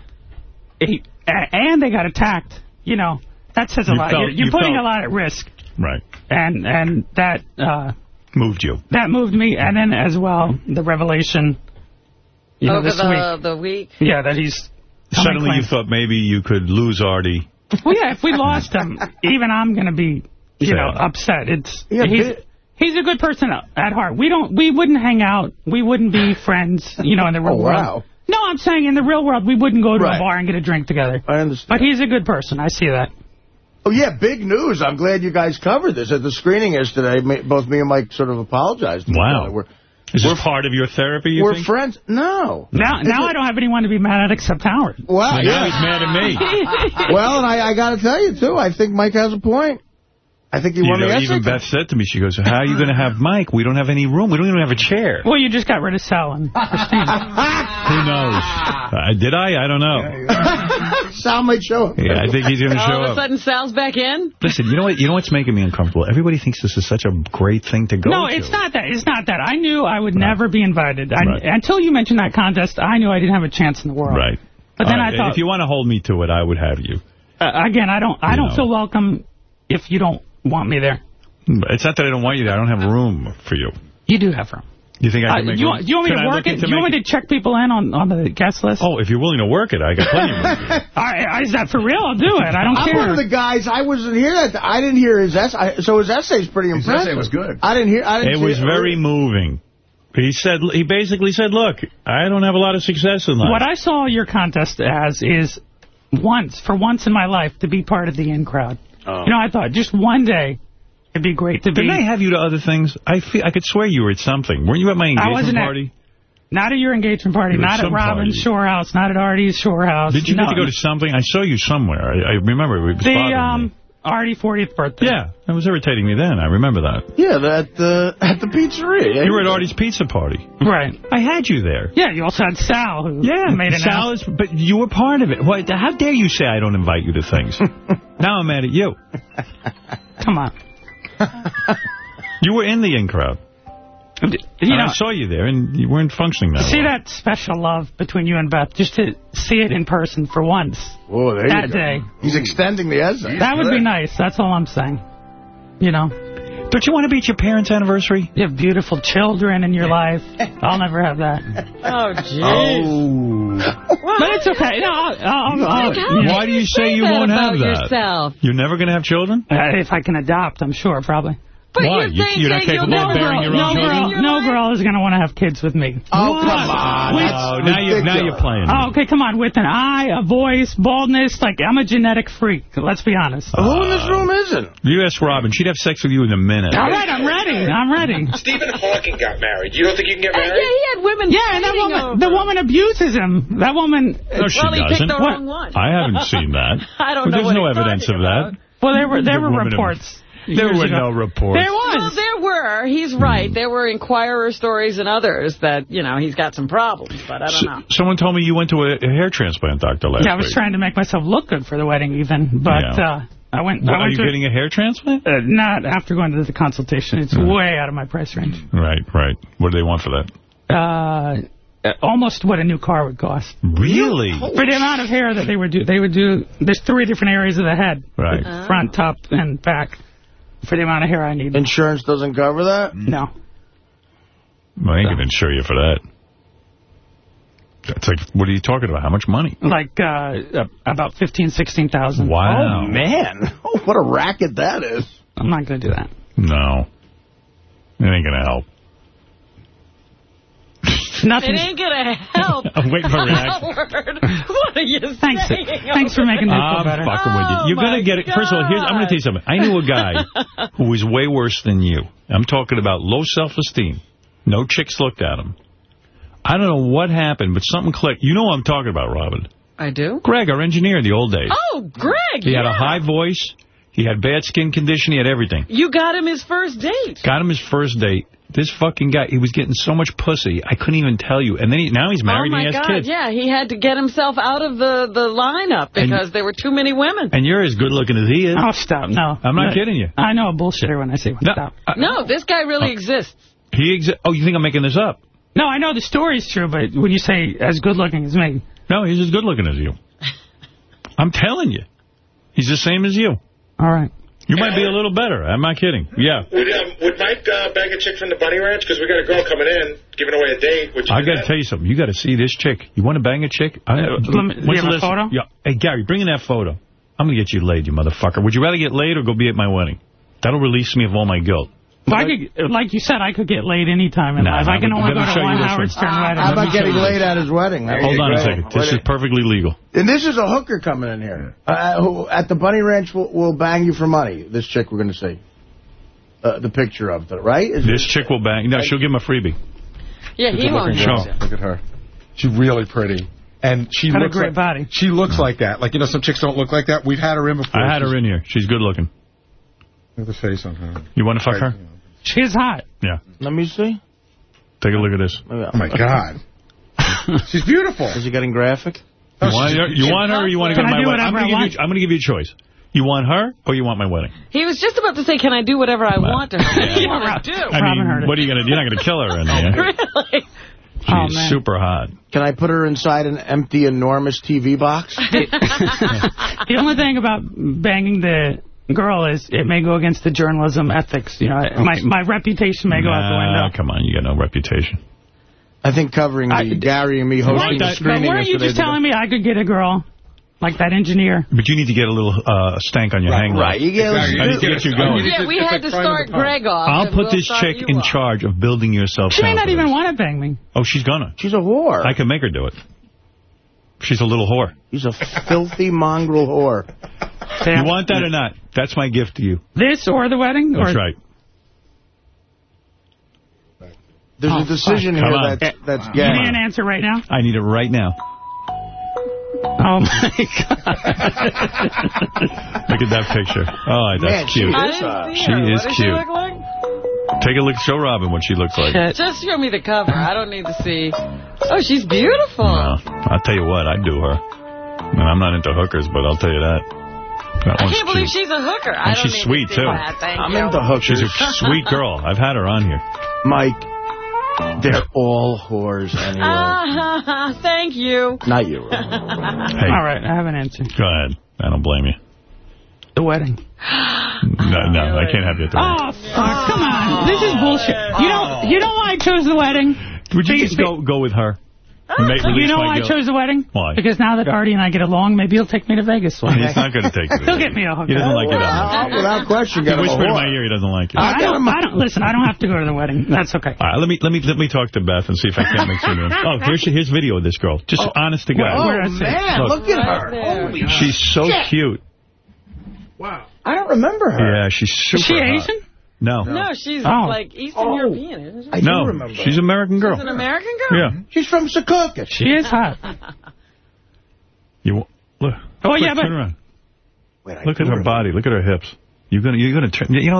he, and they got attacked, you know, that says a You lot. felt- you're you're you putting felt- a lot at risk. Right. And and that uh, Moved you. that moved me. And then as well, the revelation, you know, this the, week. the week. Yeah, that he's coming Suddenly you thought maybe you could lose Artie. Well, yeah, if we lost him, even I'm going to be, you know, upset. It's Yeah, he's he's a good person at heart. We don't we wouldn't hang out. We wouldn't be friends, you know, in the oh, real Oh, world. wow. No, I'm saying in the real world we wouldn't go to Right. a bar and get a drink together. I understand. But he's a good person. I see that. Oh, yeah, big news. I'm glad you guys covered this. At the screening yesterday, both me and Mike sort of apologized. Wow. We're, Is this part of your therapy, you we're think? friends. No. Now now I don't have anyone to be mad at except Howard. Wow. Now yeah. he's mad at me. well, and I, I got to tell you, too, I think Mike has a point. I think he You won know, the even. Beth said to me, she goes, how are you going to have Mike? We don't have any room. We don't even have a chair. Well, you just got rid of Sal and Christine. Who knows? Uh, did I? I don't know. Sal might show up. Yeah, I think he's going to show up. All of a sudden, Sal's back in? Listen, you know what? You know what's making me uncomfortable? Everybody thinks this is such a great thing to go no, to. it's not that. It's not that. I knew I would never be invited. I, Right. Until you mentioned that contest, I knew I didn't have a chance in the world. Right. But then All I thought, If you want to hold me to it, I would have you. uh, again, I don't I You don't know. feel welcome if you don't want me there. It's not that I don't want you there. I don't have room for you. You do have room. You think I Uh, make you, room? want- you want me Can to I work it? into You want me to check people in on, on the guest list? Oh, if you're willing to work it, I got plenty of room. I, is that for real? I'll do it. I don't I'm care. one of the guys. I wasn't here. That I didn't hear his essay. So his essay's pretty His impressive. essay was good. I didn't hear. I didn't It see was very moving. He said, he basically said, look, I don't have a lot of success in life. What I saw your contest as is once, for once in my life, to be part of the in crowd. Oh. You know, I thought just one day it'd be great to be. Didn't I have you to other things? I feel, I could swear you were at something. Weren't you at my I engagement wasn't at- party? Not at your engagement party, You not at Robin's party. shore house, not at Artie's shore house. Did you no. get to go to something? I saw you somewhere. I, I remember it was the bothering me. Um, Artie 40th birthday? Yeah, that was irritating me then. I remember that. Yeah, at the uh, at the pizzeria. You were at Artie's pizza party. Right. I had you there. Yeah, you also had Sal who Yeah, made an Sal is, but you were part of it. What, how dare you say I don't invite you to things? now I'm mad at you. Come on. You were in the in crowd. You And know, I saw you there, and you weren't functioning that see well. that special love between you and Beth, just to see it in person for once. Whoa, there that you go. day. He's extending the essay. That would be nice. That's all I'm saying. You know? Don't you want to be at your parents' anniversary? You have beautiful children in your life. I'll never have that. Oh, jeez. But it's okay. No, I'll, I'll, I'll, you Why do you say you won't have that? yourself? You're never going to have children? uh, if I can adopt, I'm sure, probably. But Why? you're You- you're not capable you'll of bearing never- your own no girl, no girl is going to want to have kids with me. Oh, What? come on. With- Oh, now, you, now you're playing. Oh, okay, come on. With an eye, a voice, baldness, like I'm a genetic freak. Let's be honest. Who in this room isn't? You ask Robin. She'd have sex with you in a minute. All right, I'm ready. I'm ready. Stephen Hawking got married. You don't think you can get uh, married? Yeah, he had women Yeah, and that woman, over the woman abuses him. That woman. No, she well, doesn't. picked the wrong one. I haven't seen that. I don't know There's what no evidence of talking that. Well, there were there The were woman reports. There years were ago. no reports. There Well, was. there were. He's right. There were Inquirer stories and others that, you know, he's got some problems, but I don't know. Someone told me you went to a, a hair transplant doctor last Yeah, I was week. trying to make myself look good for the wedding, even. But Yeah. uh, I went. What, I are went you to, getting a hair transplant? uh, not after going to the consultation. It's way out of my price range. Right, right. What do they want for that? Uh, almost what a new car would cost. Really? For the amount of hair that they would do, they would do. There's three different areas of the head, Right. The front, top, and back. For the amount of hair I need. Insurance doesn't cover that? No. Well, I ain't going to insure you for that. That's like, what are you talking about? How much money? Like uh, about fifteen, sixteen thousand. Wow. Oh, man. Oh, what a racket that is. I'm not going to do that. No. It ain't going to help. Nothing. It ain't gonna help. I'm waiting for a reaction. What are you Thanks. saying? Thanks for making me feel I'm better. fucking with you. Oh, You're going to get it. First of all, here's, I'm going to tell you something. I knew a guy who was way worse than you. I'm talking about low self-esteem. No chicks looked at him. I don't know what happened, but something clicked. You know what I'm talking about, Robin. I do? Greg, our engineer in the old days. Oh, Greg, He had a high voice. He had bad skin condition. He had everything. You got him his first date. Got him his first date. This fucking guy, he was getting so much pussy, I couldn't even tell you. And then he, now he's married oh, my and he has God, kids. yeah. He had to get himself out of the, the lineup And- because there were too many women. And you're as good looking as he is. Oh, stop. No. I'm not No. kidding you. I know a bullshitter when I say one. Stop. no, this guy really oh. exists. He exi- Oh, you think I'm making this up? No, I know the story's true, but when you say as good looking as me. No, he's as good looking as you. I'm telling you. He's the same as you. All right. You might be a little better. I'm not kidding. Yeah. Would, um, would Mike uh, bag a chick from the Bunny Ranch? Because we got a girl coming in, giving away a date. Which I got to tell you something. You got to see this chick. You want to bang a chick? I, let me- you have the a photo? Yeah. Hey, Gary, bring in that photo. I'm going to get you laid, you motherfucker. Would you rather get laid or go be at my wedding? That'll release me of all my guilt. Well, I could, like you said, I could get laid any time in Nah, life. I can only go to one this Howard one. Stern wedding. How about getting laid at his wedding? That'd Hold be on a second. This is perfectly legal. And this is a hooker coming in here. Uh, who, at the Bunny Ranch, will will bang you for money. This chick we're going to see. Uh, the picture of, the, right? Is This chick will bang. No, she'll give him a freebie. Yeah, he won't Show. Look at her. She's really pretty. And she Had a looks great like, body. She looks like that. Like, you know, some chicks don't look like that. We've had her in before. I had her in here. She's good looking. Look at the face on her. You want to fuck her? She's hot. Yeah. Let me see. Take a look at this. Oh, oh my God. She's beautiful. Is he getting graphic? You want her, you want her or you want to go to my wedding? I'm going to give you. I'm going to give you a choice. You want her or you want my wedding? He was just about to say, can I do whatever I want to her? What do you want to do? I mean, what are you going to do? You're not going to kill her in there. really? She's Oh, man. super hot. Can I put her inside an empty, enormous TV box? The only thing about banging the girl is it may go against the journalism ethics. You know, my my reputation may go out the Nah, window. come on, you got no reputation. I think covering the Gary and me hosting the But screening weren't you just telling me I could get a girl like that engineer? But you need to get a little uh, stank on your hang low. right, you get- I need to get you going. Yeah, we had to start Greg off. I'll put we'll this chick in off. charge of building yourself. She may not even want to bang me. Oh, she's gonna. She's a whore. I can make her do it. She's a little whore. She's a filthy mongrel whore. You want that or not? That's my gift to you. This or the wedding? That's or right. There's Oh, a decision fuck. here Come on. that's, that's You gay. need an answer right now? I need it right now. Oh, my God. Look at that picture. Oh, that's Man, cute. Uh, I didn't She her. is what does she cute. look like? Take a look. Show Robin what she looks like. Just show me the cover. I don't need to see. Oh, she's beautiful. No, I'll tell you what, I'd do her. I mean, I'm not into hookers, but I'll tell you that. That I can't believe cute. she's a hooker. I And don't she's need sweet, to see too. that. Thank I'm you. into hookers. She's a sweet girl. I've had her on here. Mike, they're all whores anyway. Ah, thank you. Not you. Hey, All right, I have an answer. go ahead. I don't blame you. The wedding. No, no, I can't have you at the wedding. Oh, fuck, come on. This is bullshit. You know, you know why I chose the wedding? Would you just go go with her? Make, You know my why I chose the wedding? Why? Because now that Artie and I get along, maybe he'll take me to Vegas one He's not going to take you. He'll get me a hooker. He doesn't like you that much. Well, without question, He get him a whispered in my ear he doesn't like you. I don't, I don't, listen, I don't have to go to the wedding. That's okay. All right, let me let me let me talk to Beth and see if I can't make some. Oh, here's here's video of this girl. Just oh. honest to God. Oh, Where is man, Look. look at her. Right there. Holy She's so shit. cute. I don't remember her. Yeah, she's super Is she hot. Asian? No. No, she's Oh. like Eastern Oh. European, isn't she? I do No, remember. she's an American girl. She's an American girl? Yeah. Mm-hmm. She's from Secaucus. She is hot. You look. Oh, Quick, yeah, but turn around. Wait, I Look at her remember. body. Look at her hips. You're gonna you're gonna turn. You know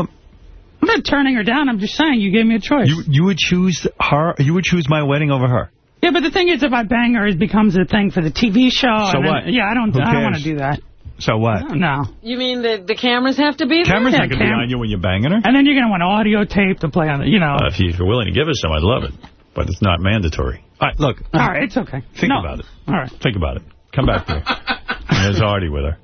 I'm not turning her down. I'm just saying you gave me a choice. you you would choose her. You would choose my wedding over her. yeah, but the thing is, if I bang her, it becomes a thing for the TV show. So and then- what? Yeah, I don't. Who I don't want to do that. So what? No. You mean the the cameras have to be there? Camera's Yeah, not gonna be on you when you're banging her. And then you're going to want audio tape to play on the, you know. Uh, if you're willing to give us some, I'd love it. But it's not mandatory. All right, look. All right, it's okay. Think No. about it. All right. Think about it. Come back here. There's Artie with her.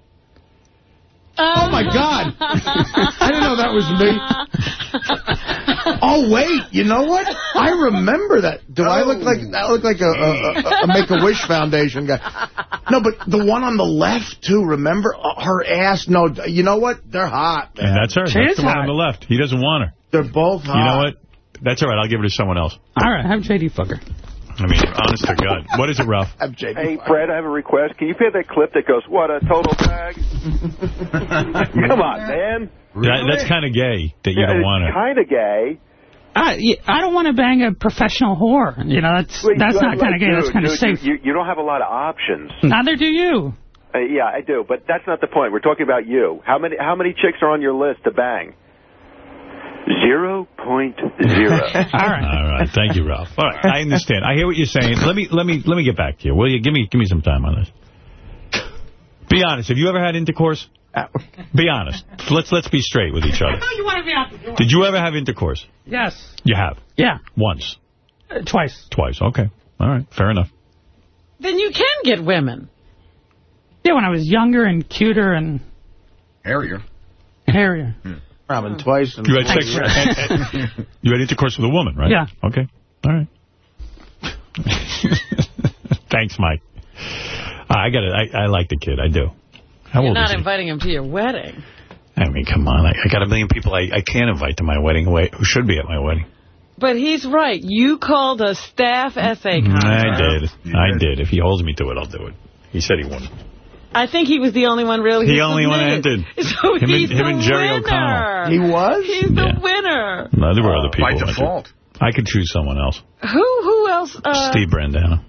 Oh, my God. I didn't know that was me. Oh, wait. You know what? I remember that. Do I look like that look like a, a, a- a Make-A-Wish Foundation guy? No, but the one on the left, too, remember? Uh, Her ass. No, you know what? They're hot. Man. And that's her. She that's is the one on the left. He doesn't want her. They're both hot. You know what? That's all right. I'll give it to someone else. All right, have JD fucker. I mean, honest to God. What is it, Ralph? Hey, Fred, I have a request. Can you play that clip that goes, what a total bag? Come on, man. That, that's kind of gay that you Yeah, don't it's want her. kind of gay. I, I don't want to bang a professional whore. You know, that's Wait, that's not kind of gay. dude, That's kind of dude, safe. You, you, you don't have a lot of options. Neither do you. Uh, yeah, I do, but that's not the point. We're talking about you. How many how many chicks are on your list to bang? Zero point zero. All right. All right. Thank you, Ralph. All right. I understand. I hear what you're saying. Let me let me let me get back to you. Will you give me give me some time on this? Be honest. Have you ever had intercourse? Be honest. Let's let's be straight with each other. you want to be out the door. Did you ever have intercourse? Yes. You have. Yeah. Once. Uh, twice. Twice. Okay. All right. Fair enough. Then you can get women. Yeah, when I was younger and cuter and Hairier. hairier. Robin hmm. twice. And You had sex. you had intercourse with a woman, right? Yeah. Okay. All right. Thanks, Mike. Ah, I got it. I, I like the kid. I do. How You're old not is he? inviting him to your wedding. I mean, come on. I, I got a million people I, I can't invite to my wedding who, who should be at my wedding. But he's right. You called a staff essay contest. I did. I did. If he holds me to it, I'll do it. He said he wouldn't. I think he was the only one really He who only one entered. So Him and- he's him the and Jerry winner. O'Connell. He was? He's the winner. No, there were other people. By who entered. default. I could choose someone else. Who who else? Uh, Steve Brandano.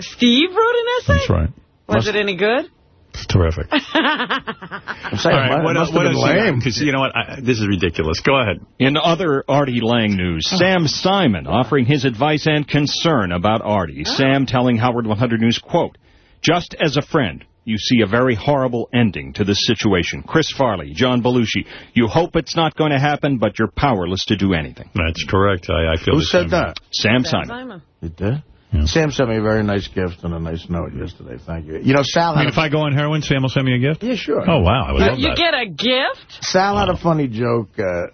Steve wrote an essay? That's right. Was it any good? It's terrific. I'm All saying, right, what, must what have else been you got? lame. Because you know what? I, this is ridiculous. Go ahead. In other Artie Lang news, Sam Simon offering his advice and concern about Artie. Sam telling Howard 100 News, quote, just as a friend, you see a very horrible ending to this situation. Chris Farley, John Belushi, you hope it's not going to happen, but you're powerless to do anything. That's correct. I, I feel Who said that? Sam, Sam Simon. Simon. You did? Sam sent me a very nice gift and a nice note yesterday. Thank you. You know, Sal I had mean, if I go on heroin, Sam will send me a gift? Yeah, sure. Oh, wow. I would love You that. get a gift? Sal had a funny joke uh,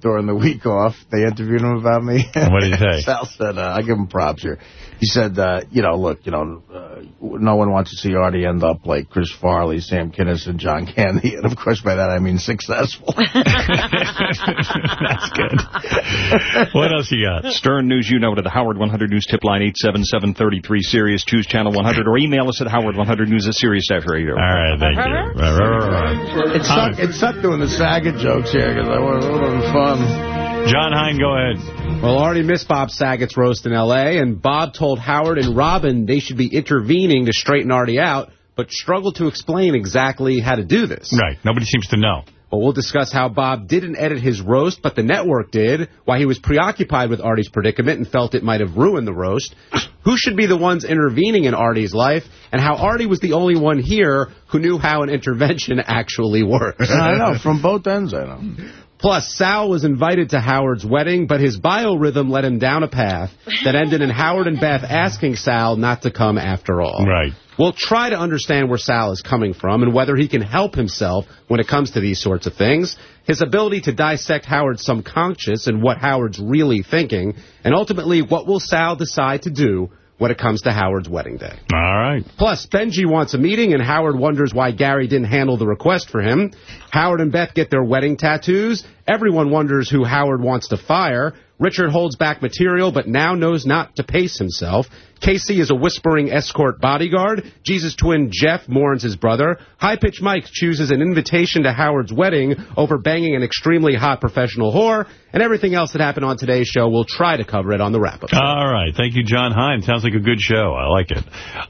during the week off. They interviewed him about me. What did he say? Sal said, uh, I give him props here. He said, uh, you know, look, you know, uh, no one wants to see Artie end up like Chris Farley, Sam Kinison, and John Candy. And, of course, by that I mean successful. That's good. what else you got? Stern News, you know, to the Howard 100 News tip line 877-33 Sirius. Choose channel 100 or email us at Howard 100 News at Sirius after 8. All right, thank you. It sucked, it sucked doing the Saget jokes here because I would have been fun. Jon Hein, go ahead. Well, Artie missed Bob Saget's roast in L.A., and Bob told Howard and Robin they should be intervening to straighten Artie out, but struggled to explain exactly how to do this. Right. Nobody seems to know. Well, we'll discuss how Bob didn't edit his roast, but the network did, why he was preoccupied with Artie's predicament and felt it might have ruined the roast, who should be the ones intervening in Artie's life, and how Artie was the only one here who knew how an intervention actually works. I know, from both ends I know. Plus, Sal was invited to Howard's wedding, but his biorhythm led him down a path that ended in Howard and Beth asking Sal not to come after all. Right. We'll try to understand where Sal is coming from and whether he can help himself when it comes to these sorts of things, his ability to dissect Howard's subconscious and what Howard's really thinking, and ultimately what will Sal decide to do when it comes to Howard's wedding day. All right. Plus, Benji wants a meeting, and Howard wonders why Gary didn't handle the request for him. Howard and Beth get their wedding tattoos. Everyone wonders who Howard wants to fire. Richard holds back material, but now knows not to pace himself. Casey is a whispering escort bodyguard. Jesus twin Jeff mourns his brother. High Pitch Mike chooses an invitation to Howard's wedding over banging an extremely hot professional whore. And everything else that happened on today's show, we'll try to cover it on the wrap-up. All right. Thank you, Jon Hein. Sounds like a good show. I like it.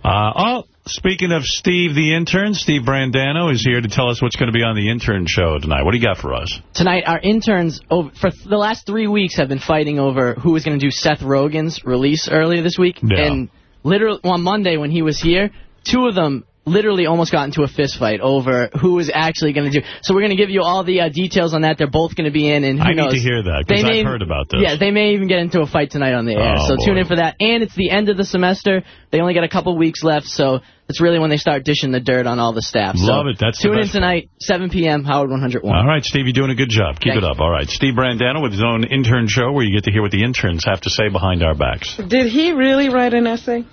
Uh, oh, speaking of Steve the intern, Steve Brandano is here to tell us what's going to be on the intern show tonight. What do you got for us? Tonight, our interns over, for the last three weeks have been fighting over who was going to do Seth Rogen's release earlier this week. Yeah. And literally on Monday when he was here, two of them literally almost got into a fist fight over who was actually going to do. So we're going to give you all the uh, details on that. They're both going to be in, and who I need to hear that because I've may- heard about this. Yeah, they may even get into a fight tonight on the air. Oh, so tune in for that. And it's the end of the semester. They only got a couple weeks left, so that's really when they start dishing the dirt on all the staff. Love so it. That's the tune in best tonight, 7 p.m. Howard 101. All right, Steve, you're doing a good job. Keep Thank it up. All right. Steve Brandano with his own intern show where you get to hear what the interns have to say behind our backs. Did he really write an essay?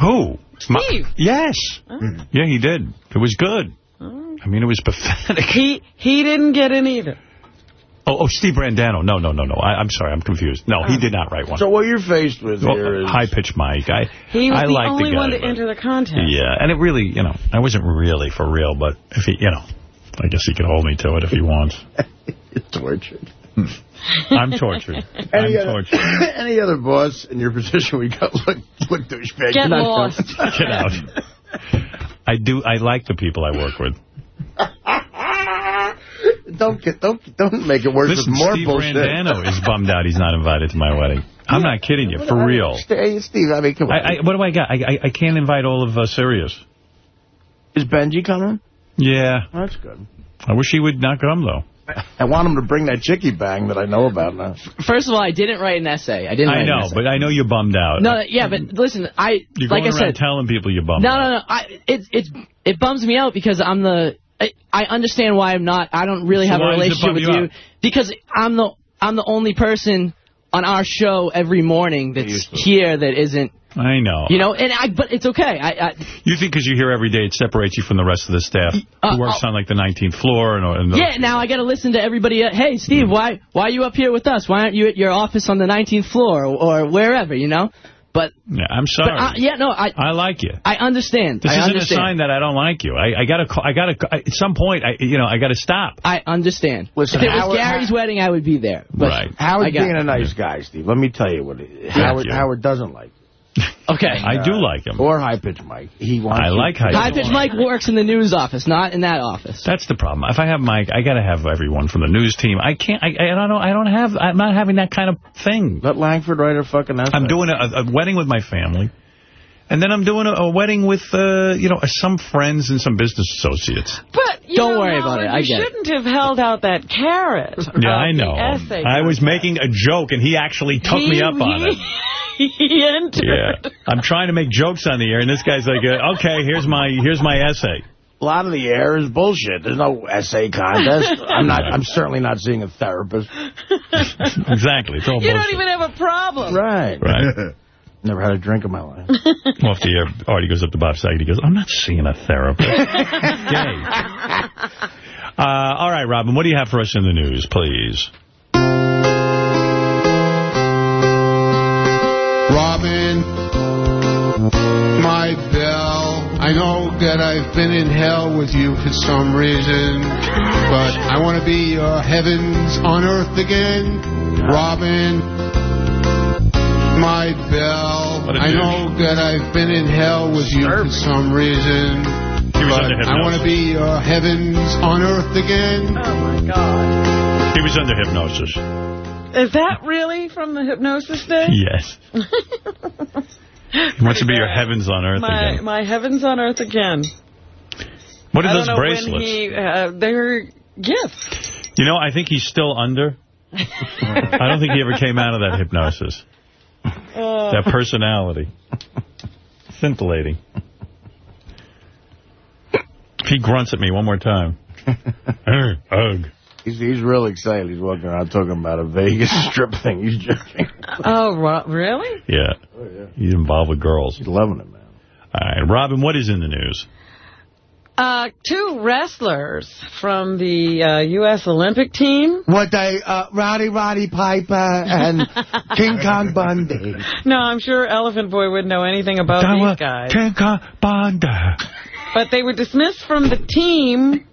Who? Steve. yes. Mm. Yeah, he did. It was good. Oh. I mean, it was pathetic. He he didn't get in either. Oh, oh Steve Brandano. No, no, no, no. I, I'm sorry. I'm confused. No, he oh. did not write one. So what you're faced with Well, here is... high-pitched mic. I, He was I the like only the guy, one to but- enter the contest. Yeah, and it really, you know, I wasn't really for real, but if he, you know, I guess he could hold me to it if he wants. tortured. I'm tortured. I'm Any other, tortured. any other boss in your position, we go, look, look, douchebag. Get you're not lost. coming. Get out. I do. I like the people I work with. don't get, don't, don't make it worse Listen, with more Steve bullshit. Brandano is bummed out he's not invited to my wedding. I'm not kidding you, for real. Hey, Steve, I mean, come on. I, I, what do I got? I, I, I can't invite all of uh, Sirius. Is Benji coming? Yeah. That's good. I wish he would not come, though. I want him to bring that chicky bang that I know about now. First of all, I didn't write an essay. I didn't. I write an know, essay. but I know you're bummed out. No, yeah, but listen, I You're like going I said, telling people you're bummed no, out. no, no. I it it it bums me out because I'm the. I, I understand why I'm not. I don't really So have a why does it relationship with you you because I'm the I'm the only person on our show every morning that's here that isn't. I know. You know, and I. But it's okay. I. I You think because you hear every day, it separates you from the rest of the staff who works on, like, the 19th floor? and, and the, yeah, now I got to listen to everybody. Uh, hey, Steve, why why are you up here with us? Why aren't you at your office on the 19th floor or, or wherever? You know, but Yeah, I'm sorry. but uh, yeah, no, I I like you. I understand. This I isn't understand. a sign that I don't like you. I, I gotta, ca- I gotta, at some point, I, you know, I gotta stop. I understand. Listen, if it was Howard- Gary's wedding, I would be there. But Right. Howard's being it. a nice guy, Steve. Let me tell you what it, Howard, you. Howard doesn't like. Okay. I do uh, like him. Or high-pitched Mike. He wants I like high High pitch Mike works in the news office, not in that office. That's the problem. If I have Mike, I gotta have everyone from the news team. I can't. I, I don't know. I don't have. I'm not having that kind of thing. Let Langford write a fucking essay. I'm doing a, a wedding with my family, and then I'm doing a, a wedding with, uh, you know, some friends and some business associates. But you Don't know, worry about Howard, it. I you get shouldn't have held out that carrot. Yeah, I know. I was making a joke, and he actually took He- me up on he- it. he entered. Yeah, I'm trying to make jokes on the air, and this guy's like, uh, "Okay, here's my here's my essay." A lot of the air is bullshit. There's no essay contest. I'm not. I'm certainly not seeing a therapist. Exactly. It's all You bullshit. don't even have a problem. Right. Right. Never had a drink in my life. Off the air, Artie goes up to Bob Saget. He goes, I'm not seeing a therapist. Gay. Uh, all right, Robin, what do you have for us in the news, please? Robin, my bell. I know that I've been in hell with you for some reason, but I want to be your heavens on earth again. Robin, my bell. What a I douche. know that I've been in hell with you for some reason, He was but under I want to be your heavens on earth again. Oh, my God. He was under hypnosis. Is that really from the hypnosis day? Yes. He wants to be your heavens on earth my, again. My heavens on earth again. What are I those don't bracelets? He, uh, they're gifts. You know, I think he's still under. I don't think he ever came out of that hypnosis. Uh, That personality. Scintillating. If he grunts at me one more time. Ugh, ugh. He's, he's real excited. He's walking around talking about a Vegas strip thing. He's joking. oh, ro- really? Yeah. He's involved with girls. He's loving it, man. All right. Robin, what is in the news? Uh, two wrestlers from the uh, U.S. Olympic team. What they, uh, Roddy Roddy Piper and King Kong Bundy. No, I'm sure Elephant Boy wouldn't know anything about these guys. King Kong Bundy. But they were dismissed from the team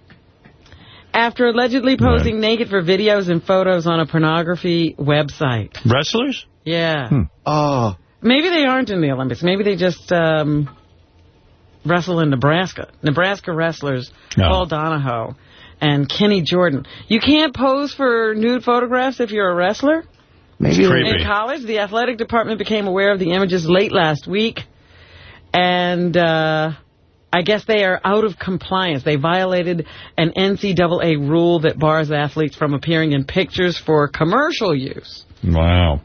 after allegedly posing naked for videos and photos on a pornography website. Wrestlers? Yeah. Oh. Maybe they aren't in the Olympics. Maybe they just um, wrestle in Nebraska. Nebraska wrestlers No. Paul Donahoe and Kenny Jordan. You can't pose for nude photographs if you're a wrestler? Maybe In college, the athletic department became aware of the images late last week. And uh, I guess they are out of compliance. They violated an NCAA rule that bars athletes from appearing in pictures for commercial use. Wow.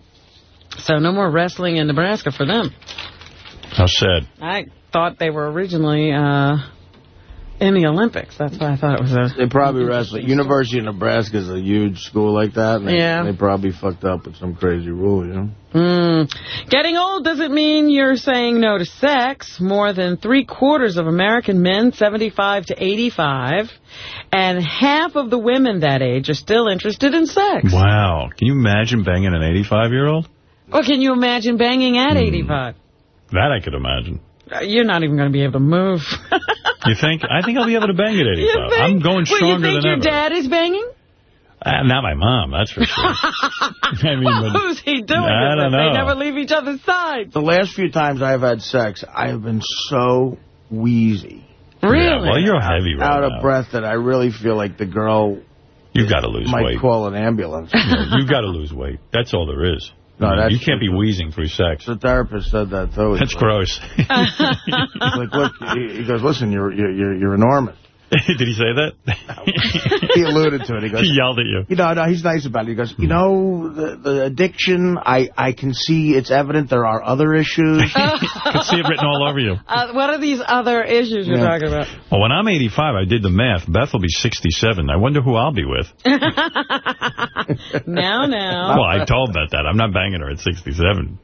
So no more wrestling in Nebraska for them. How sad. I thought they were originally uh, in the Olympics. That's why I thought it was a... They probably wrestle. University of Nebraska is a huge school like that. And they, Yeah. They probably fucked up with some crazy rule, you know? Mm. Getting old doesn't mean you're saying no to sex. More than three quarters of American men, 75 to 85, and half of the women that age are still interested in sex. Wow. Can you imagine banging an 85-year-old? Well, can you imagine banging at 85? That I could imagine. Uh, You're not even going to be able to move. You think? I think I'll be able to bang at 85. You think? I'm going stronger Well, you stronger think than your ever. dad is banging? Uh, not my mom, that's for sure. I mean, well, but- who's he doing I it don't with? They never leave each other's side. The last few times I've had sex, I have been so wheezy. Really? Yeah, well, you're heavy right Out now. of breath that I really feel like the girl You've got to lose might weight. call an ambulance. Yeah, You've got to lose weight. That's all there is. No, that's you can't be wheezing through sex. The therapist said that, too. That's gross. He's like, look, he goes, listen, you're, you're, you're you're enormous. Did he say that? He alluded to it. He goes, He yelled at you. You know, no, he's nice about it. He goes, you know, the, the addiction, I, I can see it's evident there are other issues. I can see it written all over you. Uh, what are these other issues you're Yeah. talking about? Well, when I'm 85, I did the math. Beth will be 67. I wonder who I'll be with. now, now. Well, I told Beth that. I'm not banging her at 67.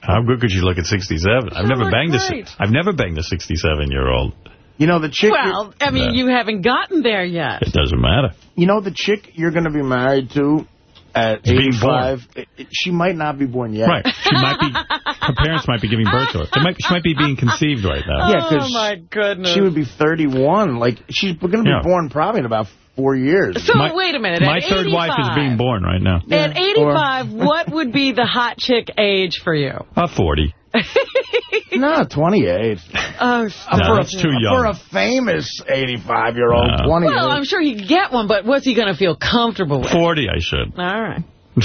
How good could you look at 67? I've never look banged great. a I've never banged a 67 year old. You know, the chick... Well, I mean, you haven't gotten there yet. It doesn't matter. You know, the chick you're going to be married to at Being 85, it- it- she might not be born yet. Right. She might be. Her parents might be giving birth to her. They might, she might be being conceived right now. Yeah, 'cause Oh, my goodness. She would be 31. Like, she's going to be Yeah. born probably in about four years. So, wait a minute. My at third wife is being born right now. At 85, what would be the hot chick age for you? Uh, 40. no, 28. Oh, No, for that's a, too young. For a famous 85-year-old, No. 28. Well, I'm sure he could get one, but what's he going to feel comfortable with? 40, I should. All right.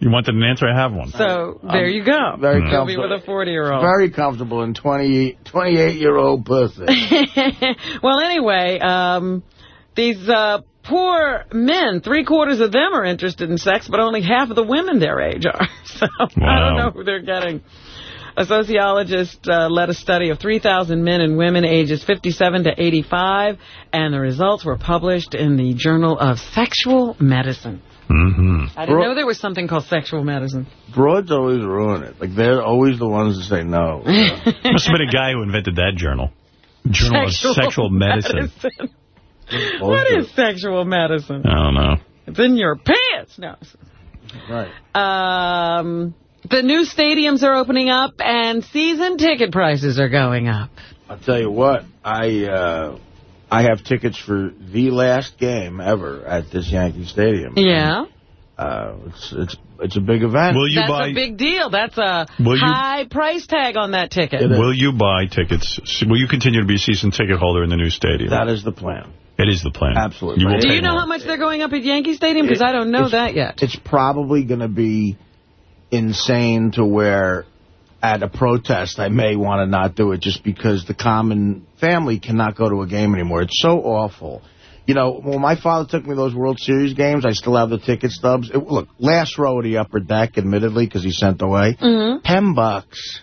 You wanted an answer? I have one. So, there you go. Very. He'll be comfortable. with a 40-year-old. Very comfortable in 20, 28-year-old pussy. well, anyway, um, these uh, poor men, three-quarters of them are interested in sex, but only half of the women their age are. So I don't know who they're getting. A sociologist uh, led a study of 3,000 men and women ages 57 to 85, and the results were published in the Journal of Sexual Medicine. Mm-hmm. I didn't know there was something called sexual medicine. Broads always ruin it. Like, they're always the ones that say no. Must have been a guy who invented that journal. Journal of Sexual Medicine. What is sexual medicine? I don't know. It's in your pants. No. Right. Um, the new stadiums are opening up, and season ticket prices are going up. I'll tell you what, I uh, I have tickets for the last game ever at this Yankee Stadium. Yeah. Uh, it's it's it's a big event. Will you That's buy? a big deal. That's a Will you- high price tag on that ticket. Will you buy tickets? Will you continue to be a season ticket holder in the new stadium? That is the plan. It is the plan. Absolutely. You will Do you know more. how much they're going up at Yankee Stadium? Because I don't know that yet. It's probably going to be insane to where at a protest I may want to not do it just because the common family cannot go to a game anymore. It's so awful. You know, when my father took me to those World Series games, I still have the ticket stubs. It, look, last row of the upper deck, admittedly, because he sent away. Mhm. Ten bucks.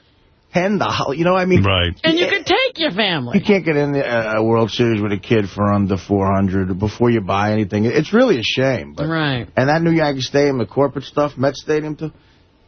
Ten dollars. You know, what I mean, right? And you could take your family. You can't get in the, uh, a World Series with a kid for under 400 before you buy anything. It's really a shame. But, Right. And that new Yankee Stadium, the corporate stuff, Met Stadium, too,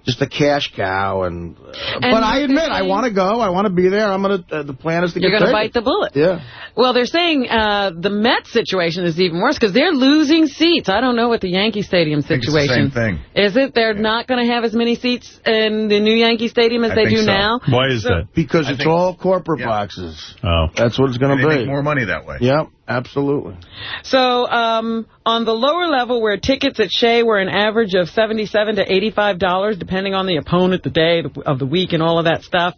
just a cash cow. And, uh, But I admit, I want to go. I want to be there. I'm gonna. Uh, the plan is to get You're going to tickets. bite the bullet. Yeah. Well, they're saying uh, the Mets situation is even worse because they're losing seats. I don't know what the Yankee Stadium think it's the situation same thing. is. It they're not going to have as many seats in the new Yankee Stadium as I they think do so. now. Why is So- that? Because I it's think- all corporate boxes. Oh. That's what it's going They to make more money that way. Yep, absolutely. So um, on the lower level, where tickets at Shea were an average of 77 to $85, depending on the opponent, the day of the week, and all of that stuff,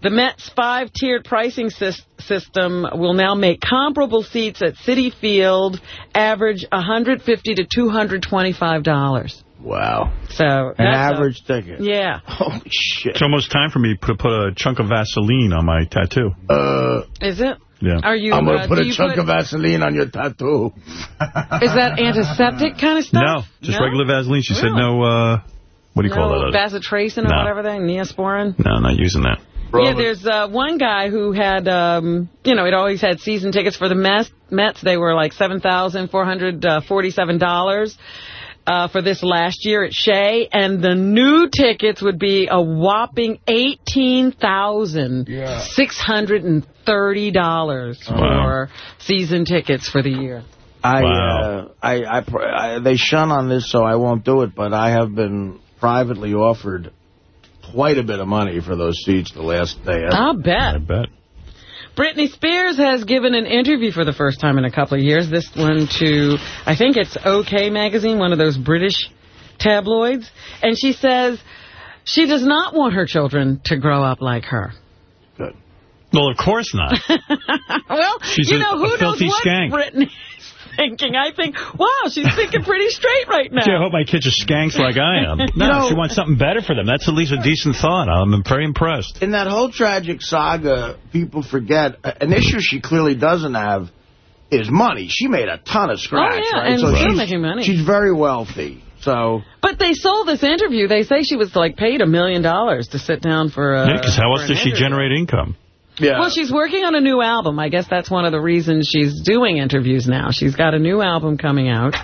the Mets' five-tiered pricing sys system will now make comparable seats at Citi Field average 150 to $225. Wow. So An that's a- average ticket. Yeah. Holy shit. It's almost time for me to put a chunk of Vaseline on my tattoo. Uh, Is it? Yeah. Are you? I'm going uh, to put a chunk put- of Vaseline on your tattoo. Is that antiseptic kind of stuff? No, just No? regular Vaseline. She said no, uh, what do you call no that? Bacitracin or No. whatever thing, Neosporin. No, not using that. Yeah, there's uh, one guy who had, um, you know, he'd always had season tickets for the Mets. Mets. They were like $7,447 uh, for this last year at Shea. And the new tickets would be a whopping $18,630 for season tickets for the year. I, uh, I, I, I, they shun on this, so I won't do it. But I have been privately offered quite a bit of money for those seats the last day. I'll bet. I bet. Britney Spears has given an interview for the first time in a couple of years. This one to, I think it's OK Magazine, one of those British tabloids. And she says she does not want her children to grow up like her. Well, of course not. well, She's you know, a who knows what skank. Britney's thinking. I think, wow, she's thinking pretty straight right now. Gee, I hope my kids are skanks like I am. No, You know- she wants something better for them. That's at least a decent thought. I'm very impressed. In that whole tragic saga, people forget uh, an issue she clearly doesn't have is money. She made a ton of scratch, Oh, yeah, right? and so she's, making money. She's very wealthy. So But they sold this interview. They say she was like paid a million dollars to sit down for. Uh, Yeah, because how else an does she generate income? Yeah. Well, she's working on a new album. I guess that's one of the reasons she's doing interviews now. She's got a new album coming out,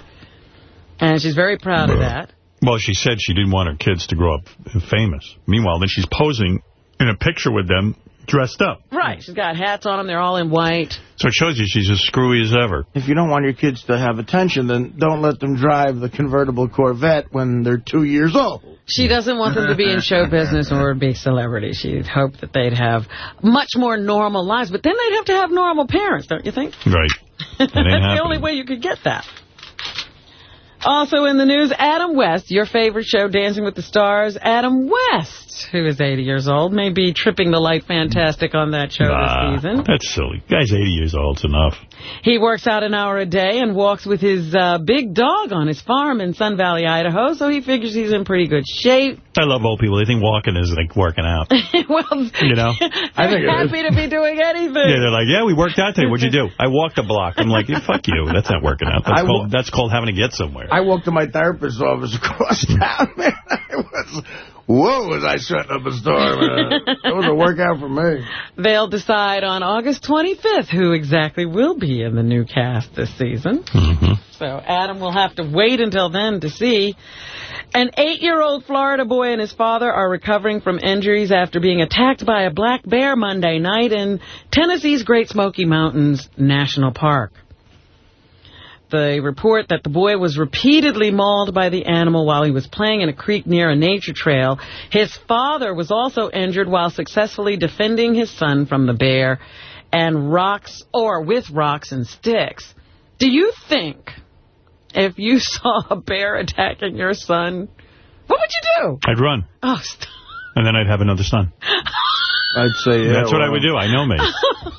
and she's very proud of that. Well, she said she didn't want her kids to grow up famous. Meanwhile, then she's posing in a picture with them dressed up. Right. She's got hats on them. They're all in white. So it shows you she's as screwy as ever. if you don't want your kids to have attention, then don't let them drive the convertible Corvette when they're two years old. She doesn't want them to be in show business or be celebrities. She'd hope that they'd have much more normal lives. But then they'd have to have normal parents, don't you think? Right. That's the only way you could get that. Also in the news, Adam West, your favorite show, Dancing with the Stars. Adam West, who is 80 years old, may be tripping the light fantastic on that show Nah, this season. That's silly. Guy's 80 years old. It's enough. He works out an hour a day and walks with his uh, big dog on his farm in Sun Valley, Idaho, so he figures he's in pretty good shape. I love old people. They think walking is like working out. well, You know? I think happy to be doing anything. Yeah, they're like, yeah, we worked out today. What'd you do? I walked a block. I'm like, yeah, fuck you. That's not working out. That's, called, that's called having to get somewhere. I walked to my therapist's office across town, man. I was, whoa, was I shutting up a store, man. It was a workout for me. They'll decide on August 25th who exactly will be in the new cast this season. Mm-hmm. So Adam will have to wait until then to see. An eight-year-old Florida boy and his father are recovering from injuries after being attacked by a black bear Monday night in Tennessee's Great Smoky Mountains National Park. They report that the boy was repeatedly mauled by the animal while he was playing in a creek near a nature trail. His father was also injured while successfully defending his son from the bear and rocks or with rocks and sticks. Do you think if you saw a bear attacking your son, what would you do? I'd run. Oh, stop. And then I'd have another son. I'd say, yeah. That's what I would do. I know me.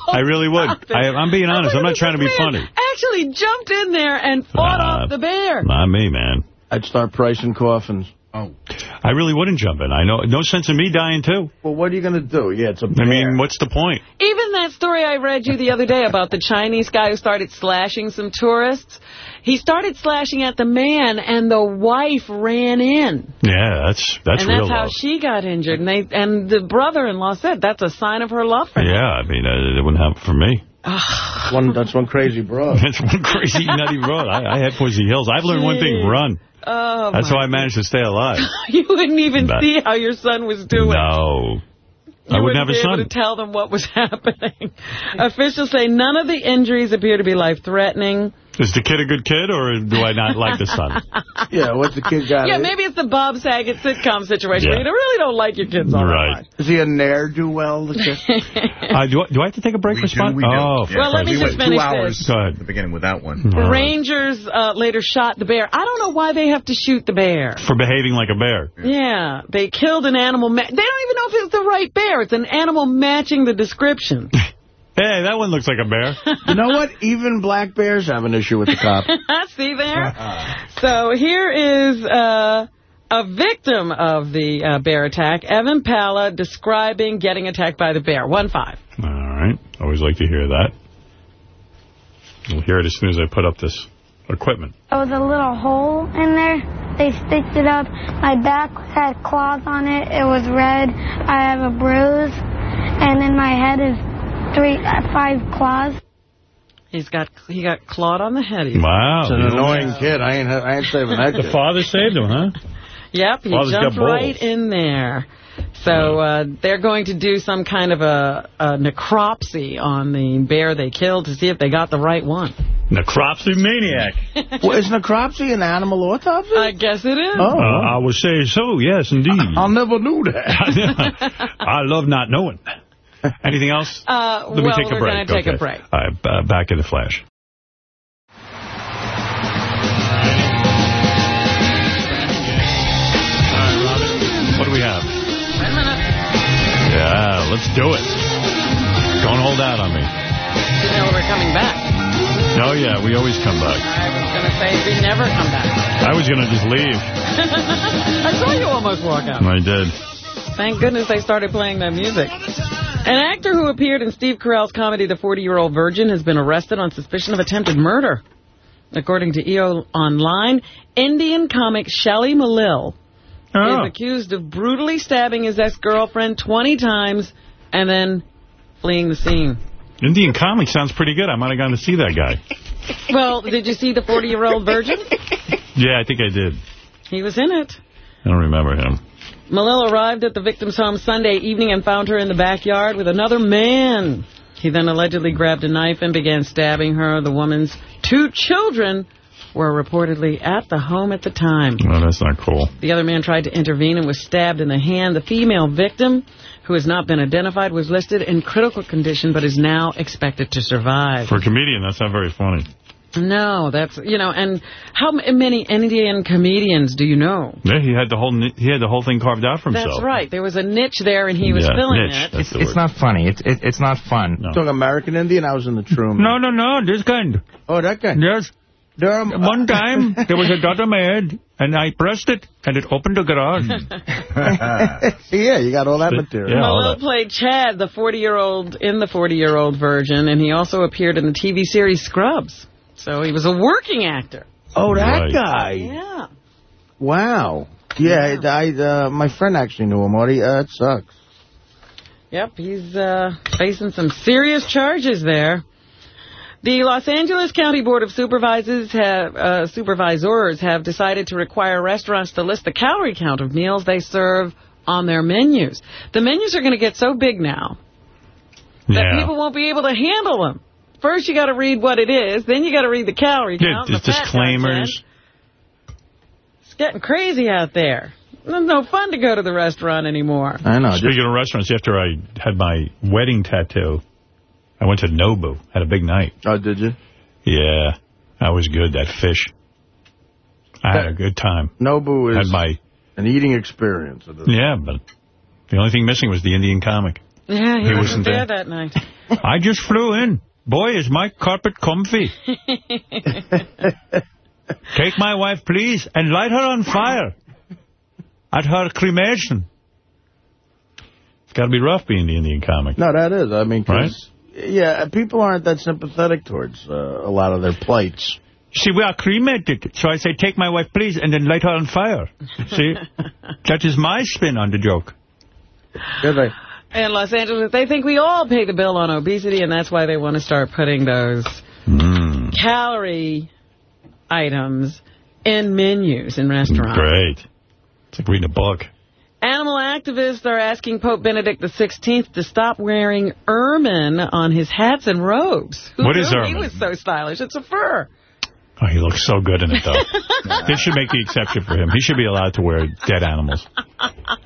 Oh, I really would. I, I'm being honest. I'm not trying to be funny. Actually jumped in there and fought Nah. off the bear. Not me, man. I'd start pricing coffins. Oh. I really wouldn't jump in. I know. No sense in me dying, too. Well, what are you going to do? Yeah, it's a I bear. I mean, what's the point? Even that story I read you the other day about the Chinese guy who started slashing some tourists. He started slashing at the man, and the wife ran in. Yeah, that's that's and real that's how love. she got injured. And they and the brother-in-law said that's a sign of her love for him. Yeah, I mean, uh, it wouldn't happen for me. One, that's one crazy broad. That's one crazy nutty road. I, I had Pussy Hills. I've learned one thing, run. Oh, That's how I managed to stay alive. You wouldn't even But- see how your son was doing. No. You I wouldn't wouldn't have a be able son. to tell them what was happening. Officials say none of the injuries appear to be life-threatening. Is the kid a good kid, or do I not like the son? yeah, what's the kid got? Yeah, maybe it's the Bob Saget sitcom situation Yeah. you really don't like your kids all right. that Right. Is he a ne'er-do-well, the kid? Uh, do, I, do I have to take a break We for do, spot? we do. Oh, Yeah, Well, let me we just went finish two hours this. Go ahead. at the beginning with that one. All right. Rangers uh, later shot the bear. I don't know why they have to shoot the bear. For behaving like a bear. Yeah, they killed an animal. Ma- they don't even know if it's the right bear. It's an animal matching the description. Hey, that one looks like a bear. You know what? Even black bears have an issue with the cop. See there? so here is uh, a victim of the uh, bear attack, Evan Palla, describing getting attacked by the bear. One five. All right. Always like to hear that. You'll hear it as soon as I put up this equipment. There was a little hole in there. They stitched it up. My back had claws on it. It was red. I have a bruise. And then my head is three, uh, five claws. He's got he got clawed on the head. He's- Wow. It's an annoying kid. I ain't, I ain't saving that The father saved him, huh? Yep, he Father's jumped right in there. So uh, they're going to do some kind of a, a necropsy on the bear they killed to see if they got the right one. Necropsy maniac. well, is necropsy an animal autopsy? I guess it is. Oh. Uh, I would say so, yes, indeed. I never knew that. I love not knowing. Anything else? Uh, Let me take a we're break. going to take Okay. a break. All right, uh, back in the flash. All right, Robin. What do we have? Wait a minute. Yeah, let's do it. Don't hold out on me. You know we're coming back. Oh, yeah, we always come back. I was going to say we never come back. I was going to just leave. I saw you almost walk out. I did. Thank goodness they started playing that music. An actor who appeared in Steve Carell's comedy The 40-Year-Old Virgin has been arrested on suspicion of attempted murder. According to EO Online, Indian comic Shelley Malil Oh. is accused of brutally stabbing his ex-girlfriend 20 times and then fleeing the scene. Indian comic sounds pretty good. I might have gone to see that guy. Well, did you see The 40-Year-Old Virgin? Yeah, I think I did. He was in it. I don't remember him. Malil arrived at the victim's home Sunday evening and found her in the backyard with another man. He then allegedly grabbed a knife and began stabbing her. The woman's two children were reportedly at the home at the time. Well, that's not cool. The other man tried to intervene and was stabbed in the hand. The female victim, who has not been identified, was listed in critical condition but is now expected to survive. For a comedian, that's not very funny. No, that's, you know, and how many Indian comedians do you know? Yeah, he had the whole he had the whole thing carved out for himself. That's right. There was a niche there and he was Yeah, filling niche, it. that's the It's not funny. It's it, it's not fun. Talking American Indian, I was in the Truman. No, no, no, this kind. Oh, that guy. Yes. Durham. One time, there was a daughter maid, and I pressed it, and it opened the garage. yeah, you got all that material. Yeah, all Malone played Chad, the 40-year-old, in the 40-year-old version, and he also appeared in the TV series Scrubs. So he was a working actor. Oh, that Right. guy. Yeah. Wow. Yeah, I, uh, my friend actually knew him, Artie. Uh, that sucks. Yep, he's uh, facing some serious charges there. The Los Angeles County Board of Supervisors have, uh, Supervisors have decided to require restaurants to list the calorie count of meals they serve on their menus. The menus are going to get so big now that Yeah. people won't be able to handle them. First, you got to read what it is, then you got to read the calorie count. and there's the disclaimers. It's getting crazy out there. It's no fun to go to the restaurant anymore. I know. Speaking of restaurants, after I had my wedding tattoo, I went to Nobu. Had a big night. Oh, did you? Yeah, that was good. That fish. I had a good time. Nobu is Had my an eating experience. yeah, but the only thing missing was the Indian comic. Yeah, he, He wasn't wasn't there there. that night. I just flew in. Boy, is my carpet comfy. Take my wife, please, and light her on fire at her cremation. It's got to be rough being the Indian comic. No, that is. I mean, 'cause Right? yeah, people aren't that sympathetic towards uh, a lot of their plights. See, we are cremated, so I say, take my wife, please, and then light her on fire. See? that is my spin on the joke. Good night. In Los Angeles, they think we all pay the bill on obesity, and that's why they want to start putting those Mm. calorie items in menus in restaurants. Great. It's like reading a book. Animal activists are asking Pope Benedict XVI to stop wearing ermine on his hats and robes. Who What is He was so stylish. It's a fur. Oh, he looks so good in it, though. this should make the exception for him. He should be allowed to wear dead animals.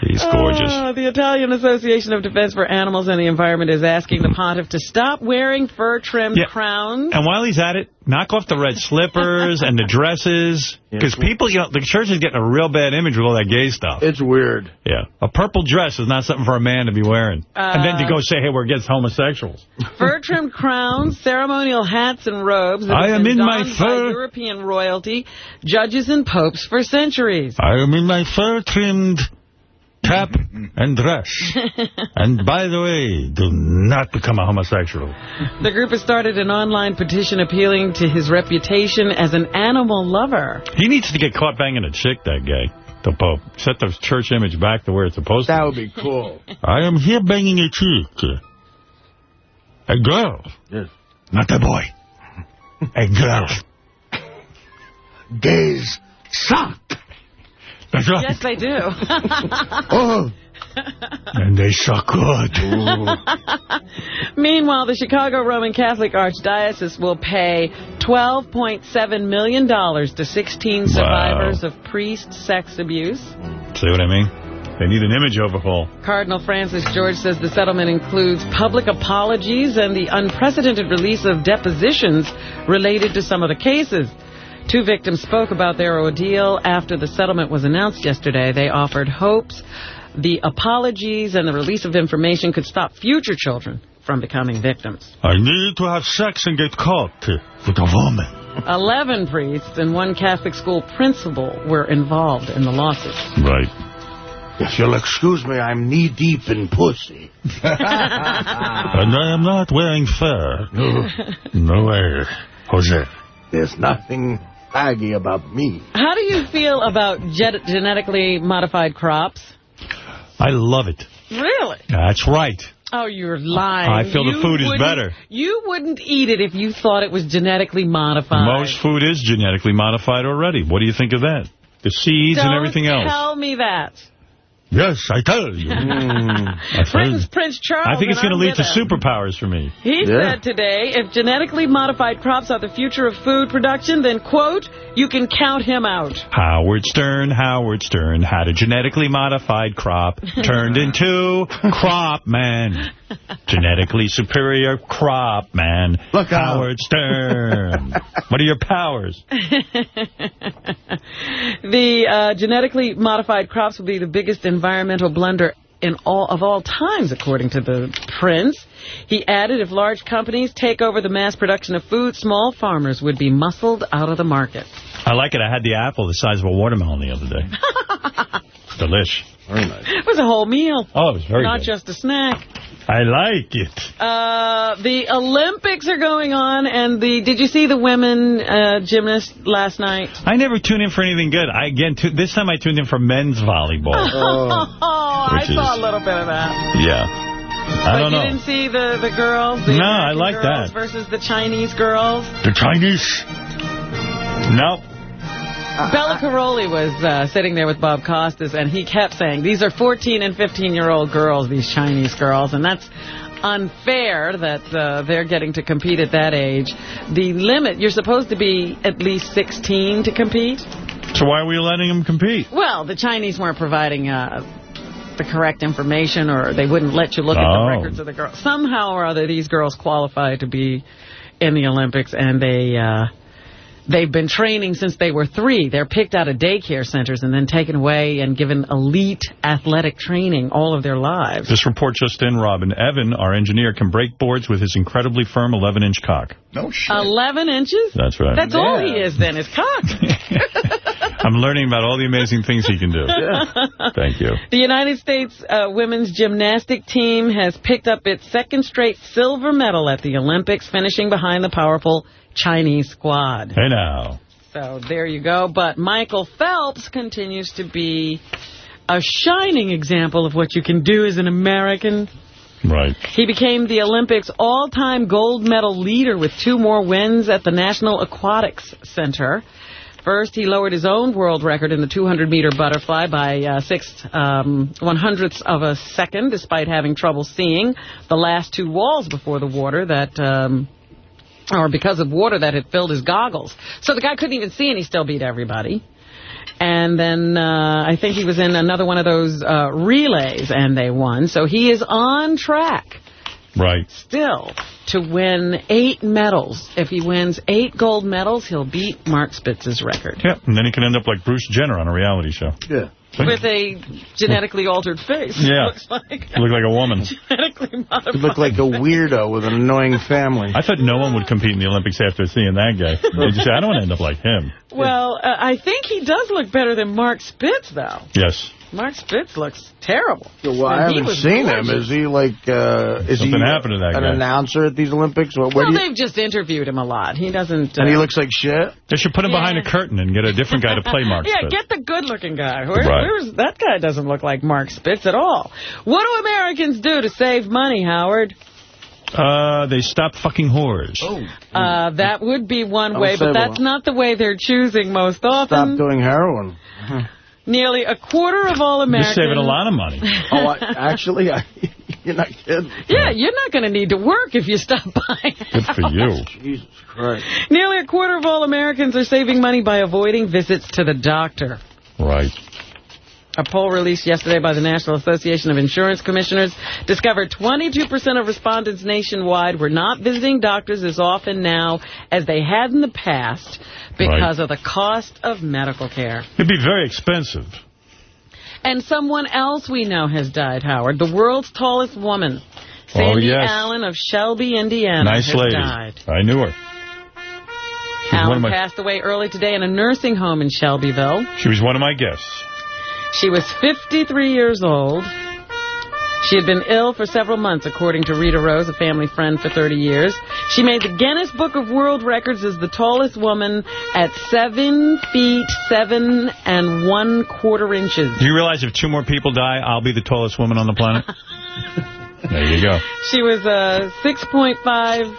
He's gorgeous. Uh, the Italian Association of Defense for Animals and the Environment is asking the pontiff to stop wearing fur-trimmed Yeah. crowns. And while he's at it, knock off the red slippers and the dresses. Because people, you know, the church is getting a real bad image with all that gay stuff. It's weird. Yeah. A purple dress is not something for a man to be wearing. and then to Uh, go say, hey, we're against homosexuals. Fur-trimmed crowns, ceremonial hats and robes that I am in my fur- European royalty, judges and popes for centuries. I am in my fur-trimmed cap mm-hmm. and dress. and by the way, do not become a homosexual. The group has started an online petition appealing to his reputation as an animal lover. He needs to get caught banging a chick, that guy, the Pope. Set the church image back to where it's supposed to be. That would be cool. I am here banging a chick. A girl. Yes. Not a boy. A girl. Gays suck. That's right. Yes, they do. Oh. And they suck good. Meanwhile, the Chicago Roman Catholic Archdiocese will pay $12.7 million to 16 survivors of priest sex abuse. See what I mean? They need an image overhaul. Cardinal Francis George says the settlement includes public apologies and the unprecedented release of depositions related to some of the cases. Two victims spoke about their ordeal after the settlement was announced yesterday. They offered hopes the apologies and the release of information could stop future children from becoming victims. I need to have sex and get caught with a woman. Eleven priests and one Catholic school principal were involved in the lawsuit. Right. If you'll excuse me, I'm knee-deep in pussy. and I am not wearing fur. No way, Jose. There's nothing aggy about me. How do you feel about ge- genetically modified crops? I love it. Really? That's right. Oh, you're lying. I feel the food is better. You wouldn't eat it if you thought it was genetically modified. Most food is genetically modified already. What do you think of that? The seeds Don't and everything else. tell me that. Yes, I tell you. Hmm. I Prince, Prince Charles. I think it's going to lead to superpowers for me. He said today, if genetically modified crops are the future of food production, then, quote, you can count him out. Howard Stern, Howard Stern had a genetically modified crop turned into crop man. Genetically superior crop man. Look out. Howard Stern. what are your powers? The uh, genetically modified crops will be the biggest environmental blunder in all of all times, according to the prince. He added if large companies take over the mass production of food, small farmers would be muscled out of the market. I like it. I had the apple the size of a watermelon the other day. Delish. Very nice. It was a whole meal. Oh, it was very Not good. just a snack. I like it. Uh, the Olympics are going on, and the did you see the women uh, gymnast last night? I never tune in for anything good. I again this time I tuned in for men's volleyball. Oh, I Which saw a little bit of that. yeah. I don't you know. didn't see the, the girls? The No, I like girls that. Versus the Chinese girls? The Chinese. Nope. Bela Karolyi was uh, sitting there with Bob Costas, and he kept saying, these are 14 and 15-year-old girls, these Chinese girls, and that's unfair that uh, they're getting to compete at that age. The limit, you're supposed to be at least 16 to compete. So why are we letting them compete? Well, the Chinese weren't providing uh, the correct information, or they wouldn't let you look at Oh. the records of the girls. Somehow or other, these girls qualify to be in the Olympics, and they uh, they've been training since they were three. They're picked out of daycare centers and then taken away and given elite athletic training all of their lives. This report just in, Robin. Evan, our engineer, can break boards with his incredibly firm 11-inch cock. No shit. 11 inches? That's right. That's all he is then, is cock. I'm learning about all the amazing things he can do. Thank you. The United States uh, women's gymnastic team has picked up its second straight silver medal at the Olympics, finishing behind the powerful Chinese squad. Hey now. So there you go. But Michael Phelps continues to be a shining example of what you can do as an American. Right. He became the Olympics all-time gold medal leader with two more wins at the National Aquatics Center. First, he lowered his own world record in the 200-meter butterfly by uh, six um, one-hundredths of a second, despite having trouble seeing the last two walls before the water that... Um, or because of water that had filled his goggles. So the guy couldn't even see, and he still beat everybody. And then uh, I think he was in another one of those uh, relays, and they won. So he is on track Right. still to win eight medals. If he wins eight gold medals, he'll beat Mark Spitz's record. Yeah, and then he can end up like Bruce Jenner on a reality show. Yeah. With a genetically altered face. Yeah. Looks like. Look like a woman. Genetically modified. You look like a weirdo with an annoying family. I thought no one would compete in the Olympics after seeing that guy. They just say, I don't want to end up like him. Well, uh, I think he does look better than Mark Spitz, though. Yes. Mark Spitz looks terrible. Well, I haven't seen gorgeous. him. Is he like, uh, is Something he happened to that an guy. announcer at these Olympics? What, Well, you, they've just interviewed him a lot. He doesn't... Uh, and he looks like shit? They should put him behind a curtain and get a different guy to play Mark yeah, Spitz. get the good-looking guy. Where, Right. Where's that guy? Doesn't look like Mark Spitz at all. What do Americans do to save money, Howard? Uh, they stop fucking whores. Oh. Uh, that would be one way, but that's one. not the way they're choosing most often. Stop often. doing heroin. Nearly a quarter of all Americans... You're saving a lot of money. oh, I, actually, I, you're not kidding. Yeah, you're not going to need to work if you stop buying. Good for you. Jesus Christ. Nearly a quarter of all Americans are saving money by avoiding visits to the doctor. Right. A poll released yesterday by the National Association of Insurance Commissioners discovered 22% of respondents nationwide were not visiting doctors as often now as they had in the past because of the cost of medical care. It'd be very expensive. And someone else we know has died, Howard. The world's tallest woman. Oh, Sandy Oh, yes. Allen of Shelby, Indiana, nice has lady. died. I knew her. She Allen passed away early today in a nursing home in Shelbyville. she was one of my guests. She was 53 years old. She had been ill for several months, according to Rita Rose, a family friend for 30 years. She made the Guinness Book of World Records as the tallest woman at 7 feet 7 and 1 quarter inches. Do you realize if two more people die, I'll be the tallest woman on the planet? there you go. She was a 6.5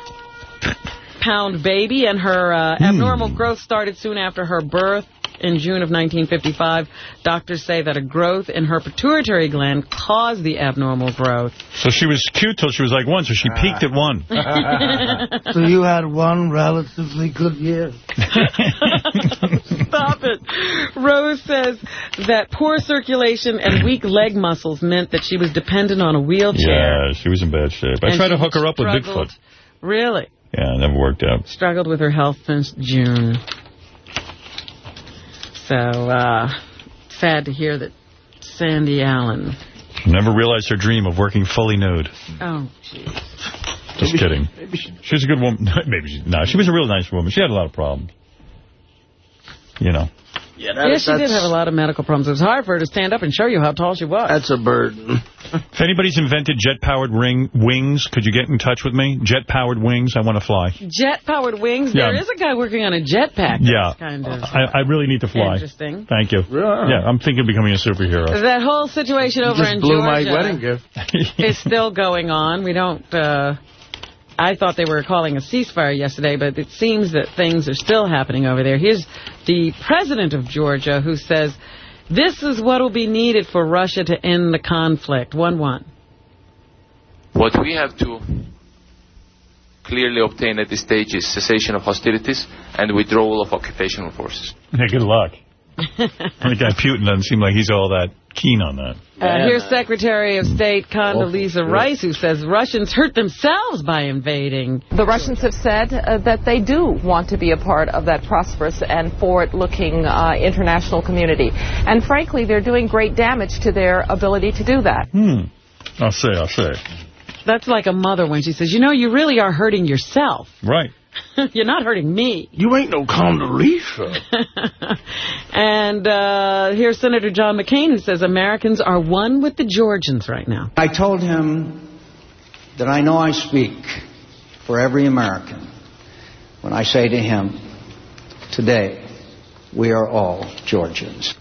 pound baby, and her uh, abnormal growth started soon after her birth. In June of 1955, doctors say that a growth in her pituitary gland caused the abnormal growth. So she was cute till she was like one, so she ah. peaked at one. so you had one relatively good year. Stop it. Rose says that poor circulation and weak leg muscles meant that she was dependent on a wheelchair. Yeah, she was in bad shape. I And tried to hook her up with struggled. Bigfoot. Really? Yeah, it never worked out. Struggled with her health since June. So, uh, sad to hear that Sandy Allen. Never realized her dream of working fully nude. Oh, jeez. Just kidding. She was a good woman. Maybe she, no, she was a real nice woman. She had a lot of problems. You know. Yeah, Yeah, she did have a lot of medical problems. It was hard for her to stand up and show you how tall she was. That's a burden. If anybody's invented jet-powered ring wings, could you get in touch with me? Jet-powered wings, I want to fly. Jet-powered wings. Yeah. There is a guy working on a jetpack. Yeah. That's kind of I, I really need to fly. interesting. Thank you. Yeah, I'm thinking of becoming a superhero. That whole situation over just in blew Georgia my wedding gift. is still going on. We don't... Uh, I thought they were calling a ceasefire yesterday, but it seems that things are still happening over there. Here's the president of Georgia who says, this is what will be needed for Russia to end the conflict. 1-1. What we have to clearly obtain at this stage is cessation of hostilities and withdrawal of occupational forces. Yeah, good luck. the guy Putin doesn't seem like he's all that keen on that. Uh, here's Secretary of State Condoleezza Rice, who says Russians hurt themselves by invading. The Russians have said uh, that they do want to be a part of that prosperous and forward-looking uh, international community. And frankly, they're doing great damage to their ability to do that. Hmm. I'll say, I'll say. That's like a mother when she says, you know, you really are hurting yourself. Right. You're not hurting me. You ain't no Condoleezza. And uh, here's Senator John McCain, who says Americans are one with the Georgians right now. I told him that I know I speak for every American when I say to him, today we are all Georgians.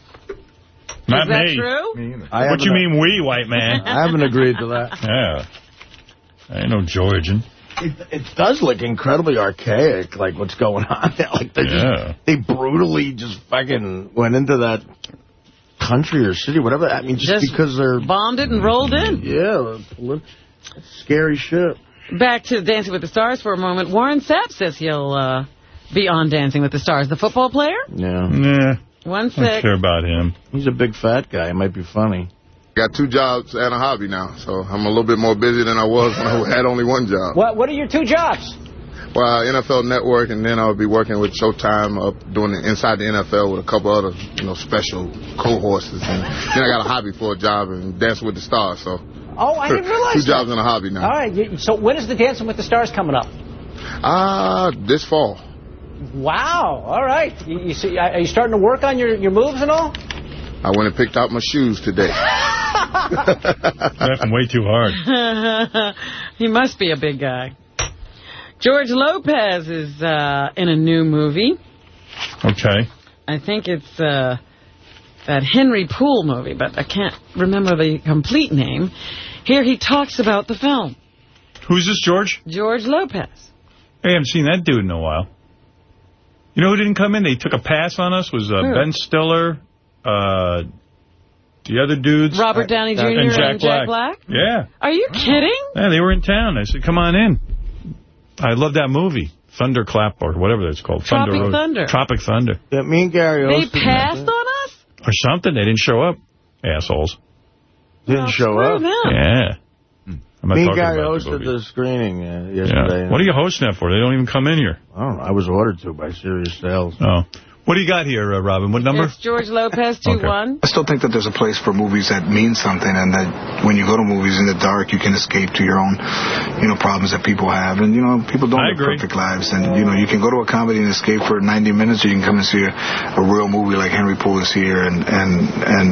Not Is that me. true? What you mean we, white man? I haven't agreed to that. Yeah. I ain't no Georgian. It, it does look incredibly archaic, like what's going on there. Like they Yeah. just, they brutally just fucking went into that country or city, whatever. I mean, just, Just because they're Bombed it and rolled in. yeah, poli- scary shit. Back to Dancing with the Stars for a moment. Warren Sapp says he'll uh, be on Dancing with the Stars. The football player? Yeah. Yeah. One I don't care about him. He's a big fat guy. It might be funny. I got two jobs and a hobby now, so I'm a little bit more busy than I was when I had only one job. What What are your two jobs? Well, NFL Network, and then I'll be working with Showtime up doing it inside the NFL with a couple other, you know, special co-horses. And then I got a hobby for a job and Dancing with the Stars. So Oh, I didn't realize two that. jobs and a hobby now. All right. So when is the Dancing with the Stars coming up? Ah, this fall. Wow. All right. You, you see, are you starting to work on your, your moves and all? I went and picked out my shoes today. Laughing way too hard. he must be a big guy. George Lopez is uh, in a new movie. Okay. I think it's uh, that Henry Poole movie, but I can't remember the complete name. Here he talks about the film. Who's this, George? George Lopez. Hey, I haven't seen that dude in a while. You know who didn't come in? They took a pass on us. Was uh, Ben Stiller, uh, the other dudes, Robert Downey Jr. and Jack, and Jack Black? Yeah, Are you kidding? yeah, they were in town. I said, "Come on in." I love that movie, Thunderclap or whatever it's called. Tropic Road. Thunder. Tropic Thunder. Yeah, me and Gary They passed on us? Or something. They didn't show up. Assholes. Didn't show up. Yeah. I'm not Me and Gary about the hosted the screening uh, Yeah. yesterday. What are you hosting that for? They don't even come in here. I don't know. I was ordered to by Sirius Sales. Oh. What do you got here, uh, Robin? What number? It's George Lopez 2-1. Okay. I still think that there's a place for movies that mean something and that when you go to movies in the dark, you can escape to your own, you know, problems that people have. And, you know, people don't I live agree. perfect lives. And, you know, you can go to a comedy and escape for 90 minutes or you can come and see a, a real movie like Henry Poole is here and, and, and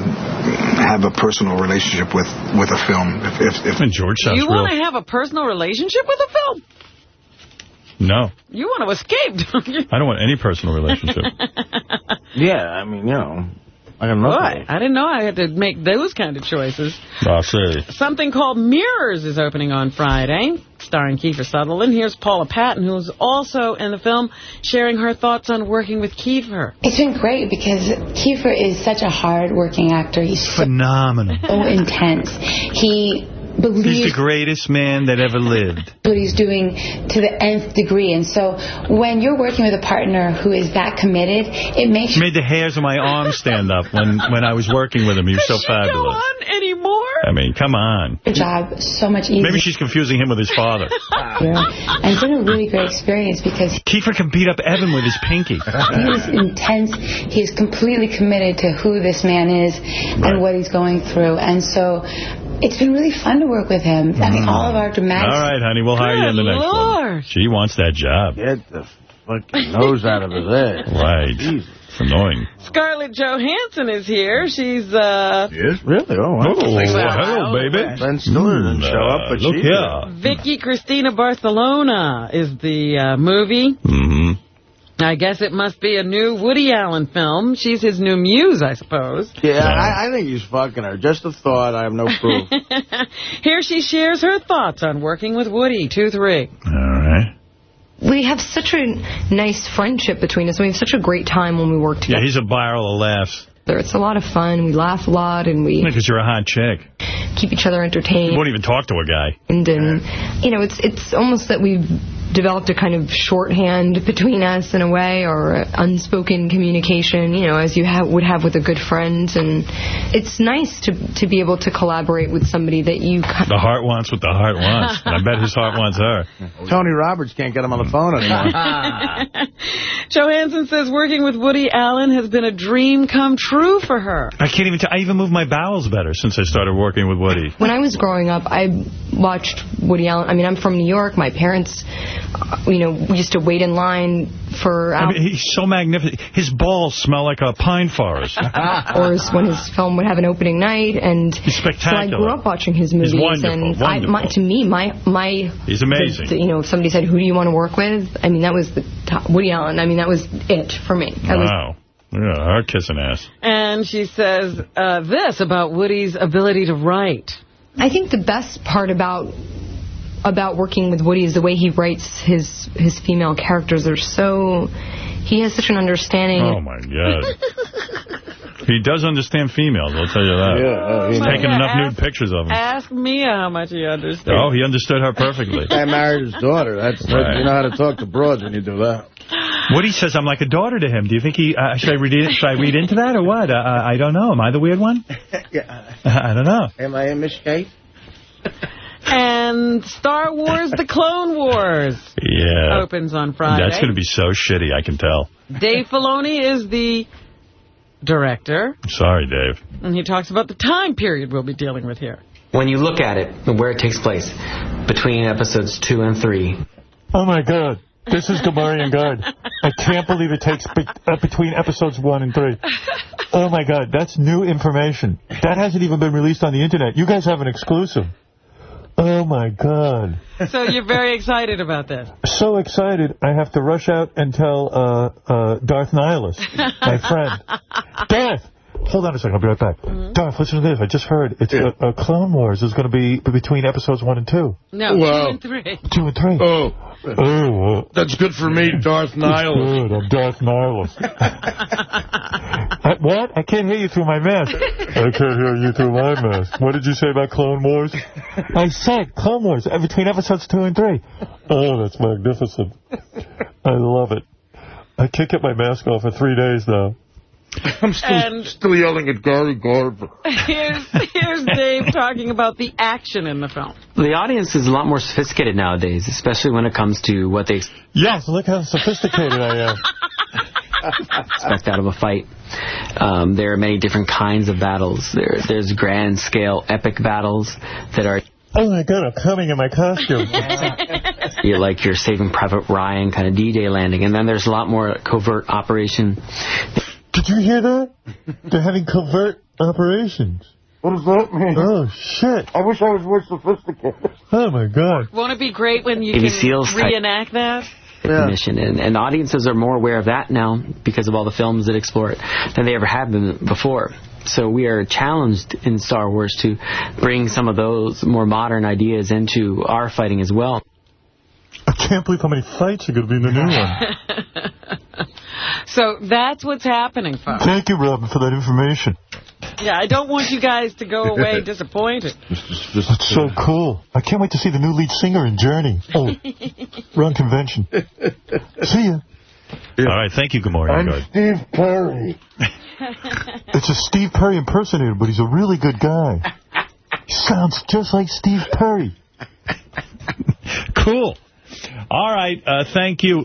have a personal relationship with, with a film. If, if, if And George sounds You real. want to have a personal relationship with a film? No. You want to escape, don't you? I don't want any personal relationship. Yeah, I mean, you know. I don't know. Boy, I didn't know I had to make those kind of choices. I'll say. Something called Mirrors is opening on Friday, starring Kiefer Sutherland. Here's Paula Patton, who's also in the film, sharing her thoughts on working with Kiefer. It's been great because Kiefer is such a hard-working actor. He's phenomenal. so intense. He He's the greatest man that ever lived. what he's doing to the nth degree. And so when you're working with a partner who is that committed, it makes He made the hairs on my arms stand up when, when I was working with him. He was so fabulous. anymore? I mean, come on. your job so much easier. Maybe she's confusing him with his father. And it's been a really great experience because Kiefer can beat up Evan with his pinky. he is intense. He is completely committed to who this man is and what he's going through. And so it's been really fun to work with him. I mean, all of our dramatics. All right, honey, we'll hire you in the next Lord. one. She wants that job. Get the fucking nose out of his head. Right. It's annoying. Scarlett Johansson is here. She's, uh... Yes? Really? Oh, wow. Oh, hello, baby. Ben Stiller didn't Mm, show up, uh, but look she here. Vicky Cristina Barcelona is the uh, movie. Mm-hmm. I guess it must be a new Woody Allen film. She's his new muse, I suppose. Yeah, I, I think he's fucking her. Just a thought. I have no proof. Here she shares her thoughts on working with Woody, 2-3. All right. We have such a nice friendship between us. We have such a great time when we work together. Yeah, he's a barrel of laughs. It's a lot of fun. We laugh a lot and we Because you're a hot chick. keep each other You entertained. won't even talk to a guy. And, and you know, it's it's almost that we've developed a kind of shorthand between us in a way, or unspoken communication. You know, as you have, would have with a good friend, and it's nice to to be able to collaborate with somebody that you. The heart wants what the heart wants. And I bet his heart wants her. Tony Roberts can't get him on the phone anymore. Johansson says working with Woody Allen has been a dream come true for her. I can't even. I even move my bowels better since I started working with Woody. When I was growing up, I watched Woody Allen. I mean, I'm from New York. My parents, you know, we used to wait in line for I mean, he's so magnificent. His balls smell like a pine forest. or when his film would have an opening night, and He's so I grew up watching his He's movies, wonderful, and I, my, to me, my my He's amazing. the- the- you know, if somebody said, "Who do you want to work with?" I mean, that was the top, Woody Allen. I mean, that was it for me. That was Wow. Yeah, her kissing ass. And she says uh, this about Woody's ability to write. I think the best part about about working with Woody is the way he writes his his female characters. They're so he has such an understanding. Oh, my God. he does understand females, I'll tell you that. Yeah, uh, He's he taken knows. enough nude pictures of them. Ask Mia how much he understands. Oh, he understood her perfectly. I married his daughter. That's Right. You know how to talk to broads when you do that. Woody says I'm like a daughter to him. Do you think he uh, should I read it, should I read into that or what? Uh, I don't know. Am I the weird one? yeah. I don't know. Am I a in Miss Kate? And Star Wars The Clone Wars Yeah. opens on Friday. That's going to be so shitty, I can tell. Dave Filoni is the director, Sorry, Dave. and he talks about the time period we'll be dealing with here. When you look at it, and where it takes place, between episodes two and three, Oh, my God. This is Gamorrean God. I can't believe it takes be uh, between episodes one and three. Oh, my God. That's new information. That hasn't even been released on the Internet. You guys have an exclusive. Oh, my God. So you're very excited about this. So excited, I have to rush out and tell uh, uh, Darth Nihilus, my friend. Darth! Hold on a second, I'll be right back. Darth, listen to this. I just heard it's a uh, Clone Wars is going to be between episodes one and two. No, Wow. two and three. Two and three. Oh. Oh, uh, That's good for me, Darth Nihilus. Good, I'm Darth Nihilus. I, what? I can't hear you through my mask. I can't hear you through my mask. What did you say about Clone Wars? I said Clone Wars uh, between episodes two and three. Oh, that's magnificent. I love it. I can't get my mask off for three days now. I'm still, And- still yelling at Gary Garver. Here's, here's Dave talking about the action in the film. the audience is a lot more sophisticated nowadays, especially when it comes to what they Yes, look how sophisticated I am. expect out of a fight. Um, there are many different kinds of battles. There, there's grand scale epic battles that are Oh my god, I'm coming in my costume. you're like you're Saving Private Ryan kind of D-Day landing, and then there's a lot more covert operation. Did you hear that? They're having covert operations. What does that mean? Oh, shit. I wish I was more sophisticated. Oh, my God. Won't it be great when you Navy can SEALs reenact that? Mission, and, and audiences are more aware of that now because of all the films that explore it than they ever have been before. So we are challenged in Star Wars to bring some of those more modern ideas into our fighting as well. I can't believe how many fights are going to be in the new one. So that's what's happening, folks. Thank you, Robin, for that information. Yeah, I don't want you guys to go away disappointed. That's so cool. I can't wait to see the new lead singer in Journey. Oh, wrong convention. See ya. All right, thank you, Gamorrean I'm God. Steve Perry. It's a Steve Perry impersonator, but he's a really good guy. He sounds just like Steve Perry. Cool. All right, uh, thank you.